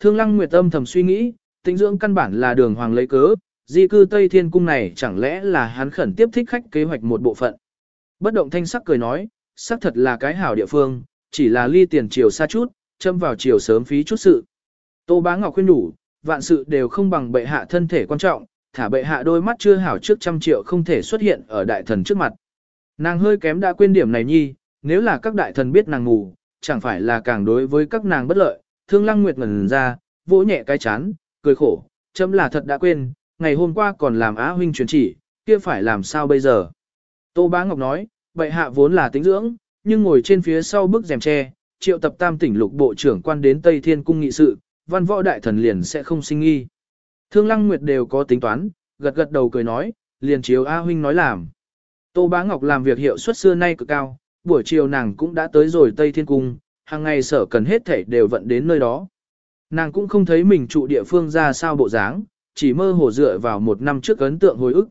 Thương Lăng Nguyệt âm thầm suy nghĩ, tĩnh dưỡng căn bản là đường hoàng lấy cớ, di cư Tây Thiên Cung này chẳng lẽ là hắn khẩn tiếp thích khách kế hoạch một bộ phận. Bất động thanh sắc cười nói, xác thật là cái hảo địa phương, chỉ là ly tiền chiều xa chút, châm vào chiều sớm phí chút sự. Tô Bá Ngọc khuyên đủ, vạn sự đều không bằng bệ hạ thân thể quan trọng, thả bệ hạ đôi mắt chưa hảo trước trăm triệu không thể xuất hiện ở đại thần trước mặt. Nàng hơi kém đã quên điểm này nhi, nếu là các đại thần biết nàng ngủ, chẳng phải là càng đối với các nàng bất lợi, thương lăng nguyệt ngẩn ra, vỗ nhẹ cái chán, cười khổ, chấm là thật đã quên, ngày hôm qua còn làm á huynh truyền chỉ, kia phải làm sao bây giờ. Tô Bá Ngọc nói, bệ hạ vốn là tính dưỡng, nhưng ngồi trên phía sau bức rèm tre, triệu tập tam tỉnh lục bộ trưởng quan đến Tây Thiên Cung nghị sự, văn võ đại thần liền sẽ không sinh nghi. Thương Lăng Nguyệt đều có tính toán, gật gật đầu cười nói, liền chiếu A huynh nói làm. Tô Bá Ngọc làm việc hiệu suất xưa nay cực cao, buổi chiều nàng cũng đã tới rồi Tây Thiên Cung, hàng ngày sở cần hết thảy đều vận đến nơi đó. Nàng cũng không thấy mình trụ địa phương ra sao bộ dáng, chỉ mơ hồ dựa vào một năm trước ấn tượng hồi ức.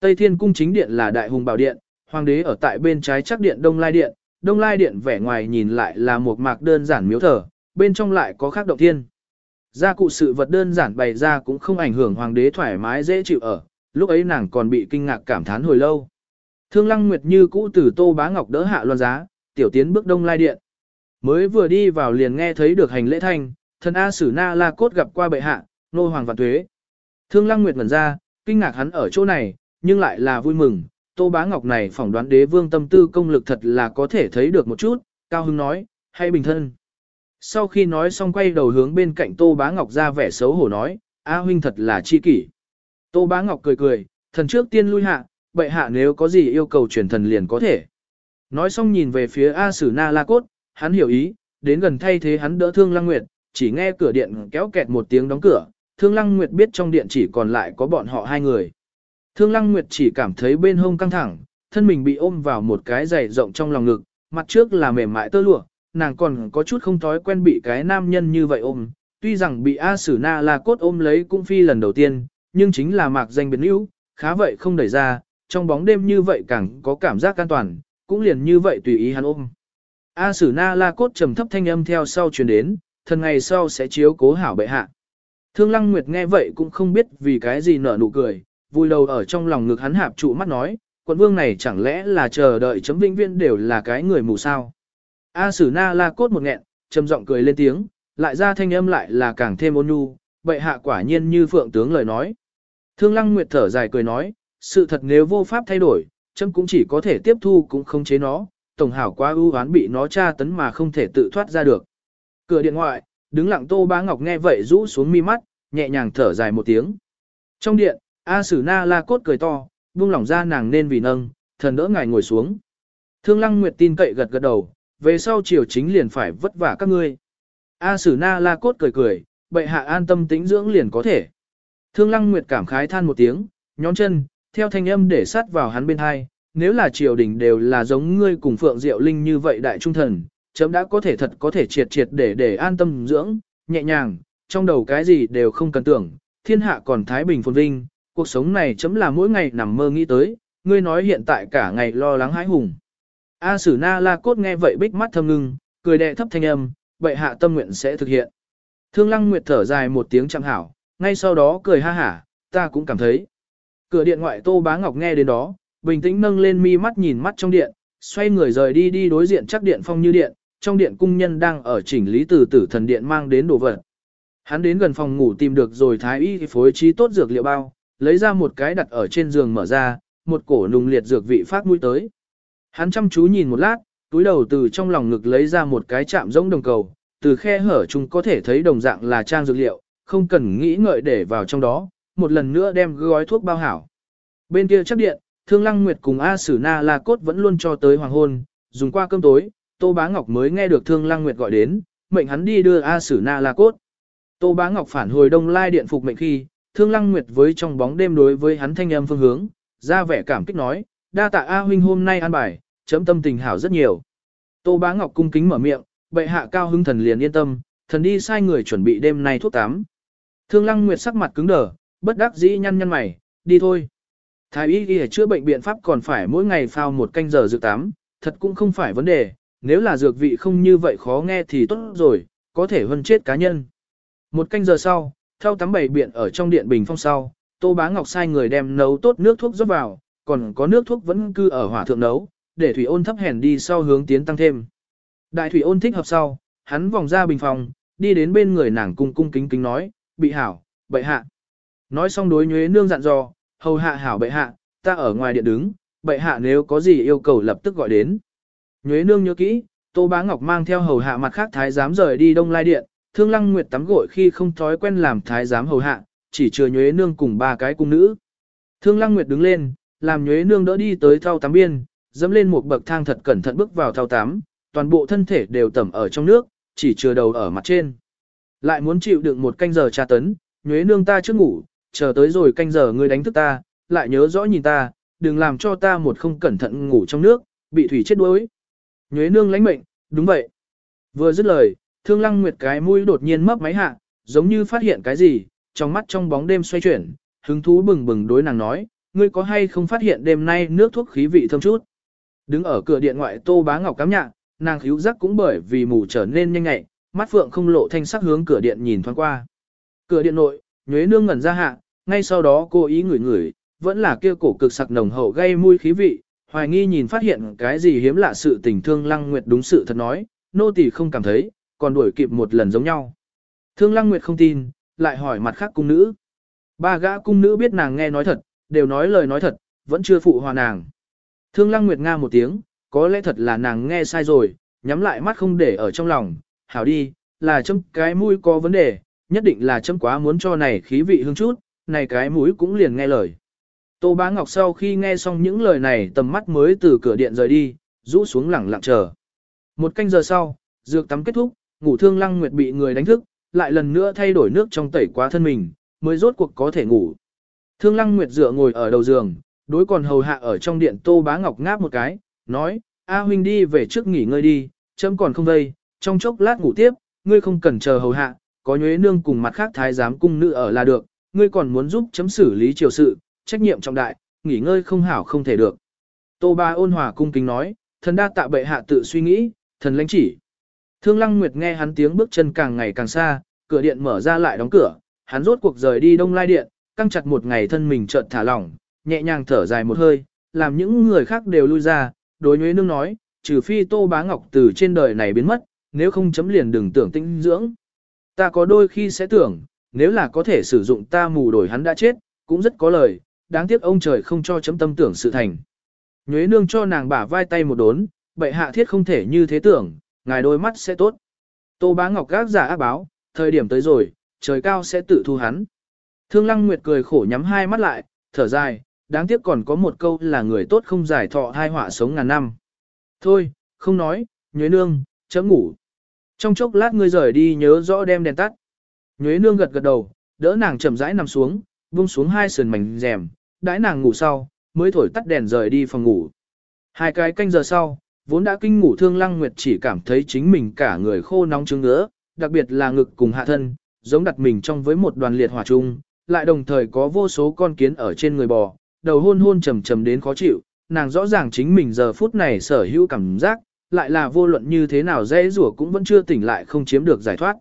Tây Thiên Cung chính điện là Đại Hùng Bảo Điện, Hoàng đế ở tại bên trái chắc điện Đông Lai Điện, Đông Lai Điện vẻ ngoài nhìn lại là một mạc đơn giản miếu thờ, bên trong lại có khác động thiên. Gia cụ sự vật đơn giản bày ra cũng không ảnh hưởng hoàng đế thoải mái dễ chịu ở, lúc ấy nàng còn bị kinh ngạc cảm thán hồi lâu. Thương Lăng Nguyệt như cũ từ Tô Bá Ngọc đỡ hạ loan giá, tiểu tiến bước đông lai điện. Mới vừa đi vào liền nghe thấy được hành lễ thanh, thần A Sử Na La Cốt gặp qua bệ hạ, nô hoàng vạn tuế. Thương Lăng Nguyệt ngẩn ra, kinh ngạc hắn ở chỗ này, nhưng lại là vui mừng. Tô Bá Ngọc này phỏng đoán đế vương tâm tư công lực thật là có thể thấy được một chút, Cao Hưng nói, hay bình thân. Sau khi nói xong quay đầu hướng bên cạnh Tô Bá Ngọc ra vẻ xấu hổ nói, A huynh thật là chi kỷ. Tô Bá Ngọc cười cười, thần trước tiên lui hạ, bệ hạ nếu có gì yêu cầu truyền thần liền có thể. Nói xong nhìn về phía A Sử Na La Cốt, hắn hiểu ý, đến gần thay thế hắn đỡ Thương Lăng Nguyệt, chỉ nghe cửa điện kéo kẹt một tiếng đóng cửa, Thương Lăng Nguyệt biết trong điện chỉ còn lại có bọn họ hai người. Thương Lăng Nguyệt chỉ cảm thấy bên hông căng thẳng, thân mình bị ôm vào một cái giày rộng trong lòng ngực, mặt trước là mềm mại tơ lụa, nàng còn có chút không thói quen bị cái nam nhân như vậy ôm, tuy rằng bị A Sử Na La Cốt ôm lấy cũng phi lần đầu tiên, nhưng chính là mạc danh biến yếu, khá vậy không đẩy ra, trong bóng đêm như vậy càng có cảm giác an toàn, cũng liền như vậy tùy ý hắn ôm. A Sử Na La Cốt trầm thấp thanh âm theo sau truyền đến, thần ngày sau sẽ chiếu cố hảo bệ hạ. Thương Lăng Nguyệt nghe vậy cũng không biết vì cái gì nở nụ cười, vui đầu ở trong lòng ngực hắn hạp trụ mắt nói, quận vương này chẳng lẽ là chờ đợi chấm vĩnh viên đều là cái người mù sao. A Sử Na La Cốt một nghẹn, trầm giọng cười lên tiếng, lại ra thanh âm lại là càng thêm ôn nhu, bệ hạ quả nhiên như phượng tướng lời nói. Thương Lăng Nguyệt thở dài cười nói, sự thật nếu vô pháp thay đổi, chấm cũng chỉ có thể tiếp thu cũng không chế nó, tổng hảo quá ưu oán bị nó tra tấn mà không thể tự thoát ra được. Cửa điện ngoại, đứng lặng Tô Bá Ngọc nghe vậy rũ xuống mi mắt, nhẹ nhàng thở dài một tiếng. Trong điện, A Sử Na La Cốt cười to, buông lỏng ra nàng nên vì nâng, thần đỡ ngài ngồi xuống. Thương Lăng Nguyệt tin cậy gật gật đầu, về sau chiều chính liền phải vất vả các ngươi. A Sử Na La Cốt cười cười, bệ hạ an tâm tĩnh dưỡng liền có thể. Thương Lăng Nguyệt cảm khái than một tiếng, nhón chân, theo thanh âm để sát vào hắn bên hai, nếu là triều đình đều là giống ngươi cùng Phượng Diệu Linh như vậy đại trung thần, chấm đã có thể thật có thể triệt triệt để để an tâm dưỡng, nhẹ nhàng, trong đầu cái gì đều không cần tưởng, thiên hạ còn thái bình phồn vinh, cuộc sống này chấm là mỗi ngày nằm mơ nghĩ tới, ngươi nói hiện tại cả ngày lo lắng hãi hùng. A Sử Na La Cốt nghe vậy bích mắt thâm ngưng, cười đệ thấp thanh âm, bệ hạ tâm nguyện sẽ thực hiện. Thương Lăng Nguyệt thở dài một tiếng chẳng hảo, ngay sau đó cười ha hả, ta cũng cảm thấy. Cửa điện ngoại Tô Bá Ngọc nghe đến đó, bình tĩnh nâng lên mi mắt nhìn mắt trong điện, xoay người rời đi đi đối diện chắc điện phong như điện, trong điện cung nhân đang ở chỉnh lý từ tử thần điện mang đến đồ vật. Hắn đến gần phòng ngủ tìm được rồi thái y phối trí tốt dược liệu bao, lấy ra một cái đặt ở trên giường mở ra, một cổ nùng liệt dược vị phát mũi tới. Hắn chăm chú nhìn một lát, túi đầu từ trong lòng ngực lấy ra một cái chạm giống đồng cầu, từ khe hở chúng có thể thấy đồng dạng là trang dược liệu, không cần nghĩ ngợi để vào trong đó, một lần nữa đem gói thuốc bao hảo. Bên kia chắc điện, Thương Lăng Nguyệt cùng A Sử Na La Cốt vẫn luôn cho tới hoàng hôn, dùng qua cơm tối, Tô Bá Ngọc mới nghe được Thương Lăng Nguyệt gọi đến, mệnh hắn đi đưa A Sử Na La Cốt. Tô Bá Ngọc phản hồi Đông Lai điện phục mệnh khi, Thương Lăng Nguyệt với trong bóng đêm đối với hắn thanh âm phương hướng, ra vẻ cảm kích nói, đa tạ A huynh hôm nay ăn bài, chấm tâm tình hảo rất nhiều. Tô Bá Ngọc cung kính mở miệng, bệ hạ cao hưng thần liền yên tâm, thần đi sai người chuẩn bị đêm nay thuốc tắm. Thương Lăng Nguyệt sắc mặt cứng đờ, bất đắc dĩ nhăn nhăn mày, đi thôi. Thái y ghi chữa bệnh biện pháp còn phải mỗi ngày phao một canh giờ dược tắm, thật cũng không phải vấn đề, nếu là dược vị không như vậy khó nghe thì tốt rồi, có thể hơn chết cá nhân. Một canh giờ sau, theo tắm bảy biện ở trong điện bình phong sau, Tô Bá Ngọc sai người đem nấu tốt nước thuốc rót vào, còn có nước thuốc vẫn cư ở hỏa thượng nấu, để thủy ôn thấp hèn đi sau hướng tiến tăng thêm. Đại thủy ôn thích hợp sau, hắn vòng ra bình phòng, đi đến bên người nàng cung cung kính kính nói, bị hảo, bệ hạ. Nói xong đối nhuế nương dặn dò, hầu hạ hảo bệ hạ, ta ở ngoài điện đứng, bệ hạ nếu có gì yêu cầu lập tức gọi đến. Nhuế nương nhớ kỹ, Tô Bá Ngọc mang theo hầu hạ mặt khác thái giám rời đi Đông Lai Điện, Thương Lăng Nguyệt tắm gội khi không thói quen làm thái giám hầu hạ, chỉ chừa Nhuế nương cùng ba cái cung nữ. Thương Lăng Nguyệt đứng lên, làm Nhuế nương đỡ đi tới thao tắm biên, dẫm lên một bậc thang thật cẩn thận bước vào thao tắm, toàn bộ thân thể đều tẩm ở trong nước, chỉ chừa đầu ở mặt trên. Lại muốn chịu đựng một canh giờ tra tấn, Nhuế nương ta trước ngủ, chờ tới rồi canh giờ ngươi đánh thức ta, lại nhớ rõ nhìn ta, đừng làm cho ta một không cẩn thận ngủ trong nước, bị thủy chết đuối. Nhuế nương lãnh mệnh, đúng vậy. Vừa dứt lời, thương lăng nguyệt cái mũi đột nhiên mấp máy hạ, giống như phát hiện cái gì, trong mắt trong bóng đêm xoay chuyển, hứng thú bừng bừng đối nàng nói, ngươi có hay không phát hiện đêm nay nước thuốc khí vị thơm chút. Đứng ở cửa điện ngoại tô bá ngọc cám nhạc, nàng khíu giác cũng bởi vì mù trở nên nhanh nhạy, mắt phượng không lộ thanh sắc hướng cửa điện nhìn thoáng qua. Cửa điện nội, nhuế nương ngẩn ra hạ, ngay sau đó cô ý ngửi ngửi, vẫn là kia cổ cực sặc nồng hậu gây mùi khí vị, hoài nghi nhìn phát hiện cái gì hiếm lạ sự tình thương lăng nguyệt đúng sự thật nói, nô tỳ không cảm thấy, còn đuổi kịp một lần giống nhau. Thương lăng nguyệt không tin, lại hỏi mặt khác cung nữ. Ba gã cung nữ biết nàng nghe nói thật, đều nói lời nói thật, vẫn chưa phụ hòa nàng. Thương lăng nguyệt nga một tiếng, có lẽ thật là nàng nghe sai rồi, nhắm lại mắt không để ở trong lòng, hảo đi, là châm cái mũi có vấn đề, nhất định là châm quá muốn cho này khí vị hương chút, này cái mũi cũng liền nghe lời. Tô Bá Ngọc sau khi nghe xong những lời này tầm mắt mới từ cửa điện rời đi, rũ xuống lẳng lặng chờ. Một canh giờ sau, dược tắm kết thúc, ngủ thương lăng nguyệt bị người đánh thức, lại lần nữa thay đổi nước trong tẩy quá thân mình, mới rốt cuộc có thể ngủ. Thương lăng nguyệt dựa ngồi ở đầu giường, đối còn hầu hạ ở trong điện Tô Bá Ngọc ngáp một cái, nói, A huynh đi về trước nghỉ ngơi đi, chấm còn không vây, trong chốc lát ngủ tiếp, ngươi không cần chờ hầu hạ, có nhuế nương cùng mặt khác thái giám cung nữ ở là được, ngươi còn muốn giúp chấm xử lý triều sự, trách nhiệm trọng đại, nghỉ ngơi không hảo không thể được. Tô Ba ôn hòa cung kính nói, thần đa tạ bệ hạ tự suy nghĩ, thần lãnh chỉ. Thương Lăng Nguyệt nghe hắn tiếng bước chân càng ngày càng xa, cửa điện mở ra lại đóng cửa, hắn rốt cuộc rời đi Đông Lai điện, căng chặt một ngày thân mình chợt thả lỏng, nhẹ nhàng thở dài một hơi, làm những người khác đều lui ra, đối nhuế nương nói, trừ phi Tô Bá Ngọc từ trên đời này biến mất, nếu không chấm liền đừng tưởng tinh dưỡng. Ta có đôi khi sẽ tưởng, nếu là có thể sử dụng ta mù đổi hắn đã chết, cũng rất có lời, đáng tiếc ông trời không cho chấm tâm tưởng sự thành. Nhuế nương cho nàng bả vai tay một đốn, bệ hạ thiết không thể như thế tưởng, ngài đôi mắt sẽ tốt. Tô bá ngọc gác giả ác báo, thời điểm tới rồi, trời cao sẽ tự thu hắn. Thương lăng nguyệt cười khổ nhắm hai mắt lại, thở dài, đáng tiếc còn có một câu là người tốt không giải thọ hai họa sống ngàn năm. Thôi, không nói, nhuế nương, chấm ngủ. Trong chốc lát ngươi rời đi nhớ rõ đem đèn tắt. Nhuế nương gật gật đầu, đỡ nàng chậm rãi nằm xuống, buông xuống hai sườn mảnh rèm, đãi nàng ngủ sau, mới thổi tắt đèn rời đi phòng ngủ. Hai cái canh giờ sau, vốn đã kinh ngủ thương lăng nguyệt chỉ cảm thấy chính mình cả người khô nóng chứng ngứa, đặc biệt là ngực cùng hạ thân, giống đặt mình trong với một đoàn liệt hỏa chung, lại đồng thời có vô số con kiến ở trên người bò, đầu hôn hôn trầm trầm đến khó chịu, nàng rõ ràng chính mình giờ phút này sở hữu cảm giác, lại là vô luận như thế nào dễ rủa cũng vẫn chưa tỉnh lại không chiếm được giải thoát.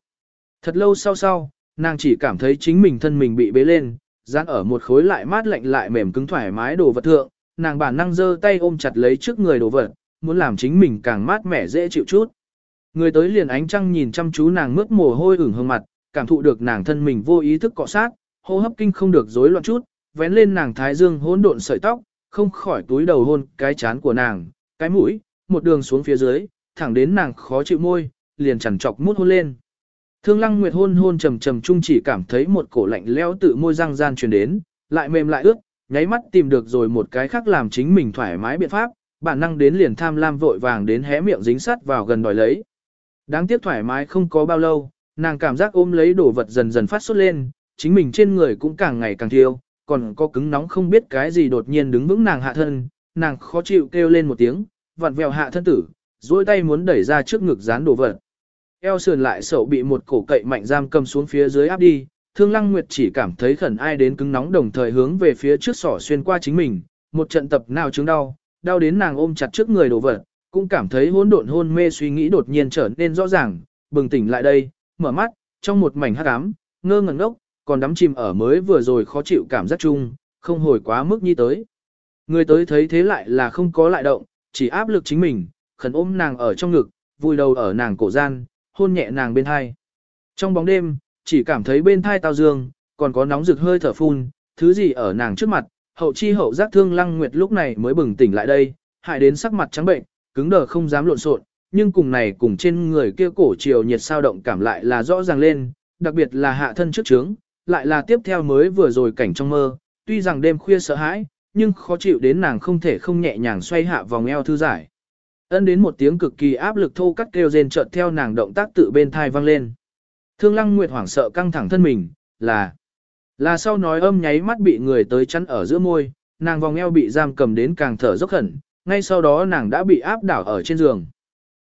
Thật lâu sau sau, nàng chỉ cảm thấy chính mình thân mình bị bế lên, dán ở một khối lại mát lạnh lại mềm cứng thoải mái đồ vật thượng, nàng bản năng giơ tay ôm chặt lấy trước người đồ vật, muốn làm chính mình càng mát mẻ dễ chịu chút. Người tới liền ánh trăng nhìn chăm chú nàng mướt mồ hôi ửng hương mặt, cảm thụ được nàng thân mình vô ý thức cọ sát, hô hấp kinh không được rối loạn chút, vén lên nàng thái dương hỗn độn sợi tóc, không khỏi túi đầu hôn cái chán của nàng, cái mũi, một đường xuống phía dưới, thẳng đến nàng khó chịu môi, liền chằn chọc mút hôn lên. Thương Lăng Nguyệt hôn hôn trầm trầm chung chỉ cảm thấy một cổ lạnh lẽo tự môi răng gian truyền đến, lại mềm lại ướt, nháy mắt tìm được rồi một cái khác làm chính mình thoải mái biện pháp, bản năng đến liền tham lam vội vàng đến hé miệng dính sát vào gần đòi lấy. Đáng tiếc thoải mái không có bao lâu, nàng cảm giác ôm lấy đồ vật dần dần phát xuất lên, chính mình trên người cũng càng ngày càng thiêu, còn có cứng nóng không biết cái gì đột nhiên đứng vững nàng hạ thân, nàng khó chịu kêu lên một tiếng, vặn vẹo hạ thân tử, duỗi tay muốn đẩy ra trước ngực dán đồ vật. Eo sườn lại sầu bị một cổ cậy mạnh giam cầm xuống phía dưới áp đi, Thương Lăng Nguyệt chỉ cảm thấy khẩn ai đến cứng nóng đồng thời hướng về phía trước sỏ xuyên qua chính mình, một trận tập nào chứng đau, đau đến nàng ôm chặt trước người đổ vật, cũng cảm thấy hỗn độn hôn mê suy nghĩ đột nhiên trở nên rõ ràng, bừng tỉnh lại đây, mở mắt, trong một mảnh hắc ám, ngơ ngẩn ngốc, còn đắm chìm ở mới vừa rồi khó chịu cảm giác chung, không hồi quá mức như tới. Người tới thấy thế lại là không có lại động, chỉ áp lực chính mình, khẩn ôm nàng ở trong ngực, vùi đầu ở nàng cổ gian, hôn nhẹ nàng bên thai. Trong bóng đêm, chỉ cảm thấy bên thai tao dương, còn có nóng rực hơi thở phun, thứ gì ở nàng trước mặt, hậu chi hậu giác thương lăng nguyệt lúc này mới bừng tỉnh lại đây, hại đến sắc mặt trắng bệnh, cứng đờ không dám lộn xộn, nhưng cùng này cùng trên người kia cổ chiều nhiệt sao động cảm lại là rõ ràng lên, đặc biệt là hạ thân trước trướng, lại là tiếp theo mới vừa rồi cảnh trong mơ, tuy rằng đêm khuya sợ hãi, nhưng khó chịu đến nàng không thể không nhẹ nhàng xoay hạ vòng eo thư giải. Ân đến một tiếng cực kỳ áp lực thô cắt kêu rên chợt theo nàng động tác tự bên thai vang lên. Thương Lăng Nguyệt hoảng sợ căng thẳng thân mình, là là sau nói âm nháy mắt bị người tới chắn ở giữa môi, nàng vòng eo bị giam cầm đến càng thở dốc khẩn, ngay sau đó nàng đã bị áp đảo ở trên giường.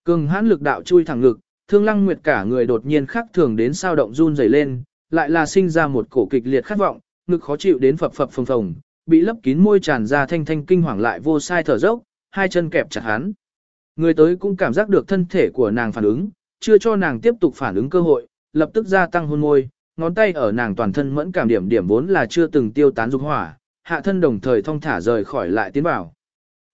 Cường hãn lực đạo chui thẳng ngực, Thương Lăng Nguyệt cả người đột nhiên khắc thường đến sao động run rẩy lên, lại là sinh ra một cổ kịch liệt khát vọng, ngực khó chịu đến phập phập phồng phồng, bị lấp kín môi tràn ra thanh thanh kinh hoàng lại vô sai thở dốc, hai chân kẹp chặt hắn. Người tới cũng cảm giác được thân thể của nàng phản ứng, chưa cho nàng tiếp tục phản ứng cơ hội, lập tức gia tăng hôn môi, ngón tay ở nàng toàn thân mẫn cảm điểm điểm vốn là chưa từng tiêu tán dục hỏa, hạ thân đồng thời thong thả rời khỏi lại tiến vào.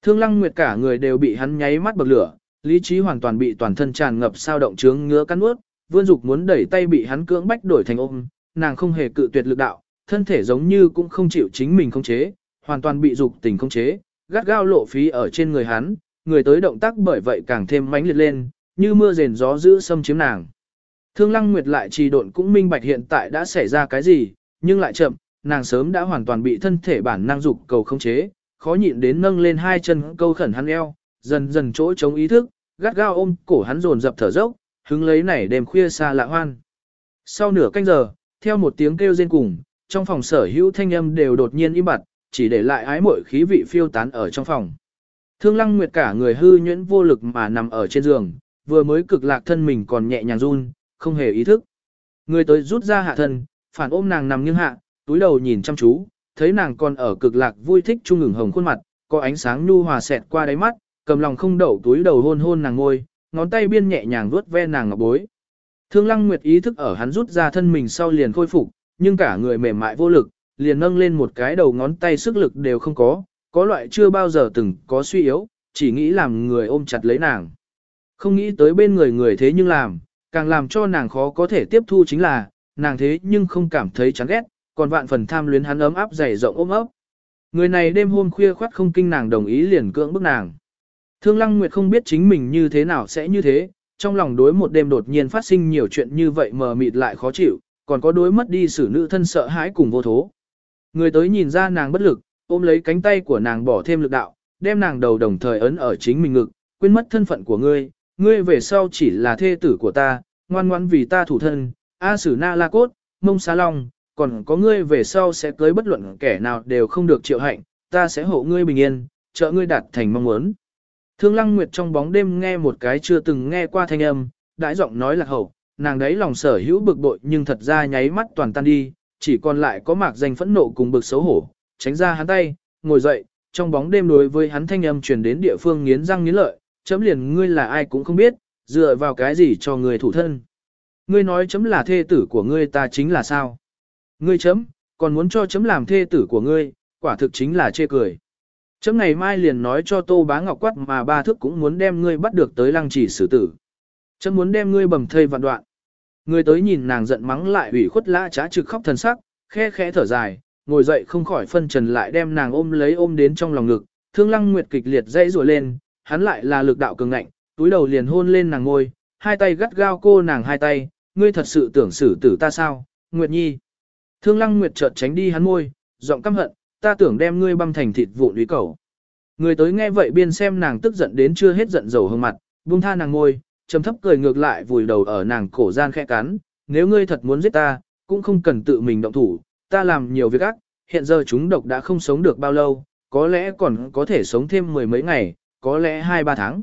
Thương Lăng Nguyệt cả người đều bị hắn nháy mắt bậc lửa, lý trí hoàn toàn bị toàn thân tràn ngập sao động chướng ngứa cắn nuốt, vươn dục muốn đẩy tay bị hắn cưỡng bách đổi thành ôm, nàng không hề cự tuyệt lực đạo, thân thể giống như cũng không chịu chính mình khống chế, hoàn toàn bị dục tình khống chế, gắt gao lộ phí ở trên người hắn, người tới động tác bởi vậy càng thêm mãnh liệt lên, như mưa rền gió giữ xâm chiếm nàng. Thương Lăng Nguyệt lại trì độn cũng minh bạch hiện tại đã xảy ra cái gì, nhưng lại chậm, nàng sớm đã hoàn toàn bị thân thể bản năng dục cầu khống chế, khó nhịn đến nâng lên hai chân câu khẩn hắn eo, dần dần chỗ chống ý thức, gắt gao ôm cổ hắn dồn dập thở dốc, hứng lấy nảy đêm khuya xa lạ hoan. Sau nửa canh giờ, theo một tiếng kêu rên cùng, trong phòng sở hữu thanh âm đều đột nhiên im bặt, chỉ để lại ái mội khí vị phiêu tán ở trong phòng. Thương Lăng Nguyệt cả người hư nhuyễn vô lực mà nằm ở trên giường, vừa mới cực lạc thân mình còn nhẹ nhàng run, không hề ý thức. Người tới rút ra hạ thân, phản ôm nàng nằm nghiêng hạ, túi đầu nhìn chăm chú, thấy nàng còn ở cực lạc vui thích trung ngừng hồng khuôn mặt, có ánh sáng nhu hòa xẹt qua đáy mắt, cầm lòng không đậu túi đầu hôn hôn nàng ngôi, ngón tay biên nhẹ nhàng vuốt ve nàng ngọc bối. Thương Lăng Nguyệt ý thức ở hắn rút ra thân mình sau liền khôi phục, nhưng cả người mềm mại vô lực, liền nâng lên một cái đầu ngón tay sức lực đều không có, có loại chưa bao giờ từng có suy yếu, chỉ nghĩ làm người ôm chặt lấy nàng. Không nghĩ tới bên người người thế nhưng làm, càng làm cho nàng khó có thể tiếp thu chính là, nàng thế nhưng không cảm thấy chán ghét, còn vạn phần tham luyến hắn ấm áp dày rộng ôm ấp. Người này đêm hôm khuya khoát không kinh nàng đồng ý liền cưỡng bức nàng. Thương Lăng Nguyệt không biết chính mình như thế nào sẽ như thế, trong lòng đối một đêm đột nhiên phát sinh nhiều chuyện như vậy mờ mịt lại khó chịu, còn có đối mất đi xử nữ thân sợ hãi cùng vô thố. Người tới nhìn ra nàng bất lực, ôm lấy cánh tay của nàng bỏ thêm lực đạo, đem nàng đầu đồng thời ấn ở chính mình ngực, quên mất thân phận của ngươi, ngươi về sau chỉ là thê tử của ta, ngoan ngoãn vì ta thủ thân, A Sử Na La Cốt, Mông Xá Long, còn có ngươi về sau sẽ cưới bất luận kẻ nào đều không được chịu hạnh, ta sẽ hộ ngươi bình yên, trợ ngươi đạt thành mong muốn. Thương Lăng Nguyệt trong bóng đêm nghe một cái chưa từng nghe qua thanh âm, đãi giọng nói là hậu, nàng đấy lòng sở hữu bực bội nhưng thật ra nháy mắt toàn tan đi, chỉ còn lại có mạc danh phẫn nộ cùng bực xấu hổ, tránh ra hắn tay, ngồi dậy, trong bóng đêm đối với hắn thanh âm truyền đến địa phương nghiến răng nghiến lợi, chấm liền ngươi là ai cũng không biết, dựa vào cái gì cho người thủ thân. Ngươi nói chấm là thê tử của ngươi ta chính là sao? Ngươi chấm, còn muốn cho chấm làm thê tử của ngươi, quả thực chính là chê cười. Chấm ngày mai liền nói cho Tô Bá Ngọc quát mà ba thức cũng muốn đem ngươi bắt được tới lăng chỉ xử tử. Chấm muốn đem ngươi bầm thây vạn đoạn. Ngươi tới nhìn nàng giận mắng lại ủy khuất lã trá trực khóc thần sắc, khe khẽ thở dài, ngồi dậy không khỏi phân trần lại đem nàng ôm lấy ôm đến trong lòng ngực. Thương Lăng Nguyệt kịch liệt dãy rủa lên, hắn lại là lực đạo cường ngạnh, túi đầu liền hôn lên nàng ngôi, hai tay gắt gao cô nàng hai tay, ngươi thật sự tưởng xử tử ta sao, Nguyệt Nhi. Thương Lăng Nguyệt chợt tránh đi hắn môi, giọng căm hận, ta tưởng đem ngươi băm thành thịt vụn lý cầu. Người tới nghe vậy biên xem nàng tức giận đến chưa hết giận dầu hương mặt, buông tha nàng ngôi, trầm thấp cười ngược lại vùi đầu ở nàng cổ gian khẽ cắn, nếu ngươi thật muốn giết ta, cũng không cần tự mình động thủ, ta làm nhiều việc ác, hiện giờ chúng độc đã không sống được bao lâu, có lẽ còn có thể sống thêm mười mấy ngày, có lẽ hai ba tháng.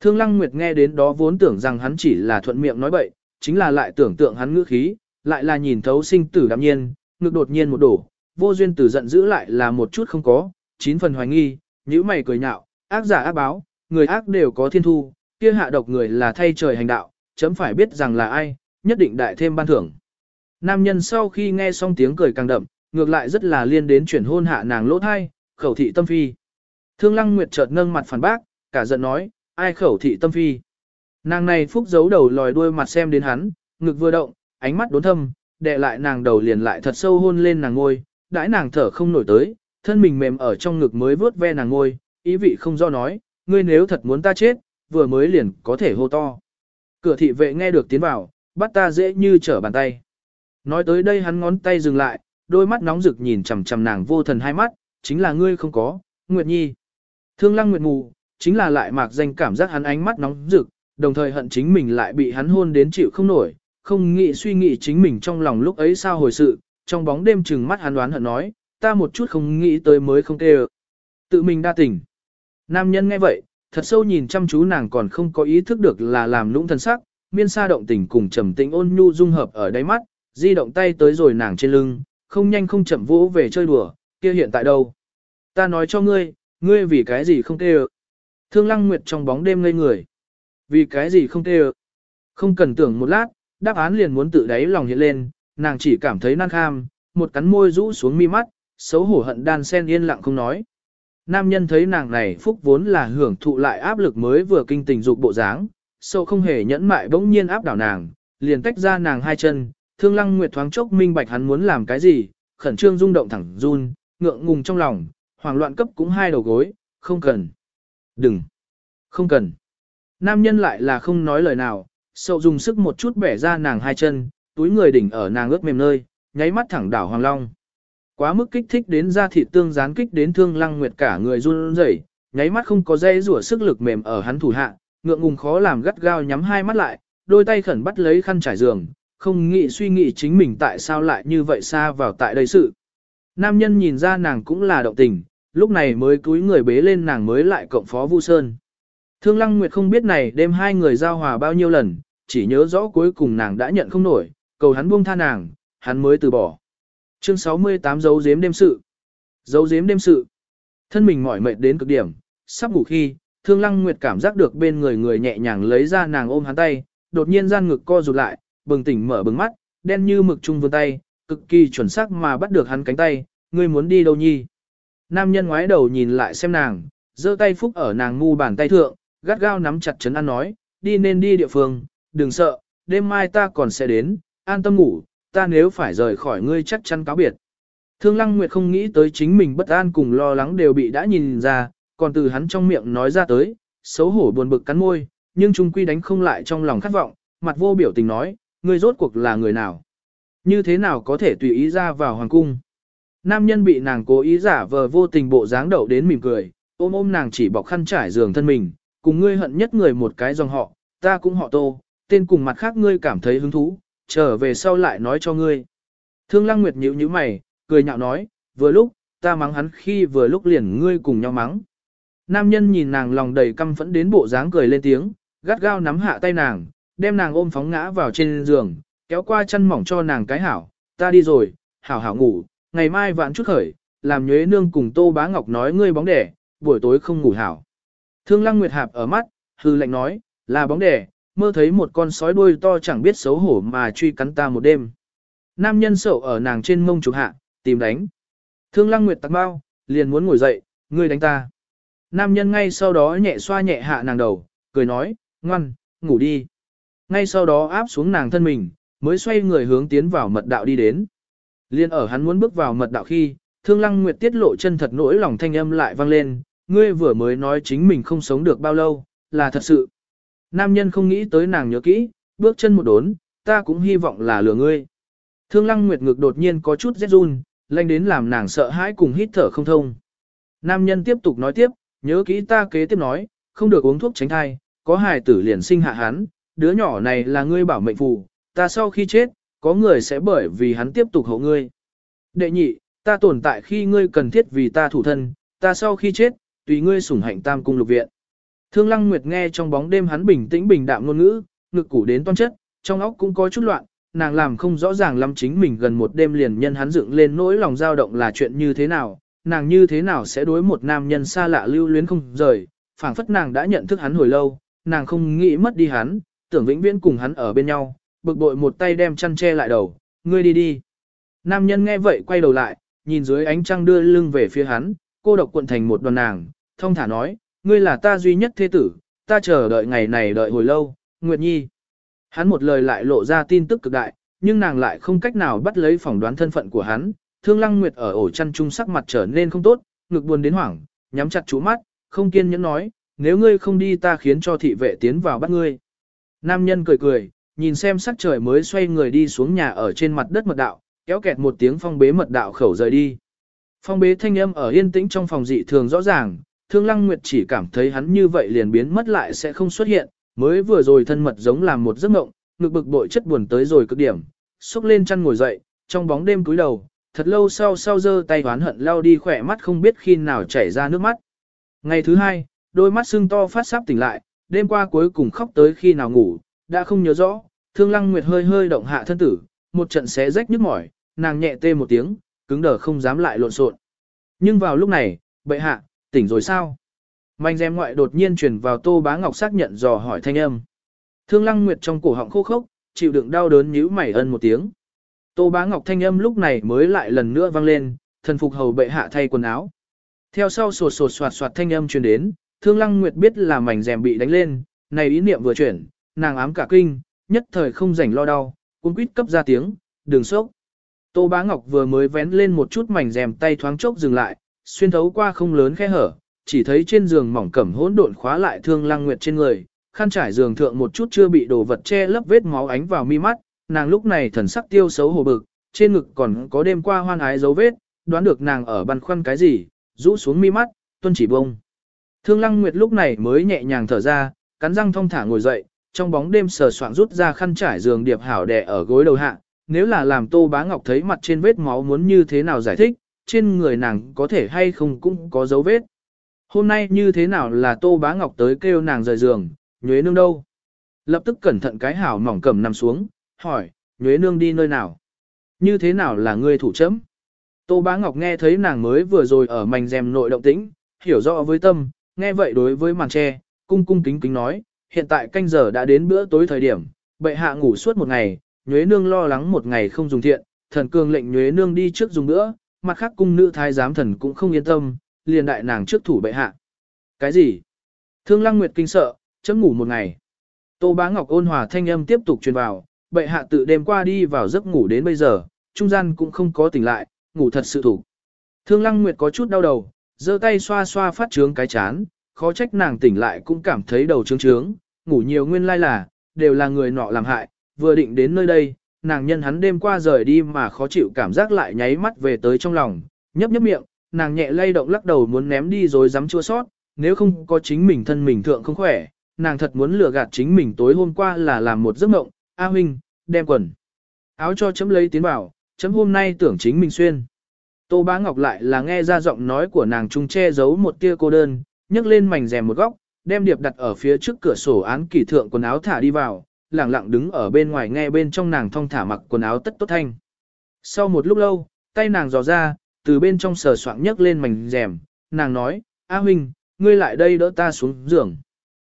Thương Lăng Nguyệt nghe đến đó vốn tưởng rằng hắn chỉ là thuận miệng nói bậy, chính là lại tưởng tượng hắn ngữ khí, lại là nhìn thấu sinh tử đạm nhiên, ngực đột nhiên một đổ, vô duyên tử giận giữ lại là một chút không có, chín phần hoài nghi, nhíu mày cười nhạo, ác giả ác báo, người ác đều có thiên thu, kia hạ độc người là thay trời hành đạo, chấm phải biết rằng là ai, nhất định đại thêm ban thưởng. Nam nhân sau khi nghe xong tiếng cười càng đậm, ngược lại rất là liên đến chuyển hôn hạ nàng lỗ thai, khẩu thị tâm phi. Thương Lăng Nguyệt chợt nâng mặt phản bác, cả giận nói, ai khẩu thị tâm phi. Nàng này phúc giấu đầu lòi đuôi mặt xem đến hắn, ngực vừa động, ánh mắt đốn thâm, đệ lại nàng đầu liền lại thật sâu hôn lên nàng ngôi, đãi nàng thở không nổi tới, thân mình mềm ở trong ngực mới vớt ve nàng ngôi, ý vị không do nói, ngươi nếu thật muốn ta chết, vừa mới liền có thể hô to. Cửa thị vệ nghe được tiến vào, bắt ta dễ như trở bàn tay. Nói tới đây hắn ngón tay dừng lại, đôi mắt nóng rực nhìn chằm chằm nàng vô thần hai mắt, chính là ngươi không có, Nguyệt Nhi. Thương lăng Nguyệt mù, chính là lại mạc danh cảm giác hắn ánh mắt nóng rực, đồng thời hận chính mình lại bị hắn hôn đến chịu không nổi, không nghĩ suy nghĩ chính mình trong lòng lúc ấy sao hồi sự, trong bóng đêm chừng mắt hắn đoán hận nói, ta một chút không nghĩ tới mới không tê Tự mình đa tỉnh. Nam nhân nghe vậy, thật sâu nhìn chăm chú nàng còn không có ý thức được là làm lũng thân sắc, miên sa động tình cùng trầm tĩnh ôn nhu dung hợp ở đáy mắt, di động tay tới rồi nàng trên lưng, không nhanh không chậm vỗ về chơi đùa, kia hiện tại đâu? Ta nói cho ngươi, ngươi vì cái gì không tê Thương lăng nguyệt trong bóng đêm ngây người. Vì cái gì không tê Không cần tưởng một lát, đáp án liền muốn tự đáy lòng hiện lên, nàng chỉ cảm thấy năng kham, một cắn môi rũ xuống mi mắt, xấu hổ hận đan sen yên lặng không nói. Nam nhân thấy nàng này phúc vốn là hưởng thụ lại áp lực mới vừa kinh tình dục bộ dáng, sâu không hề nhẫn mại bỗng nhiên áp đảo nàng, liền tách ra nàng hai chân, thương lăng nguyệt thoáng chốc minh bạch hắn muốn làm cái gì, khẩn trương rung động thẳng run, ngượng ngùng trong lòng, hoảng loạn cấp cũng hai đầu gối, không cần. Đừng. Không cần. Nam nhân lại là không nói lời nào, sậu dùng sức một chút bẻ ra nàng hai chân, túi người đỉnh ở nàng ướt mềm nơi, nháy mắt thẳng đảo hoàng long. Quá mức kích thích đến da thịt tương gián kích đến thương lăng nguyệt cả người run rẩy, nháy mắt không có dây rủa sức lực mềm ở hắn thủ hạ, ngượng ngùng khó làm gắt gao nhắm hai mắt lại, đôi tay khẩn bắt lấy khăn trải giường, không nghĩ suy nghĩ chính mình tại sao lại như vậy xa vào tại đây sự. Nam nhân nhìn ra nàng cũng là động tình, lúc này mới cúi người bế lên nàng mới lại cộng phó Vu Sơn. Thương Lăng Nguyệt không biết này đêm hai người giao hòa bao nhiêu lần, chỉ nhớ rõ cuối cùng nàng đã nhận không nổi, cầu hắn buông tha nàng, hắn mới từ bỏ. Chương 68 dấu giếm đêm sự. Dấu giếm đêm sự. Thân mình mỏi mệt đến cực điểm, sắp ngủ khi, Thương Lăng Nguyệt cảm giác được bên người người nhẹ nhàng lấy ra nàng ôm hắn tay, đột nhiên gian ngực co rụt lại, bừng tỉnh mở bừng mắt, đen như mực trung vươn tay, cực kỳ chuẩn xác mà bắt được hắn cánh tay, ngươi muốn đi đâu nhi? Nam nhân ngoái đầu nhìn lại xem nàng, giơ tay phúc ở nàng ngu bàn tay thượng, gắt gao nắm chặt chấn an nói, đi nên đi địa phương, đừng sợ, đêm mai ta còn sẽ đến, an tâm ngủ, ta nếu phải rời khỏi ngươi chắc chắn cáo biệt. Thương Lăng Nguyệt không nghĩ tới chính mình bất an cùng lo lắng đều bị đã nhìn ra, còn từ hắn trong miệng nói ra tới, xấu hổ buồn bực cắn môi, nhưng trung quy đánh không lại trong lòng khát vọng, mặt vô biểu tình nói, ngươi rốt cuộc là người nào? Như thế nào có thể tùy ý ra vào hoàng cung? Nam nhân bị nàng cố ý giả vờ vô tình bộ dáng đậu đến mỉm cười, ôm ôm nàng chỉ bọc khăn trải giường thân mình, cùng ngươi hận nhất người một cái dòng họ, ta cũng họ tô, tên cùng mặt khác ngươi cảm thấy hứng thú, trở về sau lại nói cho ngươi. Thương Lăng Nguyệt nhíu nhíu mày, cười nhạo nói, vừa lúc, ta mắng hắn khi vừa lúc liền ngươi cùng nhau mắng. Nam nhân nhìn nàng lòng đầy căm phẫn đến bộ dáng cười lên tiếng, gắt gao nắm hạ tay nàng, đem nàng ôm phóng ngã vào trên giường, kéo qua chân mỏng cho nàng cái hảo, ta đi rồi, hảo hảo ngủ, ngày mai vạn chút khởi, làm nhuế nương cùng Tô Bá Ngọc nói ngươi bóng đẻ, buổi tối không ngủ hảo. Thương Lăng Nguyệt Hạp ở mắt, hư lệnh nói, là bóng đẻ, mơ thấy một con sói đuôi to chẳng biết xấu hổ mà truy cắn ta một đêm. Nam nhân sậu ở nàng trên mông trục hạ, tìm đánh. Thương Lăng Nguyệt tặc bao, liền muốn ngồi dậy, ngươi đánh ta. Nam nhân ngay sau đó nhẹ xoa nhẹ hạ nàng đầu, cười nói, ngoan, ngủ đi. Ngay sau đó áp xuống nàng thân mình, mới xoay người hướng tiến vào mật đạo đi đến. Liên ở hắn muốn bước vào mật đạo khi, Thương Lăng Nguyệt tiết lộ chân thật nỗi lòng thanh âm lại vang lên, ngươi vừa mới nói chính mình không sống được bao lâu, là thật sự. Nam nhân không nghĩ tới nàng nhớ kỹ, bước chân một đốn, ta cũng hy vọng là lừa ngươi. Thương Lăng Nguyệt ngực đột nhiên có chút rét run, lanh đến làm nàng sợ hãi cùng hít thở không thông. Nam nhân tiếp tục nói tiếp, nhớ kỹ ta kế tiếp nói, không được uống thuốc tránh thai, có hài tử liền sinh hạ hắn, đứa nhỏ này là ngươi bảo mệnh phù, ta sau khi chết, có người sẽ bởi vì hắn tiếp tục hộ ngươi. Đệ nhị, ta tồn tại khi ngươi cần thiết vì ta thủ thân, ta sau khi chết, tùy ngươi sủng hạnh tam cung lục viện. Thương Lăng Nguyệt nghe trong bóng đêm hắn bình tĩnh bình đạm ngôn ngữ, ngực củ đến toan chất, trong óc cũng có chút loạn, nàng làm không rõ ràng lắm chính mình gần một đêm liền nhân hắn dựng lên nỗi lòng dao động là chuyện như thế nào, nàng như thế nào sẽ đối một nam nhân xa lạ lưu luyến không rời, phảng phất nàng đã nhận thức hắn hồi lâu, nàng không nghĩ mất đi hắn, tưởng vĩnh viễn cùng hắn ở bên nhau, bực bội một tay đem chăn che lại đầu, ngươi đi đi. Nam nhân nghe vậy quay đầu lại, nhìn dưới ánh trăng đưa lưng về phía hắn, cô độc cuộn thành một đoàn nàng, thông thả nói, ngươi là ta duy nhất thế tử, ta chờ đợi ngày này đợi hồi lâu, Nguyệt Nhi. Hắn một lời lại lộ ra tin tức cực đại, nhưng nàng lại không cách nào bắt lấy phỏng đoán thân phận của hắn. Thương Lăng Nguyệt ở ổ chăn trung sắc mặt trở nên không tốt, ngực buồn đến hoảng, nhắm chặt chú mắt, không kiên nhẫn nói, nếu ngươi không đi ta khiến cho thị vệ tiến vào bắt ngươi. Nam nhân cười cười, nhìn xem sắc trời mới xoay người đi xuống nhà ở trên mặt đất mật đạo, kéo kẹt một tiếng phong bế mật đạo khẩu rời đi. Phong bế thanh âm ở yên tĩnh trong phòng dị thường rõ ràng, Thương Lăng Nguyệt chỉ cảm thấy hắn như vậy liền biến mất lại sẽ không xuất hiện, mới vừa rồi thân mật giống làm một giấc mộng, ngực bực bội chất buồn tới rồi cực điểm, xúc lên chăn ngồi dậy, trong bóng đêm cúi đầu, thật lâu sau sau giơ tay oán hận lao đi khỏe mắt không biết khi nào chảy ra nước mắt. Ngày thứ hai, đôi mắt sưng to phát sắp tỉnh lại, đêm qua cuối cùng khóc tới khi nào ngủ, đã không nhớ rõ, Thương Lăng Nguyệt hơi hơi động hạ thân tử, một trận xé rách nhức mỏi, nàng nhẹ tê một tiếng, cứng đờ không dám lại lộn xộn. Nhưng vào lúc này, bệ hạ, tỉnh rồi sao? Manh dèm ngoại đột nhiên truyền vào Tô Bá Ngọc xác nhận dò hỏi thanh âm. Thương Lăng Nguyệt trong cổ họng khô khốc, chịu đựng đau đớn nhíu mày ân một tiếng. Tô Bá Ngọc thanh âm lúc này mới lại lần nữa vang lên, thần phục hầu bệ hạ thay quần áo. Theo sau sột sột soạt soạt thanh âm truyền đến, Thương Lăng Nguyệt biết là mảnh rèm bị đánh lên, này ý niệm vừa chuyển, nàng ám cả kinh, nhất thời không rảnh lo đau, cuốn quýt cấp ra tiếng, đường sốc. Tô Bá Ngọc vừa mới vén lên một chút mảnh rèm tay thoáng chốc dừng lại, xuyên thấu qua không lớn khe hở, chỉ thấy trên giường mỏng cẩm hỗn độn khóa lại Thương Lăng Nguyệt trên người, khăn trải giường thượng một chút chưa bị đồ vật che lấp vết máu ánh vào mi mắt, nàng lúc này thần sắc tiêu xấu hổ bực, trên ngực còn có đêm qua hoan ái dấu vết, đoán được nàng ở băn khoăn cái gì, rũ xuống mi mắt, tuân chỉ bông. Thương Lăng Nguyệt lúc này mới nhẹ nhàng thở ra, cắn răng thong thả ngồi dậy, trong bóng đêm sờ soạng rút ra khăn trải giường điệp hảo đè ở gối đầu hạ, nếu là làm Tô Bá Ngọc thấy mặt trên vết máu muốn như thế nào giải thích, trên người nàng có thể hay không cũng có dấu vết. Hôm nay như thế nào là Tô Bá Ngọc tới kêu nàng rời giường, nhuế nương đâu? Lập tức cẩn thận cái hảo mỏng cầm nằm xuống, hỏi, nhuế nương đi nơi nào? Như thế nào là ngươi thủ chấm? Tô Bá Ngọc nghe thấy nàng mới vừa rồi ở mảnh rèm nội động tĩnh, hiểu rõ với tâm, nghe vậy đối với màn tre, cung cung kính kính nói, hiện tại canh giờ đã đến bữa tối thời điểm, bệ hạ ngủ suốt một ngày, nhuế nương lo lắng một ngày không dùng thiện, thần cường lệnh nhuế nương đi trước dùng bữa, mặt khác cung nữ thái giám thần cũng không yên tâm, liền đại nàng trước thủ bệ hạ. Cái gì? Thương Lăng Nguyệt kinh sợ, chấm ngủ một ngày. Tô Bá Ngọc ôn hòa thanh âm tiếp tục truyền vào, bệ hạ tự đêm qua đi vào giấc ngủ đến bây giờ, trung gian cũng không có tỉnh lại, ngủ thật sự thủ. Thương Lăng Nguyệt có chút đau đầu, giơ tay xoa xoa phát trướng cái chán, khó trách nàng tỉnh lại cũng cảm thấy đầu trướng trướng, ngủ nhiều nguyên lai là, đều là người nọ làm hại, vừa định đến nơi đây, nàng nhân hắn đêm qua rời đi mà khó chịu cảm giác lại nháy mắt về tới trong lòng, nhấp nhấp miệng, nàng nhẹ lay động lắc đầu muốn ném đi rồi dám chua sót, nếu không có chính mình thân mình thượng không khỏe, nàng thật muốn lừa gạt chính mình tối hôm qua là làm một giấc mộng, A huynh, đem quần. Áo cho chấm lấy tiến bảo, chấm hôm nay tưởng chính mình xuyên. Tô Bá Ngọc lại là nghe ra giọng nói của nàng trung che giấu một tia cô đơn, nhấc lên mảnh rèm một góc, đem điệp đặt ở phía trước cửa sổ án kỳ thượng quần áo thả đi vào, lẳng lặng đứng ở bên ngoài nghe bên trong nàng thong thả mặc quần áo tất tốt thanh. Sau một lúc lâu, tay nàng dò ra, từ bên trong sờ soạng nhấc lên mảnh rèm, nàng nói, A huynh, ngươi lại đây đỡ ta xuống giường.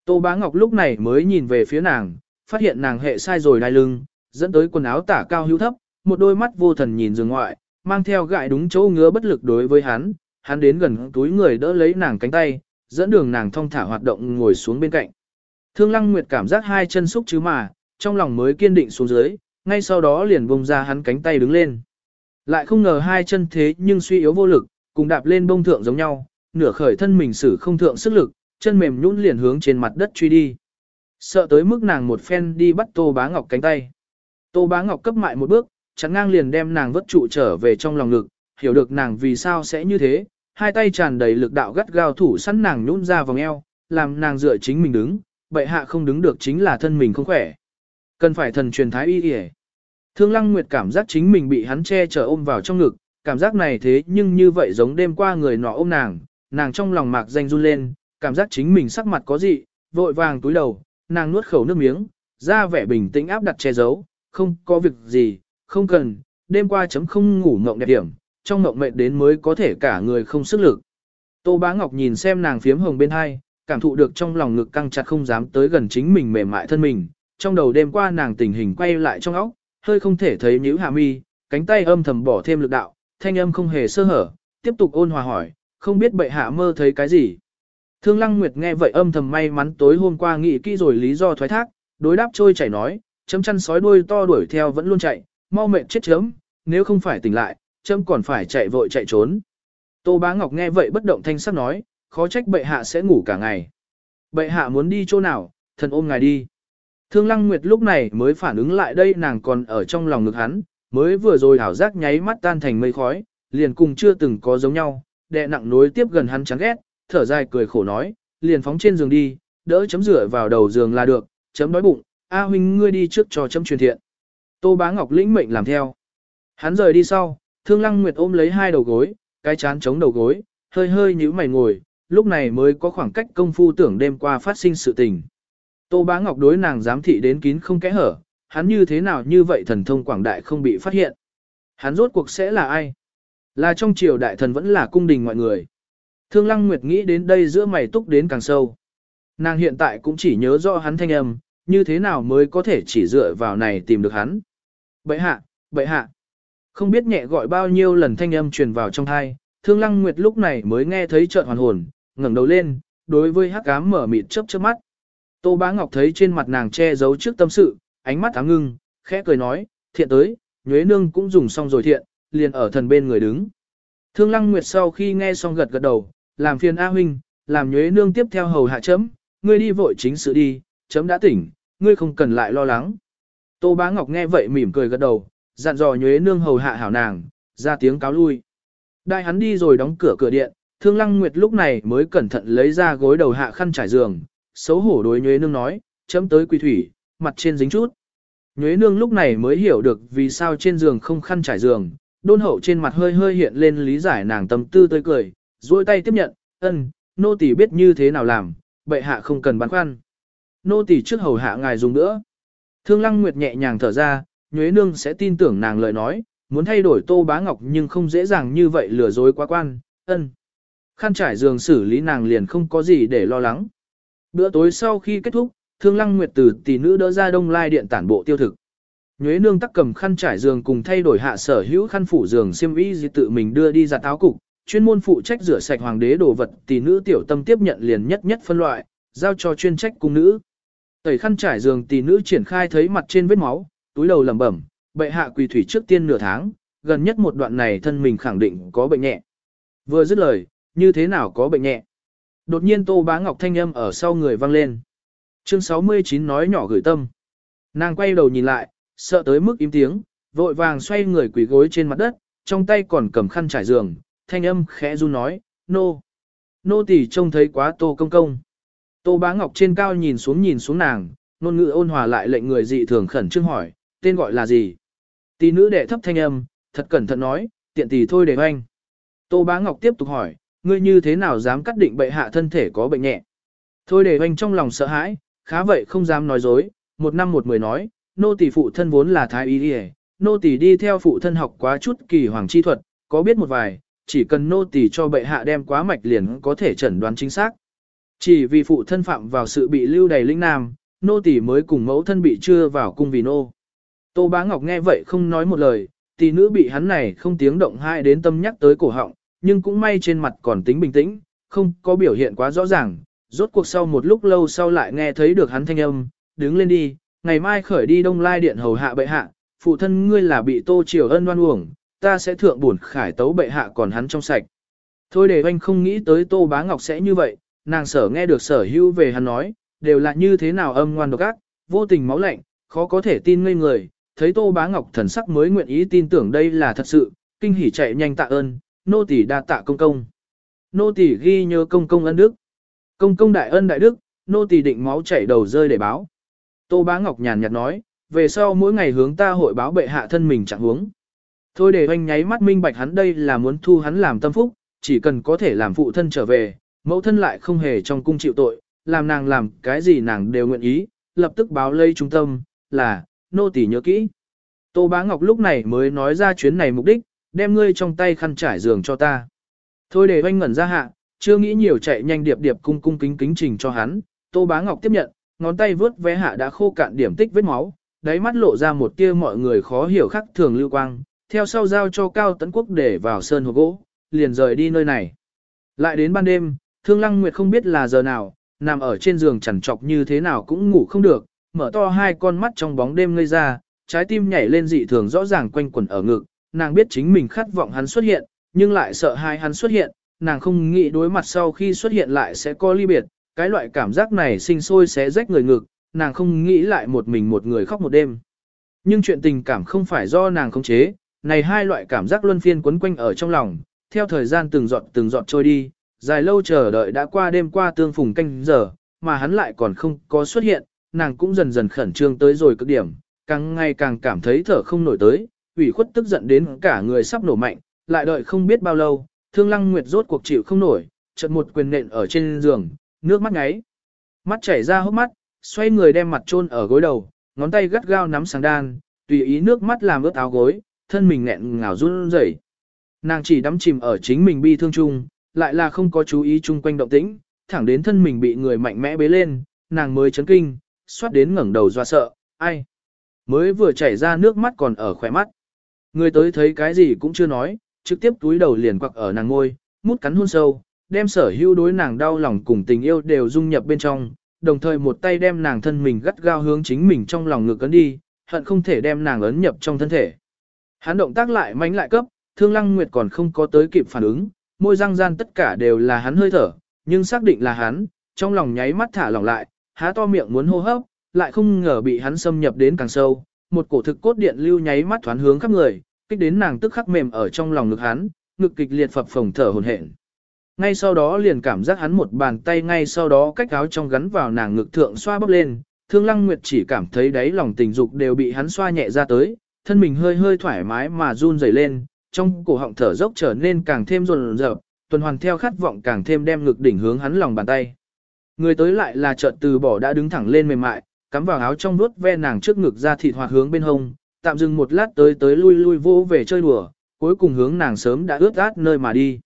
Tô Bá Ngọc lúc này mới nhìn về phía nàng, phát hiện nàng hệ sai rồi đai lưng, dẫn tới quần áo tả cao hữu thấp, một đôi mắt vô thần nhìn giường ngoại, mang theo gại đúng chỗ ngứa bất lực đối với hắn, hắn đến gần túi người đỡ lấy nàng cánh tay, dẫn đường nàng thong thả hoạt động ngồi xuống bên cạnh. Thương Lăng Nguyệt cảm giác hai chân xúc chứ mà, trong lòng mới kiên định xuống dưới, ngay sau đó liền bông ra hắn cánh tay đứng lên. Lại không ngờ hai chân thế nhưng suy yếu vô lực, cùng đạp lên bông thượng giống nhau, nửa khởi thân mình sử không thượng sức lực, chân mềm nhũn liền hướng trên mặt đất truy đi. Sợ tới mức nàng một phen đi bắt Tô Bá Ngọc cánh tay. Tô Bá Ngọc cấp mại một bước, chắn ngang liền đem nàng vất trụ trở về trong lòng ngực, hiểu được nàng vì sao sẽ như thế, hai tay tràn đầy lực đạo gắt gao thủ sẵn nàng nhún ra vòng eo, làm nàng dựa chính mình đứng, bệ hạ không đứng được chính là thân mình không khỏe. Cần phải thần truyền thái y y Thương Lăng Nguyệt cảm giác chính mình bị hắn che chở ôm vào trong ngực, cảm giác này thế nhưng như vậy giống đêm qua người nọ ôm nàng, nàng trong lòng mạc danh run lên, cảm giác chính mình sắc mặt có gì, vội vàng túi đầu, nàng nuốt khẩu nước miếng, ra vẻ bình tĩnh áp đặt che giấu, không có việc gì, không cần, đêm qua chấm không ngủ ngộng đẹp điểm, trong ngộng mệt đến mới có thể cả người không sức lực. Tô Bá Ngọc nhìn xem nàng phiếm hồng bên hai, cảm thụ được trong lòng ngực căng chặt không dám tới gần chính mình mềm mại thân mình, trong đầu đêm qua nàng tình hình quay lại trong óc, hơi không thể thấy nhíu hạ mi, cánh tay âm thầm bỏ thêm lực đạo, thanh âm không hề sơ hở, tiếp tục ôn hòa hỏi, không biết bệ hạ mơ thấy cái gì. Thương Lăng Nguyệt nghe vậy âm thầm may mắn tối hôm qua nghĩ kỹ rồi lý do thoái thác, đối đáp trôi chảy nói, chấm chăn sói đuôi to đuổi theo vẫn luôn chạy, mau mệt chết chấm, nếu không phải tỉnh lại, chấm còn phải chạy vội chạy trốn. Tô Bá Ngọc nghe vậy bất động thanh sắc nói, khó trách bệ hạ sẽ ngủ cả ngày. Bệ hạ muốn đi chỗ nào, thần ôm ngài đi. Thương Lăng Nguyệt lúc này mới phản ứng lại đây nàng còn ở trong lòng ngực hắn, mới vừa rồi hảo giác nháy mắt tan thành mây khói, liền cùng chưa từng có giống nhau, đệ nặng nối tiếp gần hắn chán ghét, thở dài cười khổ nói, liền phóng trên giường đi, đỡ chấm rửa vào đầu giường là được, chấm đói bụng, A huynh ngươi đi trước cho chấm truyền thiện. Tô Bá Ngọc lĩnh mệnh làm theo. Hắn rời đi sau, Thương Lăng Nguyệt ôm lấy hai đầu gối, cái chán chống đầu gối, hơi hơi nhíu mày ngồi, lúc này mới có khoảng cách công phu tưởng đêm qua phát sinh sự tình. Tô Bá Ngọc đối nàng giám thị đến kín không kẽ hở, hắn như thế nào như vậy thần thông quảng đại không bị phát hiện. Hắn rốt cuộc sẽ là ai? Là trong triều đại thần vẫn là cung đình mọi người. Thương Lăng Nguyệt nghĩ đến đây giữa mày túc đến càng sâu. Nàng hiện tại cũng chỉ nhớ rõ hắn thanh âm, như thế nào mới có thể chỉ dựa vào này tìm được hắn bệ hạ, bệ hạ. Không biết nhẹ gọi bao nhiêu lần thanh âm truyền vào trong thai, Thương Lăng Nguyệt lúc này mới nghe thấy trợn hoàn hồn, ngẩng đầu lên, đối với hắc ám mở mịt chớp chớp mắt. Tô Bá Ngọc thấy trên mặt nàng che giấu trước tâm sự, ánh mắt ám ngưng, khẽ cười nói, thiện tới, nhuế nương cũng dùng xong rồi thiện, liền ở thần bên người đứng. Thương Lăng Nguyệt sau khi nghe xong gật gật đầu, làm phiền A huynh, làm nhuế nương tiếp theo hầu hạ chấm, ngươi đi vội chính sự đi, chấm đã tỉnh, ngươi không cần lại lo lắng. Tô Bá Ngọc nghe vậy mỉm cười gật đầu, dặn dò nhuế nương hầu hạ hảo nàng, ra tiếng cáo lui. Đại hắn đi rồi đóng cửa cửa điện, Thương Lăng Nguyệt lúc này mới cẩn thận lấy ra gối đầu hạ khăn trải giường, xấu hổ đối nhuế nương nói, chấm tới quỳ thủy, mặt trên dính chút. Nhuế nương lúc này mới hiểu được vì sao trên giường không khăn trải giường, đôn hậu trên mặt hơi hơi hiện lên lý giải nàng tâm tư tươi cười, duỗi tay tiếp nhận, ân, nô tỳ biết như thế nào làm, bệ hạ không cần băn khoăn. Nô tỳ trước hầu hạ ngài dùng nữa. Thương Lăng Nguyệt nhẹ nhàng thở ra, Nhuế Nương sẽ tin tưởng nàng lời nói, muốn thay đổi Tô Bá Ngọc nhưng không dễ dàng như vậy lừa dối quá quan, ân. Khăn trải giường xử lý nàng liền không có gì để lo lắng. Bữa tối sau khi kết thúc, Thương Lăng Nguyệt từ tỷ nữ đỡ ra đông lai điện tản bộ tiêu thực. Nhuế nương tắc cầm khăn trải giường cùng thay đổi hạ sở hữu khăn phủ giường xiêm y gì tự mình đưa đi ra táo cục, chuyên môn phụ trách rửa sạch hoàng đế đồ vật tỷ nữ tiểu tâm tiếp nhận liền nhất nhất phân loại, giao cho chuyên trách cung nữ. Tẩy khăn trải giường tỷ nữ triển khai thấy mặt trên vết máu, túi đầu lẩm bẩm, bệ hạ quỳ thủy trước tiên nửa tháng, gần nhất một đoạn này thân mình khẳng định có bệnh nhẹ. Vừa dứt lời, như thế nào có bệnh nhẹ? Đột nhiên Tô Bá Ngọc thanh âm ở sau người vang lên. Chương 69 nói nhỏ gửi tâm. Nàng quay đầu nhìn lại, sợ tới mức im tiếng, vội vàng xoay người quỳ gối trên mặt đất, trong tay còn cầm khăn trải giường, thanh âm khẽ run nói, nô. Nô tỳ trông thấy quá tô công công. Tô bá ngọc trên cao nhìn xuống nhìn xuống nàng, nôn ngữ ôn hòa lại lệnh người dị thường khẩn trương hỏi, tên gọi là gì? Tỷ nữ đệ thấp thanh âm, thật cẩn thận nói, tiện tỷ thôi để anh. Tô bá ngọc tiếp tục hỏi, ngươi như thế nào dám cắt định bệ hạ thân thể có bệnh nhẹ? Thôi để anh trong lòng sợ hãi, khá vậy không dám nói dối, một năm một mười nói, nô tỷ phụ thân vốn là thái y đi nô tỷ đi theo phụ thân học quá chút kỳ hoàng chi thuật, có biết một vài, chỉ cần nô tỷ cho bệ hạ đem quá mạch liền có thể chẩn đoán chính xác. Chỉ vì phụ thân phạm vào sự bị lưu đầy linh nam, nô tỳ mới cùng mẫu thân bị chưa vào cung vì nô. Tô Bá Ngọc nghe vậy không nói một lời, tỷ nữ bị hắn này không tiếng động hai đến tâm nhắc tới cổ họng, nhưng cũng may trên mặt còn tính bình tĩnh, không có biểu hiện quá rõ ràng, rốt cuộc sau một lúc lâu sau lại nghe thấy được hắn thanh âm, đứng lên đi, ngày mai khởi đi đông lai điện hầu hạ bệ hạ, phụ thân ngươi là bị tô triều ân đoan uổng, ta sẽ thượng buồn khải tấu bệ hạ còn hắn trong sạch. Thôi để anh không nghĩ tới tô bá ngọc sẽ như vậy, nàng sở nghe được sở hữu về hắn nói, đều là như thế nào âm ngoan độc ác, vô tình máu lạnh, khó có thể tin ngây người, thấy tô bá ngọc thần sắc mới nguyện ý tin tưởng đây là thật sự, kinh hỉ chạy nhanh tạ ơn, nô tỳ đa tạ công công. Nô tỳ ghi nhớ công công ân đức. Công công đại ân đại đức, nô tỳ định máu chảy đầu rơi để báo. Tô Bá Ngọc nhàn nhạt nói, về sau mỗi ngày hướng ta hội báo bệ hạ thân mình chẳng huống. Thôi để anh nháy mắt minh bạch hắn đây là muốn thu hắn làm tâm phúc, chỉ cần có thể làm phụ thân trở về, mẫu thân lại không hề trong cung chịu tội, làm nàng làm cái gì nàng đều nguyện ý, lập tức báo lây trung tâm, là, nô tỳ nhớ kỹ. Tô Bá Ngọc lúc này mới nói ra chuyến này mục đích, đem ngươi trong tay khăn trải giường cho ta. Thôi để anh ngẩn ra hạ, chưa nghĩ nhiều chạy nhanh điệp điệp cung cung kính kính trình cho hắn, Tô Bá Ngọc tiếp nhận, ngón tay vướt vé hạ đã khô cạn điểm tích vết máu, đáy mắt lộ ra một tia mọi người khó hiểu khắc thường lưu quang, theo sau giao cho Cao Tấn Quốc để vào sơn hồ gỗ, liền rời đi nơi này. Lại đến ban đêm, Thương Lăng Nguyệt không biết là giờ nào, nằm ở trên giường chằn trọc như thế nào cũng ngủ không được, mở to hai con mắt trong bóng đêm ngây ra, trái tim nhảy lên dị thường rõ ràng quanh quẩn ở ngực, nàng biết chính mình khát vọng hắn xuất hiện, nhưng lại sợ hai hắn xuất hiện, nàng không nghĩ đối mặt sau khi xuất hiện lại sẽ có ly biệt, cái loại cảm giác này sinh sôi sẽ rách người ngực, nàng không nghĩ lại một mình một người khóc một đêm. Nhưng chuyện tình cảm không phải do nàng khống chế, này hai loại cảm giác luân phiên quấn quanh ở trong lòng, theo thời gian từng giọt từng giọt trôi đi, dài lâu chờ đợi đã qua đêm qua tương phùng canh giờ, mà hắn lại còn không có xuất hiện, nàng cũng dần dần khẩn trương tới rồi cực điểm, càng ngày càng cảm thấy thở không nổi tới, ủy khuất tức giận đến cả người sắp nổ mạnh, lại đợi không biết bao lâu, thương lăng nguyệt rốt cuộc chịu không nổi, chợt một quyền nện ở trên giường, nước mắt ngáy. Mắt chảy ra hốc mắt, xoay người đem mặt chôn ở gối đầu, ngón tay gắt gao nắm sáng đan, tùy ý nước mắt làm ướt áo gối, thân mình nghẹn ngào run rẩy. Nàng chỉ đắm chìm ở chính mình bi thương chung, lại là không có chú ý chung quanh động tĩnh, thẳng đến thân mình bị người mạnh mẽ bế lên, nàng mới chấn kinh, xoát đến ngẩng đầu doa sợ, ai. Mới vừa chảy ra nước mắt còn ở khỏe mắt. Người tới thấy cái gì cũng chưa nói, trực tiếp túi đầu liền quặc ở nàng ngôi, mút cắn hôn sâu, đem sở hữu đối nàng đau lòng cùng tình yêu đều dung nhập bên trong, đồng thời một tay đem nàng thân mình gắt gao hướng chính mình trong lòng ngực ấn đi, hận không thể đem nàng ấn nhập trong thân thể. Hắn động tác lại mánh lại cấp, thương lăng nguyệt còn không có tới kịp phản ứng, môi răng gian tất cả đều là hắn hơi thở, nhưng xác định là hắn, trong lòng nháy mắt thả lỏng lại, há to miệng muốn hô hấp, lại không ngờ bị hắn xâm nhập đến càng sâu, một cổ thực cốt điện lưu nháy mắt thoáng hướng khắp người, kích đến nàng tức khắc mềm ở trong lòng ngực hắn, ngực kịch liệt phập phồng thở hổn hển. Ngay sau đó liền cảm giác hắn một bàn tay ngay sau đó cách áo trong gắn vào nàng ngực thượng xoa bóp lên, Thương Lăng Nguyệt chỉ cảm thấy đáy lòng tình dục đều bị hắn xoa nhẹ ra tới, thân mình hơi hơi thoải mái mà run rẩy lên, trong cổ họng thở dốc trở nên càng thêm rồn rợp, tuần hoàn theo khát vọng càng thêm đem ngực đỉnh hướng hắn lòng bàn tay. Người tới lại là chợt từ bỏ đã đứng thẳng lên mềm mại, cắm vào áo trong nuốt ve nàng trước ngực ra thịt hoạt hướng bên hông, tạm dừng một lát tới tới lui lui vô về chơi đùa, cuối cùng hướng nàng sớm đã ướt át nơi mà đi.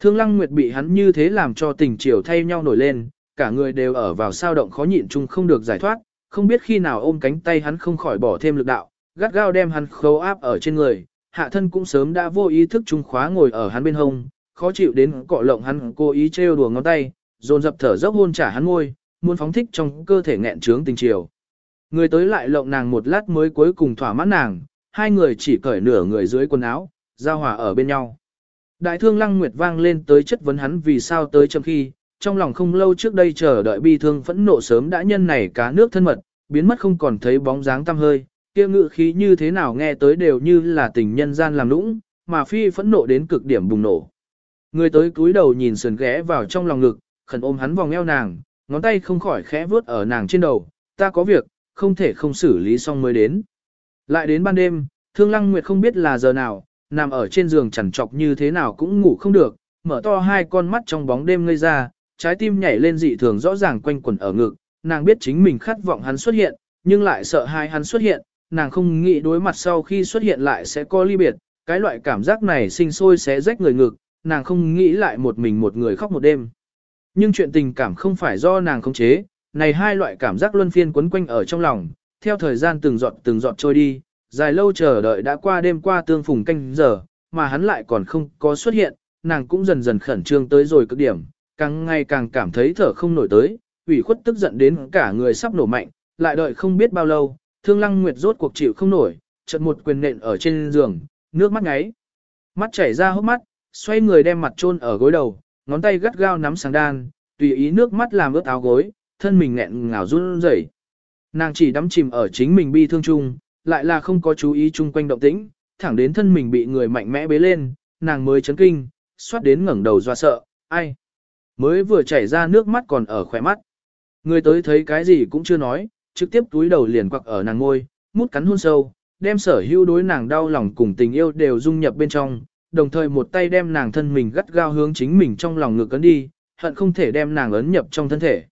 Thương Lăng Nguyệt bị hắn như thế làm cho tình chiều thay nhau nổi lên, cả người đều ở vào sao động khó nhịn chung không được giải thoát, không biết khi nào ôm cánh tay hắn không khỏi bỏ thêm lực đạo, gắt gao đem hắn khâu áp ở trên người, hạ thân cũng sớm đã vô ý thức trung khóa ngồi ở hắn bên hông, khó chịu đến cọ lộng hắn cố ý trêu đùa ngón tay, dồn dập thở dốc hôn trả hắn môi, muốn phóng thích trong cơ thể nghẹn trướng tình chiều. Người tới lại lộng nàng một lát mới cuối cùng thỏa mãn nàng, hai người chỉ cởi nửa người dưới quần áo, giao hòa ở bên nhau. Đại thương lăng nguyệt vang lên tới chất vấn hắn vì sao tới chậm khi, trong lòng không lâu trước đây chờ đợi bi thương phẫn nộ sớm đã nhân này cá nước thân mật, biến mất không còn thấy bóng dáng tăm hơi, kia ngự khí như thế nào nghe tới đều như là tình nhân gian làm lũng, mà phi phẫn nộ đến cực điểm bùng nổ. Người tới cúi đầu nhìn sườn ghé vào trong lòng ngực, khẩn ôm hắn vòng eo nàng, ngón tay không khỏi khẽ vuốt ở nàng trên đầu, ta có việc, không thể không xử lý xong mới đến. Lại đến ban đêm, Thương Lăng Nguyệt không biết là giờ nào, nằm ở trên giường chằn trọc như thế nào cũng ngủ không được, mở to hai con mắt trong bóng đêm ngây ra, trái tim nhảy lên dị thường rõ ràng quanh quẩn ở ngực, nàng biết chính mình khát vọng hắn xuất hiện, nhưng lại sợ hai hắn xuất hiện, nàng không nghĩ đối mặt sau khi xuất hiện lại sẽ có ly biệt, cái loại cảm giác này sinh sôi sẽ rách người ngực, nàng không nghĩ lại một mình một người khóc một đêm. Nhưng chuyện tình cảm không phải do nàng khống chế, này hai loại cảm giác luân phiên quấn quanh ở trong lòng, theo thời gian từng giọt từng giọt trôi đi, dài lâu chờ đợi đã qua đêm qua tương phùng canh giờ, mà hắn lại còn không có xuất hiện, nàng cũng dần dần khẩn trương tới rồi cực điểm, càng ngày càng cảm thấy thở không nổi tới, ủy khuất tức giận đến cả người sắp nổ mạnh, lại đợi không biết bao lâu, thương lăng nguyệt rốt cuộc chịu không nổi, chợt một quyền nện ở trên giường, nước mắt ngáy. Mắt chảy ra hốc mắt, xoay người đem mặt chôn ở gối đầu, ngón tay gắt gao nắm sáng đan, tùy ý nước mắt làm ướt áo gối, thân mình nghẹn ngào run rẩy. Nàng chỉ đắm chìm ở chính mình bi thương chung, lại là không có chú ý chung quanh động tĩnh, thẳng đến thân mình bị người mạnh mẽ bế lên, nàng mới chấn kinh, xoát đến ngẩng đầu do sợ, ai. Mới vừa chảy ra nước mắt còn ở khỏe mắt. Người tới thấy cái gì cũng chưa nói, trực tiếp túi đầu liền quặc ở nàng ngôi, mút cắn hôn sâu, đem sở hữu đối nàng đau lòng cùng tình yêu đều dung nhập bên trong, đồng thời một tay đem nàng thân mình gắt gao hướng chính mình trong lòng ngực ấn đi, hận không thể đem nàng ấn nhập trong thân thể.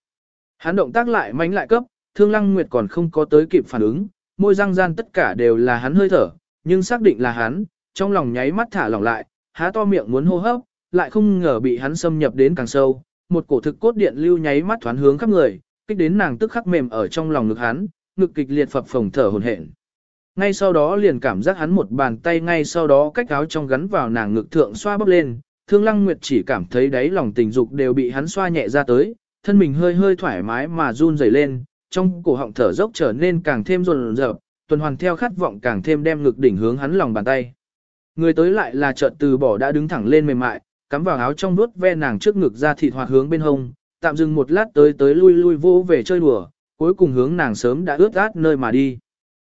Hắn động tác lại mánh lại cấp, thương lăng nguyệt còn không có tới kịp phản ứng, môi răng gian tất cả đều là hắn hơi thở, nhưng xác định là hắn, trong lòng nháy mắt thả lỏng lại, há to miệng muốn hô hấp, lại không ngờ bị hắn xâm nhập đến càng sâu, một cổ thực cốt điện lưu nháy mắt thoáng hướng khắp người, kích đến nàng tức khắc mềm ở trong lòng ngực hắn, ngực kịch liệt phập phồng thở hổn hển. Ngay sau đó liền cảm giác hắn một bàn tay ngay sau đó cách áo trong gắn vào nàng ngực thượng xoa bóp lên, Thương Lăng Nguyệt chỉ cảm thấy đáy lòng tình dục đều bị hắn xoa nhẹ ra tới, thân mình hơi hơi thoải mái mà run rẩy lên, trong cổ họng thở dốc trở nên càng thêm run rợn, tuần hoàn theo khát vọng càng thêm đem ngực đỉnh hướng hắn lòng bàn tay. Người tới lại là chợt từ bỏ đã đứng thẳng lên mềm mại, cắm vào áo trong nuốt ve nàng trước ngực ra thịt hoạt hướng bên hông, tạm dừng một lát tới tới lui lui vô về chơi đùa, cuối cùng hướng nàng sớm đã ướt át nơi mà đi.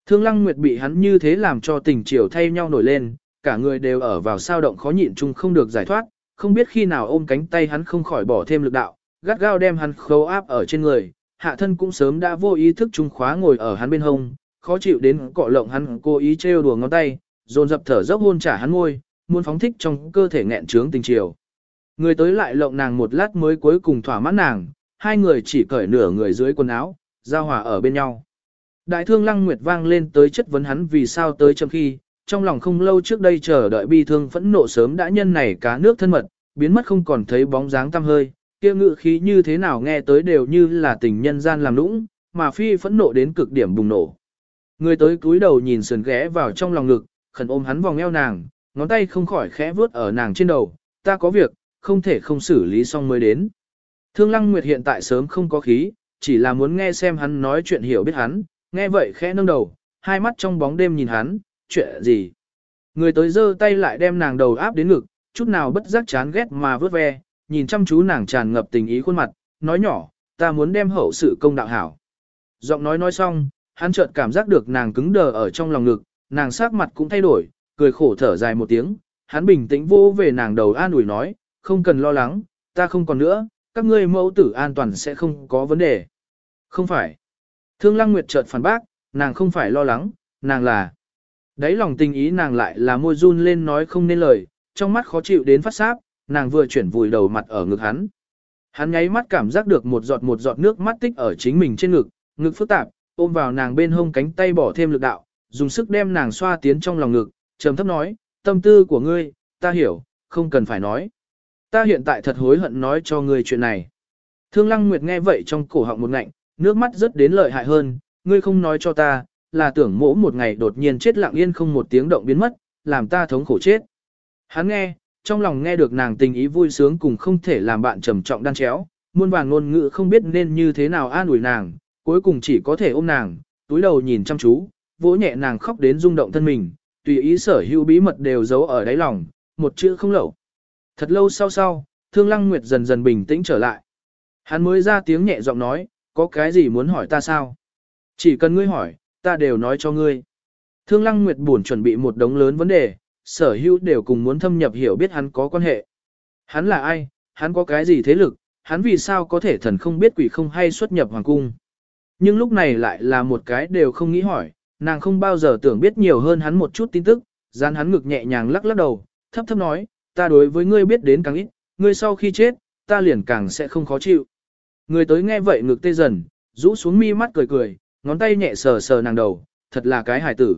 Thương Lăng Nguyệt bị hắn như thế làm cho tình chiều thay nhau nổi lên, cả người đều ở vào sao động khó nhịn chung không được giải thoát, không biết khi nào ôm cánh tay hắn không khỏi bỏ thêm lực đạo, gắt gao đem hắn khấu áp ở trên người, hạ thân cũng sớm đã vô ý thức trung khóa ngồi ở hắn bên hông, khó chịu đến cọ lộng hắn cố ý trêu đùa ngón tay, dồn dập thở dốc hôn trả hắn ngôi, muốn phóng thích trong cơ thể nghẹn trướng tình chiều. Người tới lại lộng nàng một lát mới cuối cùng thỏa mãn nàng, hai người chỉ cởi nửa người dưới quần áo, giao hòa ở bên nhau. Đại thương lăng nguyệt vang lên tới chất vấn hắn vì sao tới trong khi, trong lòng không lâu trước đây chờ đợi bi thương phẫn nộ sớm đã nhân này cá nước thân mật, biến mất không còn thấy bóng dáng tăm hơi, kia ngự khí như thế nào nghe tới đều như là tình nhân gian làm nũng, mà phi phẫn nộ đến cực điểm bùng nổ. Người tới cúi đầu nhìn sườn ghé vào trong lòng ngực, khẩn ôm hắn vòng eo nàng, ngón tay không khỏi khẽ vuốt ở nàng trên đầu, ta có việc, không thể không xử lý xong mới đến. Thương Lăng Nguyệt hiện tại sớm không có khí, chỉ là muốn nghe xem hắn nói chuyện hiểu biết hắn, nghe vậy khẽ nâng đầu, hai mắt trong bóng đêm nhìn hắn, chuyện gì. Người tới giơ tay lại đem nàng đầu áp đến ngực, chút nào bất giác chán ghét mà vớt ve, nhìn chăm chú nàng tràn ngập tình ý khuôn mặt, nói nhỏ, ta muốn đem hậu sự công đạo hảo. Giọng nói nói xong, hắn chợt cảm giác được nàng cứng đờ ở trong lòng ngực, nàng sắc mặt cũng thay đổi, cười khổ thở dài một tiếng, hắn bình tĩnh vô về nàng đầu an ủi nói, không cần lo lắng, ta không còn nữa, các ngươi mẫu tử an toàn sẽ không có vấn đề. Không phải. Thương Lăng Nguyệt chợt phản bác, nàng không phải lo lắng, nàng là. Đấy lòng tình ý nàng lại là môi run lên nói không nên lời, trong mắt khó chịu đến phát sáp, nàng vừa chuyển vùi đầu mặt ở ngực hắn. Hắn nháy mắt cảm giác được một giọt một giọt nước mắt tích ở chính mình trên ngực, ngực phức tạp, ôm vào nàng bên hông cánh tay bỏ thêm lực đạo, dùng sức đem nàng xoa tiến trong lòng ngực, trầm thấp nói, tâm tư của ngươi, ta hiểu, không cần phải nói. Ta hiện tại thật hối hận nói cho ngươi chuyện này. Thương Lăng Nguyệt nghe vậy trong cổ họng một ngạnh, nước mắt rất đến lợi hại hơn, ngươi không nói cho ta, là tưởng mỗ một ngày đột nhiên chết lặng yên không một tiếng động biến mất, làm ta thống khổ chết. Hắn nghe, trong lòng nghe được nàng tình ý vui sướng cùng không thể làm bạn trầm trọng đan chéo, muôn vàng ngôn ngữ không biết nên như thế nào an ủi nàng, cuối cùng chỉ có thể ôm nàng, túi đầu nhìn chăm chú, vỗ nhẹ nàng khóc đến rung động thân mình, tùy ý sở hữu bí mật đều giấu ở đáy lòng, một chữ không lậu. Thật lâu sau sau, Thương Lăng Nguyệt dần dần bình tĩnh trở lại. Hắn mới ra tiếng nhẹ giọng nói, có cái gì muốn hỏi ta sao? Chỉ cần ngươi hỏi, ta đều nói cho ngươi. Thương Lăng Nguyệt buồn chuẩn bị một đống lớn vấn đề, sở hữu đều cùng muốn thâm nhập hiểu biết hắn có quan hệ. Hắn là ai, hắn có cái gì thế lực, hắn vì sao có thể thần không biết quỷ không hay xuất nhập hoàng cung. Nhưng lúc này lại là một cái đều không nghĩ hỏi, nàng không bao giờ tưởng biết nhiều hơn hắn một chút tin tức, gian hắn ngực nhẹ nhàng lắc lắc đầu, thấp thấp nói, ta đối với ngươi biết đến càng ít, ngươi sau khi chết, ta liền càng sẽ không khó chịu. Người tới nghe vậy ngực tê dần, rũ xuống mi mắt cười cười, ngón tay nhẹ sờ sờ nàng đầu, thật là cái hài tử.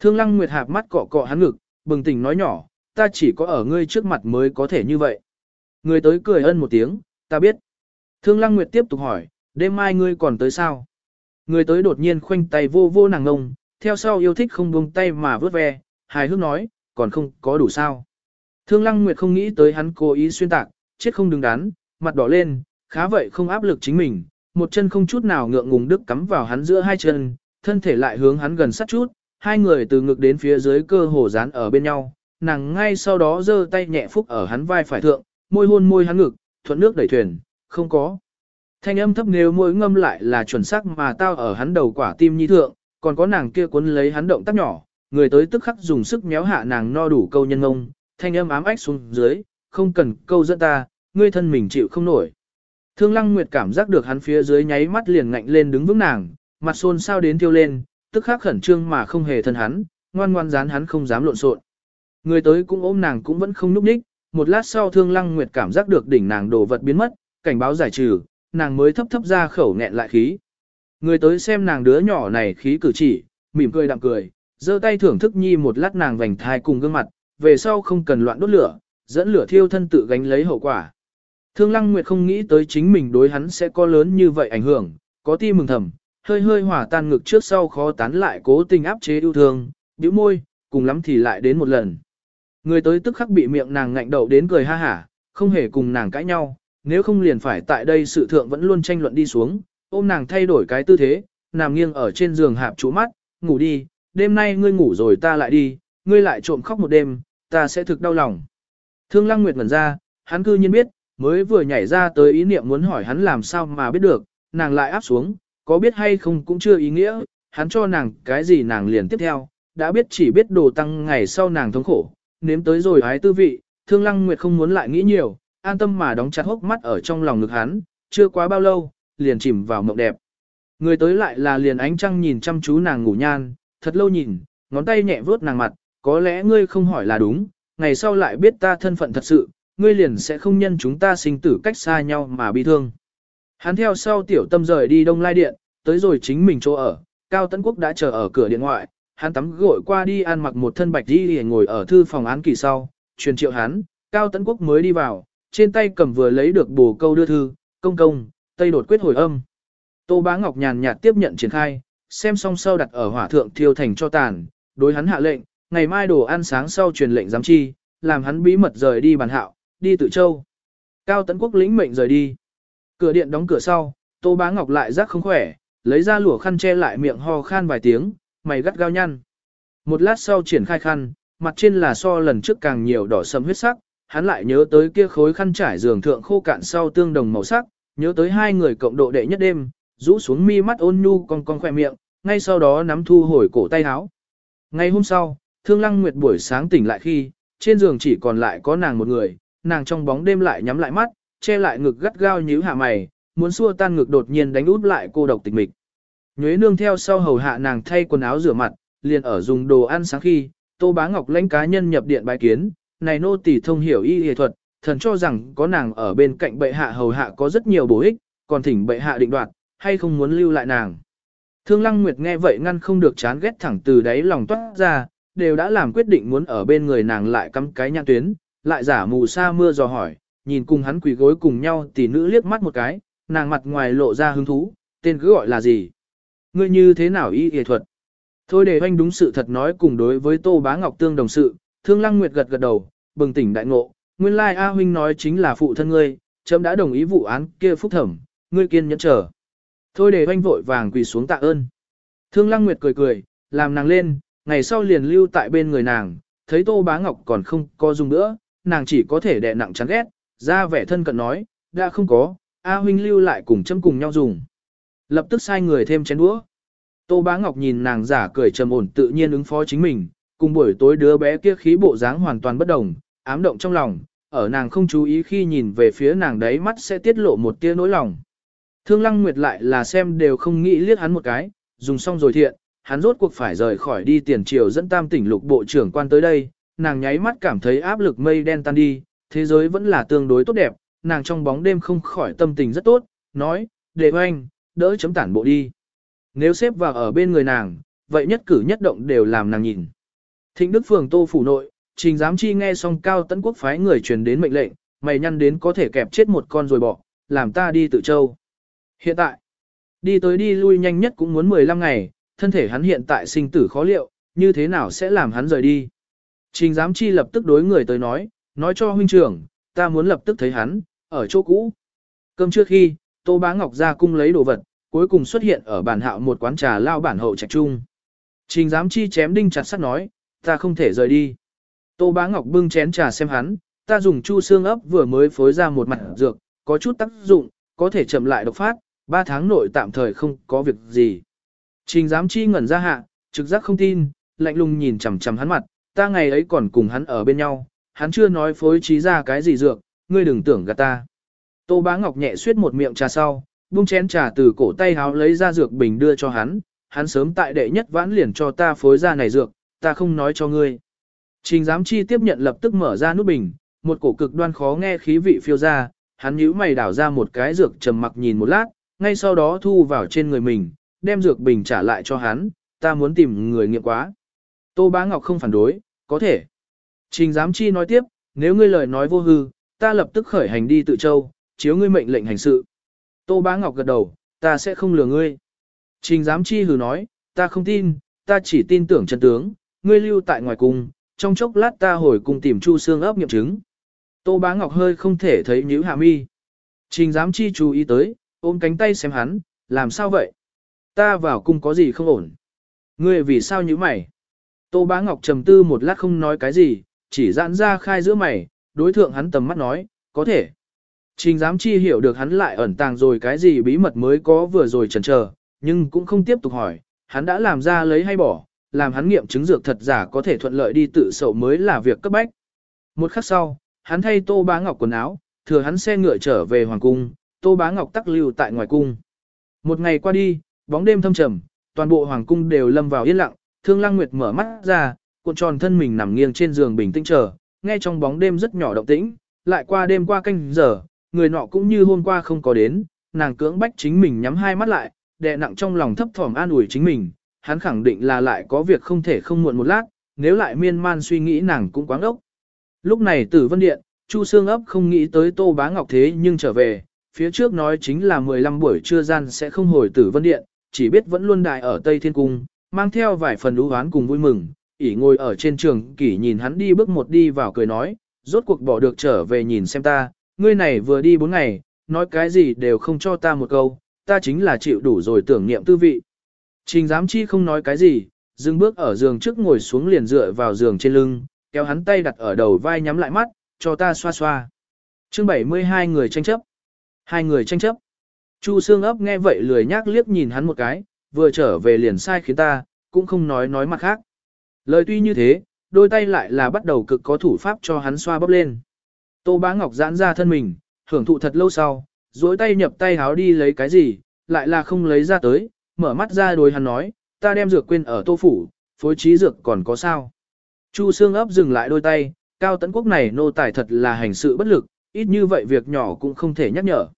Thương lăng nguyệt hạp mắt cọ cọ hắn ngực, bừng tỉnh nói nhỏ, ta chỉ có ở ngươi trước mặt mới có thể như vậy. Người tới cười ân một tiếng, ta biết. Thương lăng nguyệt tiếp tục hỏi, đêm mai ngươi còn tới sao? Người tới đột nhiên khoanh tay vô vô nàng ngông, theo sau yêu thích không buông tay mà vớt ve, hài hước nói, còn không có đủ sao. Thương lăng nguyệt không nghĩ tới hắn cố ý xuyên tạc, chết không đứng đắn, mặt đỏ lên, khá vậy không áp lực chính mình, một chân không chút nào ngượng ngùng đức cắm vào hắn giữa hai chân, thân thể lại hướng hắn gần sát chút, hai người từ ngực đến phía dưới cơ hồ dán ở bên nhau, nàng ngay sau đó giơ tay nhẹ phúc ở hắn vai phải thượng, môi hôn môi hắn ngực, thuận nước đẩy thuyền, không có. Thanh âm thấp nếu môi ngâm lại là chuẩn xác mà tao ở hắn đầu quả tim nhi thượng, còn có nàng kia cuốn lấy hắn động tác nhỏ, người tới tức khắc dùng sức méo hạ nàng no đủ câu nhân ngông, thanh âm ám ách xuống dưới, không cần câu dẫn ta, ngươi thân mình chịu không nổi. Thương Lăng Nguyệt cảm giác được hắn phía dưới nháy mắt liền ngạnh lên đứng vững nàng, mặt xôn sao đến tiêu lên, tức khắc khẩn trương mà không hề thân hắn, ngoan ngoan dán hắn không dám lộn xộn. Người tới cũng ôm nàng cũng vẫn không núp đích, một lát sau Thương Lăng Nguyệt cảm giác được đỉnh nàng đồ vật biến mất, cảnh báo giải trừ, nàng mới thấp thấp ra khẩu nghẹn lại khí. Người tới xem nàng đứa nhỏ này khí cử chỉ, mỉm cười đạm cười, giơ tay thưởng thức nhi một lát nàng vành thai cùng gương mặt, về sau không cần loạn đốt lửa, dẫn lửa thiêu thân tự gánh lấy hậu quả. Thương Lăng Nguyệt không nghĩ tới chính mình đối hắn sẽ có lớn như vậy ảnh hưởng, có ti mừng thầm, hơi hơi hỏa tan ngực trước sau khó tán lại cố tình áp chế yêu thương, bĩu môi, cùng lắm thì lại đến một lần. Người tới tức khắc bị miệng nàng ngạnh đầu đến cười ha hả, không hề cùng nàng cãi nhau, nếu không liền phải tại đây sự thượng vẫn luôn tranh luận đi xuống, ôm nàng thay đổi cái tư thế, nằm nghiêng ở trên giường hạp chú mắt, ngủ đi, đêm nay ngươi ngủ rồi ta lại đi, ngươi lại trộm khóc một đêm, ta sẽ thực đau lòng. Thương Lăng Nguyệt ngẩn ra, hắn cư nhiên biết, mới vừa nhảy ra tới ý niệm muốn hỏi hắn làm sao mà biết được, nàng lại áp xuống, có biết hay không cũng chưa ý nghĩa, hắn cho nàng cái gì nàng liền tiếp theo, đã biết chỉ biết đồ tăng ngày sau nàng thống khổ, nếm tới rồi ái tư vị, Thương Lăng Nguyệt không muốn lại nghĩ nhiều, an tâm mà đóng chặt hốc mắt ở trong lòng ngực hắn, chưa quá bao lâu, liền chìm vào mộng đẹp. Người tới lại là liền ánh trăng nhìn chăm chú nàng ngủ nhan, thật lâu nhìn, ngón tay nhẹ vướt nàng mặt, có lẽ ngươi không hỏi là đúng, ngày sau lại biết ta thân phận thật sự, ngươi liền sẽ không nhân chúng ta sinh tử cách xa nhau mà bi thương. Hắn theo sau tiểu tâm rời đi đông lai điện, tới rồi chính mình chỗ ở, Cao Tấn Quốc đã chờ ở cửa điện ngoại, hắn tắm gội qua đi ăn mặc một thân bạch đi ngồi ở thư phòng án kỳ sau, truyền triệu hắn, Cao Tấn Quốc mới đi vào, trên tay cầm vừa lấy được bổ câu đưa thư, công công, tây đột quyết hồi âm. Tô Bá Ngọc nhàn nhạt tiếp nhận triển khai, xem xong sau đặt ở hỏa thượng thiêu thành cho tàn, đối hắn hạ lệnh, ngày mai đồ ăn sáng sau truyền lệnh giám chi, làm hắn bí mật rời đi bàn hạo, đi tự châu. Cao Tấn Quốc lĩnh mệnh rời đi. Cửa điện đóng cửa sau, Tô Bá Ngọc lại rắc không khỏe, lấy ra lụa khăn che lại miệng ho khan vài tiếng, mày gắt gao nhăn. Một lát sau triển khai khăn, mặt trên là so lần trước càng nhiều đỏ sẫm huyết sắc, hắn lại nhớ tới kia khối khăn trải giường thượng khô cạn sau tương đồng màu sắc, nhớ tới hai người cộng độ đệ nhất đêm, rũ xuống mi mắt ôn nhu con con khỏe miệng, ngay sau đó nắm thu hồi cổ tay áo. Ngày hôm sau, Thương Lăng Nguyệt buổi sáng tỉnh lại khi, trên giường chỉ còn lại có nàng một người, nàng trong bóng đêm lại nhắm lại mắt, che lại ngực gắt gao nhíu hạ mày, muốn xua tan ngực đột nhiên đánh út lại cô độc tịch mịch. Nhuế nương theo sau hầu hạ nàng thay quần áo rửa mặt, liền ở dùng đồ ăn sáng khi, Tô Bá Ngọc lãnh cá nhân nhập điện bài kiến, này nô tỳ thông hiểu y y thuật, thần cho rằng có nàng ở bên cạnh bệ hạ hầu hạ có rất nhiều bổ ích, còn thỉnh bệ hạ định đoạt, hay không muốn lưu lại nàng. Thương Lăng Nguyệt nghe vậy ngăn không được chán ghét thẳng từ đáy lòng toát ra, đều đã làm quyết định muốn ở bên người nàng lại cắm cái nhãn tuyến, lại giả mù sa mưa dò hỏi, nhìn cùng hắn quỳ gối cùng nhau tỷ nữ liếc mắt một cái, nàng mặt ngoài lộ ra hứng thú, tên cứ gọi là gì? Ngươi như thế nào y y thuật? Thôi để hoanh đúng sự thật nói cùng đối với Tô Bá Ngọc tương đồng sự, Thương Lăng Nguyệt gật gật đầu, bừng tỉnh đại ngộ, nguyên lai A huynh nói chính là phụ thân ngươi, chấm đã đồng ý vụ án kia phúc thẩm, ngươi kiên nhẫn chờ. Thôi để hoanh vội vàng quỳ xuống tạ ơn. Thương Lăng Nguyệt cười cười, làm nàng lên, ngày sau liền lưu tại bên người nàng, thấy Tô Bá Ngọc còn không có dùng nữa, nàng chỉ có thể đè nặng chán ghét, ra vẻ thân cận nói, đã không có, A huynh lưu lại cùng châm cùng nhau dùng. Lập tức sai người thêm chén đũa. Tô Bá Ngọc nhìn nàng giả cười trầm ổn tự nhiên ứng phó chính mình, cùng buổi tối đứa bé kia khí bộ dáng hoàn toàn bất đồng, ám động trong lòng, ở nàng không chú ý khi nhìn về phía nàng đấy mắt sẽ tiết lộ một tia nỗi lòng. Thương Lăng Nguyệt lại là xem đều không nghĩ liếc hắn một cái, dùng xong rồi thiện, hắn rốt cuộc phải rời khỏi đi tiền triều dẫn tam tỉnh lục bộ trưởng quan tới đây, nàng nháy mắt cảm thấy áp lực mây đen tan đi, thế giới vẫn là tương đối tốt đẹp, nàng trong bóng đêm không khỏi tâm tình rất tốt, nói, để anh, đỡ chấm tản bộ đi. Nếu xếp vào ở bên người nàng, vậy nhất cử nhất động đều làm nàng nhìn. Thịnh Đức Phường Tô Phủ Nội, Trình Giám Chi nghe xong Cao Tấn Quốc phái người truyền đến mệnh lệnh, mày nhăn đến có thể kẹp chết một con rồi bỏ, làm ta đi tự châu. Hiện tại, đi tới đi lui nhanh nhất cũng muốn 15 ngày, thân thể hắn hiện tại sinh tử khó liệu, như thế nào sẽ làm hắn rời đi. Trình Giám Chi lập tức đối người tới nói, nói cho huynh trưởng, ta muốn lập tức thấy hắn, ở chỗ cũ. Cơm trước khi, Tô Bá Ngọc ra cung lấy đồ vật, cuối cùng xuất hiện ở bản hạo một quán trà lao bản hậu trạch trung. Trình giám chi chém đinh chặt sắt nói, ta không thể rời đi. Tô Bá Ngọc bưng chén trà xem hắn, ta dùng chu xương ấp vừa mới phối ra một mặt dược, có chút tác dụng, có thể chậm lại độc phát, ba tháng nội tạm thời không có việc gì. Trình giám chi ngẩn ra hạ, trực giác không tin, lạnh lùng nhìn chằm chằm hắn mặt, ta ngày ấy còn cùng hắn ở bên nhau, hắn chưa nói phối trí ra cái gì dược, ngươi đừng tưởng gạt ta. Tô Bá Ngọc nhẹ suyết một miệng trà sau, buông chén trà từ cổ tay háo lấy ra dược bình đưa cho hắn, hắn sớm tại đệ nhất vãn liền cho ta phối ra này dược, ta không nói cho ngươi. Trình giám chi tiếp nhận lập tức mở ra nút bình, một cổ cực đoan khó nghe khí vị phiêu ra, hắn nhíu mày đảo ra một cái dược trầm mặc nhìn một lát, ngay sau đó thu vào trên người mình, đem dược bình trả lại cho hắn, ta muốn tìm người nghiệm quá. Tô Bá Ngọc không phản đối, có thể. Trình giám chi nói tiếp, nếu ngươi lời nói vô hư, ta lập tức khởi hành đi tự châu, chiếu ngươi mệnh lệnh hành sự. Tô Bá Ngọc gật đầu, ta sẽ không lừa ngươi. Trình giám chi hừ nói, ta không tin, ta chỉ tin tưởng chân tướng, ngươi lưu tại ngoài cung, trong chốc lát ta hồi cùng tìm Chu Xương ấp nghiệm chứng. Tô Bá Ngọc hơi không thể thấy nhíu hạ mi. Trình giám chi chú ý tới, ôm cánh tay xem hắn, làm sao vậy? Ta vào cung có gì không ổn? Ngươi vì sao như mày? Tô Bá Ngọc trầm tư một lát không nói cái gì, chỉ giãn ra khai giữa mày, đối thượng hắn tầm mắt nói, có thể. Trình giám chi hiểu được hắn lại ẩn tàng rồi cái gì bí mật mới có vừa rồi chần chờ, nhưng cũng không tiếp tục hỏi, hắn đã làm ra lấy hay bỏ, làm hắn nghiệm chứng dược thật giả có thể thuận lợi đi tự sậu mới là việc cấp bách. Một khắc sau, hắn thay Tô Bá Ngọc quần áo, thừa hắn xe ngựa trở về hoàng cung, Tô Bá Ngọc tắc lưu tại ngoài cung. Một ngày qua đi, bóng đêm thâm trầm, toàn bộ hoàng cung đều lâm vào yên lặng, Thương Lăng Nguyệt mở mắt ra, cuộn tròn thân mình nằm nghiêng trên giường bình tĩnh chờ, nghe trong bóng đêm rất nhỏ động tĩnh, lại qua đêm qua canh giờ, người nọ cũng như hôm qua không có đến, nàng cưỡng bách chính mình nhắm hai mắt lại, đè nặng trong lòng thấp thỏm an ủi chính mình, hắn khẳng định là lại có việc không thể không muộn một lát, nếu lại miên man suy nghĩ nàng cũng quáng ốc. Lúc này tử vân điện, Chu Sương ấp không nghĩ tới Tô Bá Ngọc thế nhưng trở về, phía trước nói chính là 15 buổi trưa gian sẽ không hồi tử vân điện, chỉ biết vẫn luôn đại ở Tây Thiên Cung, mang theo vài phần lũ hoán cùng vui mừng, ỉ ngồi ở trên trường kỷ nhìn hắn đi bước một đi vào cười nói, rốt cuộc bỏ được trở về nhìn xem ta, ngươi này vừa đi bốn ngày, nói cái gì đều không cho ta một câu, ta chính là chịu đủ rồi tưởng niệm tư vị. Trình giám chi không nói cái gì, dừng bước ở giường trước ngồi xuống liền dựa vào giường trên lưng, kéo hắn tay đặt ở đầu vai nhắm lại mắt, cho ta xoa xoa. chương 72 người tranh chấp. Hai người tranh chấp. Chu Sương ấp nghe vậy lười nhác liếc nhìn hắn một cái, vừa trở về liền sai khiến ta, cũng không nói nói mặt khác. Lời tuy như thế, đôi tay lại là bắt đầu cực có thủ pháp cho hắn xoa bóp lên. Tô Bá Ngọc giãn ra thân mình, hưởng thụ thật lâu sau, duỗi tay nhập tay háo đi lấy cái gì, lại là không lấy ra tới, mở mắt ra đối hắn nói, ta đem dược quên ở tô phủ, phối trí dược còn có sao. Chu Sương ấp dừng lại đôi tay, cao tấn quốc này nô tài thật là hành sự bất lực, ít như vậy việc nhỏ cũng không thể nhắc nhở.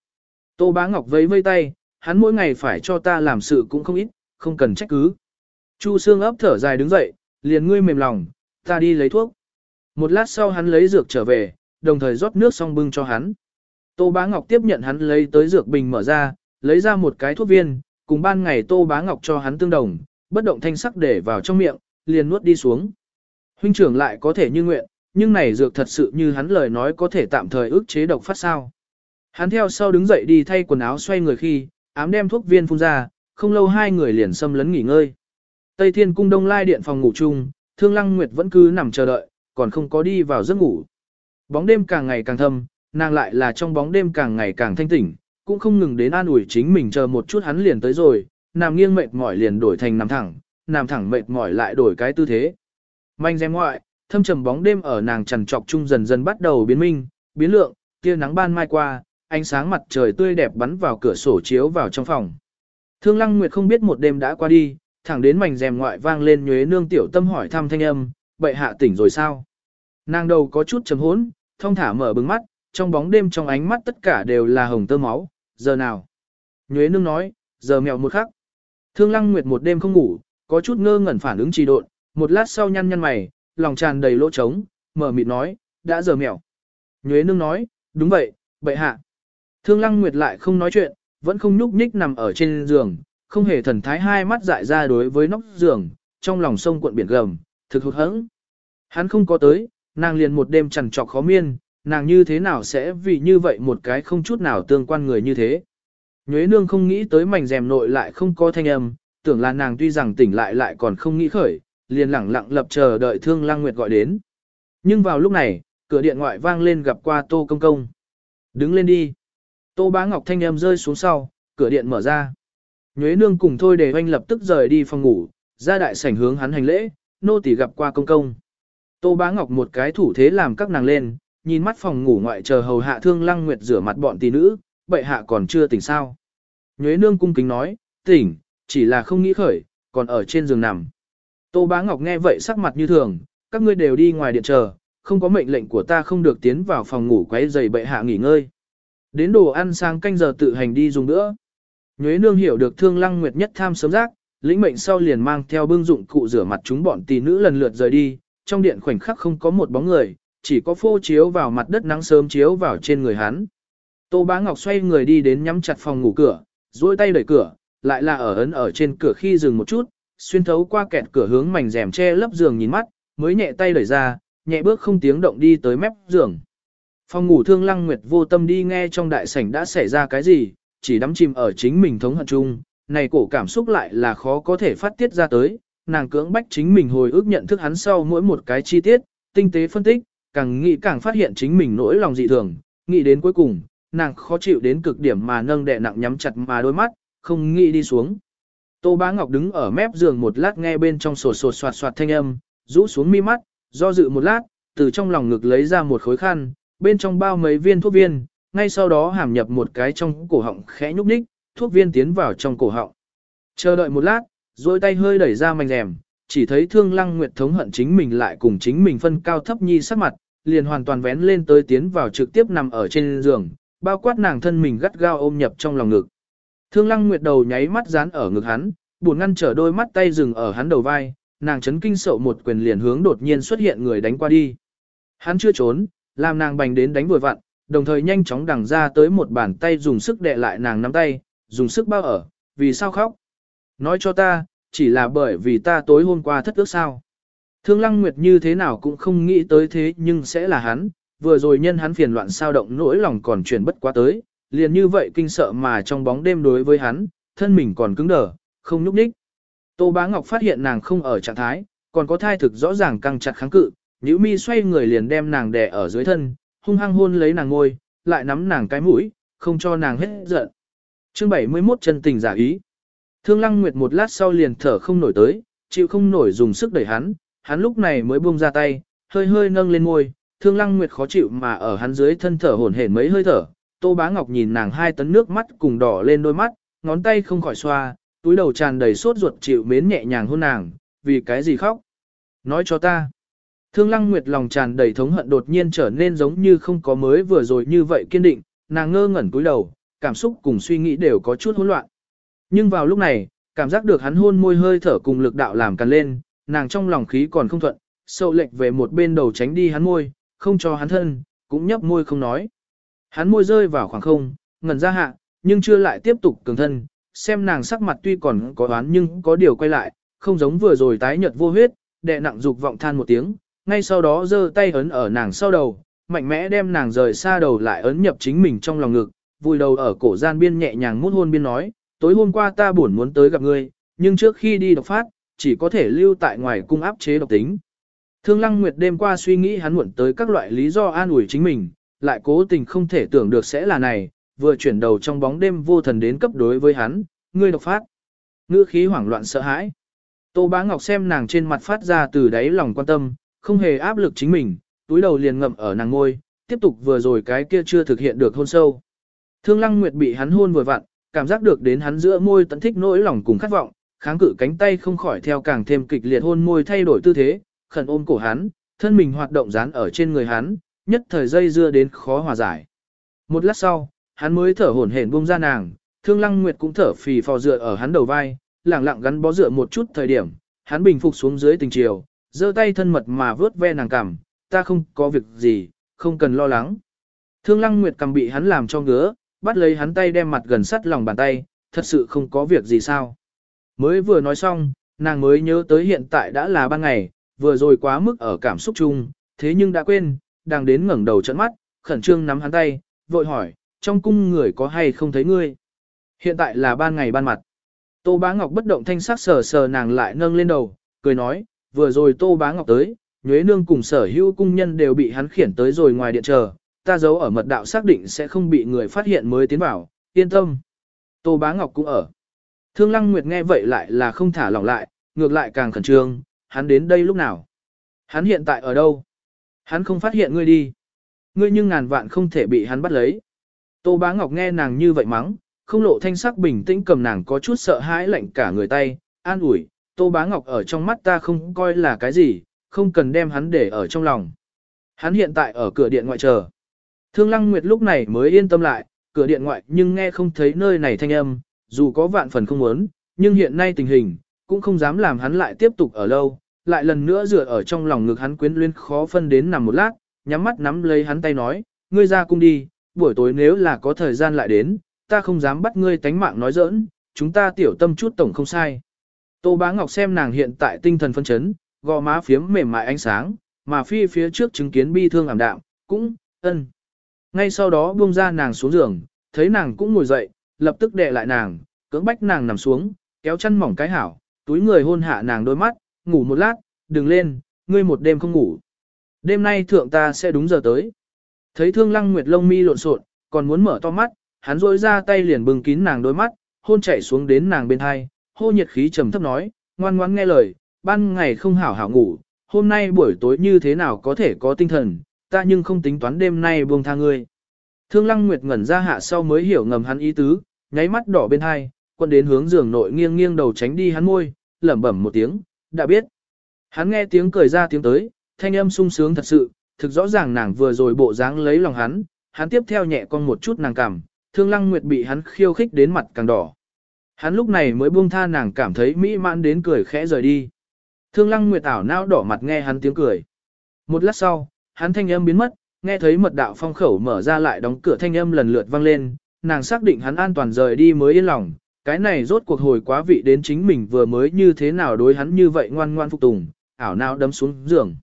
Tô Bá Ngọc vẫy vây tay, hắn mỗi ngày phải cho ta làm sự cũng không ít, không cần trách cứ. Chu Sương ấp thở dài đứng dậy, liền ngươi mềm lòng, ta đi lấy thuốc. Một lát sau hắn lấy dược trở về, đồng thời rót nước xong bưng cho hắn. Tô Bá Ngọc tiếp nhận hắn lấy tới dược bình mở ra, lấy ra một cái thuốc viên, cùng ban ngày Tô Bá Ngọc cho hắn tương đồng, bất động thanh sắc để vào trong miệng, liền nuốt đi xuống. Huynh trưởng lại có thể như nguyện, nhưng này dược thật sự như hắn lời nói có thể tạm thời ức chế độc phát sao. Hắn theo sau đứng dậy đi thay quần áo xoay người khi, ám đem thuốc viên phun ra, không lâu hai người liền xâm lấn nghỉ ngơi. Tây Thiên Cung Đông Lai Điện phòng ngủ chung, Thương Lăng Nguyệt vẫn cứ nằm chờ đợi, còn không có đi vào giấc ngủ. Bóng đêm càng ngày càng thâm, nàng lại là trong bóng đêm càng ngày càng thanh tỉnh, cũng không ngừng đến an ủi chính mình chờ một chút hắn liền tới rồi, nằm nghiêng mệt mỏi liền đổi thành nằm thẳng, nằm thẳng mệt mỏi lại đổi cái tư thế. Manh dèm ngoại, thâm trầm bóng đêm ở nàng trằn trọc chung dần dần bắt đầu biến minh, biến lượng, tia nắng ban mai qua, ánh sáng mặt trời tươi đẹp bắn vào cửa sổ chiếu vào trong phòng. Thương Lăng Nguyệt không biết một đêm đã qua đi, thẳng đến mảnh rèm ngoại vang lên nhuế nương tiểu tâm hỏi thăm thanh âm, bệ hạ tỉnh rồi sao? Nàng đầu có chút trầm hốn, thông thả mở bừng mắt, trong bóng đêm trong ánh mắt tất cả đều là hồng tơ máu, giờ nào? Nhuế nương nói, giờ mèo một khắc. Thương Lăng Nguyệt một đêm không ngủ, có chút ngơ ngẩn phản ứng trì độn, một lát sau nhăn nhăn mày, lòng tràn đầy lỗ trống, mở mịt nói, đã giờ mèo. Nhuế nương nói, đúng vậy, bệ hạ. Thương Lăng Nguyệt lại không nói chuyện, vẫn không nhúc nhích nằm ở trên giường, không hề thần thái hai mắt dại ra đối với nóc giường, trong lòng sông cuộn biển gầm, thực hụt hẫng. Hắn không có tới, nàng liền một đêm trằn trọc khó miên, nàng như thế nào sẽ vì như vậy một cái không chút nào tương quan người như thế. Nhuế nương không nghĩ tới mảnh rèm nội lại không có thanh âm, tưởng là nàng tuy rằng tỉnh lại lại còn không nghĩ khởi, liền lẳng lặng lập chờ đợi thương lang nguyệt gọi đến. Nhưng vào lúc này, cửa điện ngoại vang lên gặp qua tô công công. Đứng lên đi. Tô bá ngọc thanh âm rơi xuống sau, cửa điện mở ra. Nhuế nương cùng thôi để anh lập tức rời đi phòng ngủ, ra đại sảnh hướng hắn hành lễ, nô tỳ gặp qua công công. Tô bá ngọc một cái thủ thế làm các nàng lên, nhìn mắt phòng ngủ ngoại chờ hầu hạ thương lăng nguyệt rửa mặt bọn tỷ nữ, bệ hạ còn chưa tỉnh sao. Nhuế nương cung kính nói, tỉnh, chỉ là không nghĩ khởi, còn ở trên giường nằm. Tô bá ngọc nghe vậy sắc mặt như thường, các ngươi đều đi ngoài điện chờ, không có mệnh lệnh của ta không được tiến vào phòng ngủ quấy giày bệ hạ nghỉ ngơi. Đến đồ ăn sang canh giờ tự hành đi dùng nữa. Nhuế nương hiểu được thương lăng nguyệt nhất tham sớm giác, lĩnh mệnh sau liền mang theo bưng dụng cụ rửa mặt chúng bọn tỷ nữ lần lượt rời đi, trong điện khoảnh khắc không có một bóng người, chỉ có phô chiếu vào mặt đất nắng sớm chiếu vào trên người hắn. Tô Bá Ngọc xoay người đi đến nhắm chặt phòng ngủ cửa, duỗi tay đẩy cửa, lại là ở ấn ở trên cửa khi dừng một chút, xuyên thấu qua kẹt cửa hướng mảnh rèm che lấp giường nhìn mắt, mới nhẹ tay đẩy ra, nhẹ bước không tiếng động đi tới mép giường. Phòng ngủ thương lăng nguyệt vô tâm đi nghe trong đại sảnh đã xảy ra cái gì, chỉ đắm chìm ở chính mình thống hận chung, này cổ cảm xúc lại là khó có thể phát tiết ra tới, nàng cưỡng bách chính mình hồi ức nhận thức hắn sau mỗi một cái chi tiết, tinh tế phân tích, càng nghĩ càng phát hiện chính mình nỗi lòng dị thường, nghĩ đến cuối cùng, nàng khó chịu đến cực điểm mà nâng đè nặng nhắm chặt mà đôi mắt, không nghĩ đi xuống. Tô Bá Ngọc đứng ở mép giường một lát nghe bên trong sột sột soạt soạt thanh âm, rũ xuống mi mắt, do dự một lát, từ trong lòng ngực lấy ra một khối khăn, bên trong bao mấy viên thuốc viên, ngay sau đó hàm nhập một cái trong cổ họng khẽ nhúc nhích, thuốc viên tiến vào trong cổ họng. Chờ đợi một lát, rồi tay hơi đẩy ra mảnh rèm, chỉ thấy Thương Lăng Nguyệt thống hận chính mình lại cùng chính mình phân cao thấp nhi sắc mặt, liền hoàn toàn vén lên tới tiến vào trực tiếp nằm ở trên giường, bao quát nàng thân mình gắt gao ôm nhập trong lòng ngực. Thương Lăng Nguyệt đầu nháy mắt dán ở ngực hắn, buồn ngăn trở đôi mắt tay dừng ở hắn đầu vai, nàng chấn kinh sợ một quyền liền hướng đột nhiên xuất hiện người đánh qua đi. Hắn chưa trốn, làm nàng bành đến đánh vừa vặn, đồng thời nhanh chóng đằng ra tới một bàn tay dùng sức đè lại nàng nắm tay, dùng sức bao ở, vì sao khóc? Nói cho ta, chỉ là bởi vì ta tối hôm qua thất ước sao. Thương Lăng Nguyệt như thế nào cũng không nghĩ tới thế nhưng sẽ là hắn, vừa rồi nhân hắn phiền loạn sao động nỗi lòng còn chuyển bất quá tới, liền như vậy kinh sợ mà trong bóng đêm đối với hắn, thân mình còn cứng đờ, không nhúc nhích. Tô Bá Ngọc phát hiện nàng không ở trạng thái, còn có thai thực rõ ràng căng chặt kháng cự, Nhữ mi xoay người liền đem nàng đè ở dưới thân, hung hăng hôn lấy nàng ngôi, lại nắm nàng cái mũi, không cho nàng hết giận. Chương 71 chân tình giả ý. Thương Lăng Nguyệt một lát sau liền thở không nổi tới, chịu không nổi dùng sức đẩy hắn, hắn lúc này mới buông ra tay, hơi hơi nâng lên môi, Thương Lăng Nguyệt khó chịu mà ở hắn dưới thân thở hổn hển mấy hơi thở. Tô Bá Ngọc nhìn nàng hai tấn nước mắt cùng đỏ lên đôi mắt, ngón tay không khỏi xoa, túi đầu tràn đầy sốt ruột chịu mến nhẹ nhàng hôn nàng, vì cái gì khóc? Nói cho ta. Thương Lăng Nguyệt lòng tràn đầy thống hận đột nhiên trở nên giống như không có mới vừa rồi như vậy kiên định, nàng ngơ ngẩn cúi đầu, cảm xúc cùng suy nghĩ đều có chút hỗn loạn. Nhưng vào lúc này, cảm giác được hắn hôn môi hơi thở cùng lực đạo làm càng lên, nàng trong lòng khí còn không thuận, sâu lệch về một bên đầu tránh đi hắn môi, không cho hắn thân, cũng nhấp môi không nói. Hắn môi rơi vào khoảng không, ngẩn ra hạ, nhưng chưa lại tiếp tục cường thân, xem nàng sắc mặt tuy còn có oán nhưng có điều quay lại, không giống vừa rồi tái nhợt vô huyết, đệ nặng dục vọng than một tiếng, ngay sau đó giơ tay ấn ở nàng sau đầu, mạnh mẽ đem nàng rời xa đầu lại ấn nhập chính mình trong lòng ngực, vùi đầu ở cổ gian biên nhẹ nhàng mút hôn biên nói, tối hôm qua ta buồn muốn tới gặp ngươi, nhưng trước khi đi độc phát, chỉ có thể lưu tại ngoài cung áp chế độc tính. Thương Lăng Nguyệt đêm qua suy nghĩ hắn muộn tới các loại lý do an ủi chính mình, lại cố tình không thể tưởng được sẽ là này, vừa chuyển đầu trong bóng đêm vô thần đến cấp đối với hắn, ngươi độc phát. Ngữ khí hoảng loạn sợ hãi. Tô Bá Ngọc xem nàng trên mặt phát ra từ đáy lòng quan tâm, không hề áp lực chính mình, túi đầu liền ngậm ở nàng ngôi, tiếp tục vừa rồi cái kia chưa thực hiện được hôn sâu. Thương Lăng Nguyệt bị hắn hôn vừa vặn, cảm giác được đến hắn giữa môi tận thích nỗi lòng cùng khát vọng, kháng cự cánh tay không khỏi theo càng thêm kịch liệt hôn môi thay đổi tư thế, khẩn ôm cổ hắn, thân mình hoạt động dán ở trên người hắn, nhất thời dây dưa đến khó hòa giải. Một lát sau, hắn mới thở hổn hển buông ra nàng, Thương Lăng Nguyệt cũng thở phì phò dựa ở hắn đầu vai, lẳng lặng gắn bó dựa một chút thời điểm, hắn bình phục xuống dưới tình chiều, giơ tay thân mật mà vớt ve nàng cằm, ta không có việc gì, không cần lo lắng. Thương Lăng Nguyệt cầm bị hắn làm cho ngứa, bắt lấy hắn tay đem mặt gần sắt lòng bàn tay, thật sự không có việc gì sao. Mới vừa nói xong, nàng mới nhớ tới hiện tại đã là ban ngày, vừa rồi quá mức ở cảm xúc chung, thế nhưng đã quên, đang đến ngẩng đầu trận mắt, khẩn trương nắm hắn tay, vội hỏi, trong cung người có hay không thấy ngươi? Hiện tại là ban ngày ban mặt. Tô Bá Ngọc bất động thanh sắc sờ sờ nàng lại nâng lên đầu, cười nói, vừa rồi Tô Bá Ngọc tới, Nhuế Nương cùng sở hữu cung nhân đều bị hắn khiển tới rồi ngoài điện chờ, ta giấu ở mật đạo xác định sẽ không bị người phát hiện mới tiến vào, yên tâm. Tô Bá Ngọc cũng ở. Thương Lăng Nguyệt nghe vậy lại là không thả lỏng lại, ngược lại càng khẩn trương, hắn đến đây lúc nào? Hắn hiện tại ở đâu? Hắn không phát hiện ngươi đi. Ngươi nhưng ngàn vạn không thể bị hắn bắt lấy. Tô Bá Ngọc nghe nàng như vậy mắng, không lộ thanh sắc bình tĩnh cầm nàng có chút sợ hãi lạnh cả người tay, an ủi, Tô Bá Ngọc ở trong mắt ta không coi là cái gì, không cần đem hắn để ở trong lòng. Hắn hiện tại ở cửa điện ngoại chờ. Thương Lăng Nguyệt lúc này mới yên tâm lại, cửa điện ngoại nhưng nghe không thấy nơi này thanh âm, dù có vạn phần không muốn, nhưng hiện nay tình hình, cũng không dám làm hắn lại tiếp tục ở lâu, lại lần nữa dựa ở trong lòng ngực hắn quyến luyến khó phân đến nằm một lát, nhắm mắt nắm lấy hắn tay nói, ngươi ra cung đi, buổi tối nếu là có thời gian lại đến, ta không dám bắt ngươi tánh mạng nói giỡn, chúng ta tiểu tâm chút tổng không sai. Tô Bá Ngọc xem nàng hiện tại tinh thần phân chấn, gò má phiếm mềm mại ánh sáng, mà phi phía trước chứng kiến bi thương ảm đạm, cũng, ân. Ngay sau đó buông ra nàng xuống giường, thấy nàng cũng ngồi dậy, lập tức đè lại nàng, cưỡng bách nàng nằm xuống, kéo chân mỏng cái hảo, túi người hôn hạ nàng đôi mắt, ngủ một lát, đừng lên, ngươi một đêm không ngủ. Đêm nay thượng ta sẽ đúng giờ tới. Thấy thương lăng nguyệt lông mi lộn xộn, còn muốn mở to mắt, hắn rỗi ra tay liền bưng kín nàng đôi mắt, hôn chảy xuống đến nàng bên hai, hô nhiệt khí trầm thấp nói, ngoan ngoãn nghe lời, ban ngày không hảo hảo ngủ, hôm nay buổi tối như thế nào có thể có tinh thần, ta nhưng không tính toán đêm nay buông tha ngươi. Thương Lăng Nguyệt ngẩn ra hạ sau mới hiểu ngầm hắn ý tứ, nháy mắt đỏ bên hai, quân đến hướng giường nội nghiêng nghiêng đầu tránh đi hắn môi, lẩm bẩm một tiếng, đã biết. Hắn nghe tiếng cười ra tiếng tới, thanh âm sung sướng thật sự, thực rõ ràng nàng vừa rồi bộ dáng lấy lòng hắn, hắn tiếp theo nhẹ con một chút nàng cảm, Thương Lăng Nguyệt bị hắn khiêu khích đến mặt càng đỏ. Hắn lúc này mới buông tha nàng cảm thấy mỹ mãn đến cười khẽ rời đi. Thương Lăng Nguyệt ảo não đỏ mặt nghe hắn tiếng cười. Một lát sau, hắn thanh âm biến mất, nghe thấy mật đạo phong khẩu mở ra lại đóng cửa thanh âm lần lượt vang lên, nàng xác định hắn an toàn rời đi mới yên lòng, cái này rốt cuộc hồi quá vị đến chính mình vừa mới như thế nào đối hắn như vậy ngoan ngoan phục tùng, ảo não đấm xuống giường.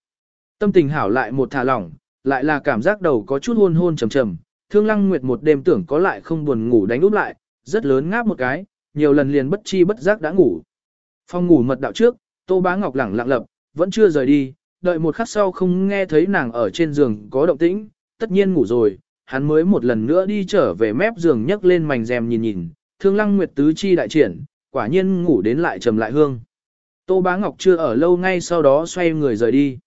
Tâm tình hảo lại một thả lỏng, lại là cảm giác đầu có chút hôn hôn trầm trầm, thương lăng nguyệt một đêm tưởng có lại không buồn ngủ đánh úp lại, rất lớn ngáp một cái, nhiều lần liền bất chi bất giác đã ngủ. Phong ngủ mật đạo trước, Tô Bá Ngọc lẳng lặng lập, vẫn chưa rời đi, đợi một khắc sau không nghe thấy nàng ở trên giường có động tĩnh, tất nhiên ngủ rồi, hắn mới một lần nữa đi trở về mép giường nhấc lên mảnh rèm nhìn nhìn, thương lăng nguyệt tứ chi đại triển, quả nhiên ngủ đến lại trầm lại hương. Tô Bá Ngọc chưa ở lâu ngay sau đó xoay người rời đi.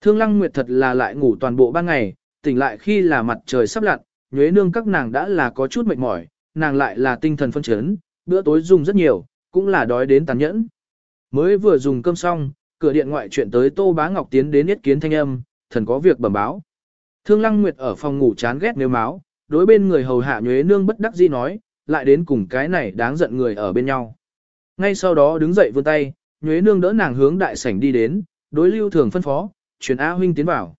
Thương lăng nguyệt thật là lại ngủ toàn bộ ban ngày, tỉnh lại khi là mặt trời sắp lặn, nhuế nương các nàng đã là có chút mệt mỏi, nàng lại là tinh thần phân chấn, bữa tối dùng rất nhiều, cũng là đói đến tàn nhẫn. Mới vừa dùng cơm xong, cửa điện ngoại chuyện tới Tô Bá Ngọc tiến đến yết kiến thanh âm, thần có việc bẩm báo. Thương Lăng Nguyệt ở phòng ngủ chán ghét nếu máu, đối bên người hầu hạ nhuế nương bất đắc dĩ nói, lại đến cùng cái này đáng giận người ở bên nhau. Ngay sau đó đứng dậy vươn tay, nhuế nương đỡ nàng hướng đại sảnh đi đến, đối lưu thường phân phó, truyền A huynh tiến vào.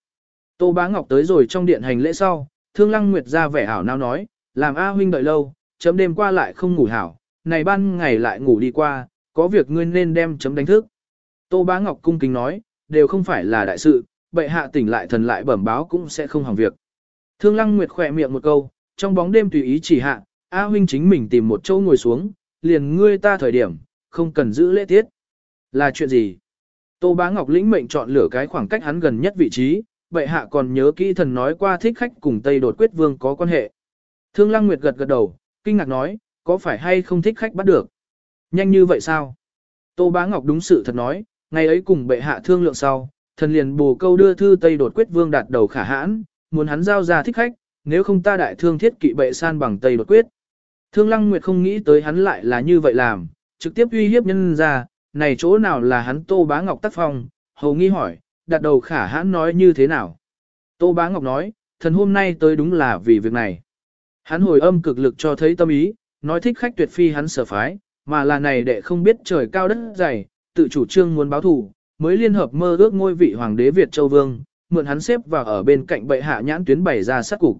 Tô Bá Ngọc tới rồi trong điện hành lễ sau, Thương Lăng Nguyệt ra vẻ hảo nao nói, làm A huynh đợi lâu, chấm đêm qua lại không ngủ hảo, này ban ngày lại ngủ đi qua, có việc ngươi nên đem chấm đánh thức. Tô Bá Ngọc cung kính nói, đều không phải là đại sự, bệ hạ tỉnh lại thần lại bẩm báo cũng sẽ không hỏng việc. Thương Lăng Nguyệt khỏe miệng một câu, trong bóng đêm tùy ý chỉ hạ, A huynh chính mình tìm một chỗ ngồi xuống, liền ngươi ta thời điểm, không cần giữ lễ tiết. Là chuyện gì? Tô Bá Ngọc lĩnh mệnh chọn lửa cái khoảng cách hắn gần nhất vị trí, bệ hạ còn nhớ kỹ thần nói qua thích khách cùng Tây Đột Quyết Vương có quan hệ. Thương Lăng Nguyệt gật gật đầu, kinh ngạc nói, có phải hay không thích khách bắt được? Nhanh như vậy sao? Tô Bá Ngọc đúng sự thật nói, ngày ấy cùng bệ hạ thương lượng sau, thần liền bù câu đưa thư Tây đột quyết vương đạt đầu khả hãn, muốn hắn giao ra thích khách, nếu không ta đại thương thiết kỵ bệ san bằng Tây đột quyết. Thương Lăng Nguyệt không nghĩ tới hắn lại là như vậy làm, trực tiếp uy hiếp nhân ra, này chỗ nào là hắn Tô Bá Ngọc tác phong, hầu nghi hỏi, đạt đầu khả hãn nói như thế nào. Tô Bá Ngọc nói, thần hôm nay tới đúng là vì việc này. Hắn hồi âm cực lực cho thấy tâm ý, nói thích khách tuyệt phi hắn sở phái, mà là này đệ không biết trời cao đất dày, tự chủ trương muốn báo thù, mới liên hợp mơ ước ngôi vị hoàng đế Việt Châu Vương, mượn hắn xếp vào ở bên cạnh bệ hạ nhãn tuyến bày ra sát cục.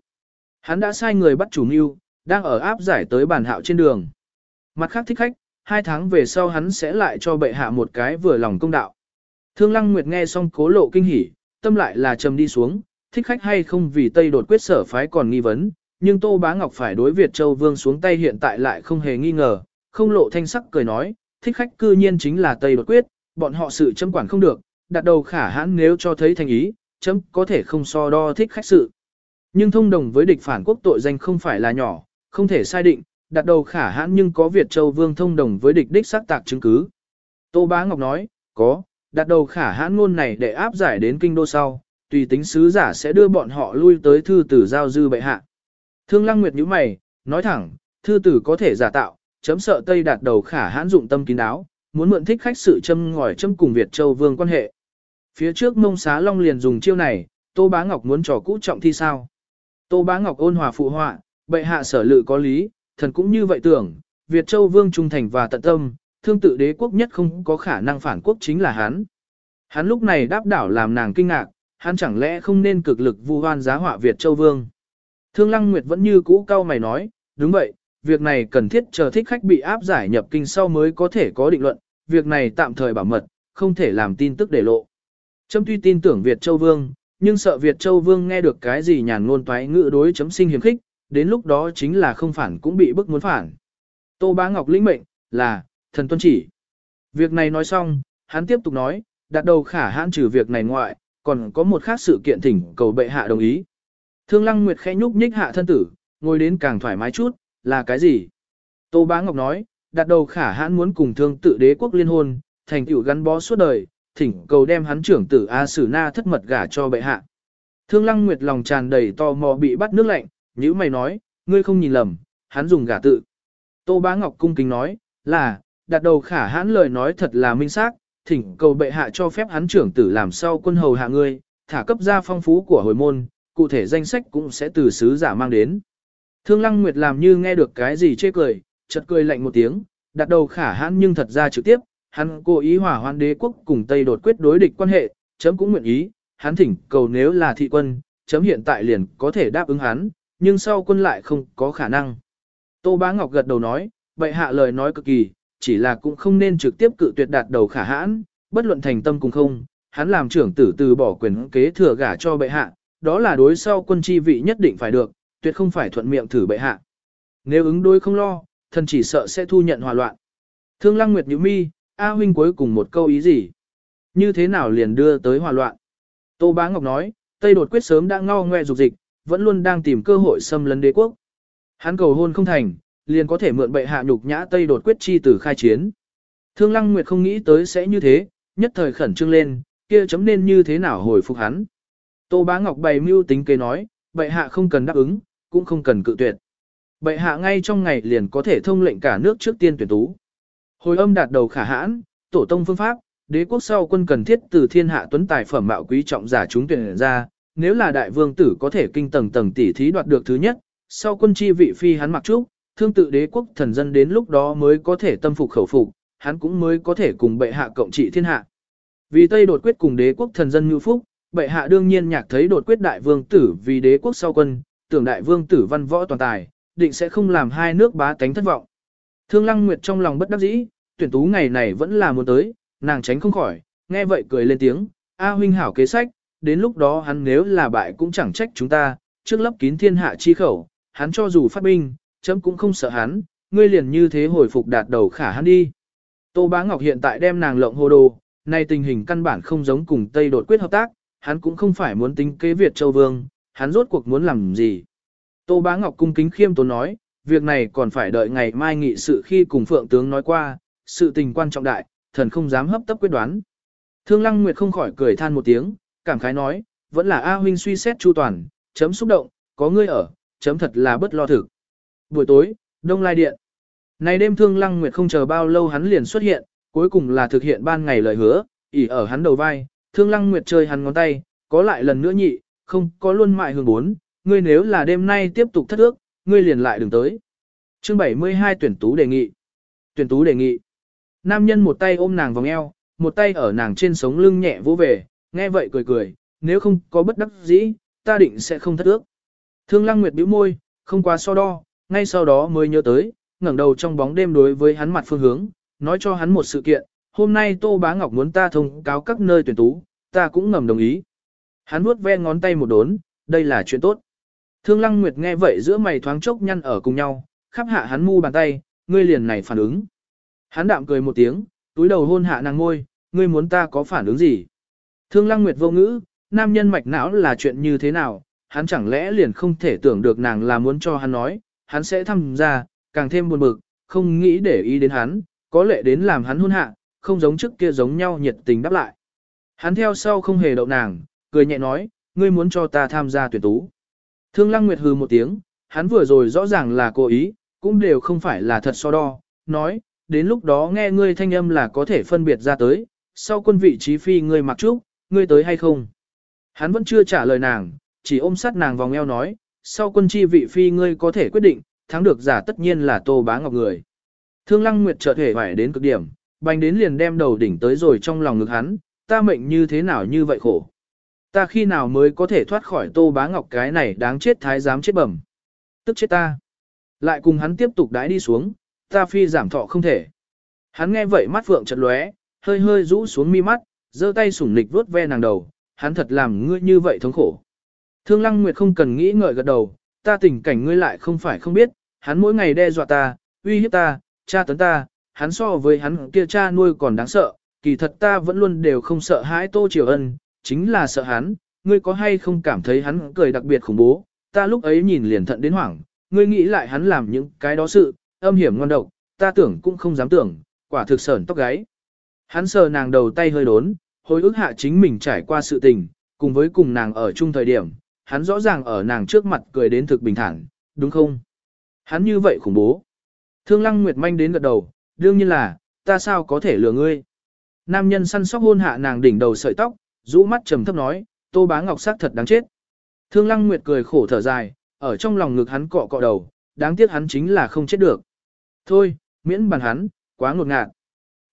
Hắn đã sai người bắt chủ mưu, đang ở áp giải tới bàn hạo trên đường. Mặt khác thích khách, hai tháng về sau hắn sẽ lại cho bệ hạ một cái vừa lòng công đạo. Thương Lăng Nguyệt nghe xong cố lộ kinh hỉ, tâm lại là trầm đi xuống, thích khách hay không vì Tây đột quyết sở phái còn nghi vấn, nhưng Tô Bá Ngọc phải đối Việt Châu Vương xuống tay hiện tại lại không hề nghi ngờ, không lộ thanh sắc cười nói, thích khách cư nhiên chính là Tây đột quyết, bọn họ sự chấm quản không được, đặt đầu khả hãn nếu cho thấy thành ý, chấm có thể không so đo thích khách sự. Nhưng thông đồng với địch phản quốc tội danh không phải là nhỏ, không thể sai định, đặt đầu khả hãn nhưng có Việt Châu Vương thông đồng với địch đích xác tạc chứng cứ. Tô Bá Ngọc nói, có, đặt đầu khả hãn ngôn này để áp giải đến kinh đô sau, tùy tính sứ giả sẽ đưa bọn họ lui tới thư tử giao dư bệ hạ. Thương Lăng Nguyệt nhíu mày, nói thẳng, thư tử có thể giả tạo, chấm sợ Tây đạt đầu khả hãn dụng tâm kín đáo, muốn mượn thích khách sự châm ngòi châm cùng Việt Châu Vương quan hệ. Phía trước mông xá long liền dùng chiêu này, Tô Bá Ngọc muốn trò cũ trọng thi sao. Tô Bá Ngọc ôn hòa phụ họa, bệ hạ sở lự có lý, thần cũng như vậy tưởng, Việt Châu Vương trung thành và tận tâm, thương tự đế quốc nhất không có khả năng phản quốc chính là hắn. Hắn lúc này đáp đảo làm nàng kinh ngạc, hắn chẳng lẽ không nên cực lực vu hoan giá họa Việt Châu Vương. Thương Lăng Nguyệt vẫn như cũ cao mày nói, đúng vậy, việc này cần thiết chờ thích khách bị áp giải nhập kinh sau mới có thể có định luận, việc này tạm thời bảo mật, không thể làm tin tức để lộ. Trâm tuy tin tưởng Việt Châu Vương, nhưng sợ Việt Châu Vương nghe được cái gì nhàn ngôn toái ngữ đối chấm sinh hiểm khích, đến lúc đó chính là không phản cũng bị bức muốn phản. Tô Bá Ngọc lĩnh mệnh, là, thần tuân chỉ. Việc này nói xong, hắn tiếp tục nói, đặt đầu khả hãn trừ việc này ngoại, còn có một khác sự kiện thỉnh cầu bệ hạ đồng ý. Thương Lăng Nguyệt khẽ nhúc nhích hạ thân tử, ngồi đến càng thoải mái chút, là cái gì? Tô Bá Ngọc nói, đặt đầu khả hãn muốn cùng thương tự đế quốc liên hôn, thành tựu gắn bó suốt đời, thỉnh cầu đem hắn trưởng tử A Sử Na thất mật gả cho bệ hạ. Thương Lăng Nguyệt lòng tràn đầy to mò bị bắt nước lạnh, nhữ mày nói, ngươi không nhìn lầm, hắn dùng gả tự. Tô Bá Ngọc cung kính nói, là, đặt đầu khả hãn lời nói thật là minh xác, thỉnh cầu bệ hạ cho phép hắn trưởng tử làm sau quân hầu hạ ngươi, thả cấp ra phong phú của hồi môn, cụ thể danh sách cũng sẽ từ sứ giả mang đến. Thương Lăng Nguyệt làm như nghe được cái gì chê cười, chợt cười lạnh một tiếng, đặt đầu khả hãn nhưng thật ra trực tiếp, hắn cố ý hòa hoan đế quốc cùng Tây đột quyết đối địch quan hệ, chấm cũng nguyện ý, hắn thỉnh cầu nếu là thị quân, chấm hiện tại liền có thể đáp ứng hắn, nhưng sau quân lại không có khả năng. Tô Bá Ngọc gật đầu nói, bệ hạ lời nói cực kỳ, chỉ là cũng không nên trực tiếp cự tuyệt đạt đầu khả hãn, bất luận thành tâm cùng không, hắn làm trưởng tử từ bỏ quyền kế thừa gả cho bệ hạ, đó là đối sau quân chi vị nhất định phải được, tuyệt không phải thuận miệng thử bệ hạ. Nếu ứng đối không lo, thần chỉ sợ sẽ thu nhận hòa loạn. Thương Lăng Nguyệt nhíu mi, A huynh cuối cùng một câu ý gì? Như thế nào liền đưa tới hòa loạn? Tô Bá Ngọc nói, Tây đột quyết sớm đã ngao ngoe dục dịch, vẫn luôn đang tìm cơ hội xâm lấn đế quốc. Hắn cầu hôn không thành, liền có thể mượn bệ hạ nhục nhã Tây đột quyết chi tử khai chiến. Thương Lăng Nguyệt không nghĩ tới sẽ như thế, nhất thời khẩn trương lên, kia chấm nên như thế nào hồi phục hắn. Tô Bá Ngọc bày mưu tính kế nói, bệ hạ không cần đáp ứng, cũng không cần cự tuyệt. Bệ hạ ngay trong ngày liền có thể thông lệnh cả nước trước tiên tuyển tú. Hồi âm đạt đầu khả hãn, tổ tông phương pháp, đế quốc sau quân cần thiết từ thiên hạ tuấn tài phẩm mạo quý trọng giả chúng tuyển ra, nếu là đại vương tử có thể kinh tầng tầng tỷ thí đoạt được thứ nhất, sau quân chi vị phi hắn mặc trúc, thương tự đế quốc thần dân đến lúc đó mới có thể tâm phục khẩu phục, hắn cũng mới có thể cùng bệ hạ cộng trị thiên hạ. Vì Tây đột quyết cùng đế quốc thần dân như phúc, bệ hạ đương nhiên nhạc thấy đột quyết đại vương tử vì đế quốc sau quân, tưởng đại vương tử văn võ toàn tài, định sẽ không làm hai nước bá tánh thất vọng. Thương Lăng Nguyệt trong lòng bất đắc dĩ, tuyển tú ngày này vẫn là muốn tới, nàng tránh không khỏi, nghe vậy cười lên tiếng, A huynh hảo kế sách, đến lúc đó hắn nếu là bại cũng chẳng trách chúng ta, trước lấp kín thiên hạ chi khẩu, hắn cho dù phát binh, chấm cũng không sợ hắn, ngươi liền như thế hồi phục đạt đầu khả hắn đi. Tô Bá Ngọc hiện tại đem nàng lộng hồ đồ, nay tình hình căn bản không giống cùng Tây đột quyết hợp tác, hắn cũng không phải muốn tính kế Việt Châu Vương, hắn rốt cuộc muốn làm gì. Tô Bá Ngọc cung kính khiêm tốn nói, việc này còn phải đợi ngày mai nghị sự khi cùng Phượng tướng nói qua, sự tình quan trọng đại, thần không dám hấp tấp quyết đoán. Thương Lăng Nguyệt không khỏi cười than một tiếng, cảm khái nói, vẫn là A huynh suy xét chu toàn, chấm xúc động, có ngươi ở, chấm thật là bất lo thực. Buổi tối, Đông Lai Điện. Này đêm Thương Lăng Nguyệt không chờ bao lâu hắn liền xuất hiện, cuối cùng là thực hiện ban ngày lời hứa, ỉ ở hắn đầu vai, Thương Lăng Nguyệt chơi hắn ngón tay, có lại lần nữa nhị, không có luôn mại hương bốn, ngươi nếu là đêm nay tiếp tục thất ước, ngươi liền lại đừng tới. Chương 72 tuyển tú đề nghị. Tuyển tú đề nghị. Nam nhân một tay ôm nàng vòng eo, một tay ở nàng trên sống lưng nhẹ vỗ về, nghe vậy cười cười, nếu không có bất đắc dĩ, ta định sẽ không thất ước. Thương Lăng Nguyệt bĩu môi, không quá so đo, ngay sau đó mới nhớ tới, ngẩng đầu trong bóng đêm đối với hắn mặt phương hướng, nói cho hắn một sự kiện, hôm nay Tô Bá Ngọc muốn ta thông cáo các nơi tuyển tú, ta cũng ngầm đồng ý. Hắn vuốt ve ngón tay một đốn, đây là chuyện tốt. Thương Lăng Nguyệt nghe vậy giữa mày thoáng chốc nhăn ở cùng nhau, khắp hạ hắn mu bàn tay, ngươi liền này phản ứng. Hắn đạm cười một tiếng, túi đầu hôn hạ nàng ngôi, ngươi muốn ta có phản ứng gì? Thương Lăng Nguyệt vô ngữ, nam nhân mạch não là chuyện như thế nào, hắn chẳng lẽ liền không thể tưởng được nàng là muốn cho hắn nói, hắn sẽ thăm ra, càng thêm buồn bực, không nghĩ để ý đến hắn, có lệ đến làm hắn hôn hạ, không giống trước kia giống nhau nhiệt tình đáp lại. Hắn theo sau không hề đậu nàng, cười nhẹ nói, ngươi muốn cho ta tham gia tuyển tú. Thương Lăng Nguyệt hừ một tiếng, hắn vừa rồi rõ ràng là cố ý, cũng đều không phải là thật so đo, nói, đến lúc đó nghe ngươi thanh âm là có thể phân biệt ra tới, sau quân vị trí phi ngươi mặc trúc, ngươi tới hay không. Hắn vẫn chưa trả lời nàng, chỉ ôm sát nàng vòng eo nói, sau quân chi vị phi ngươi có thể quyết định, thắng được giả tất nhiên là tô bá ngọc người. Thương Lăng Nguyệt chợt hề phải đến cực điểm, bành đến liền đem đầu đỉnh tới rồi trong lòng ngực hắn, ta mệnh như thế nào như vậy khổ. Ta khi nào mới có thể thoát khỏi tô bá ngọc cái này đáng chết thái giám chết bẩm. Tức chết ta. Lại cùng hắn tiếp tục đãi đi xuống, ta phi giảm thọ không thể. Hắn nghe vậy mắt phượng chật lóe, hơi hơi rũ xuống mi mắt, giơ tay sủng nịch vuốt ve nàng đầu, hắn thật làm ngươi như vậy thống khổ. Thương Lăng Nguyệt không cần nghĩ ngợi gật đầu, ta tình cảnh ngươi lại không phải không biết, hắn mỗi ngày đe dọa ta, uy hiếp ta, tra tấn ta, hắn so với hắn kia cha nuôi còn đáng sợ, kỳ thật ta vẫn luôn đều không sợ hãi Tô Triều Ân, chính là sợ hắn, ngươi có hay không cảm thấy hắn cười đặc biệt khủng bố, ta lúc ấy nhìn liền thận đến hoảng, ngươi nghĩ lại hắn làm những cái đó sự, âm hiểm ngon độc, ta tưởng cũng không dám tưởng, quả thực sởn tóc gáy. Hắn sờ nàng đầu tay hơi đốn, hồi ức hạ chính mình trải qua sự tình, cùng với cùng nàng ở chung thời điểm, hắn rõ ràng ở nàng trước mặt cười đến thực bình thản, đúng không? Hắn như vậy khủng bố. Thương Lăng Nguyệt manh đến gật đầu, đương nhiên là, ta sao có thể lừa ngươi? Nam nhân săn sóc hôn hạ nàng đỉnh đầu sợi tóc, rũ mắt trầm thấp nói, Tô Bá Ngọc sắc thật đáng chết. Thương Lăng Nguyệt cười khổ thở dài, ở trong lòng ngực hắn cọ cọ đầu, đáng tiếc hắn chính là không chết được. Thôi, miễn bàn hắn, quá ngột ngạt.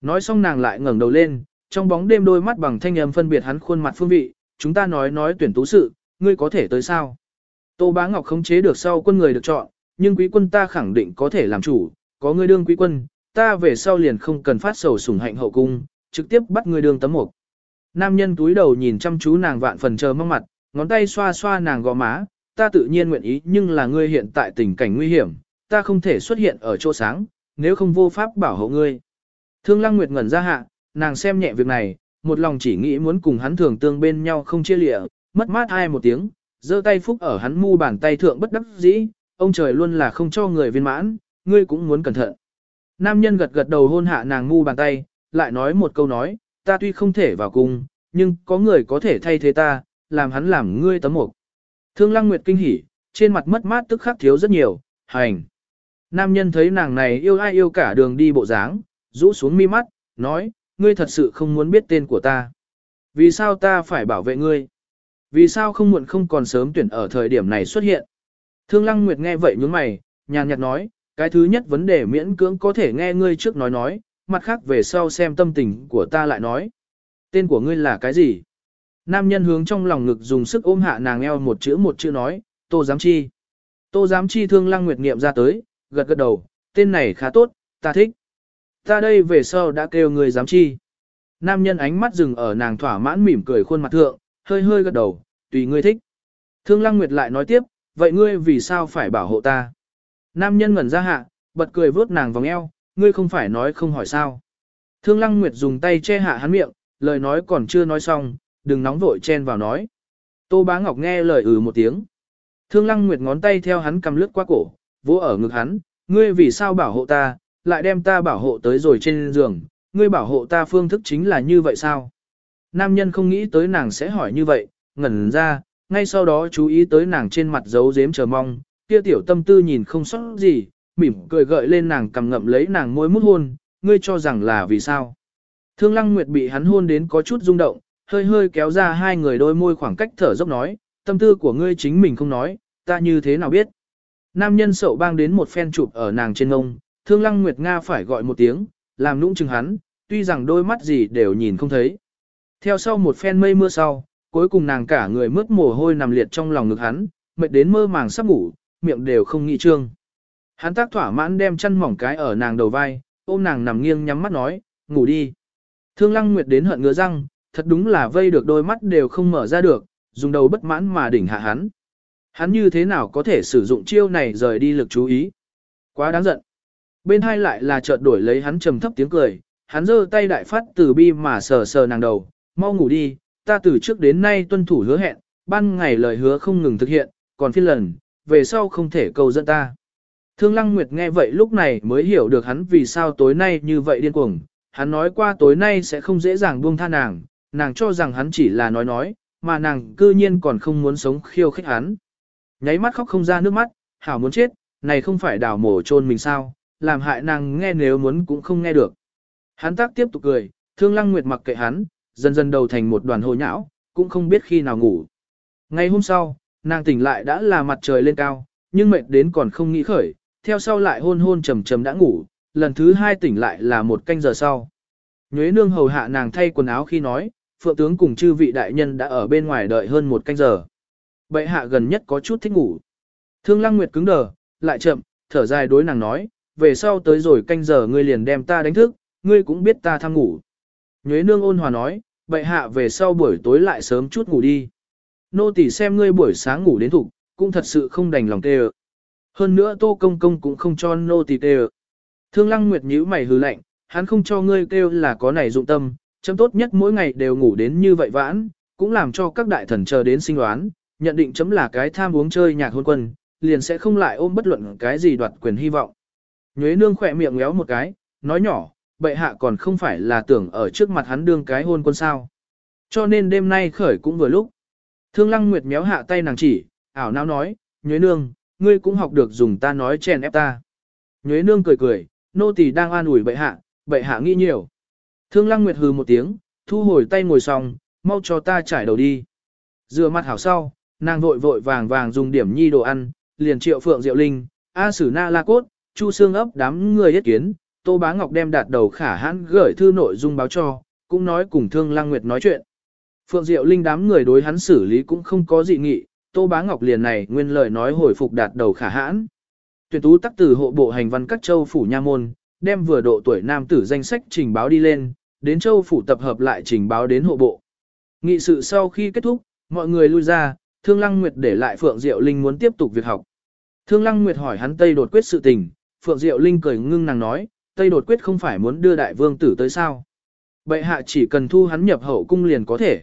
Nói xong nàng lại ngẩng đầu lên, trong bóng đêm đôi mắt bằng thanh âm phân biệt hắn khuôn mặt phương vị, chúng ta nói nói tuyển tú sự, ngươi có thể tới sao? Tô Bá Ngọc không chế được sau quân người được chọn, nhưng quý quân ta khẳng định có thể làm chủ, có ngươi đương quý quân, ta về sau liền không cần phát sầu sủng hạnh hậu cung, trực tiếp bắt ngươi đương tấm mục. Nam nhân túi đầu nhìn chăm chú nàng vạn phần chờ mong mặt, ngón tay xoa xoa nàng gò má, ta tự nhiên nguyện ý nhưng là ngươi hiện tại tình cảnh nguy hiểm, ta không thể xuất hiện ở chỗ sáng, nếu không vô pháp bảo hộ ngươi. Thương Lăng Nguyệt ngẩn ra hạ, nàng xem nhẹ việc này, một lòng chỉ nghĩ muốn cùng hắn thường tương bên nhau không chia lịa, mất mát hai một tiếng, giơ tay phúc ở hắn mu bàn tay thượng bất đắc dĩ, ông trời luôn là không cho người viên mãn, ngươi cũng muốn cẩn thận. Nam nhân gật gật đầu hôn hạ nàng mu bàn tay, lại nói một câu nói, ta tuy không thể vào cung, nhưng có người có thể thay thế ta, làm hắn làm ngươi tấm mục. Thương Lăng Nguyệt kinh hỉ, trên mặt mất mát tức khắc thiếu rất nhiều, hành. Nam nhân thấy nàng này yêu ai yêu cả đường đi bộ dáng, rũ xuống mi mắt, nói, ngươi thật sự không muốn biết tên của ta. Vì sao ta phải bảo vệ ngươi? Vì sao không muộn không còn sớm tuyển ở thời điểm này xuất hiện? Thương Lăng Nguyệt nghe vậy nhướng mày, nhàn nhạt nói, cái thứ nhất vấn đề miễn cưỡng có thể nghe ngươi trước nói nói, mặt khác về sau xem tâm tình của ta lại nói. Tên của ngươi là cái gì? Nam nhân hướng trong lòng ngực dùng sức ôm hạ nàng eo một chữ một chữ nói, Tô Giám Chi. Tô Giám Chi thương lăng nguyệt nghiệm ra tới, gật gật đầu, tên này khá tốt, ta thích. Ta đây về sau đã kêu người Giám Chi. Nam nhân ánh mắt dừng ở nàng thỏa mãn mỉm cười khuôn mặt thượng, hơi hơi gật đầu, tùy ngươi thích. Thương lăng nguyệt lại nói tiếp, vậy ngươi vì sao phải bảo hộ ta? Nam nhân ngẩn ra hạ, bật cười vớt nàng vòng eo, ngươi không phải nói không hỏi sao. Thương lăng nguyệt dùng tay che hạ hắn miệng, lời nói còn chưa nói xong, đừng nóng vội chen vào nói. Tô bá ngọc nghe lời ừ một tiếng. Thương lăng nguyệt ngón tay theo hắn cầm lướt qua cổ, vỗ ở ngực hắn, ngươi vì sao bảo hộ ta, lại đem ta bảo hộ tới rồi trên giường, ngươi bảo hộ ta phương thức chính là như vậy sao? Nam nhân không nghĩ tới nàng sẽ hỏi như vậy, ngẩn ra, ngay sau đó chú ý tới nàng trên mặt giấu giếm chờ mong, kia tiểu tâm tư nhìn không sót gì, mỉm cười gợi lên nàng cầm ngậm lấy nàng môi mút hôn, ngươi cho rằng là vì sao. Thương Lăng Nguyệt bị hắn hôn đến có chút rung động, hơi hơi kéo ra hai người đôi môi khoảng cách thở dốc nói, tâm tư của ngươi chính mình không nói, ta như thế nào biết. Nam nhân sậu bang đến một phen chụp ở nàng trên ngông, Thương Lăng Nguyệt Nga phải gọi một tiếng, làm nũng chừng hắn, tuy rằng đôi mắt gì đều nhìn không thấy. Theo sau một phen mây mưa sau, cuối cùng nàng cả người mướt mồ hôi nằm liệt trong lòng ngực hắn, mệt đến mơ màng sắp ngủ, miệng đều không nghĩ trương. Hắn tác thỏa mãn đem chân mỏng cái ở nàng đầu vai, ôm nàng nằm nghiêng nhắm mắt nói, ngủ đi. Thương Lăng Nguyệt đến hận ngứa răng, thật đúng là vây được đôi mắt đều không mở ra được, dùng đầu bất mãn mà đỉnh hạ hắn. Hắn như thế nào có thể sử dụng chiêu này rời đi lực chú ý. Quá đáng giận. Bên hai lại là chợt đổi lấy hắn trầm thấp tiếng cười, hắn giơ tay đại phát từ bi mà sờ sờ nàng đầu, mau ngủ đi, ta từ trước đến nay tuân thủ hứa hẹn, ban ngày lời hứa không ngừng thực hiện, còn phiên lần, về sau không thể cầu dẫn ta. Thương Lăng Nguyệt nghe vậy lúc này mới hiểu được hắn vì sao tối nay như vậy điên cuồng, hắn nói qua tối nay sẽ không dễ dàng buông tha nàng, nàng cho rằng hắn chỉ là nói nói, mà nàng cư nhiên còn không muốn sống khiêu khích hắn. Nháy mắt khóc không ra nước mắt, hảo muốn chết, này không phải đào mổ chôn mình sao, làm hại nàng nghe nếu muốn cũng không nghe được. Hắn tác tiếp tục cười, thương lăng nguyệt mặc kệ hắn, dần dần đầu thành một đoàn hồ nhão, cũng không biết khi nào ngủ. Ngày hôm sau, nàng tỉnh lại đã là mặt trời lên cao, nhưng mệt đến còn không nghĩ khởi, theo sau lại hôn hôn trầm trầm đã ngủ, lần thứ hai tỉnh lại là một canh giờ sau. Nhuế nương hầu hạ nàng thay quần áo khi nói, phượng tướng cùng chư vị đại nhân đã ở bên ngoài đợi hơn một canh giờ. Bệ hạ gần nhất có chút thích ngủ. Thương Lăng Nguyệt cứng đờ, lại chậm, thở dài đối nàng nói, về sau tới rồi canh giờ ngươi liền đem ta đánh thức, ngươi cũng biết ta tham ngủ. Nhuế nương ôn hòa nói, bệ hạ về sau buổi tối lại sớm chút ngủ đi. Nô tỳ xem ngươi buổi sáng ngủ đến thục, cũng thật sự không đành lòng tê Hơn nữa tô công công cũng không cho nô tỳ tê Thương lăng nguyệt nhíu mày hừ lạnh, hắn không cho ngươi kêu là có này dụng tâm, chấm tốt nhất mỗi ngày đều ngủ đến như vậy vãn, cũng làm cho các đại thần chờ đến sinh đoán, nhận định chấm là cái tham uống chơi nhạc hôn quân, liền sẽ không lại ôm bất luận cái gì đoạt quyền hy vọng. Nhuế nương khỏe miệng ngéo một cái, nói nhỏ, bệ hạ còn không phải là tưởng ở trước mặt hắn đương cái hôn quân sao. Cho nên đêm nay khởi cũng vừa lúc. Thương lăng nguyệt méo hạ tay nàng chỉ, ảo não nói, Nhuế nương, ngươi cũng học được dùng ta nói chèn ép ta. Nhuế nương cười cười, nô tỳ đang an ủi bệ hạ, bệ hạ nghĩ nhiều. Thương lăng nguyệt hừ một tiếng, thu hồi tay ngồi xong, mau cho ta trải đầu đi. Dừa mặt hảo sau, nàng vội vội vàng vàng dùng điểm nhi đồ ăn, liền triệu phượng diệu linh, A Sử Na La Cốt, Chu Sương ấp đám người yết kiến, Tô Bá Ngọc đem đạt đầu khả hãn gửi thư nội dung báo cho, cũng nói cùng Thương Lăng Nguyệt nói chuyện. Phượng Diệu Linh đám người đối hắn xử lý cũng không có dị nghị, Tô Bá Ngọc liền này nguyên lời nói hồi phục đạt đầu khả hãn. Tuyển tú tắc từ hộ bộ hành văn các châu phủ nha môn, đem vừa độ tuổi nam tử danh sách trình báo đi lên, đến châu phủ tập hợp lại trình báo đến hộ bộ. Nghị sự sau khi kết thúc, mọi người lui ra, Thương Lăng Nguyệt để lại Phượng Diệu Linh muốn tiếp tục việc học. Thương Lăng Nguyệt hỏi hắn Tây đột quyết sự tình, Phượng Diệu Linh cười ngưng nàng nói, Tây đột quyết không phải muốn đưa đại vương tử tới sao. Bệ hạ chỉ cần thu hắn nhập hậu cung liền có thể.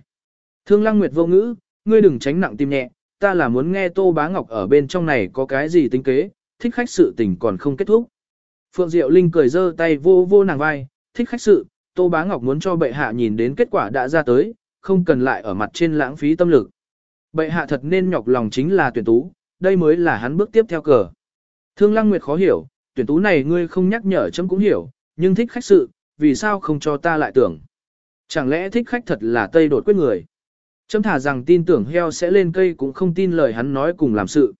Thương Lăng Nguyệt vô ngữ, ngươi đừng tránh nặng tim nhẹ, ta là muốn nghe Tô Bá Ngọc ở bên trong này có cái gì tính kế, thích khách sự tình còn không kết thúc. Phượng Diệu Linh cười giơ tay vô vô nàng vai, thích khách sự, Tô Bá Ngọc muốn cho bệ hạ nhìn đến kết quả đã ra tới, không cần lại ở mặt trên lãng phí tâm lực. Bệ hạ thật nên nhọc lòng chính là tuyển tú, đây mới là hắn bước tiếp theo cờ. Thương Lăng Nguyệt khó hiểu, tuyển tú này ngươi không nhắc nhở chấm cũng hiểu, nhưng thích khách sự, vì sao không cho ta lại tưởng. Chẳng lẽ thích khách thật là tây đột quyết người. Chấm thả rằng tin tưởng heo sẽ lên cây cũng không tin lời hắn nói cùng làm sự.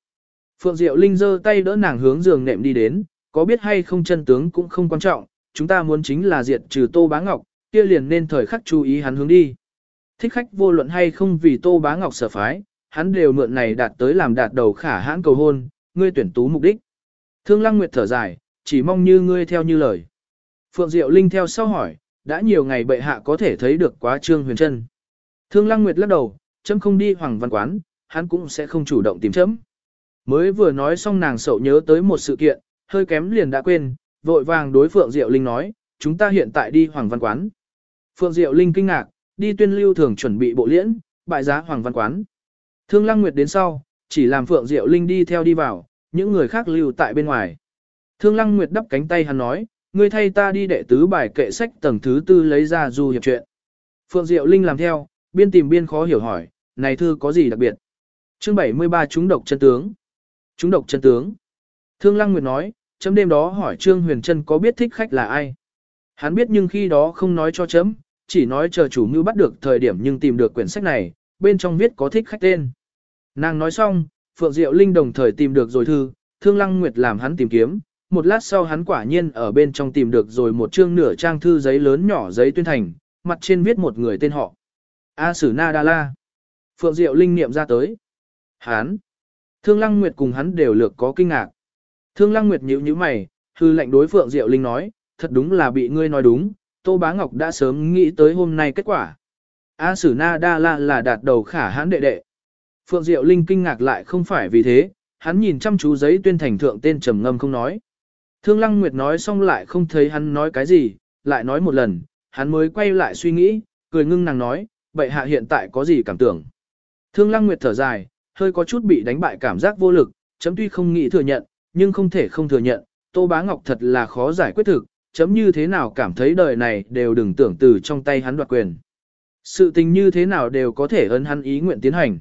Phượng Diệu Linh giơ tay đỡ nàng hướng giường nệm đi đến, có biết hay không chân tướng cũng không quan trọng, chúng ta muốn chính là diệt trừ Tô Bá Ngọc, kia liền nên thời khắc chú ý hắn hướng đi. Thích khách vô luận hay không vì Tô Bá Ngọc sở phái, hắn đều mượn này đạt tới làm đạt đầu khả hãn cầu hôn, ngươi tuyển tú mục đích. Thương Lăng Nguyệt thở dài, chỉ mong như ngươi theo như lời. Phượng Diệu Linh theo sau hỏi, đã nhiều ngày bệ hạ có thể thấy được quá trương huyền chân. Thương Lăng Nguyệt lắc đầu, chấm không đi hoàng văn quán, hắn cũng sẽ không chủ động tìm chấm. Mới vừa nói xong nàng sậu nhớ tới một sự kiện, hơi kém liền đã quên, vội vàng đối Phượng Diệu Linh nói, chúng ta hiện tại đi hoàng văn quán. Phượng Diệu Linh kinh ngạc, đi tuyên lưu thường chuẩn bị bộ liễn, bại giá hoàng văn quán. Thương Lăng Nguyệt đến sau, chỉ làm Phượng Diệu Linh đi theo đi vào, những người khác lưu tại bên ngoài. Thương Lăng Nguyệt đắp cánh tay hắn nói, ngươi thay ta đi đệ tứ bài kệ sách tầng thứ tư lấy ra du hiệp chuyện. Phượng Diệu Linh làm theo, biên tìm biên khó hiểu hỏi, này thư có gì đặc biệt? Chương 73 chúng độc chân tướng. Chúng độc chân tướng. Thương Lăng Nguyệt nói, chấm đêm đó hỏi Trương Huyền Trân có biết thích khách là ai? Hắn biết nhưng khi đó không nói cho chấm, chỉ nói chờ chủ mưu bắt được thời điểm nhưng tìm được quyển sách này, bên trong viết có thích khách tên. Nàng nói xong, Phượng Diệu Linh đồng thời tìm được rồi thư, Thương Lăng Nguyệt làm hắn tìm kiếm, một lát sau hắn quả nhiên ở bên trong tìm được rồi một chương nửa trang thư giấy lớn nhỏ giấy tuyên thành, mặt trên viết một người tên họ. A Sử Na Đa La. Phượng Diệu Linh niệm ra tới. Hán, Thương Lăng Nguyệt cùng hắn đều lược có kinh ngạc. Thương Lăng Nguyệt nhíu nhíu mày, hư lệnh đối Phượng Diệu Linh nói, thật đúng là bị ngươi nói đúng, Tô Bá Ngọc đã sớm nghĩ tới hôm nay kết quả. A Sử Na Đa La là đạt đầu khả hãn đệ đệ. Phượng Diệu Linh kinh ngạc lại không phải vì thế, hắn nhìn chăm chú giấy tuyên thành thượng tên trầm ngâm không nói. Thương Lăng Nguyệt nói xong lại không thấy hắn nói cái gì, lại nói một lần, hắn mới quay lại suy nghĩ, cười ngưng nàng nói, bệ hạ hiện tại có gì cảm tưởng. Thương Lăng Nguyệt thở dài, hơi có chút bị đánh bại cảm giác vô lực, chấm tuy không nghĩ thừa nhận, nhưng không thể không thừa nhận, Tô Bá Ngọc thật là khó giải quyết thực, chấm như thế nào cảm thấy đời này đều đừng tưởng từ trong tay hắn đoạt quyền. Sự tình như thế nào đều có thể ấn hắn ý nguyện tiến hành.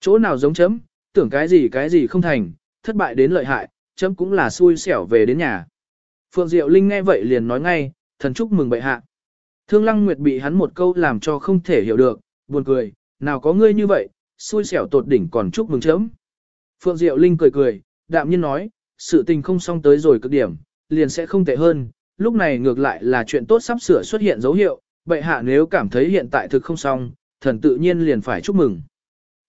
Chỗ nào giống chấm, tưởng cái gì cái gì không thành, thất bại đến lợi hại, chấm cũng là xui xẻo về đến nhà. Phượng Diệu Linh nghe vậy liền nói ngay, thần chúc mừng bệ hạ. Thương Lăng Nguyệt bị hắn một câu làm cho không thể hiểu được, buồn cười, nào có ngươi như vậy, xui xẻo tột đỉnh còn chúc mừng chấm. Phượng Diệu Linh cười cười, đạm nhiên nói, sự tình không xong tới rồi cực điểm, liền sẽ không tệ hơn, lúc này ngược lại là chuyện tốt sắp sửa xuất hiện dấu hiệu, bệ hạ nếu cảm thấy hiện tại thực không xong, thần tự nhiên liền phải chúc mừng.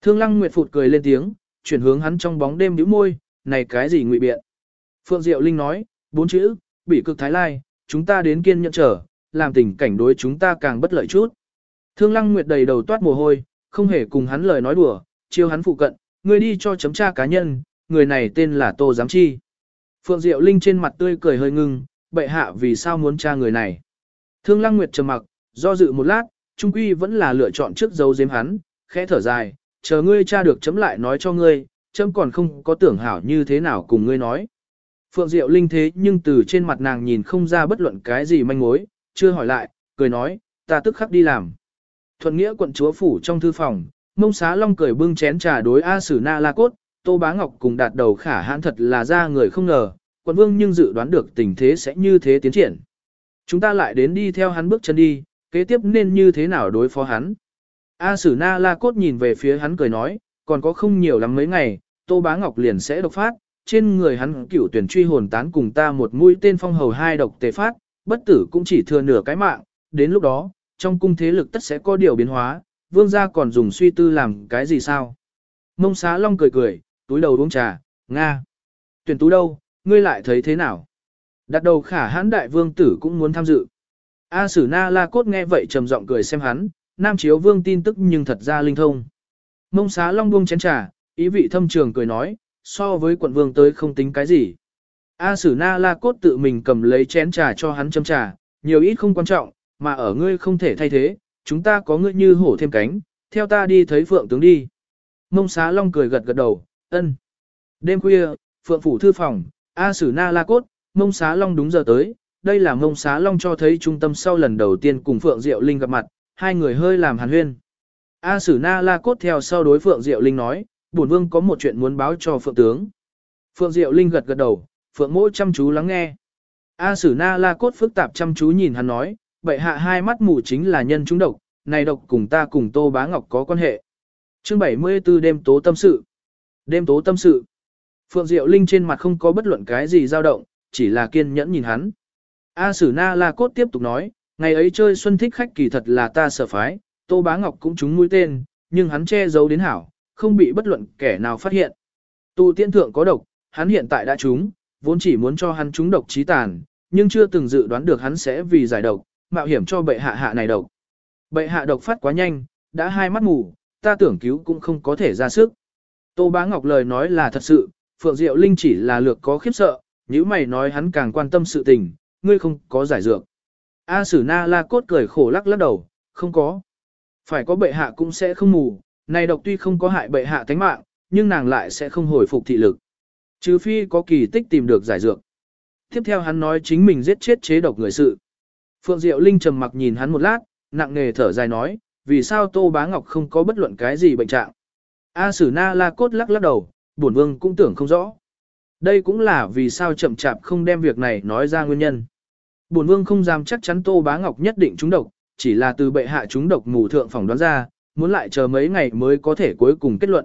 Thương Lăng Nguyệt phụt cười lên tiếng, chuyển hướng hắn trong bóng đêm nhíu môi, này cái gì ngụy biện. Phượng Diệu Linh nói, bốn chữ, bị cực thái lai, chúng ta đến kiên nhẫn trở, làm tình cảnh đối chúng ta càng bất lợi chút. Thương Lăng Nguyệt đầy đầu toát mồ hôi, không hề cùng hắn lời nói đùa, chiêu hắn phụ cận, người đi cho chấm tra cá nhân, người này tên là Tô Giám Chi. Phượng Diệu Linh trên mặt tươi cười hơi ngưng, bệ hạ vì sao muốn tra người này. Thương Lăng Nguyệt trầm mặc, do dự một lát, trung quy vẫn là lựa chọn trước dấu giếm hắn, khẽ thở dài, chờ ngươi tra được chấm lại nói cho ngươi, chấm còn không có tưởng hảo như thế nào cùng ngươi nói. Phượng Diệu Linh thế nhưng từ trên mặt nàng nhìn không ra bất luận cái gì manh mối, chưa hỏi lại, cười nói, ta tức khắc đi làm. Thuận nghĩa quận chúa phủ trong thư phòng, mông xá long cười bưng chén trà đối A Sử Na La Cốt, Tô Bá Ngọc cùng đạt đầu khả hãn thật là ra người không ngờ, quận vương nhưng dự đoán được tình thế sẽ như thế tiến triển. Chúng ta lại đến đi theo hắn bước chân đi, kế tiếp nên như thế nào đối phó hắn. A Sử Na La Cốt nhìn về phía hắn cười nói, còn có không nhiều lắm mấy ngày, Tô Bá Ngọc liền sẽ độc phát, trên người hắn cửu tuyển truy hồn tán cùng ta một mũi tên phong hầu hai độc tề phát, bất tử cũng chỉ thừa nửa cái mạng, đến lúc đó, trong cung thế lực tất sẽ có điều biến hóa, vương gia còn dùng suy tư làm cái gì sao? Mông xá long cười cười, túi đầu uống trà, Nga. Tuyển tú đâu, ngươi lại thấy thế nào? Đặt đầu khả hãn đại vương tử cũng muốn tham dự. A sử na la cốt nghe vậy trầm giọng cười xem hắn, nam chiếu vương tin tức nhưng thật ra linh thông. Mông xá long buông chén trà, ý vị thâm trường cười nói, so với quận vương tới không tính cái gì. A sử na la cốt tự mình cầm lấy chén trà cho hắn châm trà, nhiều ít không quan trọng, mà ở ngươi không thể thay thế, chúng ta có ngươi như hổ thêm cánh, theo ta đi thấy phượng tướng đi. Mông xá long cười gật gật đầu, ân. Đêm khuya, phượng phủ thư phòng, A sử na la cốt, mông xá long đúng giờ tới, đây là mông xá long cho thấy trung tâm sau lần đầu tiên cùng phượng diệu linh gặp mặt, hai người hơi làm hàn huyên. A sử na la cốt theo sau đối phượng diệu linh nói, bổn vương có một chuyện muốn báo cho phượng tướng. Phượng diệu linh gật gật đầu, phượng mỗi chăm chú lắng nghe. A sử na la cốt phức tạp chăm chú nhìn hắn nói, bệ hạ hai mắt mù chính là nhân chúng độc, này độc cùng ta cùng Tô Bá Ngọc có quan hệ. Chương 74 đêm tố tâm sự. Đêm tố tâm sự. Phượng Diệu Linh trên mặt không có bất luận cái gì dao động, chỉ là kiên nhẫn nhìn hắn. A Sử Na La Cốt tiếp tục nói, ngày ấy chơi xuân thích khách kỳ thật là ta sợ phái, Tô Bá Ngọc cũng trúng mũi tên, nhưng hắn che giấu đến hảo, không bị bất luận kẻ nào phát hiện. Tu tiên thượng có độc, hắn hiện tại đã trúng, vốn chỉ muốn cho hắn trúng độc trí tàn, nhưng chưa từng dự đoán được hắn sẽ vì giải độc, mạo hiểm cho bệ hạ hạ này độc. Bệ hạ độc phát quá nhanh, đã hai mắt mù, ta tưởng cứu cũng không có thể ra sức. Tô Bá Ngọc lời nói là thật sự, Phượng Diệu Linh chỉ là lược có khiếp sợ, nếu mày nói hắn càng quan tâm sự tình, ngươi không có giải dược. A Sử Na La Cốt cười khổ lắc lắc đầu, không có. Phải có bệ hạ cũng sẽ không mù, này độc tuy không có hại bệ hạ tánh mạng, nhưng nàng lại sẽ không hồi phục thị lực. Trừ phi có kỳ tích tìm được giải dược. Tiếp theo hắn nói chính mình giết chết chế độc người sự. Phượng Diệu Linh trầm mặc nhìn hắn một lát, nặng nề thở dài nói, vì sao Tô Bá Ngọc không có bất luận cái gì bệnh trạng. A Sử Na La Cốt lắc lắc đầu, bổn vương cũng tưởng không rõ. Đây cũng là vì sao chậm chạp không đem việc này nói ra nguyên nhân. Bổn vương không dám chắc chắn Tô Bá Ngọc nhất định trúng độc, chỉ là từ bệ hạ trúng độc mù thượng phỏng đoán ra, muốn lại chờ mấy ngày mới có thể cuối cùng kết luận.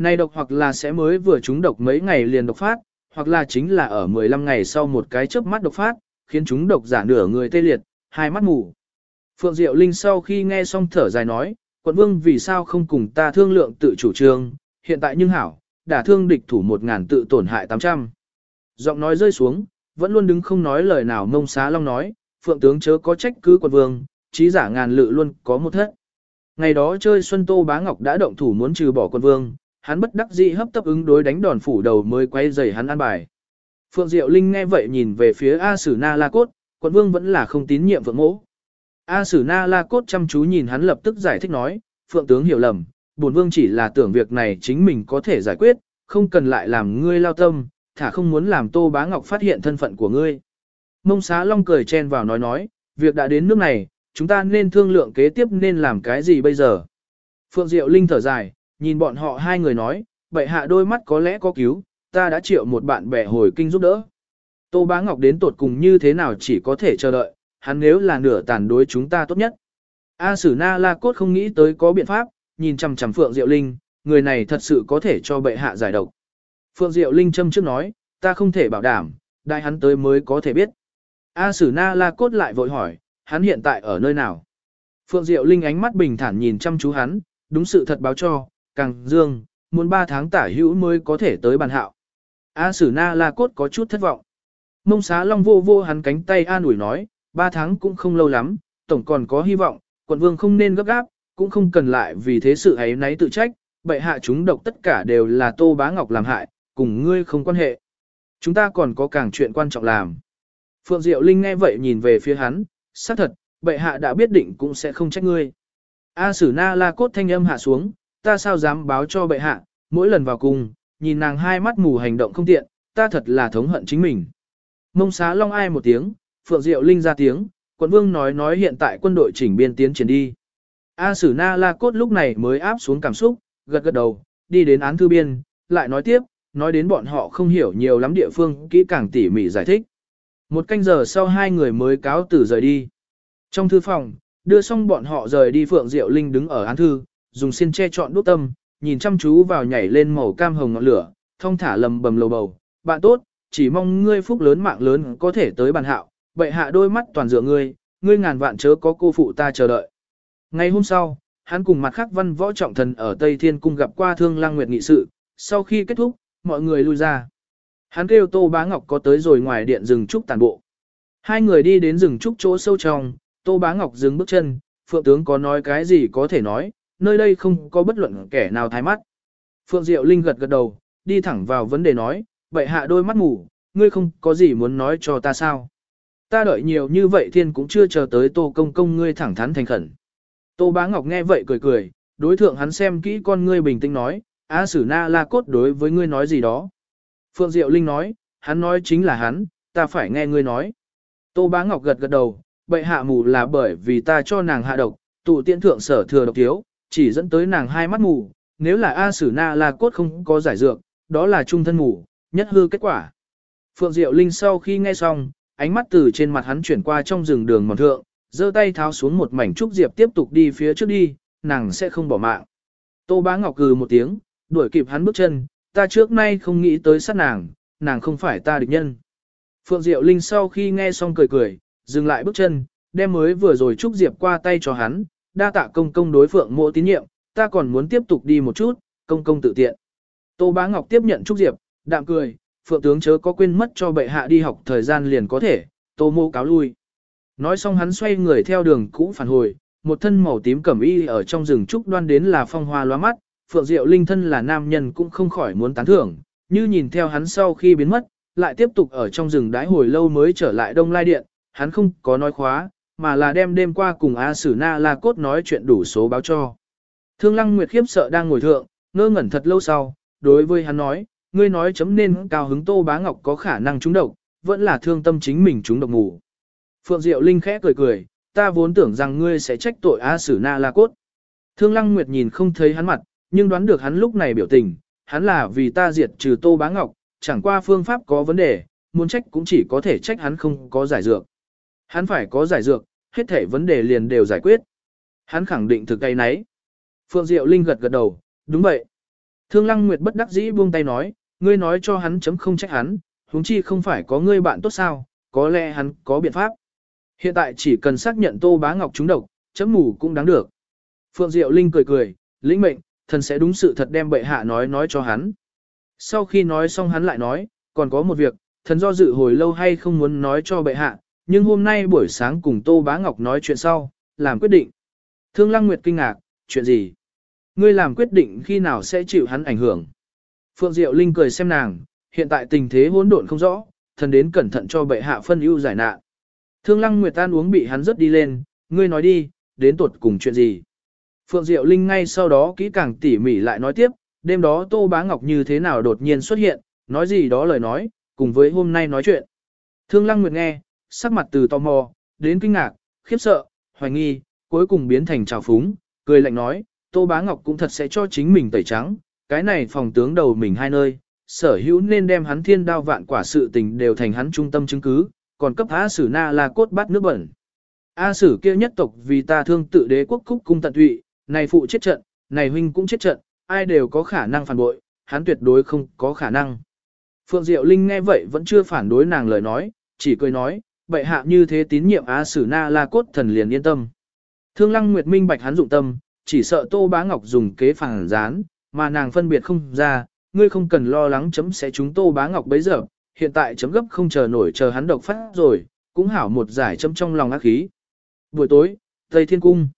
Này độc hoặc là sẽ mới vừa chúng độc mấy ngày liền độc phát, hoặc là chính là ở 15 ngày sau một cái chớp mắt độc phát, khiến chúng độc giả nửa người tê liệt, hai mắt mù. Phượng Diệu Linh sau khi nghe xong thở dài nói, quận vương vì sao không cùng ta thương lượng tự chủ trương, hiện tại nhưng hảo, đã thương địch thủ một ngàn tự tổn hại 800. Giọng nói rơi xuống, vẫn luôn đứng không nói lời nào mông xá long nói, Phượng tướng chớ có trách cứ quận vương, trí giả ngàn lự luôn có một thất. Ngày đó chơi Xuân Tô Bá Ngọc đã động thủ muốn trừ bỏ quận vương, hắn bất đắc dĩ hấp tấp ứng đối đánh đòn phủ đầu mới quay dày hắn ăn bài. Phượng Diệu Linh nghe vậy nhìn về phía A Sử Na La Cốt, quận vương vẫn là không tín nhiệm Phượng Mỗ. A Sử Na La Cốt chăm chú nhìn hắn lập tức giải thích nói, Phượng tướng hiểu lầm, bổn vương chỉ là tưởng việc này chính mình có thể giải quyết, không cần lại làm ngươi lao tâm, thả không muốn làm Tô Bá Ngọc phát hiện thân phận của ngươi. Mông Xá Long cười chen vào nói nói, việc đã đến nước này, chúng ta nên thương lượng kế tiếp nên làm cái gì bây giờ. Phượng Diệu Linh thở dài, nhìn bọn họ hai người nói, bệ hạ đôi mắt có lẽ có cứu, ta đã triệu một bạn bè hồi kinh giúp đỡ. Tô Bá Ngọc đến tột cùng như thế nào chỉ có thể chờ đợi, hắn nếu là nửa tàn đối chúng ta tốt nhất. A Sử Na La Cốt không nghĩ tới có biện pháp, nhìn chằm chằm Phượng Diệu Linh, người này thật sự có thể cho bệ hạ giải độc. Phượng Diệu Linh châm trước nói, ta không thể bảo đảm, đại hắn tới mới có thể biết. A Sử Na La Cốt lại vội hỏi, hắn hiện tại ở nơi nào? Phượng Diệu Linh ánh mắt bình thản nhìn chăm chú hắn, đúng sự thật báo cho, càng dương, muốn 3 tháng tả hữu mới có thể tới bàn hạo. A Sử Na La Cốt có chút thất vọng. Mông xá long vô vô hắn cánh tay an ủi nói, 3 tháng cũng không lâu lắm, tổng còn có hy vọng, quận vương không nên gấp gáp, cũng không cần lại vì thế sự ấy nấy tự trách, bệ hạ chúng độc tất cả đều là Tô Bá Ngọc làm hại, cùng ngươi không quan hệ. Chúng ta còn có càng chuyện quan trọng làm. Phượng Diệu Linh nghe vậy nhìn về phía hắn, xác thật, bệ hạ đã biết định cũng sẽ không trách ngươi. A Sử Na La Cốt thanh âm hạ xuống, ta sao dám báo cho bệ hạ, mỗi lần vào cung, nhìn nàng hai mắt mù hành động không tiện, ta thật là thống hận chính mình. Mông xá long ai một tiếng, Phượng Diệu Linh ra tiếng, quận vương nói nói hiện tại quân đội chỉnh biên tiến triển đi. A Sử Na La Cốt lúc này mới áp xuống cảm xúc, gật gật đầu, đi đến án thư biên, lại nói tiếp, nói đến bọn họ không hiểu nhiều lắm địa phương, kỹ càng tỉ mỉ giải thích. Một canh giờ sau hai người mới cáo tử rời đi. Trong thư phòng, đưa xong bọn họ rời đi Phượng Diệu Linh đứng ở án thư, dùng xiên che chọn đốt tâm, nhìn chăm chú vào nhảy lên màu cam hồng ngọn lửa, thông thả lầm bầm lầu bầu. Bạn tốt, chỉ mong ngươi phúc lớn mạng lớn có thể tới bàn hạo, bệ hạ đôi mắt toàn dựa ngươi, ngươi ngàn vạn chớ có cô phụ ta chờ đợi. Ngày hôm sau, hắn cùng mặt khác văn võ trọng thần ở Tây Thiên Cung gặp qua Thương Lang Nguyệt nghị sự, sau khi kết thúc, mọi người lui ra. Hắn kêu Tô Bá Ngọc có tới rồi ngoài điện rừng trúc tàn bộ. Hai người đi đến rừng trúc chỗ sâu trong, Tô Bá Ngọc dừng bước chân, Phượng tướng có nói cái gì có thể nói, nơi đây không có bất luận kẻ nào thái mắt. Phượng Diệu Linh gật gật đầu, đi thẳng vào vấn đề nói, vậy hạ đôi mắt ngủ, ngươi không có gì muốn nói cho ta sao? Ta đợi nhiều như vậy thiên cũng chưa chờ tới Tô Công Công ngươi thẳng thắn thành khẩn. Tô Bá Ngọc nghe vậy cười cười, đối thượng hắn xem kỹ con ngươi bình tĩnh nói, A Sử Na La Cốt đối với ngươi nói gì đó. Phượng Diệu Linh nói, hắn nói chính là hắn, ta phải nghe ngươi nói. Tô Bá Ngọc gật gật đầu, bệ hạ mù là bởi vì ta cho nàng hạ độc, tụ tiện thượng sở thừa độc thiếu, chỉ dẫn tới nàng hai mắt mù, nếu là A Sử Na La Cốt không có giải dược, đó là trung thân mù, nhất hư kết quả. Phượng Diệu Linh sau khi nghe xong, ánh mắt từ trên mặt hắn chuyển qua trong rừng đường mòn thượng, giơ tay tháo xuống một mảnh trúc diệp tiếp tục đi phía trước đi, nàng sẽ không bỏ mạng. Tô Bá Ngọc cừ một tiếng, đuổi kịp hắn bước chân, ta trước nay không nghĩ tới sát nàng, nàng không phải ta địch nhân. Phượng Diệu Linh sau khi nghe xong cười cười, dừng lại bước chân, đem mới vừa rồi trúc diệp qua tay cho hắn, đa tạ công công đối Phượng mộ tín nhiệm, ta còn muốn tiếp tục đi một chút, công công tự tiện. Tô Bá Ngọc tiếp nhận trúc diệp, đạm cười, Phượng tướng chớ có quên mất cho bệ hạ đi học thời gian liền có thể, Tô mô cáo lui. Nói xong hắn xoay người theo đường cũ phản hồi, một thân màu tím cẩm y ở trong rừng trúc đoan đến là phong hoa loa mắt, Phượng Diệu Linh thân là nam nhân cũng không khỏi muốn tán thưởng, như nhìn theo hắn sau khi biến mất, lại tiếp tục ở trong rừng đái hồi lâu mới trở lại Đông Lai Điện, hắn không có nói khóa, mà là đem đêm qua cùng A Sử Na La Cốt nói chuyện đủ số báo cho. Thương Lăng Nguyệt khiếp sợ đang ngồi thượng, ngơ ngẩn thật lâu sau, đối với hắn nói, ngươi nói chấm nên cao hứng Tô Bá Ngọc có khả năng trúng độc, vẫn là thương tâm chính mình trúng độc ngủ. Phượng Diệu Linh khẽ cười cười, ta vốn tưởng rằng ngươi sẽ trách tội A Sử Na La Cốt. Thương Lăng Nguyệt nhìn không thấy hắn mặt, nhưng đoán được hắn lúc này biểu tình, hắn là vì ta diệt trừ Tô Bá Ngọc, chẳng qua phương pháp có vấn đề, muốn trách cũng chỉ có thể trách hắn không có giải dược. Hắn phải có giải dược, hết thể vấn đề liền đều giải quyết. Hắn khẳng định thực cây nấy. Phượng Diệu Linh gật gật đầu, đúng vậy. Thương Lăng Nguyệt bất đắc dĩ buông tay nói, ngươi nói cho hắn chấm không trách hắn, huống chi không phải có ngươi bạn tốt sao, có lẽ hắn có biện pháp. Hiện tại chỉ cần xác nhận Tô Bá Ngọc trúng độc, chấm mù cũng đáng được. Phượng Diệu Linh cười cười, lĩnh mệnh, thần sẽ đúng sự thật đem bệ hạ nói nói cho hắn. Sau khi nói xong hắn lại nói, còn có một việc, thần do dự hồi lâu hay không muốn nói cho bệ hạ, nhưng hôm nay buổi sáng cùng Tô Bá Ngọc nói chuyện sau, làm quyết định. Thương Lăng Nguyệt kinh ngạc, chuyện gì? Ngươi làm quyết định khi nào sẽ chịu hắn ảnh hưởng? Phượng Diệu Linh cười xem nàng, hiện tại tình thế hỗn độn không rõ, thần đến cẩn thận cho bệ hạ phân ưu giải nạn. Thương Lăng Nguyệt tan uống bị hắn rất đi lên, ngươi nói đi, đến tuột cùng chuyện gì? Phượng Diệu Linh ngay sau đó kỹ càng tỉ mỉ lại nói tiếp, đêm đó Tô Bá Ngọc như thế nào đột nhiên xuất hiện, nói gì đó lời nói, cùng với hôm nay nói chuyện. Thương Lăng Nguyệt nghe, sắc mặt từ tò mò, đến kinh ngạc, khiếp sợ, hoài nghi, cuối cùng biến thành trào phúng, cười lạnh nói, Tô Bá Ngọc cũng thật sẽ cho chính mình tẩy trắng, cái này phòng tướng đầu mình hai nơi, sở hữu nên đem hắn thiên đao vạn quả sự tình đều thành hắn trung tâm chứng cứ, còn cấp A Sử Na là cốt bắt nước bẩn. A Sử kia nhất tộc vì ta thương tự đế quốc cúc cung tận tụy, này phụ chết trận, này huynh cũng chết trận, ai đều có khả năng phản bội, hắn tuyệt đối không có khả năng. Phượng Diệu Linh nghe vậy vẫn chưa phản đối nàng lời nói, chỉ cười nói, bệ hạ như thế tín nhiệm Á Sử Na La Cốt thần liền yên tâm. Thương Lăng Nguyệt minh bạch hắn dụng tâm, chỉ sợ Tô Bá Ngọc dùng kế phản gián, mà nàng phân biệt không ra, ngươi không cần lo lắng chấm sẽ chúng Tô Bá Ngọc bấy giờ, hiện tại chấm gấp không chờ nổi chờ hắn độc phát rồi, cũng hảo một giải chấm trong lòng ác khí. Buổi tối, Tây Thiên Cung.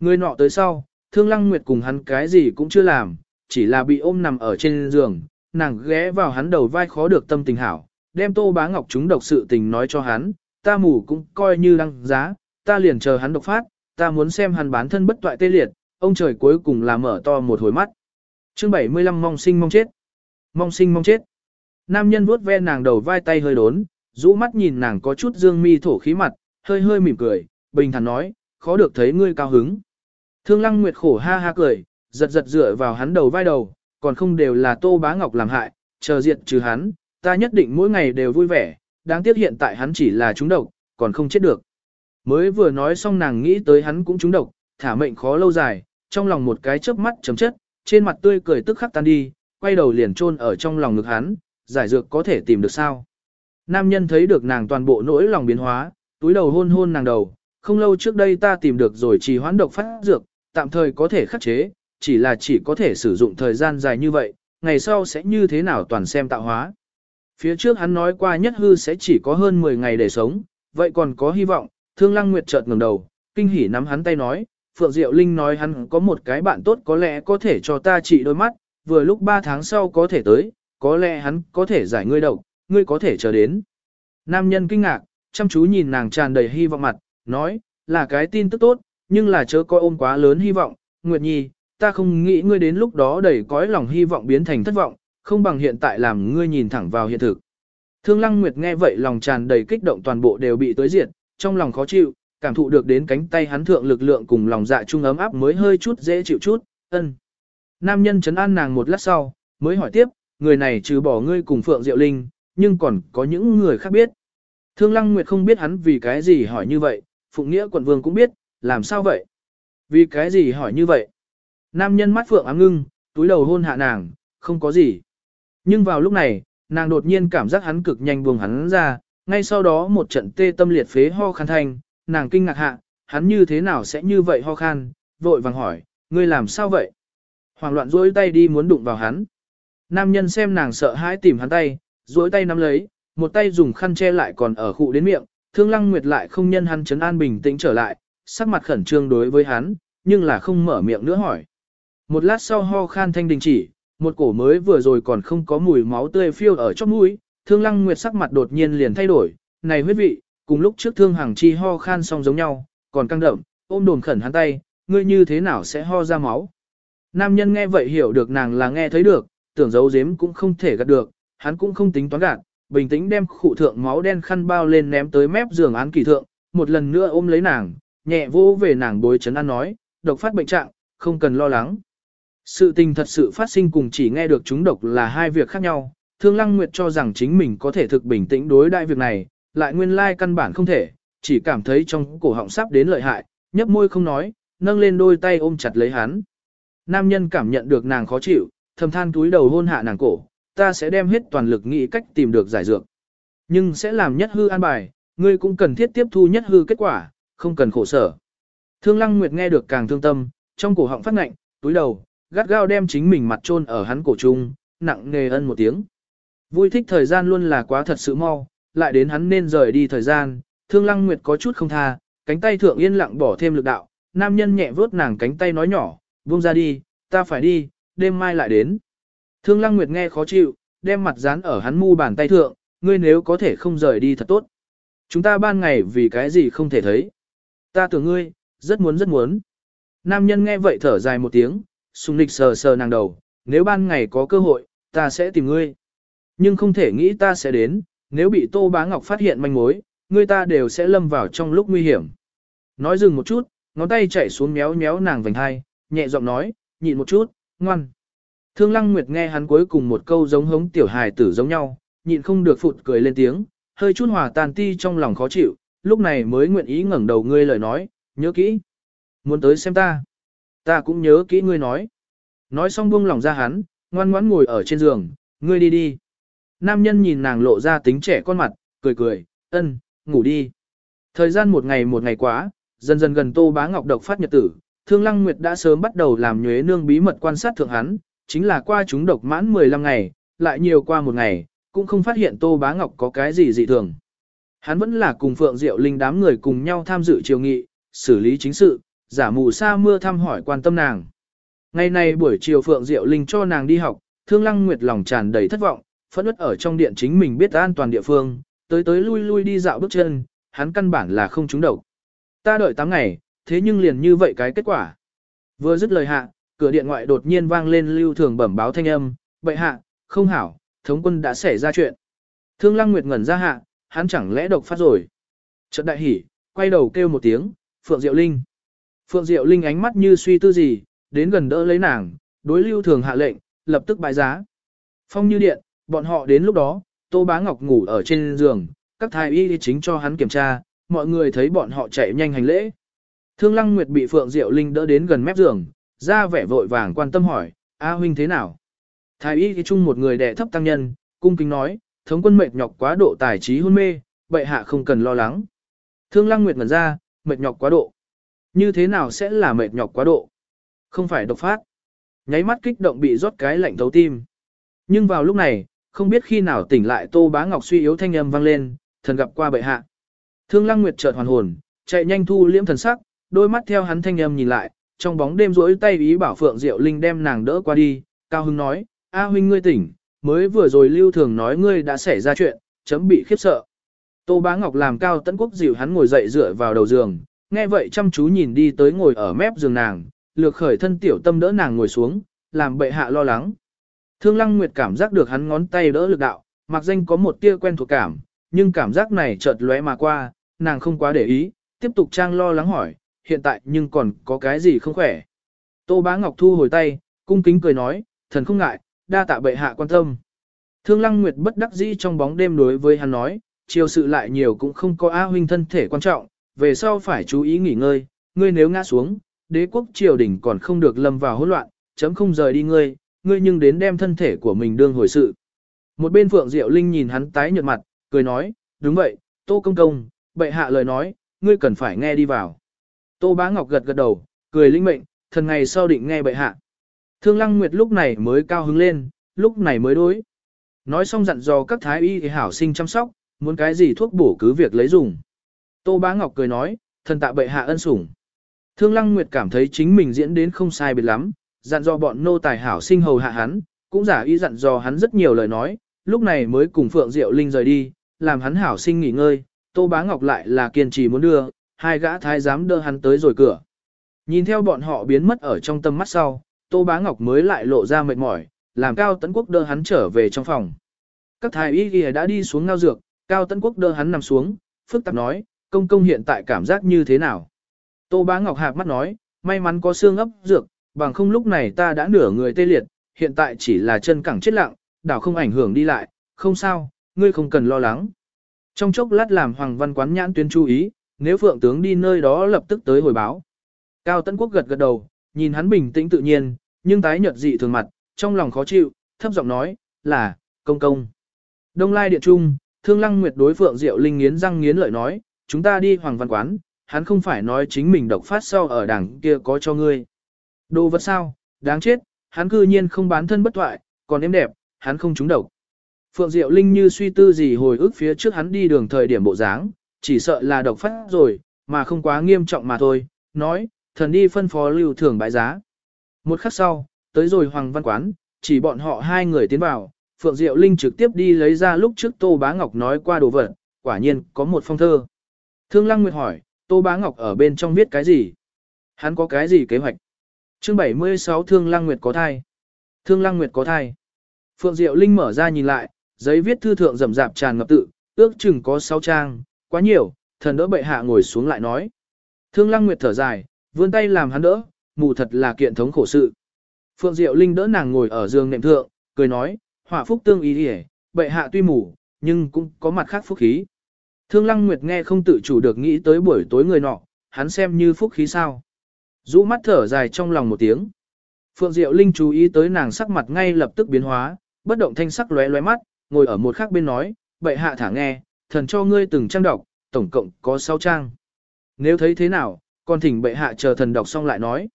Người nọ tới sau, Thương Lăng Nguyệt cùng hắn cái gì cũng chưa làm, chỉ là bị ôm nằm ở trên giường, nàng ghé vào hắn đầu vai khó được tâm tình hảo, đem Tô Bá Ngọc chúng độc sự tình nói cho hắn, ta mù cũng coi như đăng giá, ta liền chờ hắn độc phát, ta muốn xem hắn bán thân bất toại tê liệt, ông trời cuối cùng là mở to một hồi mắt. Chương 75 mong sinh mong chết. Mong sinh mong chết. Nam nhân vuốt ve nàng đầu vai tay hơi đốn, rũ mắt nhìn nàng có chút dương mi thổ khí mặt, hơi hơi mỉm cười, bình thản nói, khó được thấy ngươi cao hứng. Thương Lăng Nguyệt khổ ha ha cười, giật giật dựa vào hắn đầu vai đầu, còn không đều là Tô Bá Ngọc làm hại, chờ diệt trừ hắn, ta nhất định mỗi ngày đều vui vẻ, đáng tiếc hiện tại hắn chỉ là trúng độc, còn không chết được. Mới vừa nói xong nàng nghĩ tới hắn cũng trúng độc, thả mệnh khó lâu dài, trong lòng một cái chớp mắt chấm chất, trên mặt tươi cười tức khắc tan đi, quay đầu liền chôn ở trong lòng ngực hắn, giải dược có thể tìm được sao. Nam nhân thấy được nàng toàn bộ nỗi lòng biến hóa, túi đầu hôn hôn nàng đầu, không lâu trước đây ta tìm được rồi trì hoãn độc phát dược, tạm thời có thể khắc chế, chỉ là chỉ có thể sử dụng thời gian dài như vậy, ngày sau sẽ như thế nào toàn xem tạo hóa. Phía trước hắn nói qua nhất hư sẽ chỉ có hơn 10 ngày để sống, vậy còn có hy vọng, thương lăng nguyệt chợt ngẩng đầu, kinh hỉ nắm hắn tay nói, Phượng Diệu Linh nói hắn có một cái bạn tốt có lẽ có thể cho ta trị đôi mắt, vừa lúc 3 tháng sau có thể tới, có lẽ hắn có thể giải ngươi độc, ngươi có thể chờ đến. Nam nhân kinh ngạc, chăm chú nhìn nàng tràn đầy hy vọng mặt, nói, là cái tin tức tốt, nhưng là chớ coi ôm quá lớn hy vọng, Nguyệt Nhi, ta không nghĩ ngươi đến lúc đó đầy cõi lòng hy vọng biến thành thất vọng, không bằng hiện tại làm ngươi nhìn thẳng vào hiện thực. Thương Lăng Nguyệt nghe vậy lòng tràn đầy kích động toàn bộ đều bị tới diệt, trong lòng khó chịu, cảm thụ được đến cánh tay hắn thượng lực lượng cùng lòng dạ trung ấm áp mới hơi chút dễ chịu chút, ân. Nam nhân chấn an nàng một lát sau, mới hỏi tiếp, người này trừ bỏ ngươi cùng Phượng Diệu Linh, nhưng còn có những người khác biết. Thương Lăng Nguyệt không biết hắn vì cái gì hỏi như vậy, Phụng Nghĩa quận vương cũng biết, làm sao vậy? Vì cái gì hỏi như vậy? Nam nhân mắt Phượng ám ngưng, túi đầu hôn hạ nàng, không có gì. Nhưng vào lúc này, nàng đột nhiên cảm giác hắn cực nhanh buông hắn ra, ngay sau đó một trận tê tâm liệt phế ho khan thanh, nàng kinh ngạc hạ, hắn như thế nào sẽ như vậy ho khan, vội vàng hỏi, ngươi làm sao vậy? Hoàng loạn duỗi tay đi muốn đụng vào hắn. Nam nhân xem nàng sợ hãi tìm hắn tay, duỗi tay nắm lấy, một tay dùng khăn che lại còn ở khụ đến miệng, thương lăng nguyệt lại không nhân hắn chấn an bình tĩnh trở lại, sắc mặt khẩn trương đối với hắn, nhưng là không mở miệng nữa hỏi. Một lát sau ho khan thanh đình chỉ, một cổ mới vừa rồi còn không có mùi máu tươi phiêu ở trong mũi, thương lăng nguyệt sắc mặt đột nhiên liền thay đổi, này huyết vị, cùng lúc trước thương Hằng chi ho khan xong giống nhau, còn căng đậm, ôm đồn khẩn hắn tay, ngươi như thế nào sẽ ho ra máu. Nam nhân nghe vậy hiểu được nàng là nghe thấy được, tưởng giấu giếm cũng không thể gạt được, hắn cũng không tính toán gạt, bình tĩnh đem khụ thượng máu đen khăn bao lên ném tới mép giường án kỳ thượng, một lần nữa ôm lấy nàng, nhẹ vô về nàng bối chấn an nói, độc phát bệnh trạng, không cần lo lắng. Sự tình thật sự phát sinh cùng chỉ nghe được chúng độc là hai việc khác nhau, Thương Lăng Nguyệt cho rằng chính mình có thể thực bình tĩnh đối đại việc này, lại nguyên lai căn bản không thể, chỉ cảm thấy trong cổ họng sắp đến lợi hại, nhấp môi không nói, nâng lên đôi tay ôm chặt lấy hắn. Nam nhân cảm nhận được nàng khó chịu, thầm than túi đầu hôn hạ nàng cổ, ta sẽ đem hết toàn lực nghĩ cách tìm được giải dược. Nhưng sẽ làm nhất hư an bài, ngươi cũng cần thiết tiếp thu nhất hư kết quả, không cần khổ sở. Thương Lăng Nguyệt nghe được càng thương tâm, trong cổ họng phát ngạnh, túi đầu, gắt gao đem chính mình mặt chôn ở hắn cổ trung, nặng nề ân một tiếng. Vui thích thời gian luôn là quá thật sự mau, lại đến hắn nên rời đi thời gian, Thương Lăng Nguyệt có chút không tha, cánh tay thượng yên lặng bỏ thêm lực đạo, nam nhân nhẹ vớt nàng cánh tay nói nhỏ, buông ra đi, ta phải đi, đêm mai lại đến. Thương Lăng Nguyệt nghe khó chịu, đem mặt dán ở hắn mu bàn tay thượng, ngươi nếu có thể không rời đi thật tốt. Chúng ta ban ngày vì cái gì không thể thấy. Ta tưởng ngươi, rất muốn rất muốn. Nam nhân nghe vậy thở dài một tiếng, Sùng nịch sờ sờ nàng đầu, nếu ban ngày có cơ hội, ta sẽ tìm ngươi. Nhưng không thể nghĩ ta sẽ đến, nếu bị Tô Bá Ngọc phát hiện manh mối, ngươi ta đều sẽ lâm vào trong lúc nguy hiểm. Nói dừng một chút, ngón tay chạy xuống méo méo nàng vành hai, nhẹ giọng nói, nhịn một chút, ngoan. Thương Lăng Nguyệt nghe hắn cuối cùng một câu giống hống tiểu hài tử giống nhau, nhịn không được phụt cười lên tiếng, hơi chút hòa tàn ti trong lòng khó chịu, lúc này mới nguyện ý ngẩng đầu ngươi lời nói, nhớ kỹ. Muốn tới xem ta. Ta cũng nhớ kỹ ngươi nói. Nói xong buông lòng ra hắn, ngoan ngoãn ngồi ở trên giường, ngươi đi đi. Nam nhân nhìn nàng lộ ra tính trẻ con mặt, cười cười, ân, ngủ đi. Thời gian một ngày một ngày quá, dần dần gần Tô Bá Ngọc độc phát nhật tử, Thương Lăng Nguyệt đã sớm bắt đầu làm nhuế nương bí mật quan sát thượng hắn, chính là qua chúng độc mãn 15 ngày, lại nhiều qua một ngày, cũng không phát hiện Tô Bá Ngọc có cái gì dị thường. Hắn vẫn là cùng Phượng Diệu Linh đám người cùng nhau tham dự triều nghị, xử lý chính sự, giả mù sa mưa thăm hỏi quan tâm nàng. Ngày này buổi chiều Phượng Diệu Linh cho nàng đi học, Thương Lăng Nguyệt lòng tràn đầy thất vọng, phẫn uất ở trong điện chính mình biết an toàn địa phương, tới tới lui lui đi dạo bước chân, hắn căn bản là không trúng độc. Ta đợi 8 ngày, thế nhưng liền như vậy cái kết quả. Vừa dứt lời hạ, cửa điện ngoại đột nhiên vang lên lưu thường bẩm báo thanh âm, bệ hạ, không hảo, thống quân đã xảy ra chuyện. Thương Lăng Nguyệt ngẩn ra hạ, hắn chẳng lẽ độc phát rồi. Trận đại hỉ, quay đầu kêu một tiếng, Phượng Diệu Linh. Phượng Diệu Linh ánh mắt như suy tư gì, đến gần đỡ lấy nàng, đối lưu thường hạ lệnh, lập tức bại giá. Phong như điện, bọn họ đến lúc đó, Tô Bá Ngọc ngủ ở trên giường, các thái y chính cho hắn kiểm tra, mọi người thấy bọn họ chạy nhanh hành lễ. Thương Lăng Nguyệt bị Phượng Diệu Linh đỡ đến gần mép giường, ra vẻ vội vàng quan tâm hỏi, A huynh thế nào? Thái y thì chung một người đệ thấp tăng nhân, cung kính nói, thống quân mệt nhọc quá độ tài trí hôn mê, bệ hạ không cần lo lắng. Thương Lăng Nguyệt ngẩn ra, mệt nhọc quá độ. Như thế nào sẽ là mệt nhọc quá độ? Không phải độc phát. Nháy mắt kích động bị rót cái lạnh thấu tim. Nhưng vào lúc này, không biết khi nào tỉnh lại Tô Bá Ngọc suy yếu thanh âm vang lên, thần gặp qua bệ hạ. Thương Lăng Nguyệt chợt hoàn hồn, chạy nhanh thu liễm thần sắc, đôi mắt theo hắn thanh âm nhìn lại, trong bóng đêm rỗi tay ý bảo Phượng Diệu Linh đem nàng đỡ qua đi, Cao Hưng nói, A huynh ngươi tỉnh, mới vừa rồi Lưu Thường nói ngươi đã xảy ra chuyện, chấm bị khiếp sợ. Tô Bá Ngọc làm Cao Tấn Quốc dìu hắn ngồi dậy dựa vào đầu giường, nghe vậy chăm chú nhìn đi tới ngồi ở mép giường nàng, lược khởi thân tiểu tâm đỡ nàng ngồi xuống, làm bệ hạ lo lắng. Thương Lăng Nguyệt cảm giác được hắn ngón tay đỡ lực đạo, mặc danh có một tia quen thuộc cảm, nhưng cảm giác này chợt lóe mà qua, nàng không quá để ý, tiếp tục trang lo lắng hỏi, hiện tại nhưng còn có cái gì không khỏe. Tô Bá Ngọc thu hồi tay, cung kính cười nói, thần không ngại, đa tạ bệ hạ quan tâm. Thương Lăng Nguyệt bất đắc dĩ trong bóng đêm đối với hắn nói, chiều sự lại nhiều cũng không có A huynh thân thể quan trọng, về sau phải chú ý nghỉ ngơi, ngươi nếu ngã xuống, đế quốc triều đình còn không được lâm vào hỗn loạn, chấm không rời đi ngươi, ngươi nhưng đến đem thân thể của mình đương hồi sự. Một bên Phượng Diệu Linh nhìn hắn tái nhợt mặt, cười nói, đúng vậy, Tô Công Công, bệ hạ lời nói, ngươi cần phải nghe đi vào. Tô Bá Ngọc gật gật đầu, cười linh mệnh, thần ngày sau định nghe bệ hạ. Thương Lăng Nguyệt lúc này mới cao hứng lên, lúc này mới đối. Nói xong dặn dò các thái y thì hảo sinh chăm sóc, muốn cái gì thuốc bổ cứ việc lấy dùng. Tô Bá Ngọc cười nói, thần tạ bệ hạ ân sủng. Thương Lăng Nguyệt cảm thấy chính mình diễn đến không sai biệt lắm, dặn dò bọn nô tài hảo sinh hầu hạ hắn, cũng giả ý dặn dò hắn rất nhiều lời nói, lúc này mới cùng Phượng Diệu Linh rời đi, làm hắn hảo sinh nghỉ ngơi, Tô Bá Ngọc lại là kiên trì muốn đưa, hai gã thái giám đưa hắn tới rồi cửa. Nhìn theo bọn họ biến mất ở trong tâm mắt sau, Tô Bá Ngọc mới lại lộ ra mệt mỏi, làm Cao Tấn Quốc đưa hắn trở về trong phòng. Các thái y kia đã đi xuống ngao dược, Cao Tấn Quốc đưa hắn nằm xuống, phức tạp nói, công công hiện tại cảm giác như thế nào. Tô Bá Ngọc hạp mắt nói, may mắn có xương ấp dược, bằng không lúc này ta đã nửa người tê liệt, hiện tại chỉ là chân cẳng chết lặng, đảo không ảnh hưởng đi lại, không sao, ngươi không cần lo lắng. Trong chốc lát làm Hoàng Văn Quán nhãn tuyên chú ý, nếu Phượng tướng đi nơi đó lập tức tới hồi báo. Cao Tấn Quốc gật gật đầu, nhìn hắn bình tĩnh tự nhiên, nhưng tái nhợt dị thường mặt, trong lòng khó chịu, thấp giọng nói, là, công công. Đông Lai Điện Trung, Thương Lăng Nguyệt đối Phượng Diệu Linh nghiến răng nghiến lợi nói, chúng ta đi Hoàng Văn Quán, hắn không phải nói chính mình độc phát sau ở đằng kia có cho ngươi. Đồ vật sao, đáng chết, hắn cư nhiên không bán thân bất thoại, còn em đẹp, hắn không trúng độc. Phượng Diệu Linh như suy tư gì hồi ức phía trước hắn đi đường thời điểm bộ dáng, chỉ sợ là độc phát rồi, mà không quá nghiêm trọng mà thôi, nói, thần đi phân phó lưu thưởng bãi giá. Một khắc sau, tới rồi Hoàng Văn Quán, chỉ bọn họ hai người tiến vào, Phượng Diệu Linh trực tiếp đi lấy ra lúc trước Tô Bá Ngọc nói qua đồ vật, quả nhiên có một phong thơ. Thương Lăng Nguyệt hỏi, Tô Bá Ngọc ở bên trong viết cái gì? Hắn có cái gì kế hoạch? Chương 76 Thương Lăng Nguyệt có thai. Thương Lăng Nguyệt có thai. Phượng Diệu Linh mở ra nhìn lại, giấy viết thư thượng rậm rạp tràn ngập tự, ước chừng có 6 trang, quá nhiều, thần đỡ bệ hạ ngồi xuống lại nói. Thương Lăng Nguyệt thở dài, vươn tay làm hắn đỡ, mù thật là kiện thống khổ sự. Phượng Diệu Linh đỡ nàng ngồi ở giường nệm thượng, cười nói, hỏa phúc tương ý hề, bệ hạ tuy mù, nhưng cũng có mặt khác phúc khí. Thương Lăng Nguyệt nghe không tự chủ được nghĩ tới buổi tối người nọ, hắn xem như phúc khí sao. Rũ mắt thở dài trong lòng một tiếng. Phượng Diệu Linh chú ý tới nàng sắc mặt ngay lập tức biến hóa, bất động thanh sắc lóe lóe mắt, ngồi ở một khác bên nói, bệ hạ thả nghe, thần cho ngươi từng trang đọc, tổng cộng có 6 trang. Nếu thấy thế nào, còn thỉnh bệ hạ chờ thần đọc xong lại nói.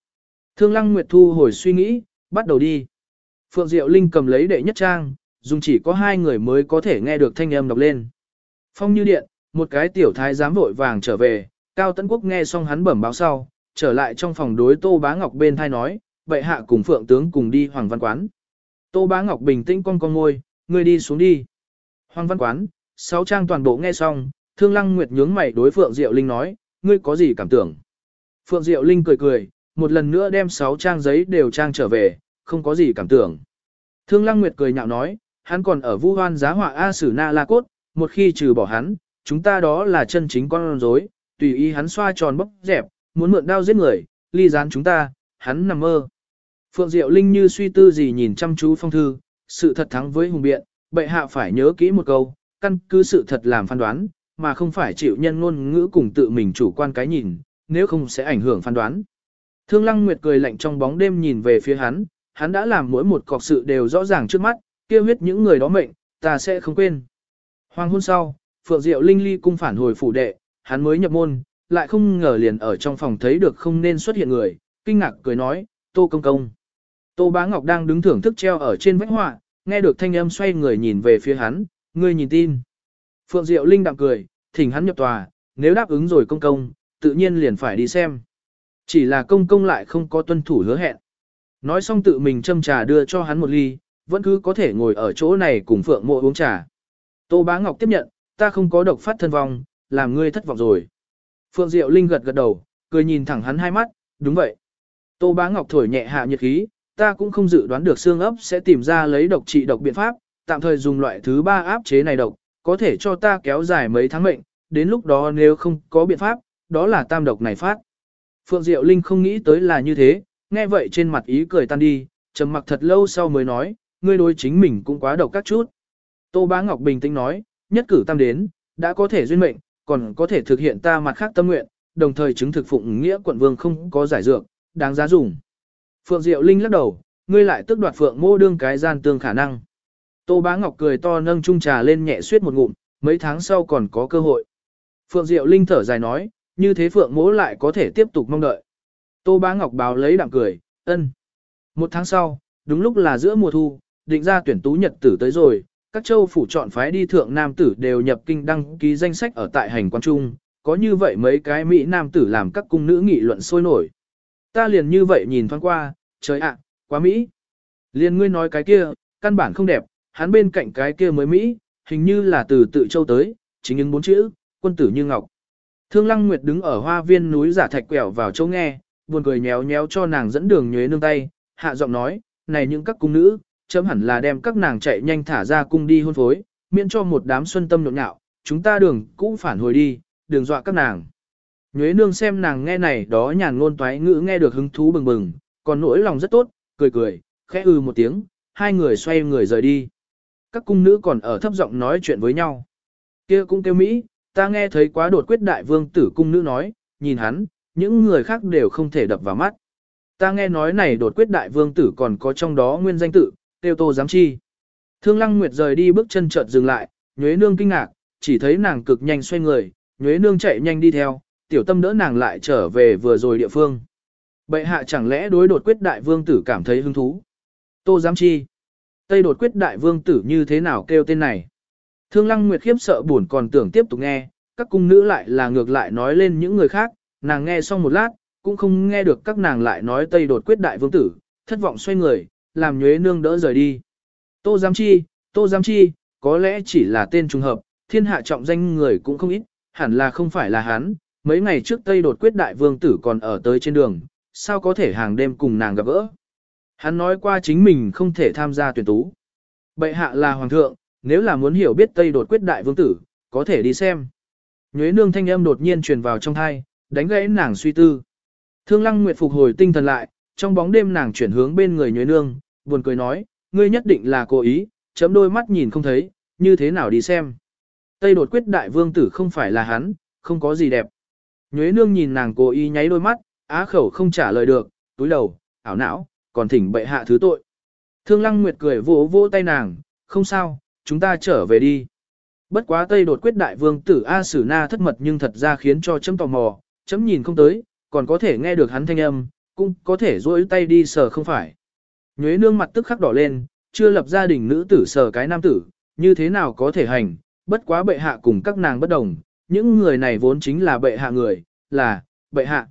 Thương Lăng Nguyệt thu hồi suy nghĩ, bắt đầu đi. Phượng Diệu Linh cầm lấy đệ nhất trang, dùng chỉ có hai người mới có thể nghe được thanh âm đọc lên. Phong như điện, một cái tiểu thái giám vội vàng trở về, Cao Tấn Quốc nghe xong hắn bẩm báo sau, trở lại trong phòng đối Tô Bá Ngọc bên thai nói, vậy hạ cùng Phượng tướng cùng đi Hoàng Văn Quán. Tô Bá Ngọc bình tĩnh con con ngôi, ngươi đi xuống đi. Hoàng Văn Quán, sáu trang toàn bộ nghe xong, Thương Lăng Nguyệt nhướng mày đối Phượng Diệu Linh nói, ngươi có gì cảm tưởng? Phượng Diệu Linh cười cười, một lần nữa đem sáu trang giấy đều trang trở về, không có gì cảm tưởng. Thương Lăng Nguyệt cười nhạo nói, hắn còn ở vu hoan giá họa A Sử Na La Cốt, một khi trừ bỏ hắn, chúng ta đó là chân chính con rối, tùy ý hắn xoa tròn bốc dẹp, muốn mượn đao giết người, ly gián chúng ta, hắn nằm mơ. Phượng Diệu Linh như suy tư gì nhìn chăm chú phong thư, sự thật thắng với hùng biện, bệ hạ phải nhớ kỹ một câu, căn cứ sự thật làm phán đoán, mà không phải chịu nhân ngôn ngữ cùng tự mình chủ quan cái nhìn, nếu không sẽ ảnh hưởng phán đoán. Thương Lăng Nguyệt cười lạnh trong bóng đêm nhìn về phía hắn, hắn đã làm mỗi một cọc sự đều rõ ràng trước mắt, kia huyết những người đó mệnh, ta sẽ không quên. Hoàng hôn sau, Phượng Diệu Linh ly cung phản hồi phủ đệ, hắn mới nhập môn, lại không ngờ liền ở trong phòng thấy được không nên xuất hiện người, kinh ngạc cười nói, Tô Công Công. Tô Bá Ngọc đang đứng thưởng thức treo ở trên vách họa, nghe được thanh âm xoay người nhìn về phía hắn, ngươi nhìn tin. Phượng Diệu Linh đạm cười, thỉnh hắn nhập tòa, nếu đáp ứng rồi công công, tự nhiên liền phải đi xem. Chỉ là công công lại không có tuân thủ hứa hẹn. Nói xong tự mình châm trà đưa cho hắn một ly, vẫn cứ có thể ngồi ở chỗ này cùng Phượng Mộ uống trà. Tô Bá Ngọc tiếp nhận, ta không có độc phát thân vong, làm ngươi thất vọng rồi. Phượng Diệu Linh gật gật đầu, cười nhìn thẳng hắn hai mắt, đúng vậy. Tô Bá Ngọc thổi nhẹ hạ nhiệt khí, ta cũng không dự đoán được xương ấp sẽ tìm ra lấy độc trị độc biện pháp, tạm thời dùng loại thứ ba áp chế này độc, có thể cho ta kéo dài mấy tháng mệnh, đến lúc đó nếu không có biện pháp, đó là tam độc này phát. Phượng Diệu Linh không nghĩ tới là như thế, nghe vậy trên mặt ý cười tan đi, trầm mặc thật lâu sau mới nói, ngươi đối chính mình cũng quá độc các chút. Tô Bá Ngọc bình tĩnh nói, nhất cử tam đến, đã có thể duyên mệnh, còn có thể thực hiện ta mặt khác tâm nguyện, đồng thời chứng thực phụng nghĩa quận vương không có giải dược, đáng giá dùng. Phượng Diệu Linh lắc đầu, ngươi lại tức đoạt Phượng mô đương cái gian tương khả năng. Tô Bá Ngọc cười to nâng chung trà lên nhẹ suýt một ngụm, mấy tháng sau còn có cơ hội. Phượng Diệu Linh thở dài nói, như thế Phượng mỗ lại có thể tiếp tục mong đợi. Tô Bá Ngọc báo lấy đạm cười, ân. Một tháng sau, đúng lúc là giữa mùa thu, định ra tuyển tú nhật tử tới rồi, các châu phủ chọn phái đi thượng nam tử đều nhập kinh đăng ký danh sách ở tại hành quan trung, có như vậy mấy cái Mỹ nam tử làm các cung nữ nghị luận sôi nổi. Ta liền như vậy nhìn thoáng qua, trời ạ, quá Mỹ. Liền ngươi nói cái kia, căn bản không đẹp, hắn bên cạnh cái kia mới Mỹ, hình như là từ tự châu tới, chính những bốn chữ, quân tử như ngọc. Thương Lăng Nguyệt đứng ở hoa viên núi giả thạch quẹo vào chỗ nghe, buồn cười nhéo nhéo cho nàng dẫn đường nhuế nương tay, hạ giọng nói, này những các cung nữ, chấm hẳn là đem các nàng chạy nhanh thả ra cung đi hôn phối, miễn cho một đám xuân tâm nhộn nhạo, chúng ta đường cũng phản hồi đi, đường dọa các nàng. Nhuế nương xem nàng nghe này đó nhàn ngôn toái ngữ nghe được hứng thú bừng bừng, còn nỗi lòng rất tốt, cười cười, khẽ ư một tiếng, hai người xoay người rời đi. Các cung nữ còn ở thấp giọng nói chuyện với nhau. Kia cũng kêu Mỹ, ta nghe thấy quá đột quyết đại vương tử cung nữ nói, nhìn hắn, những người khác đều không thể đập vào mắt. Ta nghe nói này đột quyết đại vương tử còn có trong đó nguyên danh tự, tiêu tô giám chi. Thương lăng nguyệt rời đi bước chân chợt dừng lại, nhuế nương kinh ngạc, chỉ thấy nàng cực nhanh xoay người, nhuế nương chạy nhanh đi theo, tiểu tâm đỡ nàng lại trở về vừa rồi địa phương. Bệ hạ chẳng lẽ đối đột quyết đại vương tử cảm thấy hứng thú? Tô giám chi. Tây đột quyết đại vương tử như thế nào kêu tên này? Thương lăng nguyệt khiếp sợ buồn còn tưởng tiếp tục nghe, các cung nữ lại là ngược lại nói lên những người khác, nàng nghe xong một lát, cũng không nghe được các nàng lại nói Tây đột quyết đại vương tử, thất vọng xoay người, làm nhuế nương đỡ rời đi. Tô giám chi, tô giám chi, có lẽ chỉ là tên trùng hợp, thiên hạ trọng danh người cũng không ít, hẳn là không phải là hắn, mấy ngày trước Tây đột quyết đại vương tử còn ở tới trên đường, sao có thể hàng đêm cùng nàng gặp gỡ. Hắn nói qua chính mình không thể tham gia tuyển tú. Bệ hạ là hoàng thượng, nếu là muốn hiểu biết Tây đột quyết đại vương tử, có thể đi xem. Nhuế nương thanh âm đột nhiên truyền vào trong thai, đánh gãy nàng suy tư. Thương lăng nguyệt phục hồi tinh thần lại, trong bóng đêm nàng chuyển hướng bên người nhuế nương, buồn cười nói, ngươi nhất định là cố ý, chấm đôi mắt nhìn không thấy, như thế nào đi xem. Tây đột quyết đại vương tử không phải là hắn, không có gì đẹp. Nhuế nương nhìn nàng cố ý nháy đôi mắt, á khẩu không trả lời được, túi đầu, ảo não, còn thỉnh bệ hạ thứ tội. Thương lăng nguyệt cười vỗ vỗ tay nàng, không sao, chúng ta trở về đi. Bất quá Tây đột quyết đại vương tử A Sử Na thất mật nhưng thật ra khiến cho chấm tò mò, chấm nhìn không tới, còn có thể nghe được hắn thanh âm, cũng có thể rỗi tay đi sờ không phải. Nhuế nương mặt tức khắc đỏ lên, chưa lập gia đình nữ tử sờ cái nam tử, như thế nào có thể hành, bất quá bệ hạ cùng các nàng bất đồng, những người này vốn chính là bệ hạ người, là, bệ hạ.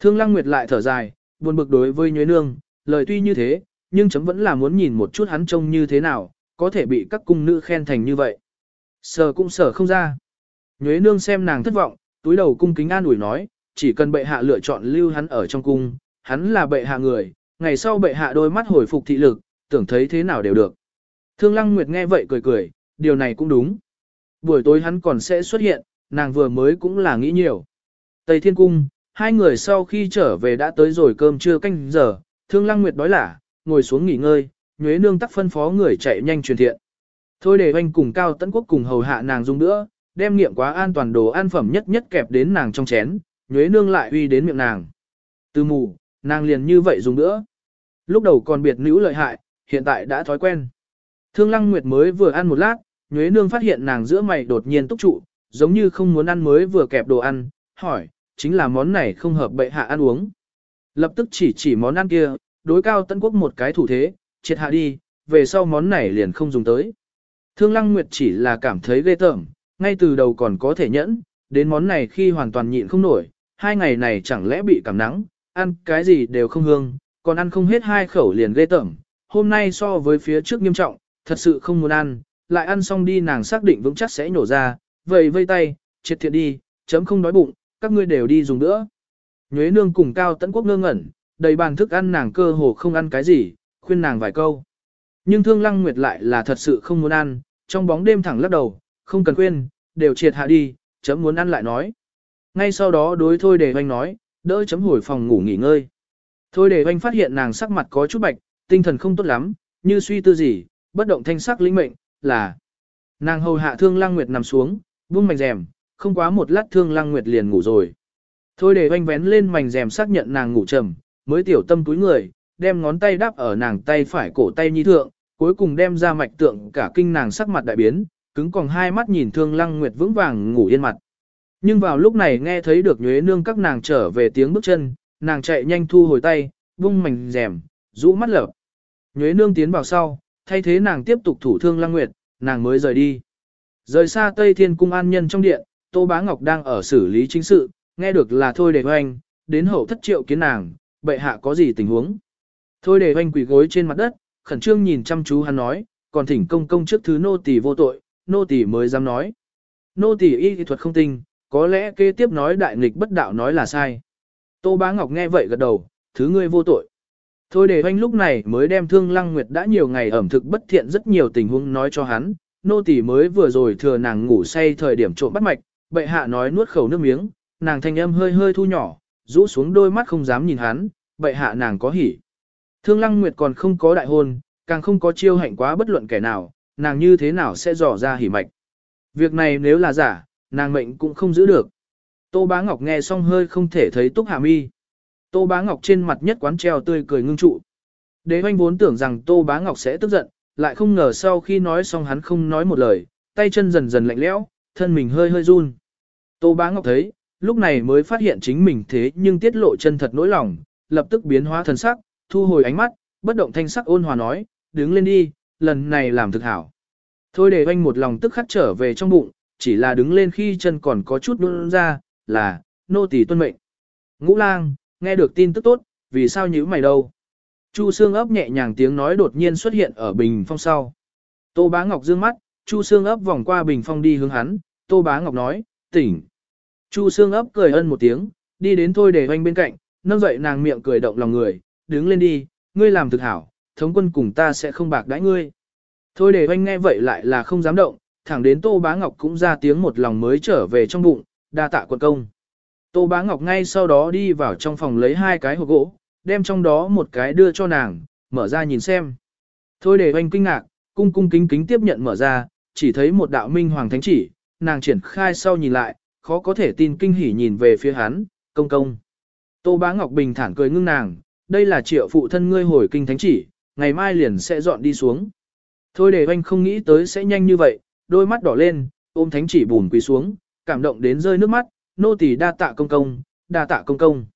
Thương Lăng Nguyệt lại thở dài, buồn bực đối với Nhuế nương, lời tuy như thế, nhưng chấm vẫn là muốn nhìn một chút hắn trông như thế nào, có thể bị các cung nữ khen thành như vậy. Sờ cũng sờ không ra. Nhuế nương xem nàng thất vọng, túi đầu cung kính an ủi nói, chỉ cần bệ hạ lựa chọn lưu hắn ở trong cung, hắn là bệ hạ người, ngày sau bệ hạ đôi mắt hồi phục thị lực, tưởng thấy thế nào đều được. Thương Lăng Nguyệt nghe vậy cười cười, điều này cũng đúng. Buổi tối hắn còn sẽ xuất hiện, nàng vừa mới cũng là nghĩ nhiều. Tây Thiên Cung, hai người sau khi trở về đã tới rồi cơm trưa canh giờ, Thương Lăng Nguyệt đói lả, ngồi xuống nghỉ ngơi, Nhuế Nương tắc phân phó người chạy nhanh truyền thiện. Thôi để anh cùng Cao Tấn Quốc cùng hầu hạ nàng dung nữa, đem nghiệm quá an toàn đồ an phẩm nhất nhất kẹp đến nàng trong chén, Nhuế Nương lại uy đến miệng nàng. Từ mù, nàng liền như vậy dùng nữa. Lúc đầu còn biệt nữ lợi hại, hiện tại đã thói quen. Thương Lăng Nguyệt mới vừa ăn một lát, Nhuế Nương phát hiện nàng giữa mày đột nhiên túc trụ, giống như không muốn ăn mới vừa kẹp đồ ăn, hỏi, chính là món này không hợp bệ hạ ăn uống. Lập tức chỉ chỉ món ăn kia, đối cao tân quốc một cái thủ thế, triệt hạ đi, về sau món này liền không dùng tới. Thương Lăng Nguyệt chỉ là cảm thấy ghê tởm, ngay từ đầu còn có thể nhẫn, đến món này khi hoàn toàn nhịn không nổi, hai ngày này chẳng lẽ bị cảm nắng, ăn cái gì đều không hương, còn ăn không hết hai khẩu liền ghê tởm. Hôm nay so với phía trước nghiêm trọng, thật sự không muốn ăn, lại ăn xong đi nàng xác định vững chắc sẽ nhổ ra, vậy vây tay, triệt thiện đi, chấm không đói bụng, các ngươi đều đi dùng nữa. Nhuế nương cùng cao tấn quốc ngơ ngẩn, đầy bàn thức ăn nàng cơ hồ không ăn cái gì, khuyên nàng vài câu. Nhưng thương lăng nguyệt lại là thật sự không muốn ăn, trong bóng đêm thẳng lắc đầu, không cần khuyên, đều triệt hạ đi, chấm muốn ăn lại nói. Ngay sau đó đối thôi để hoanh nói, đỡ chấm hồi phòng ngủ nghỉ ngơi. Thôi để anh phát hiện nàng sắc mặt có chút bạch, tinh thần không tốt lắm, như suy tư gì, bất động thanh sắc lĩnh mệnh, là. Nàng hầu hạ thương lang nguyệt nằm xuống, buông mảnh rèm, không quá một lát thương lang nguyệt liền ngủ rồi. Thôi để oanh vén lên mảnh rèm xác nhận nàng ngủ trầm, mới tiểu tâm túi người, đem ngón tay đắp ở nàng tay phải cổ tay nhi thượng, cuối cùng đem ra mạch tượng cả kinh nàng sắc mặt đại biến, cứng còn hai mắt nhìn thương lăng nguyệt vững vàng ngủ yên mặt. Nhưng vào lúc này nghe thấy được nhuế nương các nàng trở về tiếng bước chân, nàng chạy nhanh thu hồi tay, vung mảnh rèm, rũ mắt lở. Nhuế nương tiến vào sau, thay thế nàng tiếp tục thủ thương lăng nguyệt, nàng mới rời đi. Rời xa Tây Thiên Cung an nhân trong điện, Tô Bá Ngọc đang ở xử lý chính sự, nghe được là thôi để hoanh, đến hậu thất triệu kiến nàng, bệ hạ có gì tình huống. Thôi để hoanh quỳ gối trên mặt đất, khẩn trương nhìn chăm chú hắn nói, còn thỉnh công công trước thứ nô tỳ vô tội, nô tỳ mới dám nói. Nô tỳ y thuật không tinh, có lẽ kế tiếp nói đại nghịch bất đạo nói là sai. Tô Bá Ngọc nghe vậy gật đầu, thứ ngươi vô tội. Thôi để hoanh lúc này mới đem thương lăng nguyệt đã nhiều ngày ẩm thực bất thiện rất nhiều tình huống nói cho hắn, nô tỳ mới vừa rồi thừa nàng ngủ say thời điểm trộm bắt mạch, bệ hạ nói nuốt khẩu nước miếng, nàng thanh âm hơi hơi thu nhỏ, rũ xuống đôi mắt không dám nhìn hắn, bệ hạ nàng có hỉ. Thương Lăng Nguyệt còn không có đại hôn, càng không có chiêu hạnh quá bất luận kẻ nào, nàng như thế nào sẽ dò ra hỉ mạch. Việc này nếu là giả, nàng mệnh cũng không giữ được. Tô Bá Ngọc nghe xong hơi không thể thấy Túc hạ Mi. Tô Bá Ngọc trên mặt nhất quán treo tươi cười ngưng trụ. Đế hoanh vốn tưởng rằng Tô Bá Ngọc sẽ tức giận, lại không ngờ sau khi nói xong hắn không nói một lời, tay chân dần dần lạnh lẽo, thân mình hơi hơi run. Tô Bá Ngọc thấy, lúc này mới phát hiện chính mình thế nhưng tiết lộ chân thật nỗi lòng, lập tức biến hóa thần sắc, thu hồi ánh mắt, bất động thanh sắc ôn hòa nói, đứng lên đi, lần này làm thực hảo. Thôi để anh một lòng tức khắc trở về trong bụng, chỉ là đứng lên khi chân còn có chút nôn ra, là, nô tỳ tuân mệnh. Ngũ lang, nghe được tin tức tốt, vì sao nhíu mày đâu? Chu Sương ấp nhẹ nhàng tiếng nói đột nhiên xuất hiện ở bình phong sau. Tô Bá Ngọc dương mắt, Chu Sương ấp vòng qua bình phong đi hướng hắn, Tô Bá Ngọc nói, tỉnh. Chu Sương ấp cười ân một tiếng, đi đến thôi để hoanh bên cạnh, nâng dậy nàng miệng cười động lòng người, đứng lên đi, ngươi làm thực hảo, thống quân cùng ta sẽ không bạc đãi ngươi. Thôi để hoanh nghe vậy lại là không dám động, thẳng đến Tô Bá Ngọc cũng ra tiếng một lòng mới trở về trong bụng, đa tạ quận công. Tô Bá Ngọc ngay sau đó đi vào trong phòng lấy hai cái hộp gỗ, đem trong đó một cái đưa cho nàng, mở ra nhìn xem. Thôi để anh kinh ngạc, cung cung kính kính tiếp nhận mở ra, chỉ thấy một đạo minh hoàng thánh chỉ, nàng triển khai sau nhìn lại, khó có thể tin kinh hỉ nhìn về phía hắn, công công. Tô Bá Ngọc bình thản cười ngưng nàng, đây là triệu phụ thân ngươi hồi kinh thánh chỉ, ngày mai liền sẽ dọn đi xuống. Thôi để anh không nghĩ tới sẽ nhanh như vậy, đôi mắt đỏ lên, ôm thánh chỉ bùn quỳ xuống, cảm động đến rơi nước mắt, nô tỳ đa tạ công công, đa tạ công công.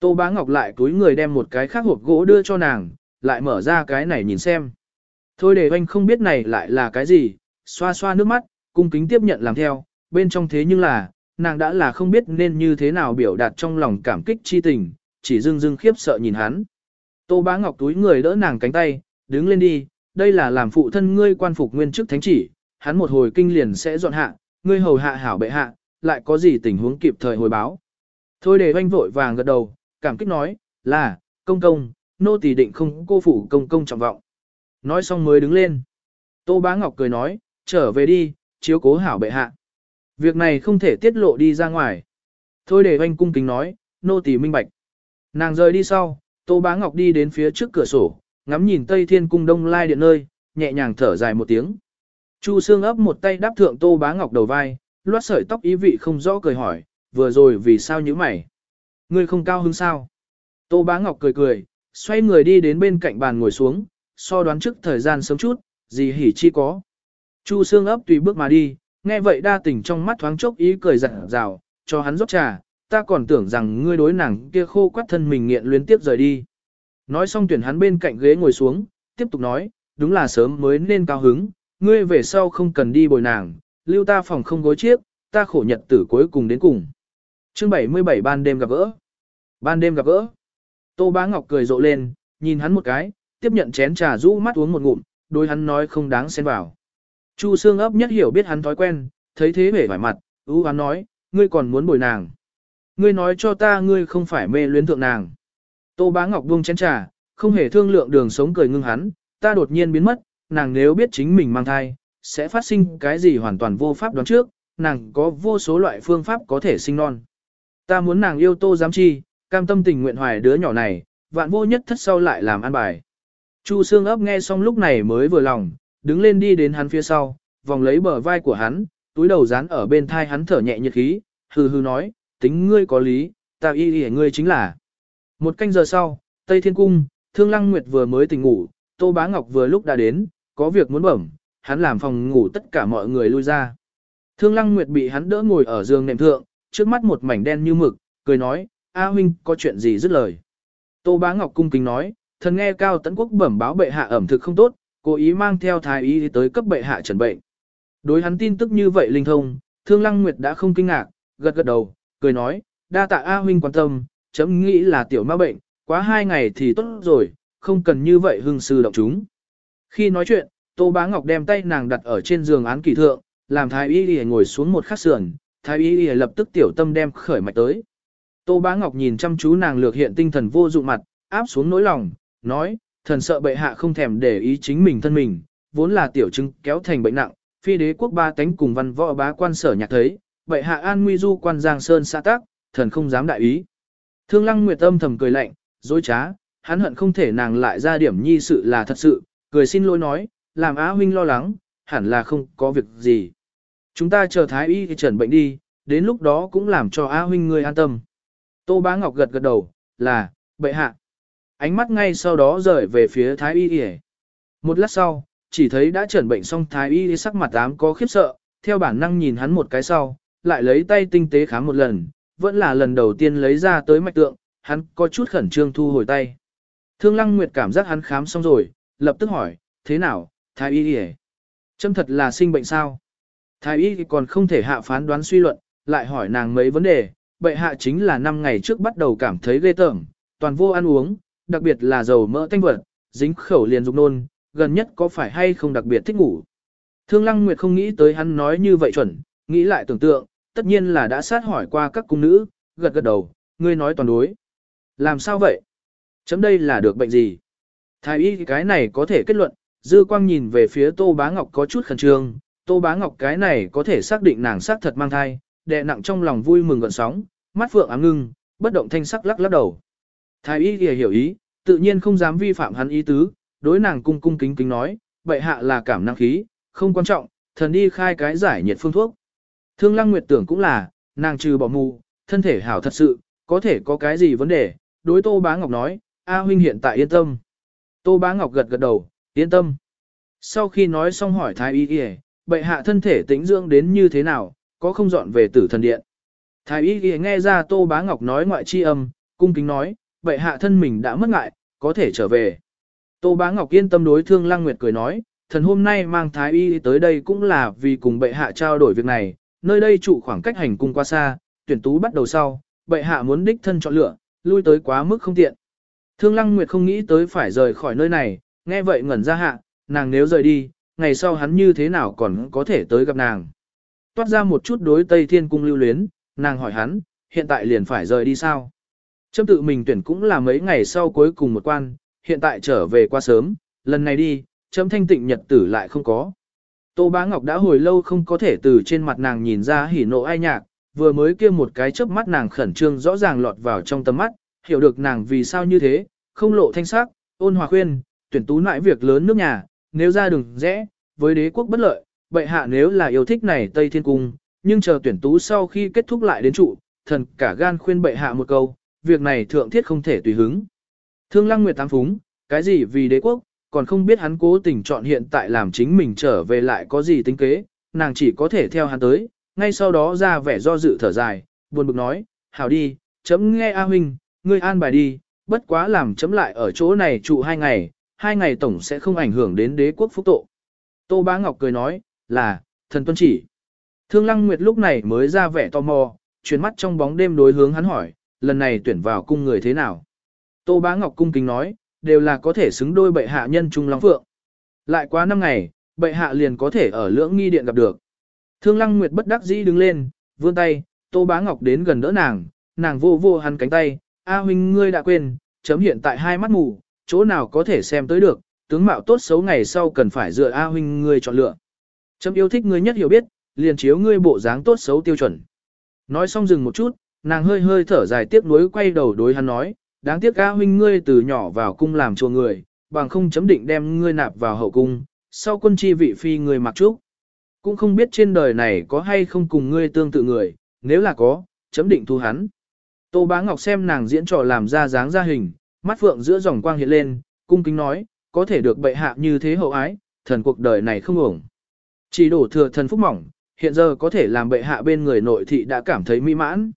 Tô Bá Ngọc lại túi người đem một cái khác hộp gỗ đưa cho nàng, lại mở ra cái này nhìn xem. Thôi để anh không biết này lại là cái gì, xoa xoa nước mắt, cung kính tiếp nhận làm theo, bên trong thế nhưng là, nàng đã là không biết nên như thế nào biểu đạt trong lòng cảm kích chi tình, chỉ dưng dưng khiếp sợ nhìn hắn. Tô Bá Ngọc túi người đỡ nàng cánh tay, đứng lên đi, đây là làm phụ thân ngươi quan phục nguyên chức thánh chỉ, hắn một hồi kinh liền sẽ dọn hạ, ngươi hầu hạ hảo bệ hạ, lại có gì tình huống kịp thời hồi báo. Thôi để oanh vội vàng gật đầu, cảm kích nói, là, công công, nô tỳ định không cô phụ công công trọng vọng. Nói xong mới đứng lên. Tô Bá Ngọc cười nói, trở về đi, chiếu cố hảo bệ hạ. Việc này không thể tiết lộ đi ra ngoài. Thôi để oanh cung kính nói, nô tỳ minh bạch. Nàng rời đi sau, Tô Bá Ngọc đi đến phía trước cửa sổ, ngắm nhìn Tây Thiên Cung Đông Lai Điện nơi, nhẹ nhàng thở dài một tiếng. Chu Sương ấp một tay đáp thượng Tô Bá Ngọc đầu vai, loát sợi tóc ý vị không rõ cười hỏi, vừa rồi vì sao như mày? Ngươi không cao hứng sao? Tô Bá Ngọc cười cười, xoay người đi đến bên cạnh bàn ngồi xuống, so đoán trước thời gian sớm chút, gì hỉ chi có. Chu Sương ấp tùy bước mà đi, nghe vậy đa tình trong mắt thoáng chốc ý cười giận rào, cho hắn rót trà, ta còn tưởng rằng ngươi đối nàng kia khô quắt thân mình nghiện luyến tiếp rời đi. Nói xong tuyển hắn bên cạnh ghế ngồi xuống, tiếp tục nói, đúng là sớm mới nên cao hứng, ngươi về sau không cần đi bồi nàng, lưu ta phòng không gối chiếc, ta khổ nhật tử cuối cùng đến cùng. Chương 77 ban đêm gặp gỡ. Ban đêm gặp gỡ. Tô Bá Ngọc cười rộ lên, nhìn hắn một cái, tiếp nhận chén trà rũ mắt uống một ngụm, đôi hắn nói không đáng xen vào. Chu Sương ấp nhất hiểu biết hắn thói quen, thấy thế vẻ vải mặt, ưu hắn nói, ngươi còn muốn bồi nàng. Ngươi nói cho ta ngươi không phải mê luyến thượng nàng. Tô Bá Ngọc buông chén trà, không hề thương lượng đường sống cười ngưng hắn, ta đột nhiên biến mất, nàng nếu biết chính mình mang thai, sẽ phát sinh cái gì hoàn toàn vô pháp đoán trước, nàng có vô số loại phương pháp có thể sinh non. Ta muốn nàng yêu tô giám chi, cam tâm tình nguyện hoài đứa nhỏ này, vạn vô nhất thất sau lại làm ăn bài. Chu Sương ấp nghe xong lúc này mới vừa lòng, đứng lên đi đến hắn phía sau, vòng lấy bờ vai của hắn, túi đầu dán ở bên thai hắn thở nhẹ nhiệt khí, hừ hừ nói, tính ngươi có lý, ta y y ngươi chính là. Một canh giờ sau, Tây Thiên Cung, Thương Lăng Nguyệt vừa mới tỉnh ngủ, Tô Bá Ngọc vừa lúc đã đến, có việc muốn bẩm, hắn làm phòng ngủ tất cả mọi người lui ra. Thương Lăng Nguyệt bị hắn đỡ ngồi ở giường nệm thượng, trước mắt một mảnh đen như mực, cười nói, A huynh có chuyện gì dứt lời. Tô Bá Ngọc cung kính nói, thần nghe Cao Tấn Quốc bẩm báo bệ hạ ẩm thực không tốt, cố ý mang theo thái y tới cấp bệ hạ trần bệnh. Đối hắn tin tức như vậy linh thông, Thương Lăng Nguyệt đã không kinh ngạc, gật gật đầu, cười nói, đa tạ A huynh quan tâm, chấm nghĩ là tiểu ma bệnh, quá hai ngày thì tốt rồi, không cần như vậy hưng sư động chúng. Khi nói chuyện, Tô Bá Ngọc đem tay nàng đặt ở trên giường án kỳ thượng, làm thái y y ngồi xuống một khắc sườn, thái y y lập tức tiểu tâm đem khởi mạch tới. Tô Bá Ngọc nhìn chăm chú nàng lược hiện tinh thần vô dụng mặt, áp xuống nỗi lòng, nói, thần sợ bệ hạ không thèm để ý chính mình thân mình, vốn là tiểu chứng kéo thành bệnh nặng, phi đế quốc ba tánh cùng văn võ bá quan sở nhạc thấy, bệ hạ an nguy du quan giang sơn xã tác, thần không dám đại ý. Thương Lăng Nguyệt âm thầm cười lạnh, dối trá, hắn hận không thể nàng lại ra điểm nhi sự là thật sự, cười xin lỗi nói, làm Á huynh lo lắng, hẳn là không có việc gì. Chúng ta chờ thái y trần bệnh đi, đến lúc đó cũng làm cho Á huynh người an tâm. Tô Bá Ngọc gật gật đầu, là, bệ hạ. Ánh mắt ngay sau đó rời về phía thái y y. Một lát sau, chỉ thấy đã trần bệnh xong thái y sắc mặt ám có khiếp sợ, theo bản năng nhìn hắn một cái sau, lại lấy tay tinh tế khám một lần, vẫn là lần đầu tiên lấy ra tới mạch tượng, hắn có chút khẩn trương thu hồi tay. Thương Lăng Nguyệt cảm giác hắn khám xong rồi, lập tức hỏi, thế nào, thái y hề? Châm thật là sinh bệnh sao? Thái y còn không thể hạ phán đoán suy luận, lại hỏi nàng mấy vấn đề, bệ hạ chính là 5 ngày trước bắt đầu cảm thấy ghê tởm, toàn vô ăn uống, đặc biệt là dầu mỡ tanh vật, dính khẩu liền dục nôn, gần nhất có phải hay không đặc biệt thích ngủ. Thương Lăng Nguyệt không nghĩ tới hắn nói như vậy chuẩn, nghĩ lại tưởng tượng, tất nhiên là đã sát hỏi qua các cung nữ, gật gật đầu, ngươi nói toàn đối. Làm sao vậy? Chấm đây là được bệnh gì? Thái y cái này có thể kết luận, dư quang nhìn về phía Tô Bá Ngọc có chút khẩn trương, Tô Bá Ngọc cái này có thể xác định nàng xác thật mang thai, đè nặng trong lòng vui mừng gợn sóng, mắt phượng ám ngưng, bất động thanh sắc lắc lắc đầu. Thái y kia hiểu ý, tự nhiên không dám vi phạm hắn ý tứ, đối nàng cung cung kính kính nói, bệ hạ là cảm năng khí, không quan trọng, thần đi khai cái giải nhiệt phương thuốc. Thương Lăng Nguyệt tưởng cũng là, nàng trừ bỏ mù, thân thể hảo thật sự, có thể có cái gì vấn đề, đối Tô Bá Ngọc nói, A huynh hiện tại yên tâm. Tô Bá Ngọc gật gật đầu, yên tâm. Sau khi nói xong hỏi Thái Y Y, bệ hạ thân thể tĩnh dưỡng đến như thế nào, có không dọn về tử thần điện. Thái Y Y nghe ra Tô Bá Ngọc nói ngoại chi âm, cung kính nói, bệ hạ thân mình đã mất ngại, có thể trở về. Tô Bá Ngọc yên tâm đối Thương Lăng Nguyệt cười nói, thần hôm nay mang thái y tới đây cũng là vì cùng bệ hạ trao đổi việc này, nơi đây trụ khoảng cách hành cung qua xa, tuyển tú bắt đầu sau, bệ hạ muốn đích thân chọn lựa, lui tới quá mức không tiện. Thương Lăng Nguyệt không nghĩ tới phải rời khỏi nơi này, nghe vậy ngẩn ra hạ, nàng nếu rời đi, ngày sau hắn như thế nào còn có thể tới gặp nàng. Toát ra một chút đối Tây Thiên Cung lưu luyến, nàng hỏi hắn, hiện tại liền phải rời đi sao? Châm tự mình tuyển cũng là mấy ngày sau cuối cùng một quan, hiện tại trở về qua sớm, lần này đi, chấm thanh tịnh nhật tử lại không có. Tô Bá Ngọc đã hồi lâu không có thể từ trên mặt nàng nhìn ra hỉ nộ ai nhạc, vừa mới kia một cái chớp mắt nàng khẩn trương rõ ràng lọt vào trong tầm mắt, hiểu được nàng vì sao như thế, không lộ thanh sắc, ôn hòa khuyên, tuyển tú nại việc lớn nước nhà, nếu ra đường rẽ, với đế quốc bất lợi, bệ hạ nếu là yêu thích này Tây Thiên Cung, nhưng chờ tuyển tú sau khi kết thúc lại đến trụ, thần cả gan khuyên bệ hạ một câu, việc này thượng thiết không thể tùy hứng. Thương Lăng Nguyệt tám phúng, cái gì vì đế quốc, còn không biết hắn cố tình chọn hiện tại làm chính mình trở về lại có gì tính kế, nàng chỉ có thể theo hắn tới, ngay sau đó ra vẻ do dự thở dài, buồn bực nói, hảo đi, chấm nghe A huynh, ngươi an bài đi, bất quá làm chấm lại ở chỗ này trụ hai ngày, hai ngày tổng sẽ không ảnh hưởng đến đế quốc phúc tộ. Tô Bá Ngọc cười nói, là, thần tuân chỉ. Thương Lăng Nguyệt lúc này mới ra vẻ tò mò, chuyển mắt trong bóng đêm đối hướng hắn hỏi, lần này tuyển vào cung người thế nào? Tô Bá Ngọc cung kính nói, đều là có thể xứng đôi bệ hạ nhân trung long phượng. Lại quá năm ngày, bệ hạ liền có thể ở lưỡng nghi điện gặp được. Thương Lăng Nguyệt bất đắc dĩ đứng lên, vươn tay, Tô Bá Ngọc đến gần đỡ nàng, nàng vô vô hắn cánh tay, A huynh ngươi đã quên, chấm hiện tại hai mắt mù, chỗ nào có thể xem tới được, tướng mạo tốt xấu ngày sau cần phải dựa A huynh ngươi chọn lựa. Chấm yêu thích ngươi nhất hiểu biết, liền chiếu ngươi bộ dáng tốt xấu tiêu chuẩn. Nói xong dừng một chút, nàng hơi hơi thở dài tiếc nuối quay đầu đối hắn nói, đáng tiếc A huynh ngươi từ nhỏ vào cung làm chùa người, bằng không chấm định đem ngươi nạp vào hậu cung, sau quân chi vị phi người mặc trúc. Cũng không biết trên đời này có hay không cùng ngươi tương tự người, nếu là có, chấm định thu hắn. Tô Bá Ngọc xem nàng diễn trò làm ra dáng ra hình, mắt phượng giữa dòng quang hiện lên, cung kính nói, có thể được bệ hạ như thế hậu ái, thần cuộc đời này không ổng. Chỉ đổ thừa thần phúc mỏng, hiện giờ có thể làm bệ hạ bên người nội thị đã cảm thấy mỹ mãn.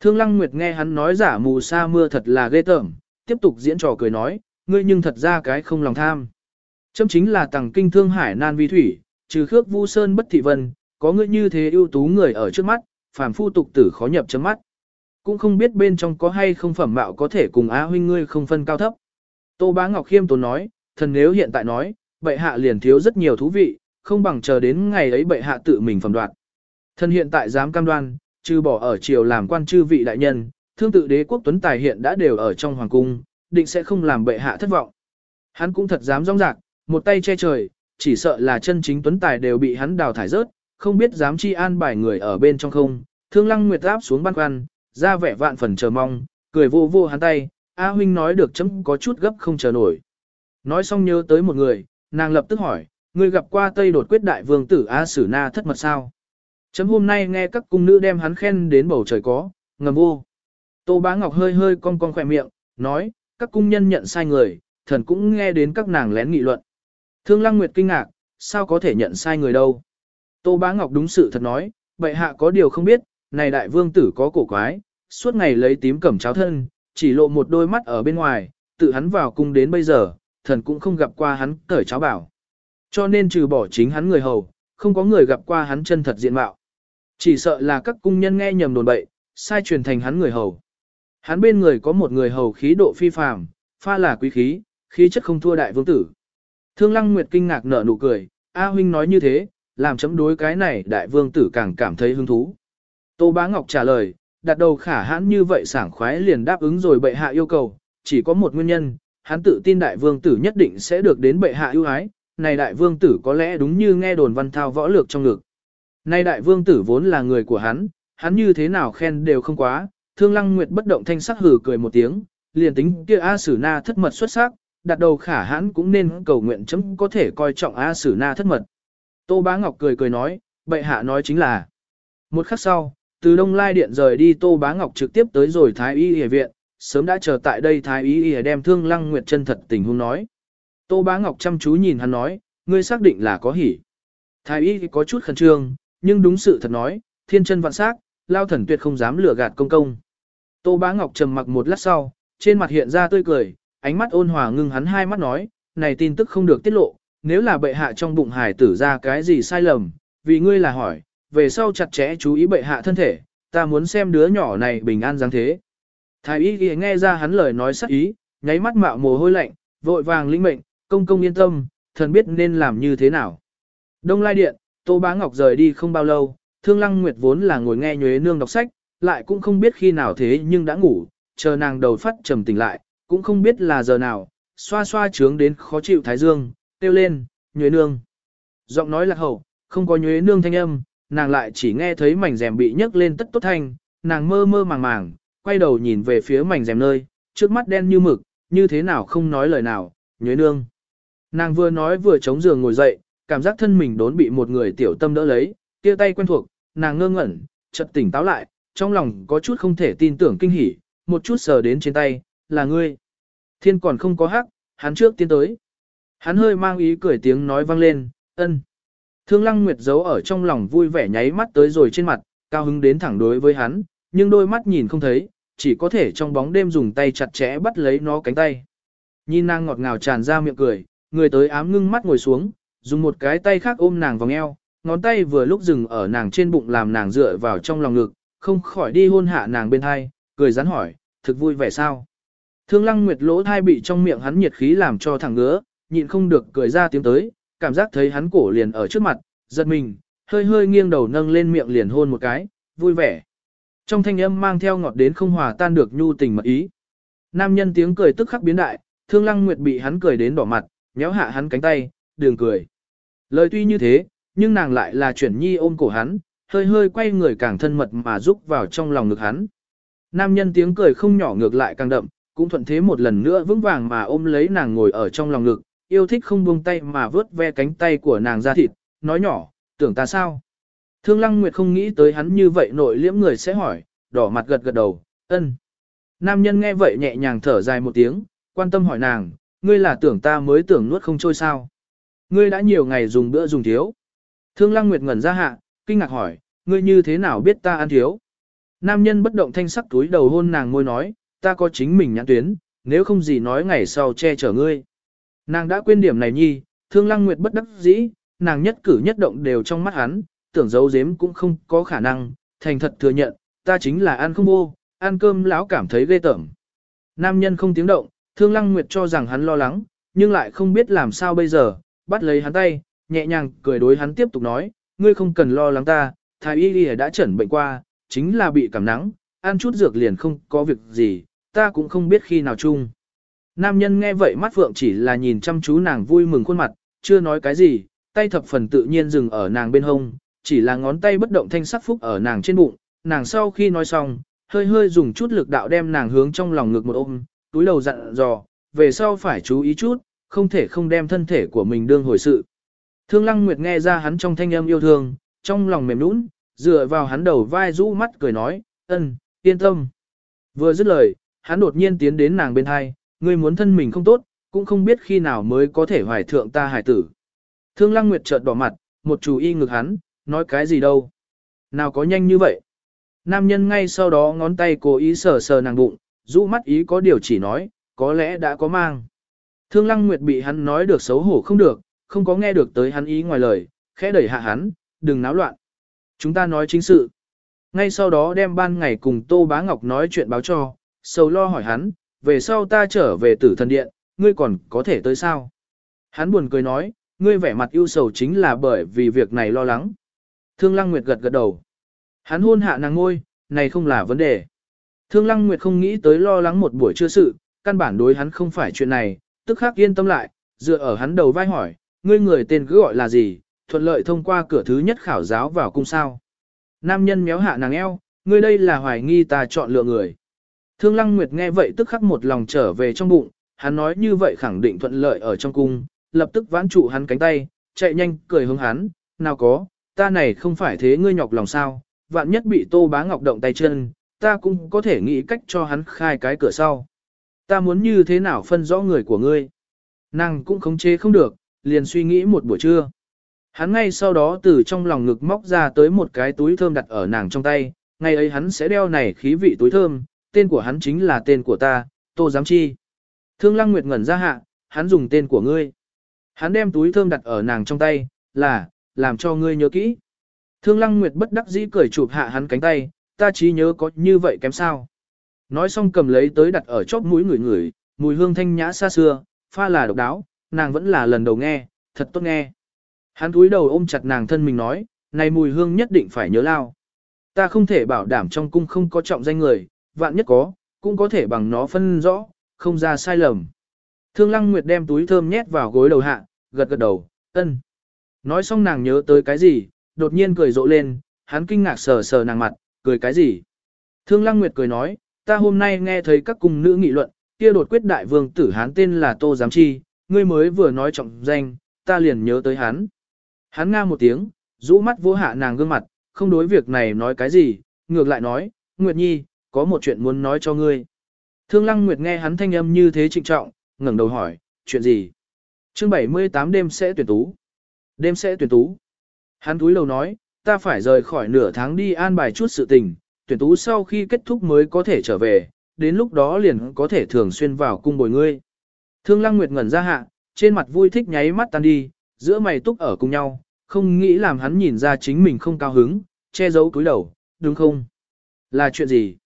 Thương Lăng Nguyệt nghe hắn nói giả mù sa mưa thật là ghê tởm, tiếp tục diễn trò cười nói, ngươi nhưng thật ra cái không lòng tham. Châm chính là tàng kinh thương hải nan vi thủy, trừ khước vu sơn bất thị vân, có ngươi như thế ưu tú người ở trước mắt, phàm phu tục tử khó nhập chấm mắt. Cũng không biết bên trong có hay không phẩm mạo có thể cùng á huynh ngươi không phân cao thấp. Tô Bá Ngọc Khiêm tốn nói, thần nếu hiện tại nói, bệ hạ liền thiếu rất nhiều thú vị, không bằng chờ đến ngày ấy bệ hạ tự mình phẩm đoạt. Thần hiện tại dám cam đoan, trừ bỏ ở triều làm quan chư vị đại nhân, thương tự đế quốc tuấn tài hiện đã đều ở trong hoàng cung, định sẽ không làm bệ hạ thất vọng. Hắn cũng thật dám rong rạc, một tay che trời, chỉ sợ là chân chính tuấn tài đều bị hắn đào thải rớt, không biết dám chi an bài người ở bên trong không. Thương lăng nguyệt áp xuống ban quan, ra vẻ vạn phần chờ mong, cười vô vô hắn tay, A huynh nói được chấm có chút gấp không chờ nổi. Nói xong nhớ tới một người, nàng lập tức hỏi, người gặp qua Tây đột quyết đại vương tử A Sử Na thất mật sao? Chấm hôm nay nghe các cung nữ đem hắn khen đến bầu trời có, ngầm vô. Tô Bá Ngọc hơi hơi cong cong khỏe miệng, nói, các cung nhân nhận sai người, thần cũng nghe đến các nàng lén nghị luận. Thương Lăng Nguyệt kinh ngạc, sao có thể nhận sai người đâu? Tô Bá Ngọc đúng sự thật nói, bệ hạ có điều không biết, này đại vương tử có cổ quái, suốt ngày lấy tím cẩm cháo thân, chỉ lộ một đôi mắt ở bên ngoài, tự hắn vào cung đến bây giờ, thần cũng không gặp qua hắn cởi cháo bảo. Cho nên trừ bỏ chính hắn người hầu, không có người gặp qua hắn chân thật diện mạo. Chỉ sợ là các cung nhân nghe nhầm đồn bậy, sai truyền thành hắn người hầu. Hắn bên người có một người hầu khí độ phi phàm, pha là quý khí, khí chất không thua đại vương tử. Thương Lăng Nguyệt kinh ngạc nở nụ cười, A huynh nói như thế, làm chấm đối cái này đại vương tử càng cảm thấy hứng thú. Tô Bá Ngọc trả lời, đặt đầu khả hãn như vậy sảng khoái liền đáp ứng rồi bệ hạ yêu cầu, chỉ có một nguyên nhân, hắn tự tin đại vương tử nhất định sẽ được đến bệ hạ ưu ái, này đại vương tử có lẽ đúng như nghe đồn văn thao võ lược trong ngực. Này đại vương tử vốn là người của hắn, hắn như thế nào khen đều không quá, thương lăng nguyệt bất động thanh sắc hử cười một tiếng, liền tính kia A Sử Na thất mật xuất sắc, đặt đầu khả hãn cũng nên cầu nguyện chấm có thể coi trọng A Sử Na thất mật. Tô Bá Ngọc cười cười nói, bệ hạ nói chính là. Một khắc sau, từ Đông Lai Điện rời đi Tô Bá Ngọc trực tiếp tới rồi Thái Y Y viện, sớm đã chờ tại đây Thái Y Y đem Thương Lăng Nguyệt chân thật tình huống nói. Tô Bá Ngọc chăm chú nhìn hắn nói, ngươi xác định là có hỉ. Thái Y có chút khẩn trương, nhưng đúng sự thật nói, thiên chân vạn sắc, lao thần tuyệt không dám lừa gạt công công. Tô Bá Ngọc trầm mặc một lát sau, trên mặt hiện ra tươi cười, ánh mắt ôn hòa ngưng hắn hai mắt nói, này tin tức không được tiết lộ, nếu là bệ hạ trong bụng hải tử ra cái gì sai lầm, vì ngươi là hỏi, về sau chặt chẽ chú ý bệ hạ thân thể, ta muốn xem đứa nhỏ này bình an dáng thế. Thái y ghi nghe ra hắn lời nói sắc ý, nháy mắt mạo mồ hôi lạnh, vội vàng linh mệnh, công công yên tâm, thần biết nên làm như thế nào. Đông Lai Điện, Tô Bá Ngọc rời đi không bao lâu, Thương Lăng Nguyệt vốn là ngồi nghe nhuế nương đọc sách, lại cũng không biết khi nào thế nhưng đã ngủ, chờ nàng đầu phát trầm tỉnh lại, cũng không biết là giờ nào, xoa xoa trướng đến khó chịu thái dương, kêu lên, nhuế nương. Giọng nói lạc hậu, không có nhuế nương thanh âm, nàng lại chỉ nghe thấy mảnh rèm bị nhấc lên tất tốt thanh, nàng mơ mơ màng màng, quay đầu nhìn về phía mảnh rèm nơi, trước mắt đen như mực, như thế nào không nói lời nào, nhuế nương. Nàng vừa nói vừa chống giường ngồi dậy, cảm giác thân mình đốn bị một người tiểu tâm đỡ lấy, kia tay quen thuộc, nàng ngơ ngẩn, chợt tỉnh táo lại, trong lòng có chút không thể tin tưởng kinh hỉ, một chút sờ đến trên tay, là ngươi. Thiên còn không có hắc, hắn trước tiến tới. Hắn hơi mang ý cười tiếng nói vang lên, ân. Thương Lăng Nguyệt giấu ở trong lòng vui vẻ nháy mắt tới rồi trên mặt, cao hứng đến thẳng đối với hắn, nhưng đôi mắt nhìn không thấy, chỉ có thể trong bóng đêm dùng tay chặt chẽ bắt lấy nó cánh tay. Nhìn nàng ngọt ngào tràn ra miệng cười, người tới ám ngưng mắt ngồi xuống, dùng một cái tay khác ôm nàng vòng eo, ngón tay vừa lúc dừng ở nàng trên bụng làm nàng dựa vào trong lòng ngực, không khỏi đi hôn hạ nàng bên hai, cười rắn hỏi, thực vui vẻ sao? Thương Lăng Nguyệt lỗ thai bị trong miệng hắn nhiệt khí làm cho thẳng ngứa, nhịn không được cười ra tiếng tới, cảm giác thấy hắn cổ liền ở trước mặt, giật mình, hơi hơi nghiêng đầu nâng lên miệng liền hôn một cái, vui vẻ. Trong thanh âm mang theo ngọt đến không hòa tan được nhu tình mật ý. Nam nhân tiếng cười tức khắc biến đại, Thương Lăng Nguyệt bị hắn cười đến đỏ mặt, nhéo hạ hắn cánh tay, đường cười. Lời tuy như thế, nhưng nàng lại là chuyển nhi ôm cổ hắn, hơi hơi quay người càng thân mật mà rúc vào trong lòng ngực hắn. Nam nhân tiếng cười không nhỏ ngược lại càng đậm, cũng thuận thế một lần nữa vững vàng mà ôm lấy nàng ngồi ở trong lòng ngực, yêu thích không buông tay mà vớt ve cánh tay của nàng ra thịt, nói nhỏ, tưởng ta sao? Thương Lăng Nguyệt không nghĩ tới hắn như vậy nội liễm người sẽ hỏi, đỏ mặt gật gật đầu, ân. Nam nhân nghe vậy nhẹ nhàng thở dài một tiếng, quan tâm hỏi nàng, ngươi là tưởng ta mới tưởng nuốt không trôi sao? Ngươi đã nhiều ngày dùng bữa dùng thiếu. Thương Lăng Nguyệt ngẩn ra hạ, kinh ngạc hỏi, ngươi như thế nào biết ta ăn thiếu? Nam nhân bất động thanh sắc túi đầu hôn nàng môi nói, ta có chính mình nhãn tuyến, nếu không gì nói ngày sau che chở ngươi. Nàng đã quên điểm này nhi, Thương Lăng Nguyệt bất đắc dĩ, nàng nhất cử nhất động đều trong mắt hắn, tưởng giấu giếm cũng không có khả năng, thành thật thừa nhận, ta chính là ăn không vô, ăn cơm lão cảm thấy ghê tởm. Nam nhân không tiếng động, Thương Lăng Nguyệt cho rằng hắn lo lắng, nhưng lại không biết làm sao bây giờ, bắt lấy hắn tay, nhẹ nhàng cười đối hắn tiếp tục nói, ngươi không cần lo lắng ta, thái y đi đã chẩn bệnh qua, chính là bị cảm nắng, ăn chút dược liền không có việc gì, ta cũng không biết khi nào chung. Nam nhân nghe vậy mắt phượng chỉ là nhìn chăm chú nàng vui mừng khuôn mặt, chưa nói cái gì, tay thập phần tự nhiên dừng ở nàng bên hông, chỉ là ngón tay bất động thanh sắc phúc ở nàng trên bụng, nàng sau khi nói xong, hơi hơi dùng chút lực đạo đem nàng hướng trong lòng ngực một ôm, túi đầu dặn dò, về sau phải chú ý chút, không thể không đem thân thể của mình đương hồi sự. Thương Lăng Nguyệt nghe ra hắn trong thanh âm yêu thương, trong lòng mềm nũng, dựa vào hắn đầu vai rũ mắt cười nói, ân, yên tâm. Vừa dứt lời, hắn đột nhiên tiến đến nàng bên hai, ngươi muốn thân mình không tốt, cũng không biết khi nào mới có thể hoài thượng ta hải tử. Thương Lăng Nguyệt chợt đỏ mặt, một chủ y ngực hắn, nói cái gì đâu. Nào có nhanh như vậy. Nam nhân ngay sau đó ngón tay cố ý sờ sờ nàng bụng, rũ mắt ý có điều chỉ nói, có lẽ đã có mang. Thương Lăng Nguyệt bị hắn nói được xấu hổ không được, không có nghe được tới hắn ý ngoài lời, khẽ đẩy hạ hắn, đừng náo loạn. Chúng ta nói chính sự. Ngay sau đó đem ban ngày cùng Tô Bá Ngọc nói chuyện báo cho, sầu lo hỏi hắn, về sau ta trở về tử thần điện, ngươi còn có thể tới sao? Hắn buồn cười nói, ngươi vẻ mặt ưu sầu chính là bởi vì việc này lo lắng. Thương Lăng Nguyệt gật gật đầu. Hắn hôn hạ nàng ngôi, này không là vấn đề. Thương Lăng Nguyệt không nghĩ tới lo lắng một buổi trưa sự, căn bản đối hắn không phải chuyện này, tức khắc yên tâm lại, dựa ở hắn đầu vai hỏi, ngươi người tên cứ gọi là gì, thuận lợi thông qua cửa thứ nhất khảo giáo vào cung sao. Nam nhân méo hạ nàng eo, ngươi đây là hoài nghi ta chọn lựa người. Thương Lăng Nguyệt nghe vậy tức khắc một lòng trở về trong bụng, hắn nói như vậy khẳng định thuận lợi ở trong cung, lập tức vãn trụ hắn cánh tay, chạy nhanh cười hướng hắn, nào có, ta này không phải thế ngươi nhọc lòng sao, vạn nhất bị tô bá ngọc động tay chân, ta cũng có thể nghĩ cách cho hắn khai cái cửa sau. Ta muốn như thế nào phân rõ người của ngươi. Nàng cũng khống chế không được, liền suy nghĩ một buổi trưa. Hắn ngay sau đó từ trong lòng ngực móc ra tới một cái túi thơm đặt ở nàng trong tay, ngày ấy hắn sẽ đeo này khí vị túi thơm, tên của hắn chính là tên của ta, Tô Giám Chi. Thương Lăng Nguyệt ngẩn ra hạ, hắn dùng tên của ngươi. Hắn đem túi thơm đặt ở nàng trong tay, là, làm cho ngươi nhớ kỹ. Thương Lăng Nguyệt bất đắc dĩ cười chụp hạ hắn cánh tay, ta chỉ nhớ có như vậy kém sao. Nói xong cầm lấy tới đặt ở chóp mũi người người, mùi hương thanh nhã xa xưa, pha là độc đáo, nàng vẫn là lần đầu nghe, thật tốt nghe. Hắn túi đầu ôm chặt nàng thân mình nói, này mùi hương nhất định phải nhớ lao. Ta không thể bảo đảm trong cung không có trọng danh người, vạn nhất có, cũng có thể bằng nó phân rõ, không ra sai lầm. Thương Lăng Nguyệt đem túi thơm nhét vào gối đầu hạ, gật gật đầu, ân. Nói xong nàng nhớ tới cái gì, đột nhiên cười rộ lên, hắn kinh ngạc sờ sờ nàng mặt, cười cái gì. Thương Lăng Nguyệt cười nói, ta hôm nay nghe thấy các cung nữ nghị luận, kia đột quyết đại vương tử hán tên là Tô Giám Chi, ngươi mới vừa nói trọng danh, ta liền nhớ tới hắn. Hắn nga một tiếng, rũ mắt vô hạ nàng gương mặt, không đối việc này nói cái gì, ngược lại nói, Nguyệt Nhi, có một chuyện muốn nói cho ngươi. Thương Lăng Nguyệt nghe hắn thanh âm như thế trịnh trọng, ngẩng đầu hỏi, chuyện gì? Chương 78 đêm sẽ tuyển tú. Đêm sẽ tuyển tú. Hắn túi lầu nói, ta phải rời khỏi nửa tháng đi an bài chút sự tình, tuyển tú sau khi kết thúc mới có thể trở về, đến lúc đó liền có thể thường xuyên vào cung bồi ngươi. Thương Lăng Nguyệt ngẩn ra hạ, trên mặt vui thích nháy mắt tan đi, giữa mày túc ở cùng nhau, không nghĩ làm hắn nhìn ra chính mình không cao hứng, che giấu túi đầu, đúng không? Là chuyện gì?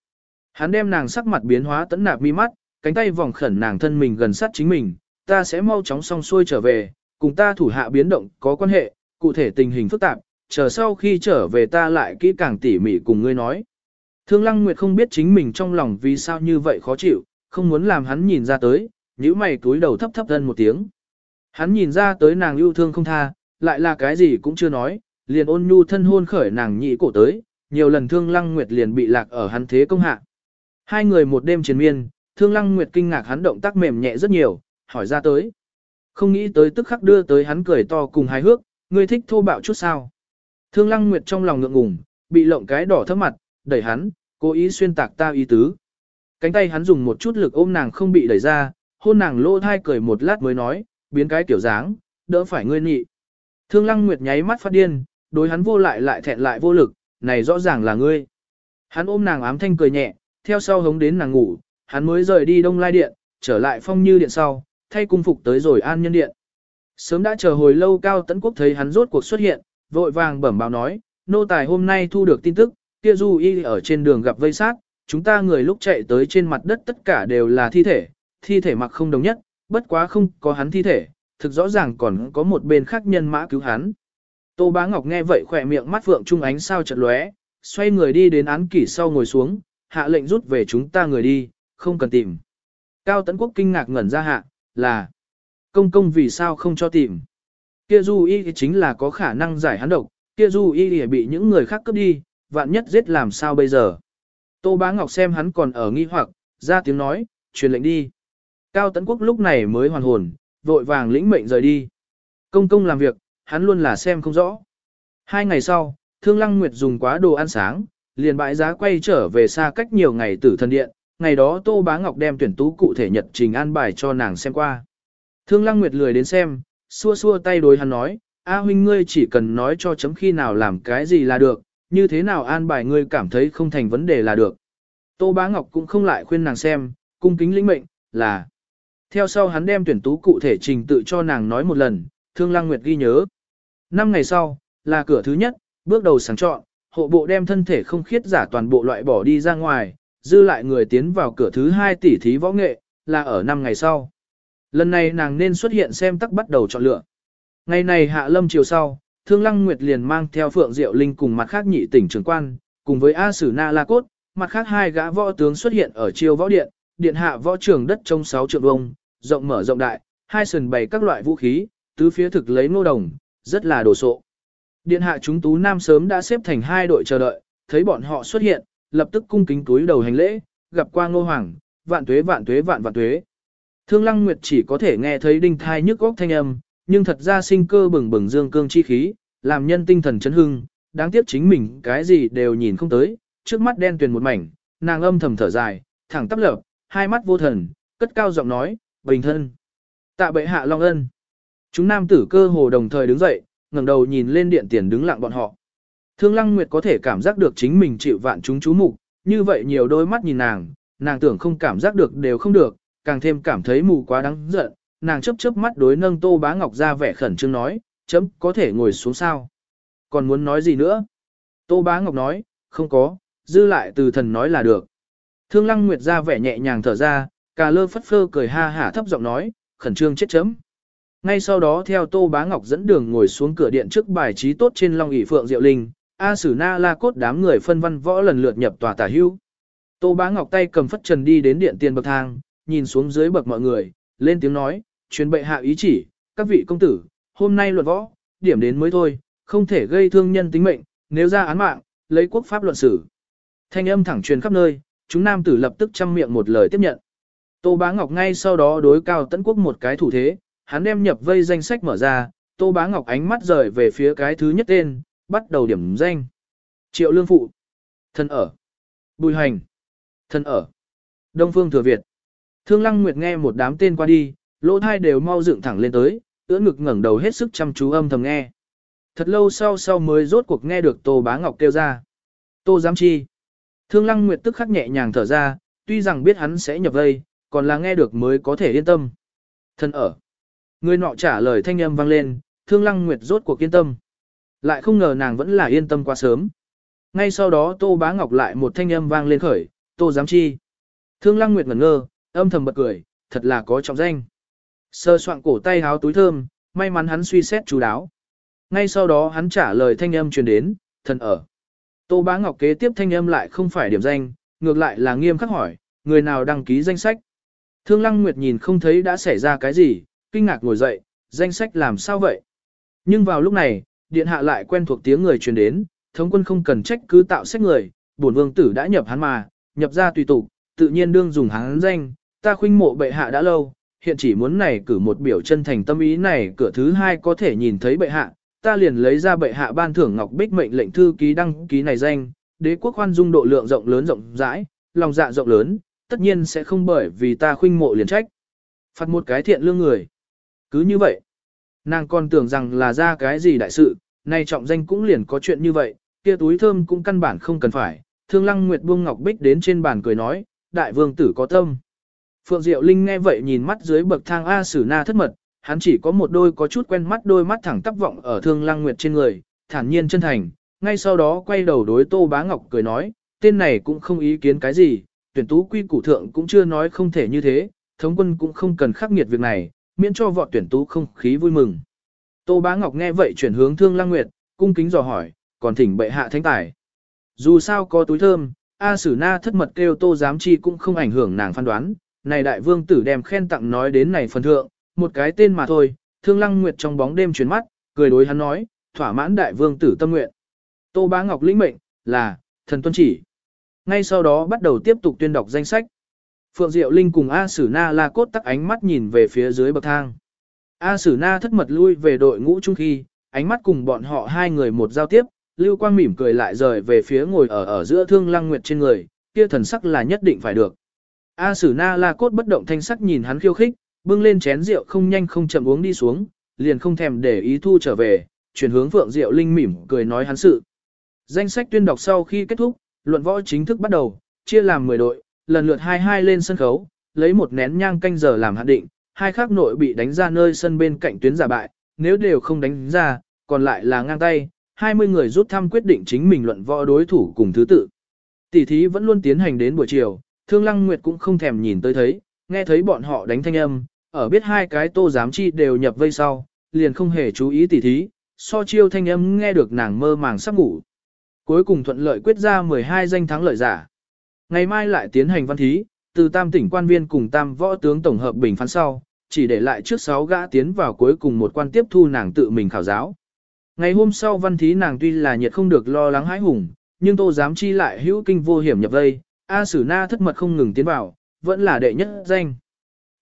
Hắn đem nàng sắc mặt biến hóa tẫn nạp mi mắt, cánh tay vòng khẩn nàng thân mình gần sát chính mình, ta sẽ mau chóng xong xuôi trở về, cùng ta thủ hạ biến động có quan hệ, cụ thể tình hình phức tạp, chờ sau khi trở về ta lại kỹ càng tỉ mỉ cùng ngươi nói. Thương Lăng Nguyệt không biết chính mình trong lòng vì sao như vậy khó chịu, không muốn làm hắn nhìn ra tới, nhíu mày túi đầu thấp thấp thân một tiếng. Hắn nhìn ra tới nàng yêu thương không tha, lại là cái gì cũng chưa nói, liền ôn nhu thân hôn khởi nàng nhị cổ tới, nhiều lần Thương Lăng Nguyệt liền bị lạc ở hắn thế công hạ. Hai người một đêm triền miên, Thương Lăng Nguyệt kinh ngạc hắn động tác mềm nhẹ rất nhiều, hỏi ra tới. Không nghĩ tới tức khắc đưa tới hắn cười to cùng hài hước, ngươi thích thô bạo chút sao. Thương Lăng Nguyệt trong lòng ngượng ngùng, bị lộng cái đỏ thấp mặt, đẩy hắn, cố ý xuyên tạc ta ý tứ. Cánh tay hắn dùng một chút lực ôm nàng không bị đẩy ra, hôn nàng lô thai cười một lát mới nói, biến cái tiểu dáng, đỡ phải ngươi nhị. Thương Lăng Nguyệt nháy mắt phát điên, đối hắn vô lại lại thẹn lại vô lực, này rõ ràng là ngươi. Hắn ôm nàng ám thanh cười nhẹ, theo sau hống đến nàng ngủ, hắn mới rời đi đông lai điện, trở lại phong như điện sau, thay cung phục tới rồi an nhân điện. Sớm đã chờ hồi lâu cao tấn quốc thấy hắn rốt cuộc xuất hiện, vội vàng bẩm báo nói, nô tài hôm nay thu được tin tức, kia du y ở trên đường gặp vây sát, chúng ta người lúc chạy tới trên mặt đất tất cả đều là thi thể, thi thể mặc không đồng nhất, bất quá không có hắn thi thể, thực rõ ràng còn có một bên khác nhân mã cứu hắn. Tô Bá Ngọc nghe vậy khỏe miệng mắt vượng trung ánh sao chợt lóe, xoay người đi đến án kỷ sau ngồi xuống, hạ lệnh rút về chúng ta người đi, không cần tìm. Cao Tấn Quốc kinh ngạc ngẩn ra hạ, là công công vì sao không cho tìm. Kia du y chính là có khả năng giải hắn độc, kia du y bị những người khác cướp đi, vạn nhất giết làm sao bây giờ. Tô Bá Ngọc xem hắn còn ở nghi hoặc, ra tiếng nói, truyền lệnh đi. Cao Tấn Quốc lúc này mới hoàn hồn, vội vàng lĩnh mệnh rời đi. Công công làm việc, hắn luôn là xem không rõ. Hai ngày sau, Thương Lăng Nguyệt dùng quá đồ ăn sáng, liền bãi giá quay trở về xa cách nhiều ngày tử thần điện. Ngày đó Tô Bá Ngọc đem tuyển tú cụ thể nhật trình an bài cho nàng xem qua. Thương Lăng Nguyệt lười đến xem, xua xua tay đối hắn nói, A huynh ngươi chỉ cần nói cho chấm khi nào làm cái gì là được, như thế nào an bài ngươi cảm thấy không thành vấn đề là được. Tô Bá Ngọc cũng không lại khuyên nàng xem, cung kính lĩnh mệnh, là. Theo sau hắn đem tuyển tú cụ thể trình tự cho nàng nói một lần, Thương Lăng Nguyệt ghi nhớ. Năm ngày sau, là cửa thứ nhất, bước đầu sáng chọn, hộ bộ đem thân thể không khiết giả toàn bộ loại bỏ đi ra ngoài, dư lại người tiến vào cửa thứ hai tỷ thí võ nghệ, là ở năm ngày sau. Lần này nàng nên xuất hiện xem tắc bắt đầu chọn lựa. Ngày này hạ lâm chiều sau, Thương Lăng Nguyệt liền mang theo Phượng Diệu Linh cùng mặt khác nhị tỉnh trưởng quan, cùng với A Sử Na La Cốt, mặt khác hai gã võ tướng xuất hiện ở chiêu võ điện, điện hạ võ trường đất trong sáu trượng vông, rộng mở rộng đại, hai sườn bày các loại vũ khí, tứ phía thực lấy nô đồng, rất là đồ sộ. Điện hạ chúng tú nam sớm đã xếp thành hai đội chờ đợi, thấy bọn họ xuất hiện, lập tức cung kính túi đầu hành lễ, gặp qua ngô hoàng, vạn tuế vạn tuế vạn vạn tuế. Thương Lăng Nguyệt chỉ có thể nghe thấy đinh thai nhức góc thanh âm, nhưng thật ra sinh cơ bừng bừng dương cương chi khí, làm nhân tinh thần chấn hưng, đáng tiếc chính mình cái gì đều nhìn không tới, trước mắt đen tuyền một mảnh, nàng âm thầm thở dài, thẳng tắp lập, hai mắt vô thần, cất cao giọng nói, bình thân. Tạ bệ hạ long ân. Chúng nam tử cơ hồ đồng thời đứng dậy, ngẩng đầu nhìn lên điện tiền đứng lặng bọn họ. Thương Lăng Nguyệt có thể cảm giác được chính mình chịu vạn chúng chú mục, như vậy nhiều đôi mắt nhìn nàng, nàng tưởng không cảm giác được đều không được, càng thêm cảm thấy mù quá đáng giận, nàng chớp chớp mắt đối nâng Tô Bá Ngọc ra vẻ khẩn trương nói, chấm có thể ngồi xuống sao. Còn muốn nói gì nữa? Tô Bá Ngọc nói, không có, dư lại từ thần nói là được. Thương Lăng Nguyệt ra vẻ nhẹ nhàng thở ra, cà lơ phất phơ cười ha hả thấp giọng nói, khẩn trương chết chấm. Ngay sau đó theo Tô Bá Ngọc dẫn đường ngồi xuống cửa điện trước bài trí tốt trên Long ỷ Phượng Diệu Linh, A Sử Na La Cốt đám người phân văn võ lần lượt nhập tòa tả hưu. Tô Bá Ngọc tay cầm phất trần đi đến điện tiền bậc thang, nhìn xuống dưới bậc mọi người, lên tiếng nói, truyền bệ hạ ý chỉ, các vị công tử, hôm nay luận võ, điểm đến mới thôi, không thể gây thương nhân tính mệnh, nếu ra án mạng, lấy quốc pháp luận xử. Thanh âm thẳng truyền khắp nơi, chúng nam tử lập tức chăm miệng một lời tiếp nhận. Tô Bá Ngọc ngay sau đó đối cao tấn quốc một cái thủ thế, hắn đem nhập vây danh sách mở ra, Tô Bá Ngọc ánh mắt rời về phía cái thứ nhất tên, bắt đầu điểm danh. Triệu Lương Phụ, thân ở, Bùi Hành, thân ở, Đông Phương Thừa Việt. Thương Lăng Nguyệt nghe một đám tên qua đi, lỗ thai đều mau dựng thẳng lên tới, ưỡn ngực ngẩng đầu hết sức chăm chú âm thầm nghe. Thật lâu sau sau mới rốt cuộc nghe được Tô Bá Ngọc kêu ra. Tô giám chi. Thương Lăng Nguyệt tức khắc nhẹ nhàng thở ra, tuy rằng biết hắn sẽ nhập vây, còn là nghe được mới có thể yên tâm. Thân ở. Người nọ trả lời thanh âm vang lên, Thương Lăng Nguyệt rốt cuộc kiên tâm. Lại không ngờ nàng vẫn là yên tâm quá sớm. Ngay sau đó Tô Bá Ngọc lại một thanh âm vang lên khởi, Tô giám chi. Thương Lăng Nguyệt ngẩn ngơ, âm thầm bật cười, thật là có trọng danh. Sơ soạn cổ tay háo túi thơm, may mắn hắn suy xét chú đáo. Ngay sau đó hắn trả lời thanh âm truyền đến, thần ở. Tô Bá Ngọc kế tiếp thanh âm lại không phải điểm danh, ngược lại là nghiêm khắc hỏi, người nào đăng ký danh sách. Thương Lăng Nguyệt nhìn không thấy đã xảy ra cái gì, kinh ngạc ngồi dậy, danh sách làm sao vậy? Nhưng vào lúc này, điện hạ lại quen thuộc tiếng người truyền đến, thống quân không cần trách cứ tạo sách người, bổn vương tử đã nhập hắn mà, nhập ra tùy tục, tự nhiên đương dùng hắn danh, ta khuynh mộ bệ hạ đã lâu, hiện chỉ muốn này cử một biểu chân thành tâm ý này cửa thứ hai có thể nhìn thấy bệ hạ, ta liền lấy ra bệ hạ ban thưởng ngọc bích mệnh lệnh thư ký đăng ký này danh, đế quốc khoan dung độ lượng rộng lớn rộng rãi, lòng dạ rộng lớn, tất nhiên sẽ không bởi vì ta khuynh mộ liền trách. Phạt một cái thiện lương người. Cứ như vậy, nàng còn tưởng rằng là ra cái gì đại sự, nay trọng danh cũng liền có chuyện như vậy, kia túi thơm cũng căn bản không cần phải. Thương Lăng Nguyệt buông ngọc bích đến trên bàn cười nói, đại vương tử có tâm. Phượng Diệu Linh nghe vậy nhìn mắt dưới bậc thang A Sử Na thất mật, hắn chỉ có một đôi có chút quen mắt đôi mắt thẳng tắp vọng ở Thương Lăng Nguyệt trên người, thản nhiên chân thành, ngay sau đó quay đầu đối Tô Bá Ngọc cười nói, tên này cũng không ý kiến cái gì, tuyển tú quy củ thượng cũng chưa nói không thể như thế, thống quân cũng không cần khắc nghiệt việc này, miễn cho vọt tuyển tú không khí vui mừng. Tô Bá Ngọc nghe vậy chuyển hướng Thương Lăng Nguyệt, cung kính dò hỏi, còn thỉnh bệ hạ thánh tài. Dù sao có túi thơm, A Sử Na thất mật kêu Tô Giám Chi cũng không ảnh hưởng nàng phán đoán, này đại vương tử đem khen tặng nói đến này phần thượng, một cái tên mà thôi, Thương Lăng Nguyệt trong bóng đêm chuyển mắt, cười đối hắn nói, thỏa mãn đại vương tử tâm nguyện. Tô Bá Ngọc lĩnh mệnh, là, thần tuân chỉ. Ngay sau đó bắt đầu tiếp tục tuyên đọc danh sách. Phượng Diệu Linh cùng A Sử Na La Cốt tắc ánh mắt nhìn về phía dưới bậc thang. A Sử Na thất mật lui về đội ngũ trung khi, ánh mắt cùng bọn họ hai người một giao tiếp, Lưu Quang mỉm cười lại rời về phía ngồi ở ở giữa Thương Lăng Nguyệt trên người, kia thần sắc là nhất định phải được. A Sử Na La Cốt bất động thanh sắc nhìn hắn khiêu khích, bưng lên chén rượu không nhanh không chậm uống đi xuống, liền không thèm để ý thu trở về, chuyển hướng Phượng Diệu Linh mỉm cười nói hắn sự. Danh sách tuyên đọc sau khi kết thúc, luận võ chính thức bắt đầu, chia làm 10 đội, lần lượt hai hai lên sân khấu, lấy một nén nhang canh giờ làm hạn định, hai khác nội bị đánh ra nơi sân bên cạnh tuyến giả bại, nếu đều không đánh ra, còn lại là ngang tay, 20 người rút thăm quyết định chính mình luận võ đối thủ cùng thứ tự. Tỷ thí vẫn luôn tiến hành đến buổi chiều, Thương Lăng Nguyệt cũng không thèm nhìn tới thấy, nghe thấy bọn họ đánh thanh âm, ở biết hai cái tô giám chi đều nhập vây sau, liền không hề chú ý tỉ thí, so chiêu thanh âm nghe được nàng mơ màng sắp ngủ. Cuối cùng thuận lợi quyết ra 12 danh thắng lợi giả. Ngày mai lại tiến hành văn thí, từ tam tỉnh quan viên cùng tam võ tướng tổng hợp bình phán sau, chỉ để lại trước 6 gã tiến vào cuối cùng một quan tiếp thu nàng tự mình khảo giáo. Ngày hôm sau văn thí nàng tuy là nhiệt không được lo lắng hãi hùng, nhưng tô giám chi lại hữu kinh vô hiểm nhập vây, A Sử Na thất mật không ngừng tiến vào, vẫn là đệ nhất danh.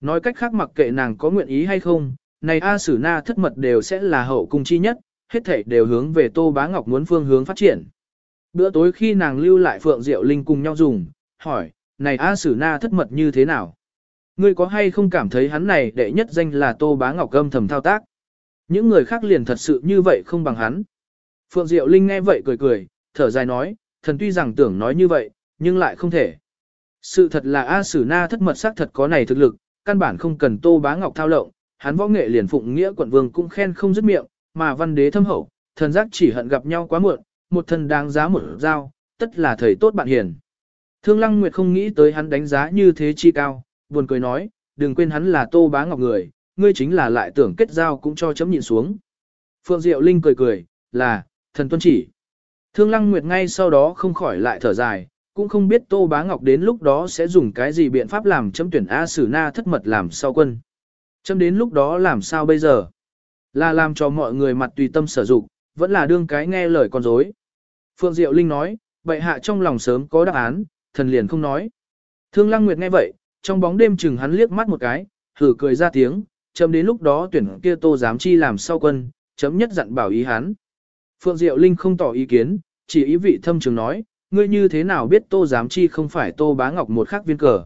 Nói cách khác mặc kệ nàng có nguyện ý hay không, này A Sử Na thất mật đều sẽ là hậu cung chi nhất, hết thảy đều hướng về Tô Bá Ngọc muốn phương hướng phát triển. Bữa tối khi nàng lưu lại Phượng Diệu Linh cùng nhau dùng, hỏi, này A Sử Na thất mật như thế nào? Ngươi có hay không cảm thấy hắn này đệ nhất danh là Tô Bá Ngọc gâm thầm thao tác? Những người khác liền thật sự như vậy không bằng hắn. Phượng Diệu Linh nghe vậy cười cười, thở dài nói, thần tuy rằng tưởng nói như vậy, nhưng lại không thể. Sự thật là A Sử Na thất mật xác thật có này thực lực, căn bản không cần Tô Bá Ngọc thao lộng, hắn võ nghệ liền phụng nghĩa quận vương cũng khen không dứt miệng, mà văn đế thâm hậu, thần giác chỉ hận gặp nhau quá muộn, một thân đáng giá một dao, tất là thầy tốt bạn hiền. Thương Lăng Nguyệt không nghĩ tới hắn đánh giá như thế chi cao, buồn cười nói, đừng quên hắn là Tô Bá Ngọc người, ngươi chính là lại tưởng kết giao cũng cho chấm nhịn xuống. Phượng Diệu Linh cười cười, là, thần tuân chỉ. Thương Lăng Nguyệt ngay sau đó không khỏi lại thở dài, cũng không biết Tô Bá Ngọc đến lúc đó sẽ dùng cái gì biện pháp làm chấm tuyển A Sử Na thất mật làm sau quân. Chấm đến lúc đó làm sao bây giờ? Là làm cho mọi người mặt tùy tâm sở dụng, vẫn là đương cái nghe lời con dối. Phượng Diệu Linh nói, bệ hạ trong lòng sớm có đáp án, thần liền không nói. Thương Lăng Nguyệt nghe vậy, trong bóng đêm chừng hắn liếc mắt một cái, thử cười ra tiếng, chấm đến lúc đó tuyển kia tô giám chi làm sau quân, chấm nhất dặn bảo ý hắn. Phượng Diệu Linh không tỏ ý kiến, chỉ ý vị thâm trường nói, ngươi như thế nào biết tô giám chi không phải tô bá ngọc một khắc viên cờ.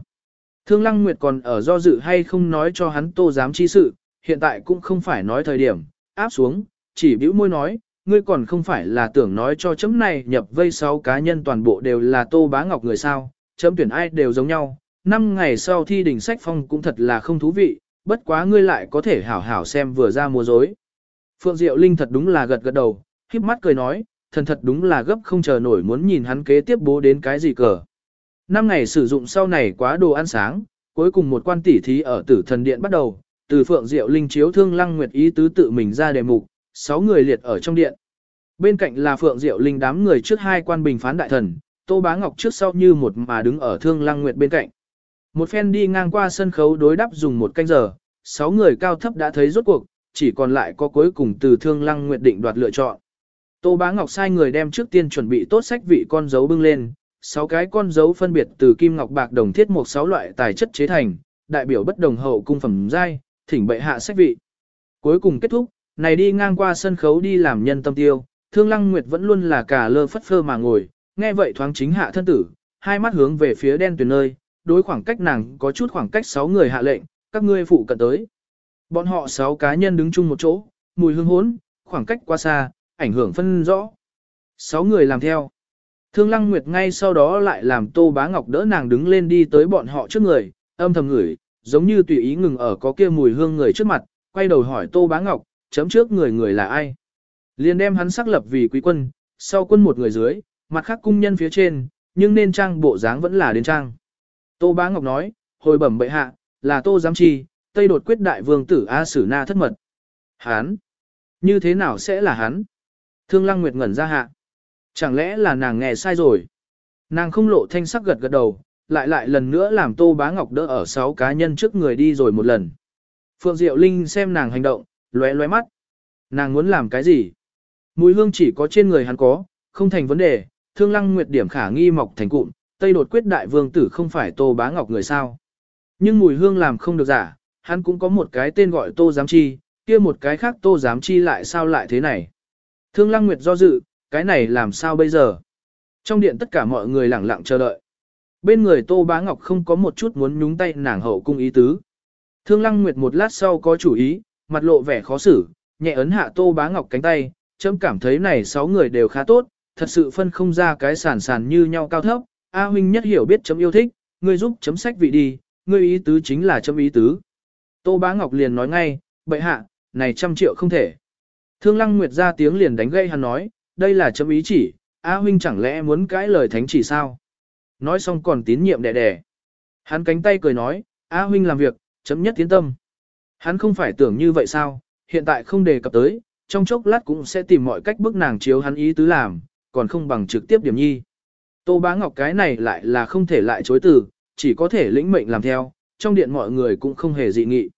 Thương Lăng Nguyệt còn ở do dự hay không nói cho hắn tô giám chi sự, hiện tại cũng không phải nói thời điểm, áp xuống, chỉ bĩu môi nói, ngươi còn không phải là tưởng nói cho chấm này nhập vây sáu cá nhân toàn bộ đều là tô bá ngọc người sao, chấm tuyển ai đều giống nhau, năm ngày sau thi đỉnh sách phong cũng thật là không thú vị, bất quá ngươi lại có thể hảo hảo xem vừa ra mùa dối. Phượng Diệu Linh thật đúng là gật gật đầu, khiếp mắt cười nói, thần thật đúng là gấp không chờ nổi muốn nhìn hắn kế tiếp bố đến cái gì cờ. Năm ngày sử dụng sau này quá đồ ăn sáng, cuối cùng một quan tỷ thí ở tử thần điện bắt đầu, từ Phượng Diệu Linh chiếu thương lăng nguyệt ý tứ tự mình ra đề mục, sáu người liệt ở trong điện. Bên cạnh là Phượng Diệu Linh đám người trước hai quan bình phán đại thần, Tô Bá Ngọc trước sau như một mà đứng ở thương lăng nguyệt bên cạnh. Một phen đi ngang qua sân khấu đối đáp dùng một canh giờ, sáu người cao thấp đã thấy rốt cuộc, chỉ còn lại có cuối cùng từ thương lăng nguyệt định đoạt lựa chọn. Tô Bá Ngọc sai người đem trước tiên chuẩn bị tốt sách vị con dấu bưng lên, sáu cái con dấu phân biệt từ kim ngọc bạc đồng thiết một sáu loại tài chất chế thành, đại biểu bất đồng hậu cung phẩm giai, thỉnh bệ hạ sách vị. Cuối cùng kết thúc, này đi ngang qua sân khấu đi làm nhân tâm tiêu, Thương Lăng Nguyệt vẫn luôn là cả lơ phất phơ mà ngồi, nghe vậy thoáng chính hạ thân tử, hai mắt hướng về phía đen tuyền nơi, đối khoảng cách nàng có chút khoảng cách sáu người hạ lệnh, các ngươi phụ cận tới. Bọn họ sáu cá nhân đứng chung một chỗ, mùi hương hốn, khoảng cách quá xa, ảnh hưởng phân rõ. Sáu người làm theo. Thương Lăng Nguyệt ngay sau đó lại làm Tô Bá Ngọc đỡ nàng đứng lên đi tới bọn họ trước người, âm thầm ngửi, giống như tùy ý ngừng ở có kia mùi hương người trước mặt, quay đầu hỏi Tô Bá Ngọc, chấm trước người người là ai. Liền đem hắn xác lập vì quý quân, sau quân một người dưới, mặt khác cung nhân phía trên, nhưng nên trang bộ dáng vẫn là đến trang. Tô Bá Ngọc nói, hồi bẩm bệ hạ, là Tô Giám Chi, Tây đột quyết đại vương tử A Sử Na thất mật. Hán? Như thế nào sẽ là hắn? Thương Lăng Nguyệt ngẩn ra hạ. Chẳng lẽ là nàng nghe sai rồi? Nàng không lộ thanh sắc gật gật đầu, lại lại lần nữa làm Tô Bá Ngọc đỡ ở sáu cá nhân trước người đi rồi một lần. Phượng Diệu Linh xem nàng hành động, lóe lóe mắt. Nàng muốn làm cái gì? Mùi hương chỉ có trên người hắn có, không thành vấn đề, thương lăng nguyệt điểm khả nghi mọc thành cụm, Tây đột quyết đại vương tử không phải Tô Bá Ngọc người sao. Nhưng mùi hương làm không được giả, hắn cũng có một cái tên gọi Tô Giám Chi, kia một cái khác Tô Giám Chi lại sao lại thế này. Thương lăng nguyệt do dự, cái này làm sao bây giờ? Trong điện tất cả mọi người lặng lặng chờ đợi. Bên người Tô Bá Ngọc không có một chút muốn nhúng tay nàng hậu cung ý tứ. Thương Lăng Nguyệt một lát sau có chủ ý, mặt lộ vẻ khó xử, nhẹ ấn hạ Tô Bá Ngọc cánh tay, chấm cảm thấy này sáu người đều khá tốt, thật sự phân không ra cái sản sản như nhau cao thấp. A huynh nhất hiểu biết chấm yêu thích, ngươi giúp chấm sách vị đi, ngươi ý tứ chính là chấm ý tứ. Tô Bá Ngọc liền nói ngay, bệ hạ, này trăm triệu không thể. Thương Lăng Nguyệt ra tiếng liền đánh gây hắn nói, đây là chấm ý chỉ, A huynh chẳng lẽ muốn cãi lời thánh chỉ sao? Nói xong còn tín nhiệm đẻ đẻ. Hắn cánh tay cười nói, A huynh làm việc, chấm nhất tiến tâm. Hắn không phải tưởng như vậy sao, hiện tại không đề cập tới, trong chốc lát cũng sẽ tìm mọi cách bức nàng chiếu hắn ý tứ làm, còn không bằng trực tiếp điểm nhi. Tô bá ngọc cái này lại là không thể lại chối từ, chỉ có thể lĩnh mệnh làm theo, trong điện mọi người cũng không hề dị nghị.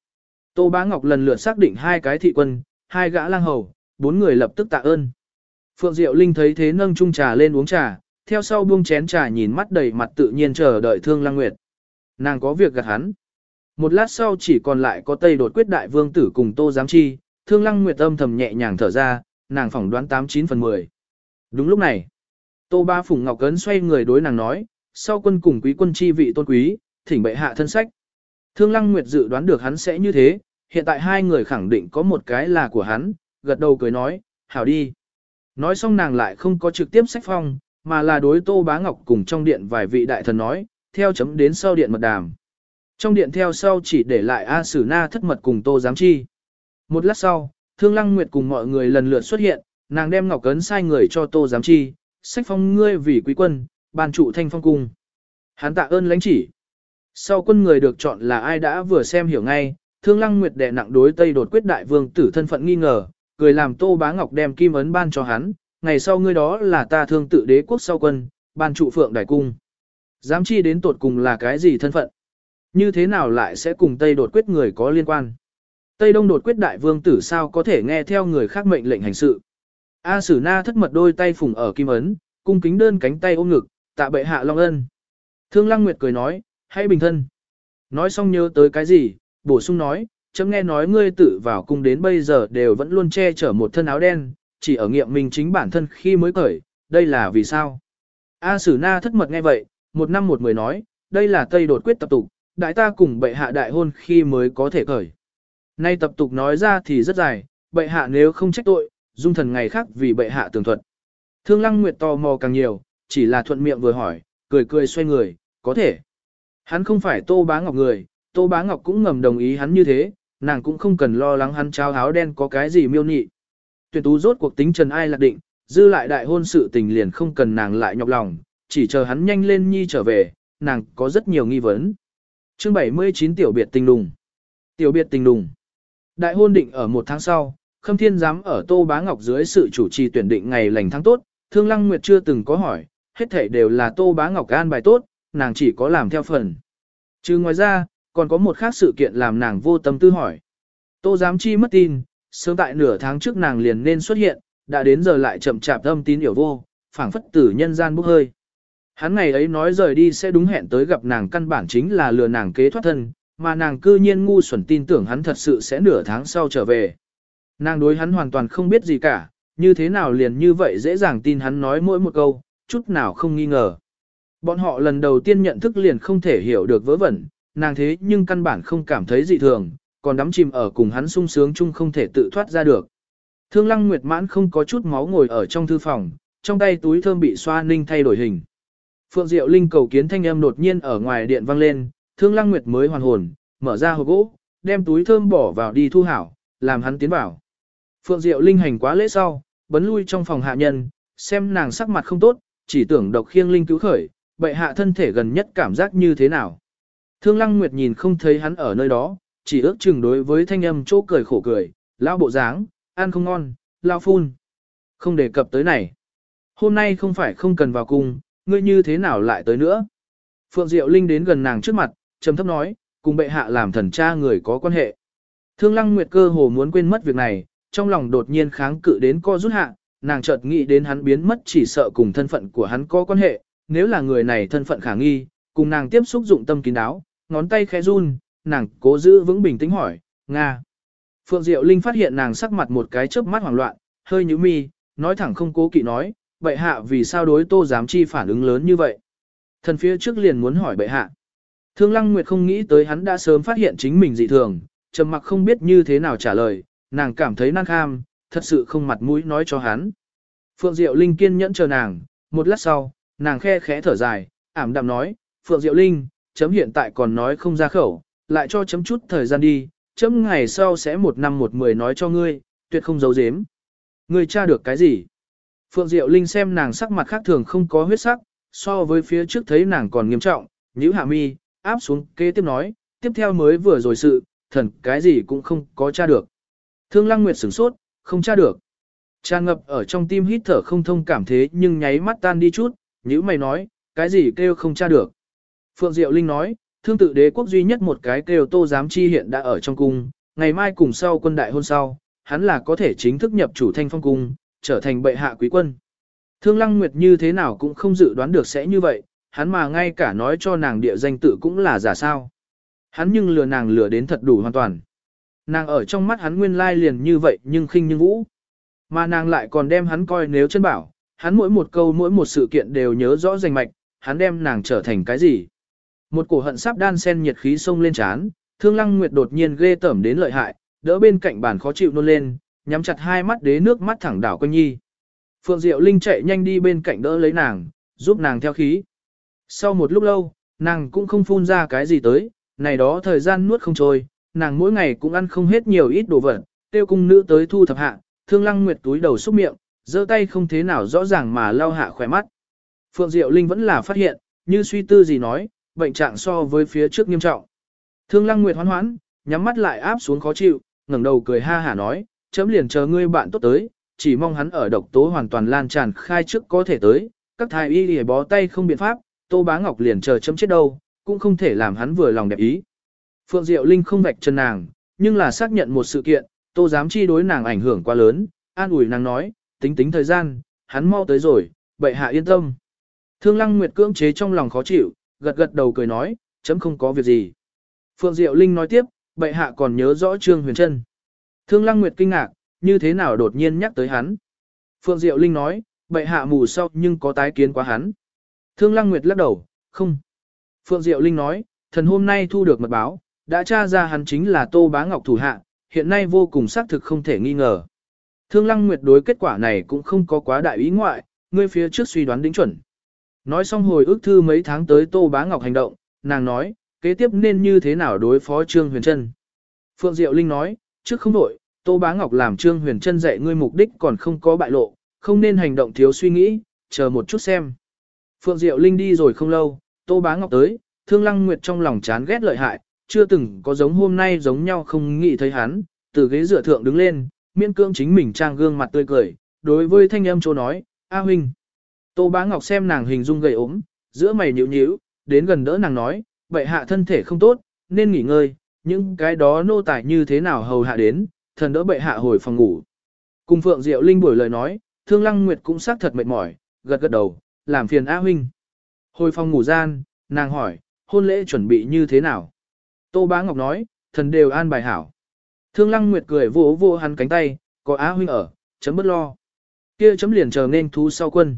Tô bá ngọc lần lượt xác định hai cái thị quân, hai gã lang hầu, bốn người lập tức tạ ơn. Phượng Diệu Linh thấy thế nâng chung trà lên uống trà, theo sau buông chén trà nhìn mắt đầy mặt tự nhiên chờ đợi Thương Lăng Nguyệt. Nàng có việc gạt hắn. Một lát sau chỉ còn lại có Tây đột quyết đại vương tử cùng Tô Giám Chi, Thương Lăng Nguyệt âm thầm nhẹ nhàng thở ra, nàng phỏng đoán 89 phần 10. Đúng lúc này, Tô Ba Phùng Ngọc Cấn xoay người đối nàng nói, sau quân cùng quý quân chi vị tôn quý, thỉnh bệ hạ thân sách. Thương Lăng Nguyệt dự đoán được hắn sẽ như thế, hiện tại hai người khẳng định có một cái là của hắn, gật đầu cười nói, hảo đi. Nói xong nàng lại không có trực tiếp sách phong, mà là đối Tô Bá Ngọc cùng trong điện vài vị đại thần nói, theo chấm đến sau điện mật đàm. Trong điện theo sau chỉ để lại A Sử Na thất mật cùng Tô Giám Chi. Một lát sau, Thương Lăng Nguyệt cùng mọi người lần lượt xuất hiện, nàng đem ngọc cấn sai người cho Tô Giám Chi, sách phong ngươi vì quý quân, ban trụ thanh phong cung. Hắn tạ ơn lãnh chỉ. Sau quân người được chọn là ai đã vừa xem hiểu ngay, Thương Lăng Nguyệt đệ nặng đối Tây đột quyết đại vương tử thân phận nghi ngờ, cười làm Tô Bá Ngọc đem kim ấn ban cho hắn, ngày sau ngươi đó là ta thương tự đế quốc sau quân, ban trụ phượng đại cung. Giám chi đến tột cùng là cái gì thân phận? Như thế nào lại sẽ cùng Tây đột quyết người có liên quan? Tây Đông đột quyết đại vương tử sao có thể nghe theo người khác mệnh lệnh hành sự? A Sử Na thất mật đôi tay phùng ở kim ấn, cung kính đơn cánh tay ôm ngực, tạ bệ hạ long ân. Thương Lăng Nguyệt cười nói, hãy bình thân. Nói xong nhớ tới cái gì, bổ sung nói, chấm nghe nói ngươi tự vào cung đến bây giờ đều vẫn luôn che chở một thân áo đen, chỉ ở nghiệm mình chính bản thân khi mới cởi, đây là vì sao? A Sử Na thất mật nghe vậy, một năm một mười nói, đây là Tây đột quyết tập tục, đại ta cùng bệ hạ đại hôn khi mới có thể cởi. Nay tập tục nói ra thì rất dài, bệ hạ nếu không trách tội, dung thần ngày khác vì bệ hạ tường thuật. Thương Lăng Nguyệt tò mò càng nhiều, chỉ là thuận miệng vừa hỏi, cười cười xoay người, có thể. Hắn không phải Tô Bá Ngọc người, Tô Bá Ngọc cũng ngầm đồng ý hắn như thế, nàng cũng không cần lo lắng hắn trao áo đen có cái gì miêu nhị. Tuyển tú rốt cuộc tính trần ai lạc định, dư lại đại hôn sự tình liền không cần nàng lại nhọc lòng, chỉ chờ hắn nhanh lên nhi trở về, nàng có rất nhiều nghi vấn. Chương 79 Tiểu biệt tình đùng Tiểu biệt tình đùng Đại hôn định ở một tháng sau, Khâm Thiên giám ở Tô Bá Ngọc dưới sự chủ trì tuyển định ngày lành tháng tốt, Thương Lăng Nguyệt chưa từng có hỏi, hết thảy đều là Tô Bá Ngọc an bài tốt, nàng chỉ có làm theo phần. Chứ ngoài ra, còn có một khác sự kiện làm nàng vô tâm tư hỏi. Tô giám chi mất tin, sớm tại nửa tháng trước nàng liền nên xuất hiện, đã đến giờ lại chậm chạp âm tín hiểu vô, phảng phất tử nhân gian bốc hơi. Hắn ngày ấy nói rời đi sẽ đúng hẹn tới gặp nàng căn bản chính là lừa nàng kế thoát thân, mà nàng cư nhiên ngu xuẩn tin tưởng hắn thật sự sẽ nửa tháng sau trở về. Nàng đối hắn hoàn toàn không biết gì cả, như thế nào liền như vậy dễ dàng tin hắn nói mỗi một câu, chút nào không nghi ngờ. Bọn họ lần đầu tiên nhận thức liền không thể hiểu được vớ vẩn, nàng thế nhưng căn bản không cảm thấy dị thường, còn đắm chìm ở cùng hắn sung sướng chung không thể tự thoát ra được. Thương lăng nguyệt mãn không có chút máu ngồi ở trong thư phòng, trong tay túi thơm bị xoa ninh thay đổi hình. Phượng Diệu Linh cầu kiến thanh âm đột nhiên ở ngoài điện vang lên, Thương Lăng Nguyệt mới hoàn hồn, mở ra hộp gỗ, đem túi thơm bỏ vào đi thu hảo, làm hắn tiến vào. Phượng Diệu Linh hành quá lễ sau, bấn lui trong phòng hạ nhân, xem nàng sắc mặt không tốt, chỉ tưởng độc khiêng linh cứu khởi, bệ hạ thân thể gần nhất cảm giác như thế nào. Thương Lăng Nguyệt nhìn không thấy hắn ở nơi đó, chỉ ước chừng đối với thanh âm chỗ cười khổ cười, lão bộ dáng, ăn không ngon, lao phun. Không đề cập tới này. Hôm nay không phải không cần vào cung, ngươi như thế nào lại tới nữa? Phượng Diệu Linh đến gần nàng trước mặt, trầm thấp nói, cùng bệ hạ làm thần cha người có quan hệ. Thương Lăng Nguyệt cơ hồ muốn quên mất việc này, trong lòng đột nhiên kháng cự đến co rút hạ, nàng chợt nghĩ đến hắn biến mất chỉ sợ cùng thân phận của hắn có quan hệ, nếu là người này thân phận khả nghi, cùng nàng tiếp xúc dụng tâm kín đáo, ngón tay khẽ run, nàng cố giữ vững bình tĩnh hỏi, Nga. Phượng Diệu Linh phát hiện nàng sắc mặt một cái chớp mắt hoảng loạn, hơi nhíu mi, nói thẳng không cố kỵ nói, bệ hạ vì sao đối tô giám chi phản ứng lớn như vậy. Thần phía trước liền muốn hỏi bệ hạ. Thương Lăng Nguyệt không nghĩ tới hắn đã sớm phát hiện chính mình dị thường, trầm mặc không biết như thế nào trả lời, nàng cảm thấy năng kham, thật sự không mặt mũi nói cho hắn. Phượng Diệu Linh kiên nhẫn chờ nàng, một lát sau, nàng khe khẽ thở dài, ảm đạm nói, Phượng Diệu Linh, chấm hiện tại còn nói không ra khẩu, lại cho chấm chút thời gian đi, chấm ngày sau sẽ một năm một mười nói cho ngươi, tuyệt không giấu giếm. Ngươi tra được cái gì? Phượng Diệu Linh xem nàng sắc mặt khác thường không có huyết sắc, so với phía trước thấy nàng còn nghiêm trọng, nhíu hạ mi, áp xuống kế tiếp nói, tiếp theo mới vừa rồi sự, thần cái gì cũng không có tra được. Thương Lăng Nguyệt sửng sốt, không tra được. Tràn ngập ở trong tim hít thở không thông cảm thế nhưng nháy mắt tan đi chút, nhữ mày nói, cái gì kêu không tra được. Phượng Diệu Linh nói, thương tự đế quốc duy nhất một cái kêu tô giám chi hiện đã ở trong cung, ngày mai cùng sau quân đại hôn sau, hắn là có thể chính thức nhập chủ thanh phong cung, trở thành bệ hạ quý quân. Thương Lăng Nguyệt như thế nào cũng không dự đoán được sẽ như vậy, hắn mà ngay cả nói cho nàng địa danh tự cũng là giả sao. Hắn nhưng lừa nàng lừa đến thật đủ hoàn toàn. Nàng ở trong mắt hắn nguyên lai liền như vậy nhưng khinh nhưng vũ. Mà nàng lại còn đem hắn coi nếu chân bảo, hắn mỗi một câu mỗi một sự kiện đều nhớ rõ rành mạch, hắn đem nàng trở thành cái gì. Một cổ hận sắp đan sen nhiệt khí sông lên chán, thương lăng nguyệt đột nhiên ghê tởm đến lợi hại, đỡ bên cạnh bàn khó chịu nôn lên, nhắm chặt hai mắt đế nước mắt thẳng đảo quanh nhi. Phượng Diệu Linh chạy nhanh đi bên cạnh đỡ lấy nàng, giúp nàng theo khí. Sau một lúc lâu, Nàng cũng không phun ra cái gì tới, này đó thời gian nuốt không trôi, nàng mỗi ngày cũng ăn không hết nhiều ít đồ vật, tiêu cung nữ tới thu thập hạ, thương lăng nguyệt túi đầu xúc miệng, giơ tay không thế nào rõ ràng mà lau hạ khỏe mắt. Phượng Diệu Linh vẫn là phát hiện, như suy tư gì nói, bệnh trạng so với phía trước nghiêm trọng. Thương lăng nguyệt hoán hoán, nhắm mắt lại áp xuống khó chịu, ngẩng đầu cười ha hả nói, chấm liền chờ ngươi bạn tốt tới, chỉ mong hắn ở độc tố hoàn toàn lan tràn khai trước có thể tới, các thái y lìa bó tay không biện pháp, Tô Bá Ngọc liền chờ chấm chết đâu, cũng không thể làm hắn vừa lòng đẹp ý. Phượng Diệu Linh không vạch chân nàng, nhưng là xác nhận một sự kiện, Tô dám chi đối nàng ảnh hưởng quá lớn, an ủi nàng nói, tính tính thời gian, hắn mau tới rồi, bệ hạ yên tâm. Thương Lăng Nguyệt cưỡng chế trong lòng khó chịu, gật gật đầu cười nói, chấm không có việc gì. Phượng Diệu Linh nói tiếp, bệ hạ còn nhớ rõ Trương Huyền Trân. Thương Lăng Nguyệt kinh ngạc, như thế nào đột nhiên nhắc tới hắn. Phượng Diệu Linh nói, bệ hạ mù sau nhưng có tái kiến quá hắn. Thương Lăng Nguyệt lắc đầu, không. Phượng Diệu Linh nói, thần hôm nay thu được mật báo, đã tra ra hắn chính là Tô Bá Ngọc thủ hạ, hiện nay vô cùng xác thực không thể nghi ngờ. Thương Lăng Nguyệt đối kết quả này cũng không có quá đại ý ngoại, ngươi phía trước suy đoán đính chuẩn. Nói xong hồi ước thư mấy tháng tới Tô Bá Ngọc hành động, nàng nói, kế tiếp nên như thế nào đối phó Trương Huyền Trân. Phượng Diệu Linh nói, trước không đổi, Tô Bá Ngọc làm Trương Huyền Trân dạy ngươi mục đích còn không có bại lộ, không nên hành động thiếu suy nghĩ, chờ một chút xem. Phượng Diệu Linh đi rồi không lâu, Tô Bá Ngọc tới, Thương Lăng Nguyệt trong lòng chán ghét lợi hại, chưa từng có giống hôm nay giống nhau không nghĩ thấy hắn, từ ghế dựa thượng đứng lên, miễn cương chính mình trang gương mặt tươi cười, đối với thanh âm chỗ nói, A huynh. Tô Bá Ngọc xem nàng hình dung gầy ốm, giữa mày nhíu nhíu, đến gần đỡ nàng nói, vậy hạ thân thể không tốt, nên nghỉ ngơi, những cái đó nô tài như thế nào hầu hạ đến, thần đỡ bệ hạ hồi phòng ngủ. Cùng Phượng Diệu Linh buổi lời nói, Thương Lăng Nguyệt cũng xác thật mệt mỏi, gật gật đầu, làm phiền A huynh. Hồi phòng ngủ gian, nàng hỏi, hôn lễ chuẩn bị như thế nào? Tô Bá Ngọc nói, thần đều an bài hảo. Thương Lăng Nguyệt cười vỗ vỗ hắn cánh tay, có A huynh ở, chấm bất lo. Kia chấm liền chờ nên thú sau quân.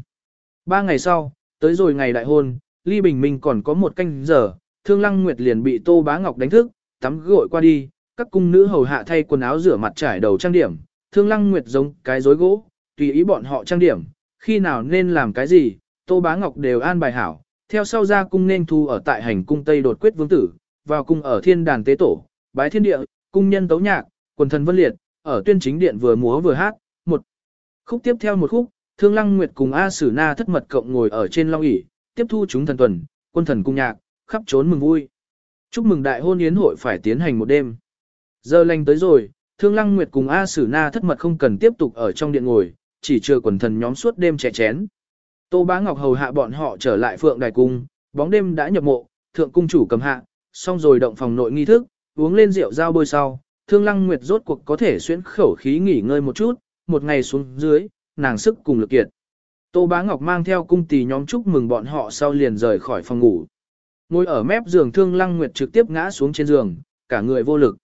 Ba ngày sau, tới rồi ngày đại hôn, ly bình minh còn có một canh giờ, Thương Lăng Nguyệt liền bị Tô Bá Ngọc đánh thức, tắm gội qua đi, các cung nữ hầu hạ thay quần áo rửa mặt trải đầu trang điểm, Thương Lăng Nguyệt giống cái rối gỗ, tùy ý bọn họ trang điểm, khi nào nên làm cái gì, Tô Bá Ngọc đều an bài hảo, theo sau ra cung nên thu ở tại hành cung Tây đột quyết vương tử, vào cung ở thiên đàn tế tổ, bái thiên địa, cung nhân tấu nhạc, quần thần vân liệt, ở tuyên chính điện vừa múa vừa hát, một khúc tiếp theo một khúc, Thương Lăng Nguyệt cùng A Sử Na thất mật cộng ngồi ở trên long ỷ, tiếp thu chúng thần tuần, quân thần cung nhạc, khắp trốn mừng vui. Chúc mừng đại hôn yến hội phải tiến hành một đêm. Giờ lành tới rồi, Thương Lăng Nguyệt cùng A Sử Na thất mật không cần tiếp tục ở trong điện ngồi, chỉ chờ quần thần nhóm suốt đêm trẻ chén. Tô Bá Ngọc hầu hạ bọn họ trở lại Phượng Đài cung, bóng đêm đã nhập mộ, thượng cung chủ cầm hạ, xong rồi động phòng nội nghi thức, uống lên rượu giao bôi sau, Thương Lăng Nguyệt rốt cuộc có thể xuyến khẩu khí nghỉ ngơi một chút, một ngày xuống dưới, nàng sức cùng lực kiệt. Tô Bá Ngọc mang theo cung tỳ nhóm chúc mừng bọn họ sau liền rời khỏi phòng ngủ. Ngồi ở mép giường Thương Lăng Nguyệt trực tiếp ngã xuống trên giường, cả người vô lực.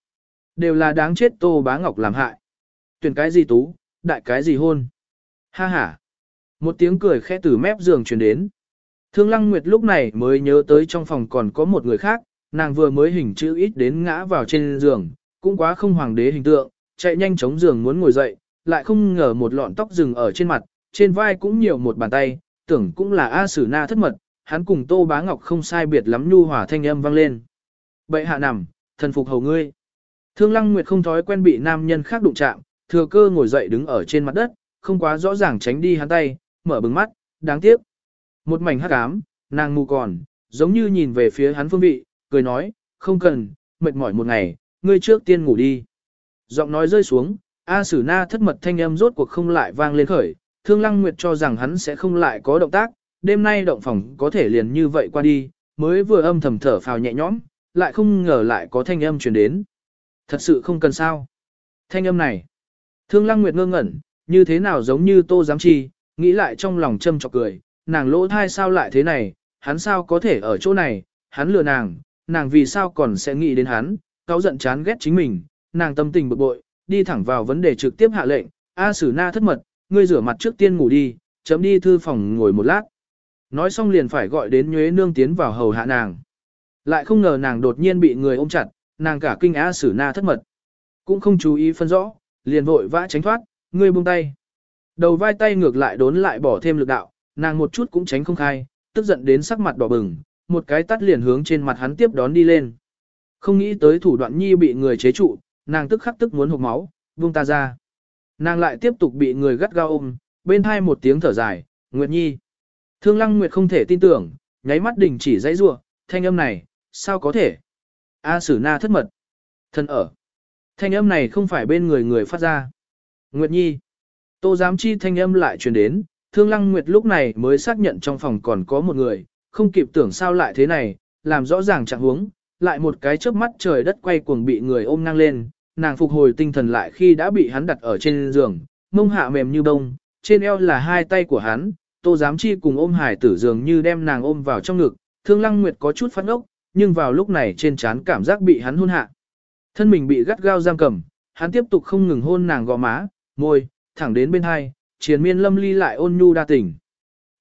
Đều là đáng chết Tô Bá Ngọc làm hại. Tuyển cái gì tú, đại cái gì hôn. Ha ha. Một tiếng cười khẽ từ mép giường truyền đến. Thương Lăng Nguyệt lúc này mới nhớ tới trong phòng còn có một người khác, nàng vừa mới hình chữ ít đến ngã vào trên giường, cũng quá không hoàng đế hình tượng, chạy nhanh chống giường muốn ngồi dậy, lại không ngờ một lọn tóc rừng ở trên mặt, trên vai cũng nhiều một bàn tay, tưởng cũng là A Sử Na thất mật, hắn cùng Tô Bá Ngọc không sai biệt lắm nhu hòa thanh âm vang lên. Bệ hạ nằm, thần phục hầu ngươi. Thương Lăng Nguyệt không thói quen bị nam nhân khác đụng chạm, thừa cơ ngồi dậy đứng ở trên mặt đất, không quá rõ ràng tránh đi hắn tay, mở bừng mắt, đáng tiếc. Một mảnh hắc ám, nàng mù còn, giống như nhìn về phía hắn phương vị, cười nói, không cần, mệt mỏi một ngày, ngươi trước tiên ngủ đi. Giọng nói rơi xuống, A Sử Na thất mật thanh âm rốt cuộc không lại vang lên khởi, Thương Lăng Nguyệt cho rằng hắn sẽ không lại có động tác, đêm nay động phòng có thể liền như vậy qua đi, mới vừa âm thầm thở phào nhẹ nhõm, lại không ngờ lại có thanh âm truyền đến. Thật sự không cần sao. Thanh âm này. Thương Lăng Nguyệt ngơ ngẩn, như thế nào giống như Tô Giám Chi, nghĩ lại trong lòng châm chọc cười, nàng lỗ thai sao lại thế này, hắn sao có thể ở chỗ này, hắn lừa nàng, nàng vì sao còn sẽ nghĩ đến hắn, cáo giận chán ghét chính mình, nàng tâm tình bực bội, đi thẳng vào vấn đề trực tiếp hạ lệnh, A Sử Na thất mật, ngươi rửa mặt trước tiên ngủ đi, chấm đi thư phòng ngồi một lát. Nói xong liền phải gọi đến Nhuế Nương tiến vào hầu hạ nàng. Lại không ngờ nàng đột nhiên bị người ôm chặt, nàng cả kinh á Sử Na thất mật. Cũng không chú ý phân rõ, liền vội vã tránh thoát, ngươi buông tay. Đầu vai tay ngược lại đốn lại bỏ thêm lực đạo, nàng một chút cũng tránh không khai, tức giận đến sắc mặt đỏ bừng, một cái tắt liền hướng trên mặt hắn tiếp đón đi lên. Không nghĩ tới thủ đoạn nhi bị người chế trụ, nàng tức khắc tức muốn hụt máu, buông ta ra. Nàng lại tiếp tục bị người gắt gao ôm, bên hai một tiếng thở dài, Nguyệt Nhi. Thương Lăng Nguyệt không thể tin tưởng, nháy mắt đình chỉ dãy rủa, thanh âm này, sao có thể? A Sử Na thất mật. Thân ở. Thanh âm này không phải bên người người phát ra. Nguyệt Nhi. Tô giám chi thanh âm lại truyền đến, Thương Lăng Nguyệt lúc này mới xác nhận trong phòng còn có một người, không kịp tưởng sao lại thế này, làm rõ ràng trạng huống, lại một cái chớp mắt trời đất quay cuồng bị người ôm ngang lên, nàng phục hồi tinh thần lại khi đã bị hắn đặt ở trên giường, mông hạ mềm như bông, trên eo là hai tay của hắn, Tô Giám Chi cùng ôm hải tử dường như đem nàng ôm vào trong ngực, Thương Lăng Nguyệt có chút phát ốc, nhưng vào lúc này trên trán cảm giác bị hắn hôn hạ. Thân mình bị gắt gao giam cầm, hắn tiếp tục không ngừng hôn nàng gò má, môi, thẳng đến bên hai, triền miên lâm ly lại ôn nhu đa tình.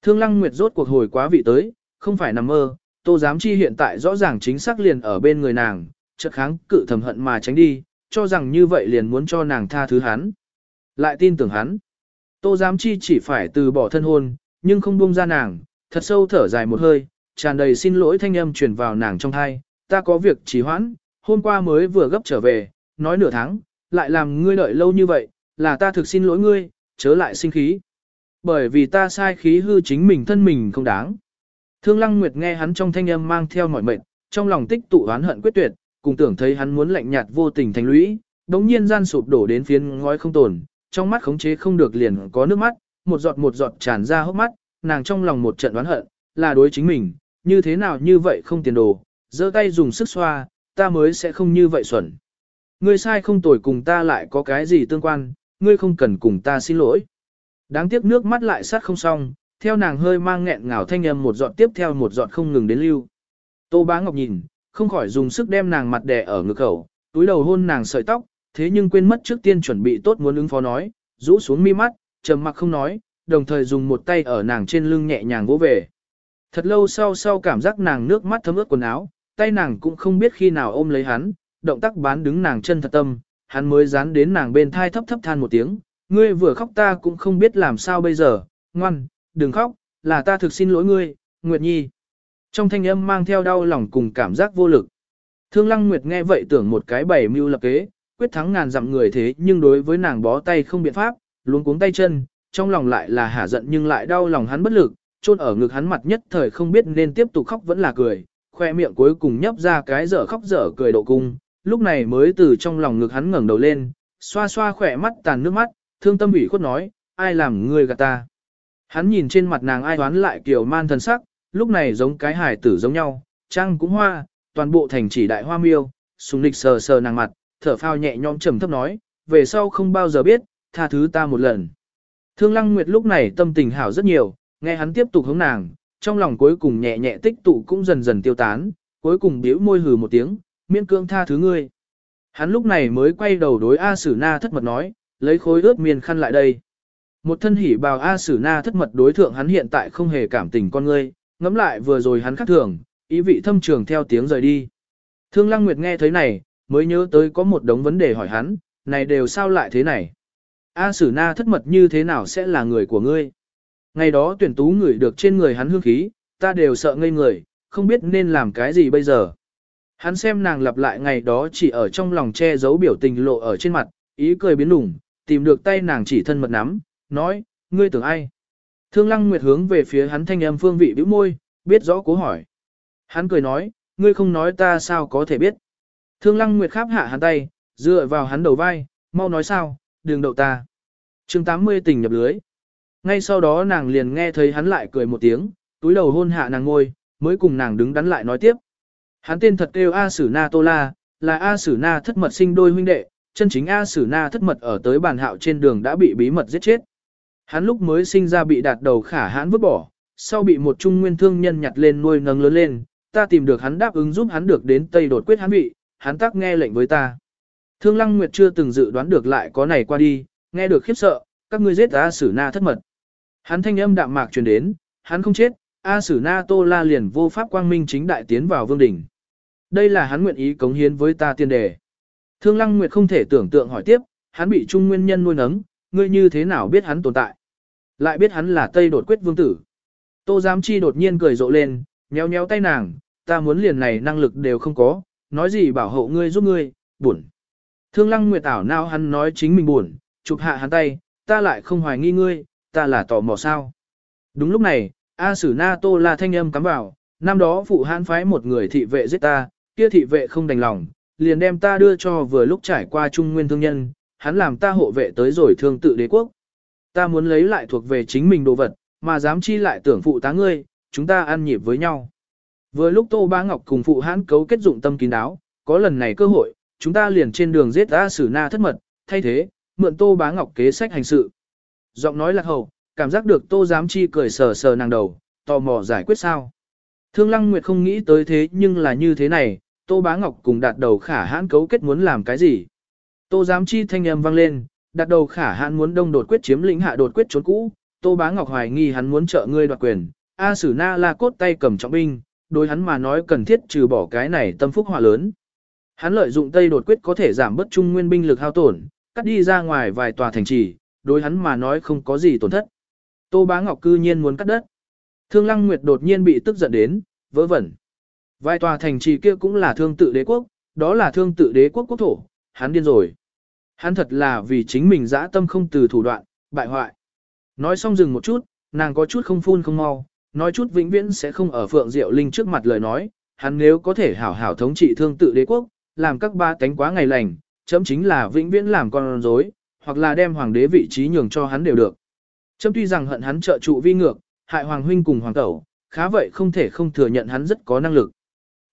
Thương Lăng Nguyệt rốt cuộc hồi quá vị tới, không phải nằm mơ, Tô Giám Chi hiện tại rõ ràng chính xác liền ở bên người nàng, chợt kháng cự thầm hận mà tránh đi, cho rằng như vậy liền muốn cho nàng tha thứ hắn. Lại tin tưởng hắn. Tô Giám Chi chỉ phải từ bỏ thân hôn, nhưng không buông ra nàng, thật sâu thở dài một hơi, tràn đầy xin lỗi thanh âm truyền vào nàng trong thai, ta có việc trì hoãn, hôm qua mới vừa gấp trở về, nói nửa tháng, lại làm ngươi đợi lâu như vậy, là ta thực xin lỗi ngươi, chớ lại sinh khí. Bởi vì ta sai khí hư chính mình thân mình không đáng. Thương Lăng Nguyệt nghe hắn trong thanh âm mang theo mọi mệnh, trong lòng tích tụ oán hận quyết tuyệt, cùng tưởng thấy hắn muốn lạnh nhạt vô tình thành lũy, đống nhiên gian sụp đổ đến phiến ngói không tồn, trong mắt khống chế không được liền có nước mắt, một giọt một giọt tràn ra hốc mắt, nàng trong lòng một trận oán hận, là đối chính mình, như thế nào như vậy không tiền đồ, giơ tay dùng sức xoa, ta mới sẽ không như vậy xuẩn. Ngươi sai không tồi cùng ta lại có cái gì tương quan, ngươi không cần cùng ta xin lỗi. Đáng tiếc nước mắt lại sát không xong, theo nàng hơi mang nghẹn ngào thanh âm một giọt tiếp theo một giọt không ngừng đến lưu. Tô Bá Ngọc nhìn, không khỏi dùng sức đem nàng mặt đè ở ngực khẩu, túi đầu hôn nàng sợi tóc, thế nhưng quên mất trước tiên chuẩn bị tốt muốn ứng phó nói, rũ xuống mi mắt, trầm mặc không nói, đồng thời dùng một tay ở nàng trên lưng nhẹ nhàng vỗ về. Thật lâu sau sau cảm giác nàng nước mắt thấm ướt quần áo, tay nàng cũng không biết khi nào ôm lấy hắn, động tác bán đứng nàng chân thật tâm, hắn mới dán đến nàng bên thai thấp thấp than một tiếng, ngươi vừa khóc ta cũng không biết làm sao bây giờ, ngoan, đừng khóc, là ta thực xin lỗi ngươi, Nguyệt Nhi. Trong thanh âm mang theo đau lòng cùng cảm giác vô lực. Thương Lăng Nguyệt nghe vậy tưởng một cái bảy mưu lập kế, quyết thắng ngàn dặm người thế nhưng đối với nàng bó tay không biện pháp, luống cuống tay chân, trong lòng lại là hả giận nhưng lại đau lòng hắn bất lực, chôn ở ngực hắn mặt nhất thời không biết nên tiếp tục khóc vẫn là cười, khoe miệng cuối cùng nhấp ra cái dở khóc dở cười độ cung, lúc này mới từ trong lòng ngực hắn ngẩng đầu lên, xoa xoa khỏe mắt tàn nước mắt, thương tâm ủy khuất nói, ai làm ngươi gạt ta. Hắn nhìn trên mặt nàng ai đoán lại kiểu man thần sắc, lúc này giống cái hải tử giống nhau, trăng cũng hoa, toàn bộ thành chỉ đại hoa miêu, sùng lịch sờ sờ nàng mặt, thở phao nhẹ nhõm trầm thấp nói, về sau không bao giờ biết, tha thứ ta một lần. Thương Lăng Nguyệt lúc này tâm tình hảo rất nhiều, nghe hắn tiếp tục hướng nàng, trong lòng cuối cùng nhẹ nhẹ tích tụ cũng dần dần tiêu tán, cuối cùng bĩu môi hừ một tiếng, miễn cương tha thứ ngươi. Hắn lúc này mới quay đầu đối A Sử Na thất mật nói, lấy khối ướt miền khăn lại đây. Một thân hỉ bào A Sử Na thất mật đối thượng hắn hiện tại không hề cảm tình con ngươi, ngẫm lại vừa rồi hắn khắc thường, ý vị thâm trường theo tiếng rời đi. Thương Lăng Nguyệt nghe thấy này, mới nhớ tới có một đống vấn đề hỏi hắn, này đều sao lại thế này? A Sử Na thất mật như thế nào sẽ là người của ngươi? Ngày đó tuyển tú người được trên người hắn hương khí, ta đều sợ ngây người, không biết nên làm cái gì bây giờ. Hắn xem nàng lặp lại ngày đó chỉ ở trong lòng che giấu biểu tình lộ ở trên mặt, ý cười biến lủng, tìm được tay nàng chỉ thân mật nắm, nói, ngươi tưởng ai? Thương Lăng Nguyệt hướng về phía hắn thanh âm phương vị bĩu môi, biết rõ cố hỏi. Hắn cười nói, ngươi không nói ta sao có thể biết. Thương Lăng Nguyệt kháp hạ hắn tay, dựa vào hắn đầu vai, mau nói sao, đừng đậu ta. chương 80 tình nhập lưới. Ngay sau đó nàng liền nghe thấy hắn lại cười một tiếng, túi đầu hôn hạ nàng ngôi, mới cùng nàng đứng đắn lại nói tiếp. Hắn tên thật kêu A Sử Na Tô La, là A Sử Na thất mật sinh đôi huynh đệ, chân chính A Sử Na thất mật ở tới bàn hạo trên đường đã bị bí mật giết chết. Hắn lúc mới sinh ra bị đạt đầu khả hãn vứt bỏ, sau bị một trung nguyên thương nhân nhặt lên nuôi nâng lớn lên, ta tìm được hắn đáp ứng giúp hắn được đến Tây đột quyết hắn bị, hắn tác nghe lệnh với ta. Thương Lăng Nguyệt chưa từng dự đoán được lại có này qua đi, nghe được khiếp sợ, các ngươi giết A Sử Na thất mật. Hắn thanh âm đạm mạc truyền đến, hắn không chết, A Sử Na Tô La liền vô pháp quang minh chính đại tiến vào vương đỉnh. Đây là hắn nguyện ý cống hiến với ta tiên đề. Thương Lăng Nguyệt không thể tưởng tượng hỏi tiếp, hắn bị trung nguyên nhân nuôi nấng, ngươi như thế nào biết hắn tồn tại? Lại biết hắn là Tây đột quyết vương tử. Tô Giám Chi đột nhiên cười rộ lên, nhéo nhéo tay nàng, ta muốn liền này năng lực đều không có, nói gì bảo hộ ngươi giúp ngươi, buồn. Thương lăng nguyệt ảo nào hắn nói chính mình buồn, chụp hạ hắn tay, ta lại không hoài nghi ngươi, ta là tò mò sao. Đúng lúc này, A Sử Na Tô La thanh âm cắm vào, năm đó phụ hãn phái một người thị vệ giết ta, kia thị vệ không đành lòng, liền đem ta đưa cho vừa lúc trải qua trung nguyên thương nhân, hắn làm ta hộ vệ tới rồi thương tự đế quốc. Ta muốn lấy lại thuộc về chính mình đồ vật, mà dám chi lại tưởng phụ tá ngươi, chúng ta ăn nhịp với nhau. Vừa lúc Tô Bá Ngọc cùng phụ hãn cấu kết dụng tâm kín đáo, có lần này cơ hội, chúng ta liền trên đường giết A Sử Na thất mật, thay thế, mượn Tô Bá Ngọc kế sách hành sự. Giọng nói lạc hậu, cảm giác được Tô Giám Chi cười sờ sờ nàng đầu, tò mò giải quyết sao. Thương Lăng Nguyệt không nghĩ tới thế nhưng là như thế này, Tô Bá Ngọc cùng đạt đầu khả hãn cấu kết muốn làm cái gì. Tô Giám Chi thanh âm vang lên, đạt đầu khả hãn muốn đông đột quyết chiếm lĩnh hạ đột quyết trốn cũ, Tô Bá Ngọc hoài nghi hắn muốn trợ ngươi đoạt quyền, A Sử Na La cốt tay cầm trọng binh, đối hắn mà nói cần thiết trừ bỏ cái này tâm phúc hỏa lớn. Hắn lợi dụng Tây đột quyết có thể giảm bớt trung nguyên binh lực hao tổn, cắt đi ra ngoài vài tòa thành trì, đối hắn mà nói không có gì tổn thất. Tô Bá Ngọc cư nhiên muốn cắt đất. Thương Lăng Nguyệt đột nhiên bị tức giận đến, vỡ vẩn. Vài tòa thành trì kia cũng là thương tự đế quốc, đó là thương tự đế quốc quốc thổ, hắn điên rồi. Hắn thật là vì chính mình dã tâm không từ thủ đoạn, bại hoại. Nói xong dừng một chút, nàng có chút không phun không mau, nói chút vĩnh viễn sẽ không ở Phượng Diệu Linh trước mặt lời nói, hắn nếu có thể hảo hảo thống trị thương tự đế quốc, làm các ba tánh quá ngày lành, chấm chính là vĩnh viễn làm con rối, hoặc là đem hoàng đế vị trí nhường cho hắn đều được. Chấm tuy rằng hận hắn trợ trụ vi ngược, hại hoàng huynh cùng hoàng tẩu, khá vậy không thể không thừa nhận hắn rất có năng lực.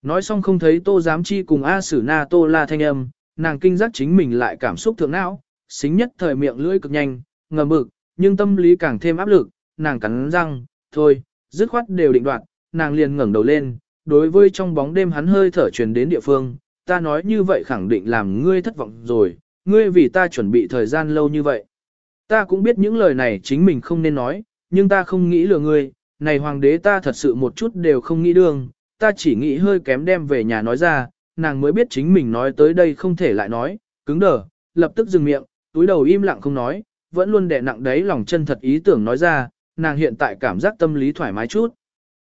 Nói xong không thấy Tô Giám Chi cùng A Sử Na Tô La thanh âm, nàng kinh giác chính mình lại cảm xúc thượng não, xính nhất thời miệng lưỡi cực nhanh, ngầm mực, nhưng tâm lý càng thêm áp lực, nàng cắn răng, thôi, dứt khoát đều định đoạt, nàng liền ngẩng đầu lên, đối với trong bóng đêm hắn hơi thở truyền đến địa phương, ta nói như vậy khẳng định làm ngươi thất vọng rồi, ngươi vì ta chuẩn bị thời gian lâu như vậy. Ta cũng biết những lời này chính mình không nên nói, nhưng ta không nghĩ lừa ngươi, này hoàng đế ta thật sự một chút đều không nghĩ đường, ta chỉ nghĩ hơi kém đem về nhà nói ra, nàng mới biết chính mình nói tới đây không thể lại nói, cứng đờ, lập tức dừng miệng, túi đầu im lặng không nói, vẫn luôn đè nặng đấy lòng chân thật ý tưởng nói ra, nàng hiện tại cảm giác tâm lý thoải mái chút.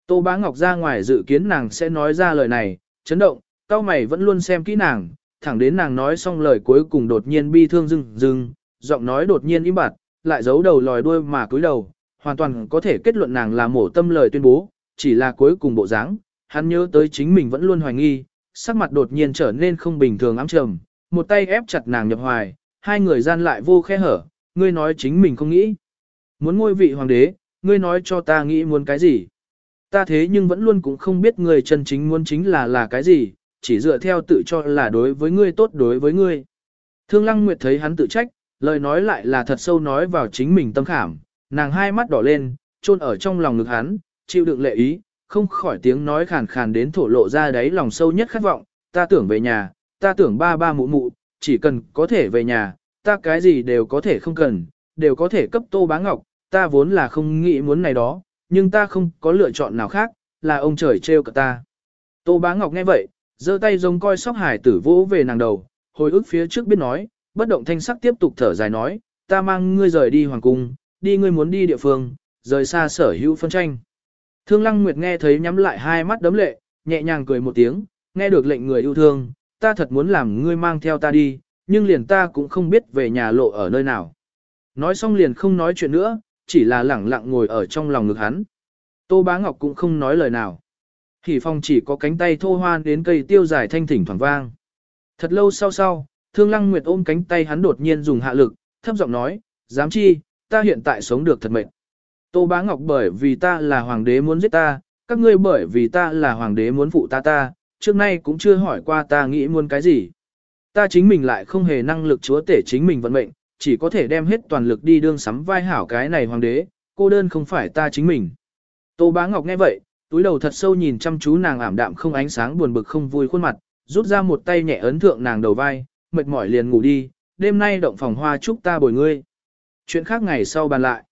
Tô Bá Ngọc ra ngoài dự kiến nàng sẽ nói ra lời này, chấn động, cao mày vẫn luôn xem kỹ nàng, thẳng đến nàng nói xong lời cuối cùng đột nhiên bi thương dưng dưng, giọng nói đột nhiên im bặt, lại giấu đầu lòi đuôi mà cúi đầu, hoàn toàn có thể kết luận nàng là mổ tâm lời tuyên bố, chỉ là cuối cùng bộ dáng, hắn nhớ tới chính mình vẫn luôn hoài nghi, sắc mặt đột nhiên trở nên không bình thường ám trầm, một tay ép chặt nàng nhập hoài, hai người gian lại vô khe hở, ngươi nói chính mình không nghĩ. Muốn ngôi vị hoàng đế, ngươi nói cho ta nghĩ muốn cái gì. Ta thế nhưng vẫn luôn cũng không biết người chân chính muốn chính là là cái gì, chỉ dựa theo tự cho là đối với ngươi tốt đối với ngươi. Thương Lăng Nguyệt thấy hắn tự trách, lời nói lại là thật sâu nói vào chính mình tâm khảm, nàng hai mắt đỏ lên, chôn ở trong lòng ngực hắn, chịu đựng lệ ý, không khỏi tiếng nói khàn khàn đến thổ lộ ra đáy lòng sâu nhất khát vọng, ta tưởng về nhà, ta tưởng ba ba mụ mụ, chỉ cần có thể về nhà, ta cái gì đều có thể không cần, đều có thể cấp tô bá ngọc, ta vốn là không nghĩ muốn này đó, nhưng ta không có lựa chọn nào khác, là ông trời trêu cả ta. Tô bá ngọc nghe vậy, giơ tay giống coi sóc hải tử vỗ về nàng đầu, hồi ức phía trước biết nói, bất động thanh sắc tiếp tục thở dài nói, ta mang ngươi rời đi hoàng cung, đi ngươi muốn đi địa phương, rời xa sở hữu phân tranh. Thương Lăng Nguyệt nghe thấy nhắm lại hai mắt đấm lệ, nhẹ nhàng cười một tiếng, nghe được lệnh người yêu thương, ta thật muốn làm ngươi mang theo ta đi, nhưng liền ta cũng không biết về nhà lộ ở nơi nào. Nói xong liền không nói chuyện nữa, chỉ là lẳng lặng ngồi ở trong lòng ngực hắn. Tô Bá Ngọc cũng không nói lời nào thì phong chỉ có cánh tay thô hoan đến cây tiêu dài thanh thỉnh thoảng vang. Thật lâu sau sau, Thương Lăng Nguyệt ôm cánh tay hắn đột nhiên dùng hạ lực, thấp giọng nói, dám chi, ta hiện tại sống được thật mệt. Tô Bá Ngọc bởi vì ta là hoàng đế muốn giết ta, các ngươi bởi vì ta là hoàng đế muốn phụ ta ta, trước nay cũng chưa hỏi qua ta nghĩ muốn cái gì. Ta chính mình lại không hề năng lực chúa tể chính mình vận mệnh, chỉ có thể đem hết toàn lực đi đương sắm vai hảo cái này hoàng đế, cô đơn không phải ta chính mình. Tô Bá Ngọc nghe vậy, túi đầu thật sâu nhìn chăm chú nàng ảm đạm không ánh sáng buồn bực không vui khuôn mặt, rút ra một tay nhẹ ấn thượng nàng đầu vai, mệt mỏi liền ngủ đi, đêm nay động phòng hoa chúc ta bồi ngươi. Chuyện khác ngày sau bàn lại.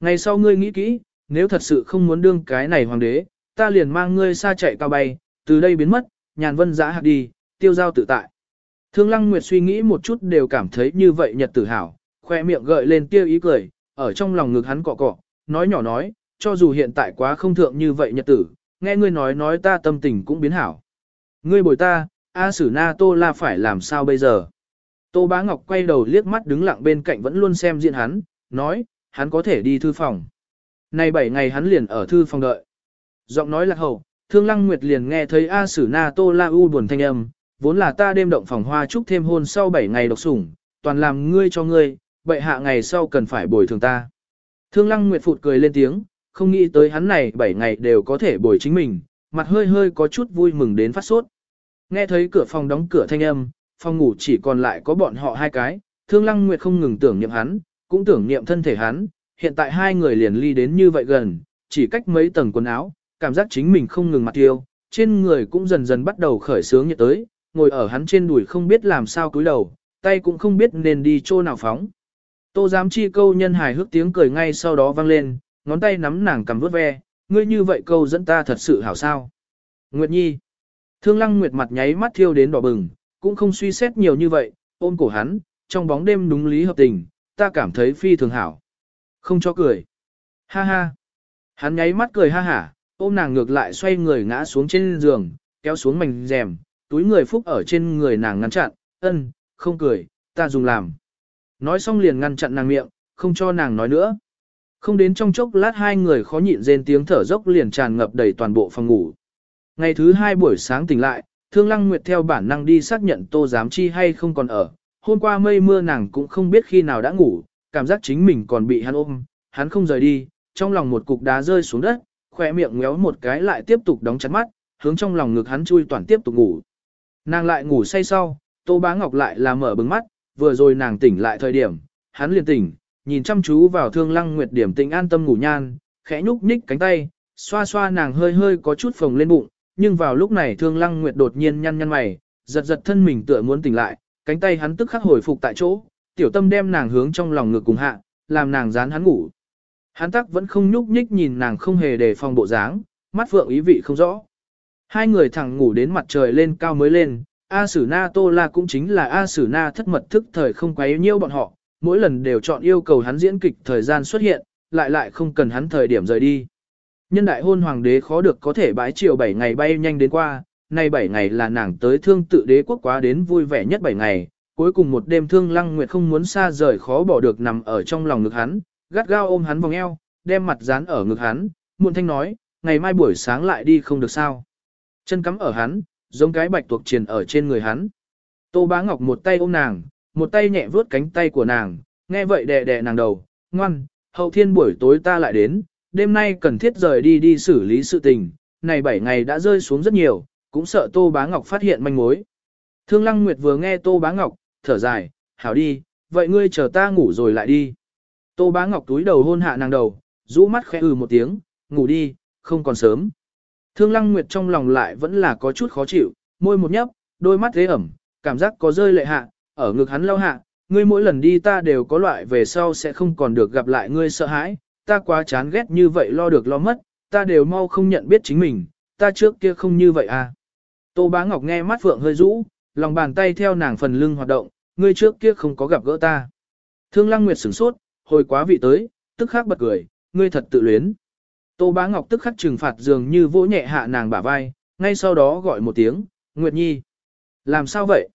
Ngày sau ngươi nghĩ kỹ, nếu thật sự không muốn đương cái này hoàng đế, ta liền mang ngươi xa chạy cao bay, từ đây biến mất, nhàn vân giã hạt đi, tiêu giao tự tại. Thương Lăng Nguyệt suy nghĩ một chút đều cảm thấy như vậy nhật tử hảo, khoe miệng gợi lên tiêu ý cười, ở trong lòng ngực hắn cọ cọ, nói nhỏ nói, cho dù hiện tại quá không thượng như vậy nhật tử, nghe ngươi nói nói ta tâm tình cũng biến hảo. Ngươi bồi ta, A Sử Na Tô La phải làm sao bây giờ? Tô Bá Ngọc quay đầu liếc mắt đứng lặng bên cạnh vẫn luôn xem diện hắn, nói, hắn có thể đi thư phòng. Nay 7 ngày hắn liền ở thư phòng đợi. Giọng nói lạc hậu, Thương Lăng Nguyệt liền nghe thấy A Sử Na Tô La U buồn thanh âm, vốn là ta đêm động phòng hoa chúc thêm hôn sau 7 ngày độc sủng, toàn làm ngươi cho ngươi, bệ hạ ngày sau cần phải bồi thường ta. Thương Lăng Nguyệt phụt cười lên tiếng, không nghĩ tới hắn này 7 ngày đều có thể bồi chính mình, mặt hơi hơi có chút vui mừng đến phát sốt. Nghe thấy cửa phòng đóng cửa thanh âm, phòng ngủ chỉ còn lại có bọn họ hai cái, Thương Lăng Nguyệt không ngừng tưởng niệm hắn, cũng tưởng niệm thân thể hắn, hiện tại hai người liền ly đến như vậy gần, chỉ cách mấy tầng quần áo, cảm giác chính mình không ngừng mặt tiêu, trên người cũng dần dần bắt đầu khởi sướng nhiệt tới, ngồi ở hắn trên đùi không biết làm sao cúi đầu, tay cũng không biết nên đi chỗ nào phóng. Tô giám chi câu nhân hài hước tiếng cười ngay sau đó vang lên, ngón tay nắm nàng cầm vớt ve, ngươi như vậy câu dẫn ta thật sự hảo sao. Nguyệt Nhi. Thương lăng Nguyệt mặt nháy mắt thiêu đến đỏ bừng, cũng không suy xét nhiều như vậy, ôm cổ hắn, trong bóng đêm đúng lý hợp tình, ta cảm thấy phi thường hảo. Không cho cười. Ha ha. Hắn nháy mắt cười ha hả, ôm nàng ngược lại xoay người ngã xuống trên giường, kéo xuống mảnh rèm, túi người phúc ở trên người nàng ngăn chặn, ân, không cười, ta dùng làm. Nói xong liền ngăn chặn nàng miệng, không cho nàng nói nữa. Không đến trong chốc lát hai người khó nhịn rên tiếng thở dốc liền tràn ngập đầy toàn bộ phòng ngủ. Ngày thứ hai buổi sáng tỉnh lại, Thương Lăng Nguyệt theo bản năng đi xác nhận Tô Giám Chi hay không còn ở. Hôm qua mây mưa nàng cũng không biết khi nào đã ngủ, cảm giác chính mình còn bị hắn ôm, hắn không rời đi, trong lòng một cục đá rơi xuống đất, khỏe miệng ngéo một cái lại tiếp tục đóng chặt mắt, hướng trong lòng ngực hắn chui toàn tiếp tục ngủ. Nàng lại ngủ say sau, Tô Bá Ngọc lại là mở bừng mắt, vừa rồi nàng tỉnh lại thời điểm, hắn liền tỉnh, nhìn chăm chú vào Thương Lăng Nguyệt điểm tĩnh an tâm ngủ nhan, khẽ nhúc nhích cánh tay, xoa xoa nàng hơi hơi có chút phồng lên bụng, nhưng vào lúc này Thương Lăng Nguyệt đột nhiên nhăn nhăn mày, giật giật thân mình tựa muốn tỉnh lại, cánh tay hắn tức khắc hồi phục tại chỗ, tiểu tâm đem nàng hướng trong lòng ngực cùng hạ, làm nàng dán hắn ngủ. Hắn tắc vẫn không nhúc nhích nhìn nàng không hề đề phòng bộ dáng, mắt vượng ý vị không rõ. Hai người thẳng ngủ đến mặt trời lên cao mới lên, A Sử Na Tô La cũng chính là A Sử Na thất mật thức thời không quấy nhiêu bọn họ, mỗi lần đều chọn yêu cầu hắn diễn kịch thời gian xuất hiện, lại lại không cần hắn thời điểm rời đi. Nhân đại hôn hoàng đế khó được có thể bái triều 7 ngày bay nhanh đến qua, nay 7 ngày là nàng tới thương tự đế quốc quá đến vui vẻ nhất 7 ngày, cuối cùng một đêm thương lăng nguyệt không muốn xa rời khó bỏ được nằm ở trong lòng ngực hắn, gắt gao ôm hắn vòng eo, đem mặt dán ở ngực hắn, muộn thanh nói, ngày mai buổi sáng lại đi không được sao. Chân cắm ở hắn, giống cái bạch tuộc triền ở trên người hắn. Tô bá ngọc một tay ôm nàng, một tay nhẹ vướt cánh tay của nàng, nghe vậy đè đè nàng đầu, ngoan, hậu thiên buổi tối ta lại đến, đêm nay cần thiết rời đi đi xử lý sự tình, này 7 ngày đã rơi xuống rất nhiều, cũng sợ Tô Bá Ngọc phát hiện manh mối. Thương Lăng Nguyệt vừa nghe Tô Bá Ngọc, thở dài, hảo đi, vậy ngươi chờ ta ngủ rồi lại đi. Tô Bá Ngọc túi đầu hôn hạ nàng đầu, rũ mắt khẽ ừ một tiếng, ngủ đi, không còn sớm. Thương Lăng Nguyệt trong lòng lại vẫn là có chút khó chịu, môi một nhấp, đôi mắt thế ẩm, cảm giác có rơi lệ hạ, ở ngực hắn lau hạ, ngươi mỗi lần đi ta đều có loại về sau sẽ không còn được gặp lại ngươi sợ hãi, ta quá chán ghét như vậy lo được lo mất, ta đều mau không nhận biết chính mình, ta trước kia không như vậy à. Tô Bá Ngọc nghe mắt Phượng hơi rũ, lòng bàn tay theo nàng phần lưng hoạt động, ngươi trước kia không có gặp gỡ ta. Thương Lăng Nguyệt sửng sốt, hồi quá vị tới, tức khắc bật cười, ngươi thật tự luyến. Tô Bá Ngọc tức khắc trừng phạt dường như vỗ nhẹ hạ nàng bả vai, ngay sau đó gọi một tiếng, Nguyệt Nhi. Làm sao vậy?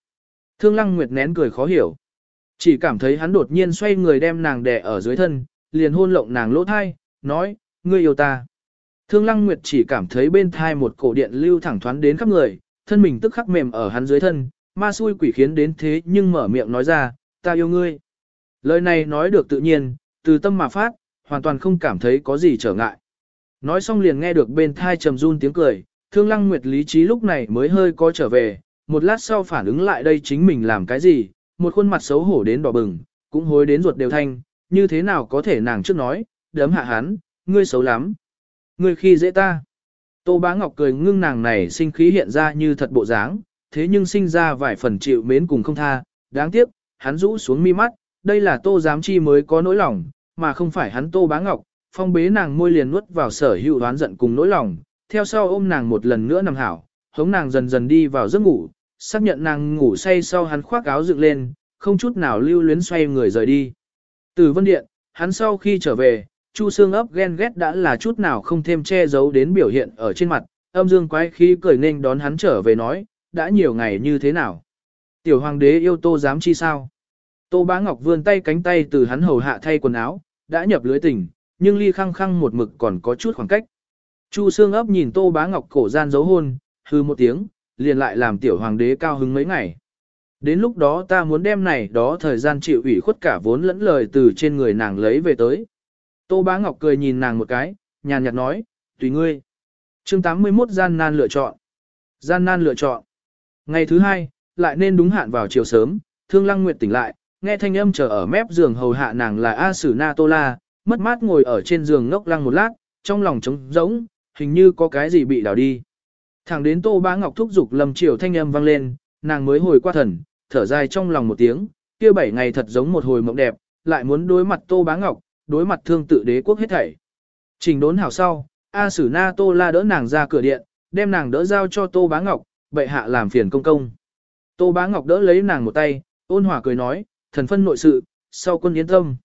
Thương Lăng Nguyệt nén cười khó hiểu. Chỉ cảm thấy hắn đột nhiên xoay người đem nàng đè ở dưới thân, liền hôn lộng nàng lỗ thai, nói, ngươi yêu ta. Thương Lăng Nguyệt chỉ cảm thấy bên thai một cổ điện lưu thẳng thoáng đến khắp người, thân mình tức khắc mềm ở hắn dưới thân, ma xui quỷ khiến đến thế nhưng mở miệng nói ra, ta yêu ngươi. Lời này nói được tự nhiên, từ tâm mà phát, hoàn toàn không cảm thấy có gì trở ngại. Nói xong liền nghe được bên thai trầm run tiếng cười, thương lăng nguyệt lý trí lúc này mới hơi có trở về, một lát sau phản ứng lại đây chính mình làm cái gì, một khuôn mặt xấu hổ đến đỏ bừng, cũng hối đến ruột đều thanh, như thế nào có thể nàng trước nói, đấm hạ hắn, ngươi xấu lắm. Ngươi khi dễ ta. Tô Bá Ngọc cười ngưng nàng này sinh khí hiện ra như thật bộ dáng, thế nhưng sinh ra vài phần chịu mến cùng không tha, đáng tiếc, hắn rũ xuống mi mắt, đây là Tô Giám Chi mới có nỗi lòng, mà không phải hắn Tô Bá Ngọc, phong bế nàng môi liền nuốt vào sở hữu đoán giận cùng nỗi lòng, theo sau ôm nàng một lần nữa nằm hảo, hống nàng dần dần đi vào giấc ngủ, xác nhận nàng ngủ say sau hắn khoác áo dựng lên, không chút nào lưu luyến xoay người rời đi. Từ vân điện, hắn sau khi trở về, Chu xương ấp ghen ghét đã là chút nào không thêm che giấu đến biểu hiện ở trên mặt, âm dương quái khí cười nên đón hắn trở về nói, đã nhiều ngày như thế nào. Tiểu hoàng đế yêu tô dám chi sao. Tô bá ngọc vươn tay cánh tay từ hắn hầu hạ thay quần áo, đã nhập lưới tình, nhưng ly khăng khăng một mực còn có chút khoảng cách. Chu xương ấp nhìn tô bá ngọc cổ gian dấu hôn, hư một tiếng, liền lại làm tiểu hoàng đế cao hứng mấy ngày. Đến lúc đó ta muốn đem này đó thời gian chịu ủy khuất cả vốn lẫn lời từ trên người nàng lấy về tới. Tô bá ngọc cười nhìn nàng một cái, nhàn nhạt nói, tùy ngươi. chương 81 gian nan lựa chọn. Gian nan lựa chọn. Ngày thứ hai, lại nên đúng hạn vào chiều sớm, thương lăng nguyệt tỉnh lại, nghe thanh âm chờ ở mép giường hầu hạ nàng là A Sử Na Tô La, mất mát ngồi ở trên giường ngốc lăng một lát, trong lòng trống rỗng, hình như có cái gì bị đảo đi. Thẳng đến Tô Bá Ngọc thúc giục Lâm Triều thanh âm vang lên, nàng mới hồi qua thần, thở dài trong lòng một tiếng, kia bảy ngày thật giống một hồi mộng đẹp, lại muốn đối mặt Tô Bá Ngọc, đối mặt thương tự đế quốc hết thảy. Trình đốn hảo sau, A Sử Na Tô La đỡ nàng ra cửa điện, đem nàng đỡ giao cho Tô Bá Ngọc, bệ hạ làm phiền công công. Tô Bá Ngọc đỡ lấy nàng một tay, ôn hòa cười nói, thần phân nội sự, sau quân yên tâm.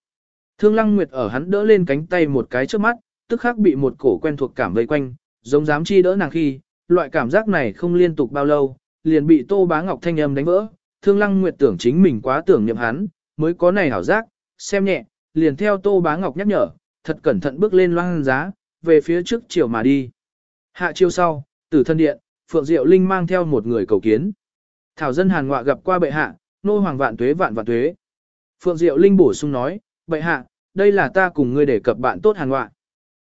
Thương Lăng Nguyệt ở hắn đỡ lên cánh tay một cái trước mắt, tức khắc bị một cổ quen thuộc cảm vây quanh, giống dám chi đỡ nàng khi, loại cảm giác này không liên tục bao lâu, liền bị Tô Bá Ngọc thanh âm đánh vỡ. Thương Lăng Nguyệt tưởng chính mình quá tưởng niệm hắn, mới có này hảo giác, xem nhẹ, liền theo Tô Bá Ngọc nhắc nhở, thật cẩn thận bước lên loan giá, về phía trước chiều mà đi. Hạ chiêu sau, tử thân điện, Phượng Diệu Linh mang theo một người cầu kiến. Thảo dân hàn ngọa gặp qua bệ hạ, nô hoàng vạn tuế vạn vạn tuế. Phượng Diệu Linh bổ sung nói, bệ hạ, đây là ta cùng ngươi để cập bạn tốt hàn ngọa.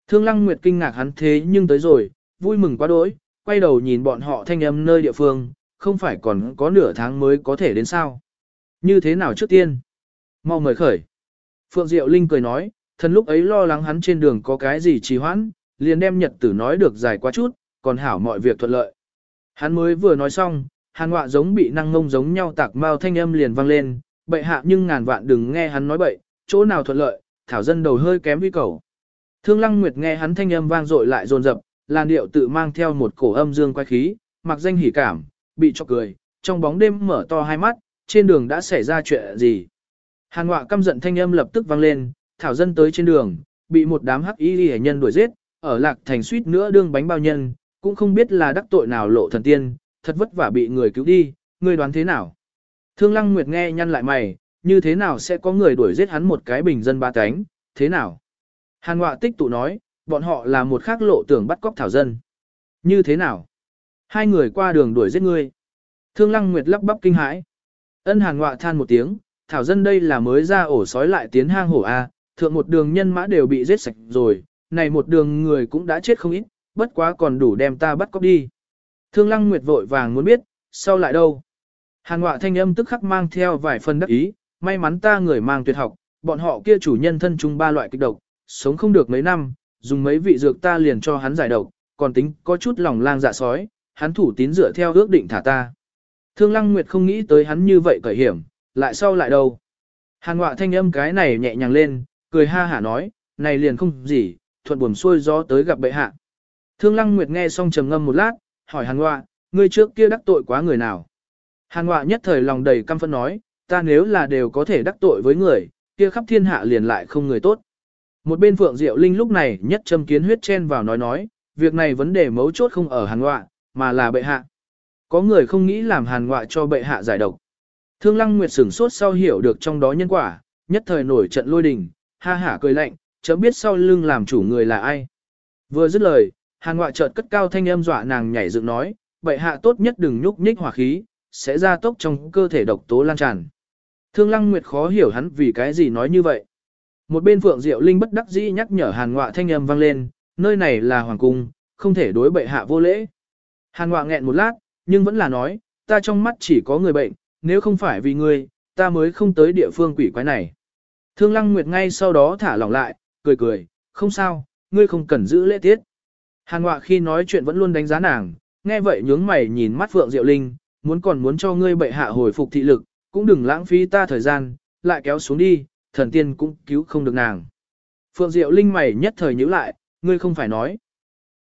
Thương Lăng Nguyệt kinh ngạc hắn thế nhưng tới rồi, vui mừng quá đỗi, quay đầu nhìn bọn họ thanh âm nơi địa phương, không phải còn có nửa tháng mới có thể đến sao. Như thế nào trước tiên? Mau mời khởi. Phượng Diệu Linh cười nói, thần lúc ấy lo lắng hắn trên đường có cái gì trì hoãn, liền đem nhật tử nói được dài quá chút, còn hảo mọi việc thuận lợi. Hắn mới vừa nói xong, hàn họa giống bị năng ngông giống nhau tạc mau thanh âm liền vang lên, bệ hạ nhưng ngàn vạn đừng nghe hắn nói bậy, chỗ nào thuận lợi, thảo dân đầu hơi kém vi cầu. Thương Lăng Nguyệt nghe hắn thanh âm vang dội lại dồn dập, làn điệu tự mang theo một cổ âm dương quay khí, mặc danh hỉ cảm, bị cho cười, trong bóng đêm mở to hai mắt, trên đường đã xảy ra chuyện gì. Hàn ngọa căm giận thanh âm lập tức vang lên, thảo dân tới trên đường, bị một đám hắc y hệ nhân đuổi giết, ở lạc thành suýt nữa đương bánh bao nhân, cũng không biết là đắc tội nào lộ thần tiên, thật vất vả bị người cứu đi, Người đoán thế nào? Thương Lăng Nguyệt nghe nhăn lại mày, như thế nào sẽ có người đuổi giết hắn một cái bình dân ba cánh, thế nào? Hàn Ngọa tích tụ nói, bọn họ là một khác lộ tưởng bắt cóc thảo dân. Như thế nào? Hai người qua đường đuổi giết ngươi. Thương Lăng Nguyệt lắp bắp kinh hãi. Ân Hàn Ngọa than một tiếng, thảo dân đây là mới ra ổ sói lại tiến hang hổ A, thượng một đường nhân mã đều bị giết sạch rồi, này một đường người cũng đã chết không ít, bất quá còn đủ đem ta bắt cóc đi. Thương Lăng Nguyệt vội vàng muốn biết, sau lại đâu? Hàn Ngọa thanh âm tức khắc mang theo vài phần đắc ý, may mắn ta người mang tuyệt học, bọn họ kia chủ nhân thân chung ba loại kịch độc, sống không được mấy năm, dùng mấy vị dược ta liền cho hắn giải độc, còn tính có chút lòng lang dạ sói, hắn thủ tín dựa theo ước định thả ta. Thương Lăng Nguyệt không nghĩ tới hắn như vậy cởi hiểm, lại sau lại đâu. Hàn họa thanh âm cái này nhẹ nhàng lên, cười ha hả nói, này liền không gì, thuận buồm xuôi gió tới gặp bệ hạ. Thương Lăng Nguyệt nghe xong trầm ngâm một lát, hỏi Hàn họa, ngươi trước kia đắc tội quá người nào? Hàn họa nhất thời lòng đầy căm phẫn nói, ta nếu là đều có thể đắc tội với người, kia khắp thiên hạ liền lại không người tốt. Một bên Phượng Diệu Linh lúc này nhất châm kiến huyết chen vào nói nói, việc này vấn đề mấu chốt không ở Hàn Ngọa, mà là bệ hạ. Có người không nghĩ làm Hàn Ngọa cho bệ hạ giải độc. Thương Lăng Nguyệt sửng sốt sau hiểu được trong đó nhân quả, nhất thời nổi trận lôi đình, ha hả cười lạnh, chấm biết sau lưng làm chủ người là ai. Vừa dứt lời, Hàn Ngọa chợt cất cao thanh âm dọa nàng nhảy dựng nói, bệ hạ tốt nhất đừng nhúc nhích hỏa khí, sẽ ra tốc trong cơ thể độc tố lan tràn. Thương Lăng Nguyệt khó hiểu hắn vì cái gì nói như vậy. Một bên Phượng Diệu Linh bất đắc dĩ nhắc nhở Hàn Ngọa thanh âm vang lên, nơi này là hoàng cung, không thể đối bệ hạ vô lễ. Hàn Ngọa nghẹn một lát, nhưng vẫn là nói, ta trong mắt chỉ có người bệnh, nếu không phải vì ngươi, ta mới không tới địa phương quỷ quái này. Thương Lăng Nguyệt ngay sau đó thả lỏng lại, cười cười, không sao, ngươi không cần giữ lễ tiết. Hàn Ngọa khi nói chuyện vẫn luôn đánh giá nàng, nghe vậy nhướng mày nhìn mắt Phượng Diệu Linh, muốn còn muốn cho ngươi bệ hạ hồi phục thị lực, cũng đừng lãng phí ta thời gian, lại kéo xuống đi, thần tiên cũng cứu không được nàng. Phượng Diệu Linh mày nhất thời nhíu lại, ngươi không phải nói.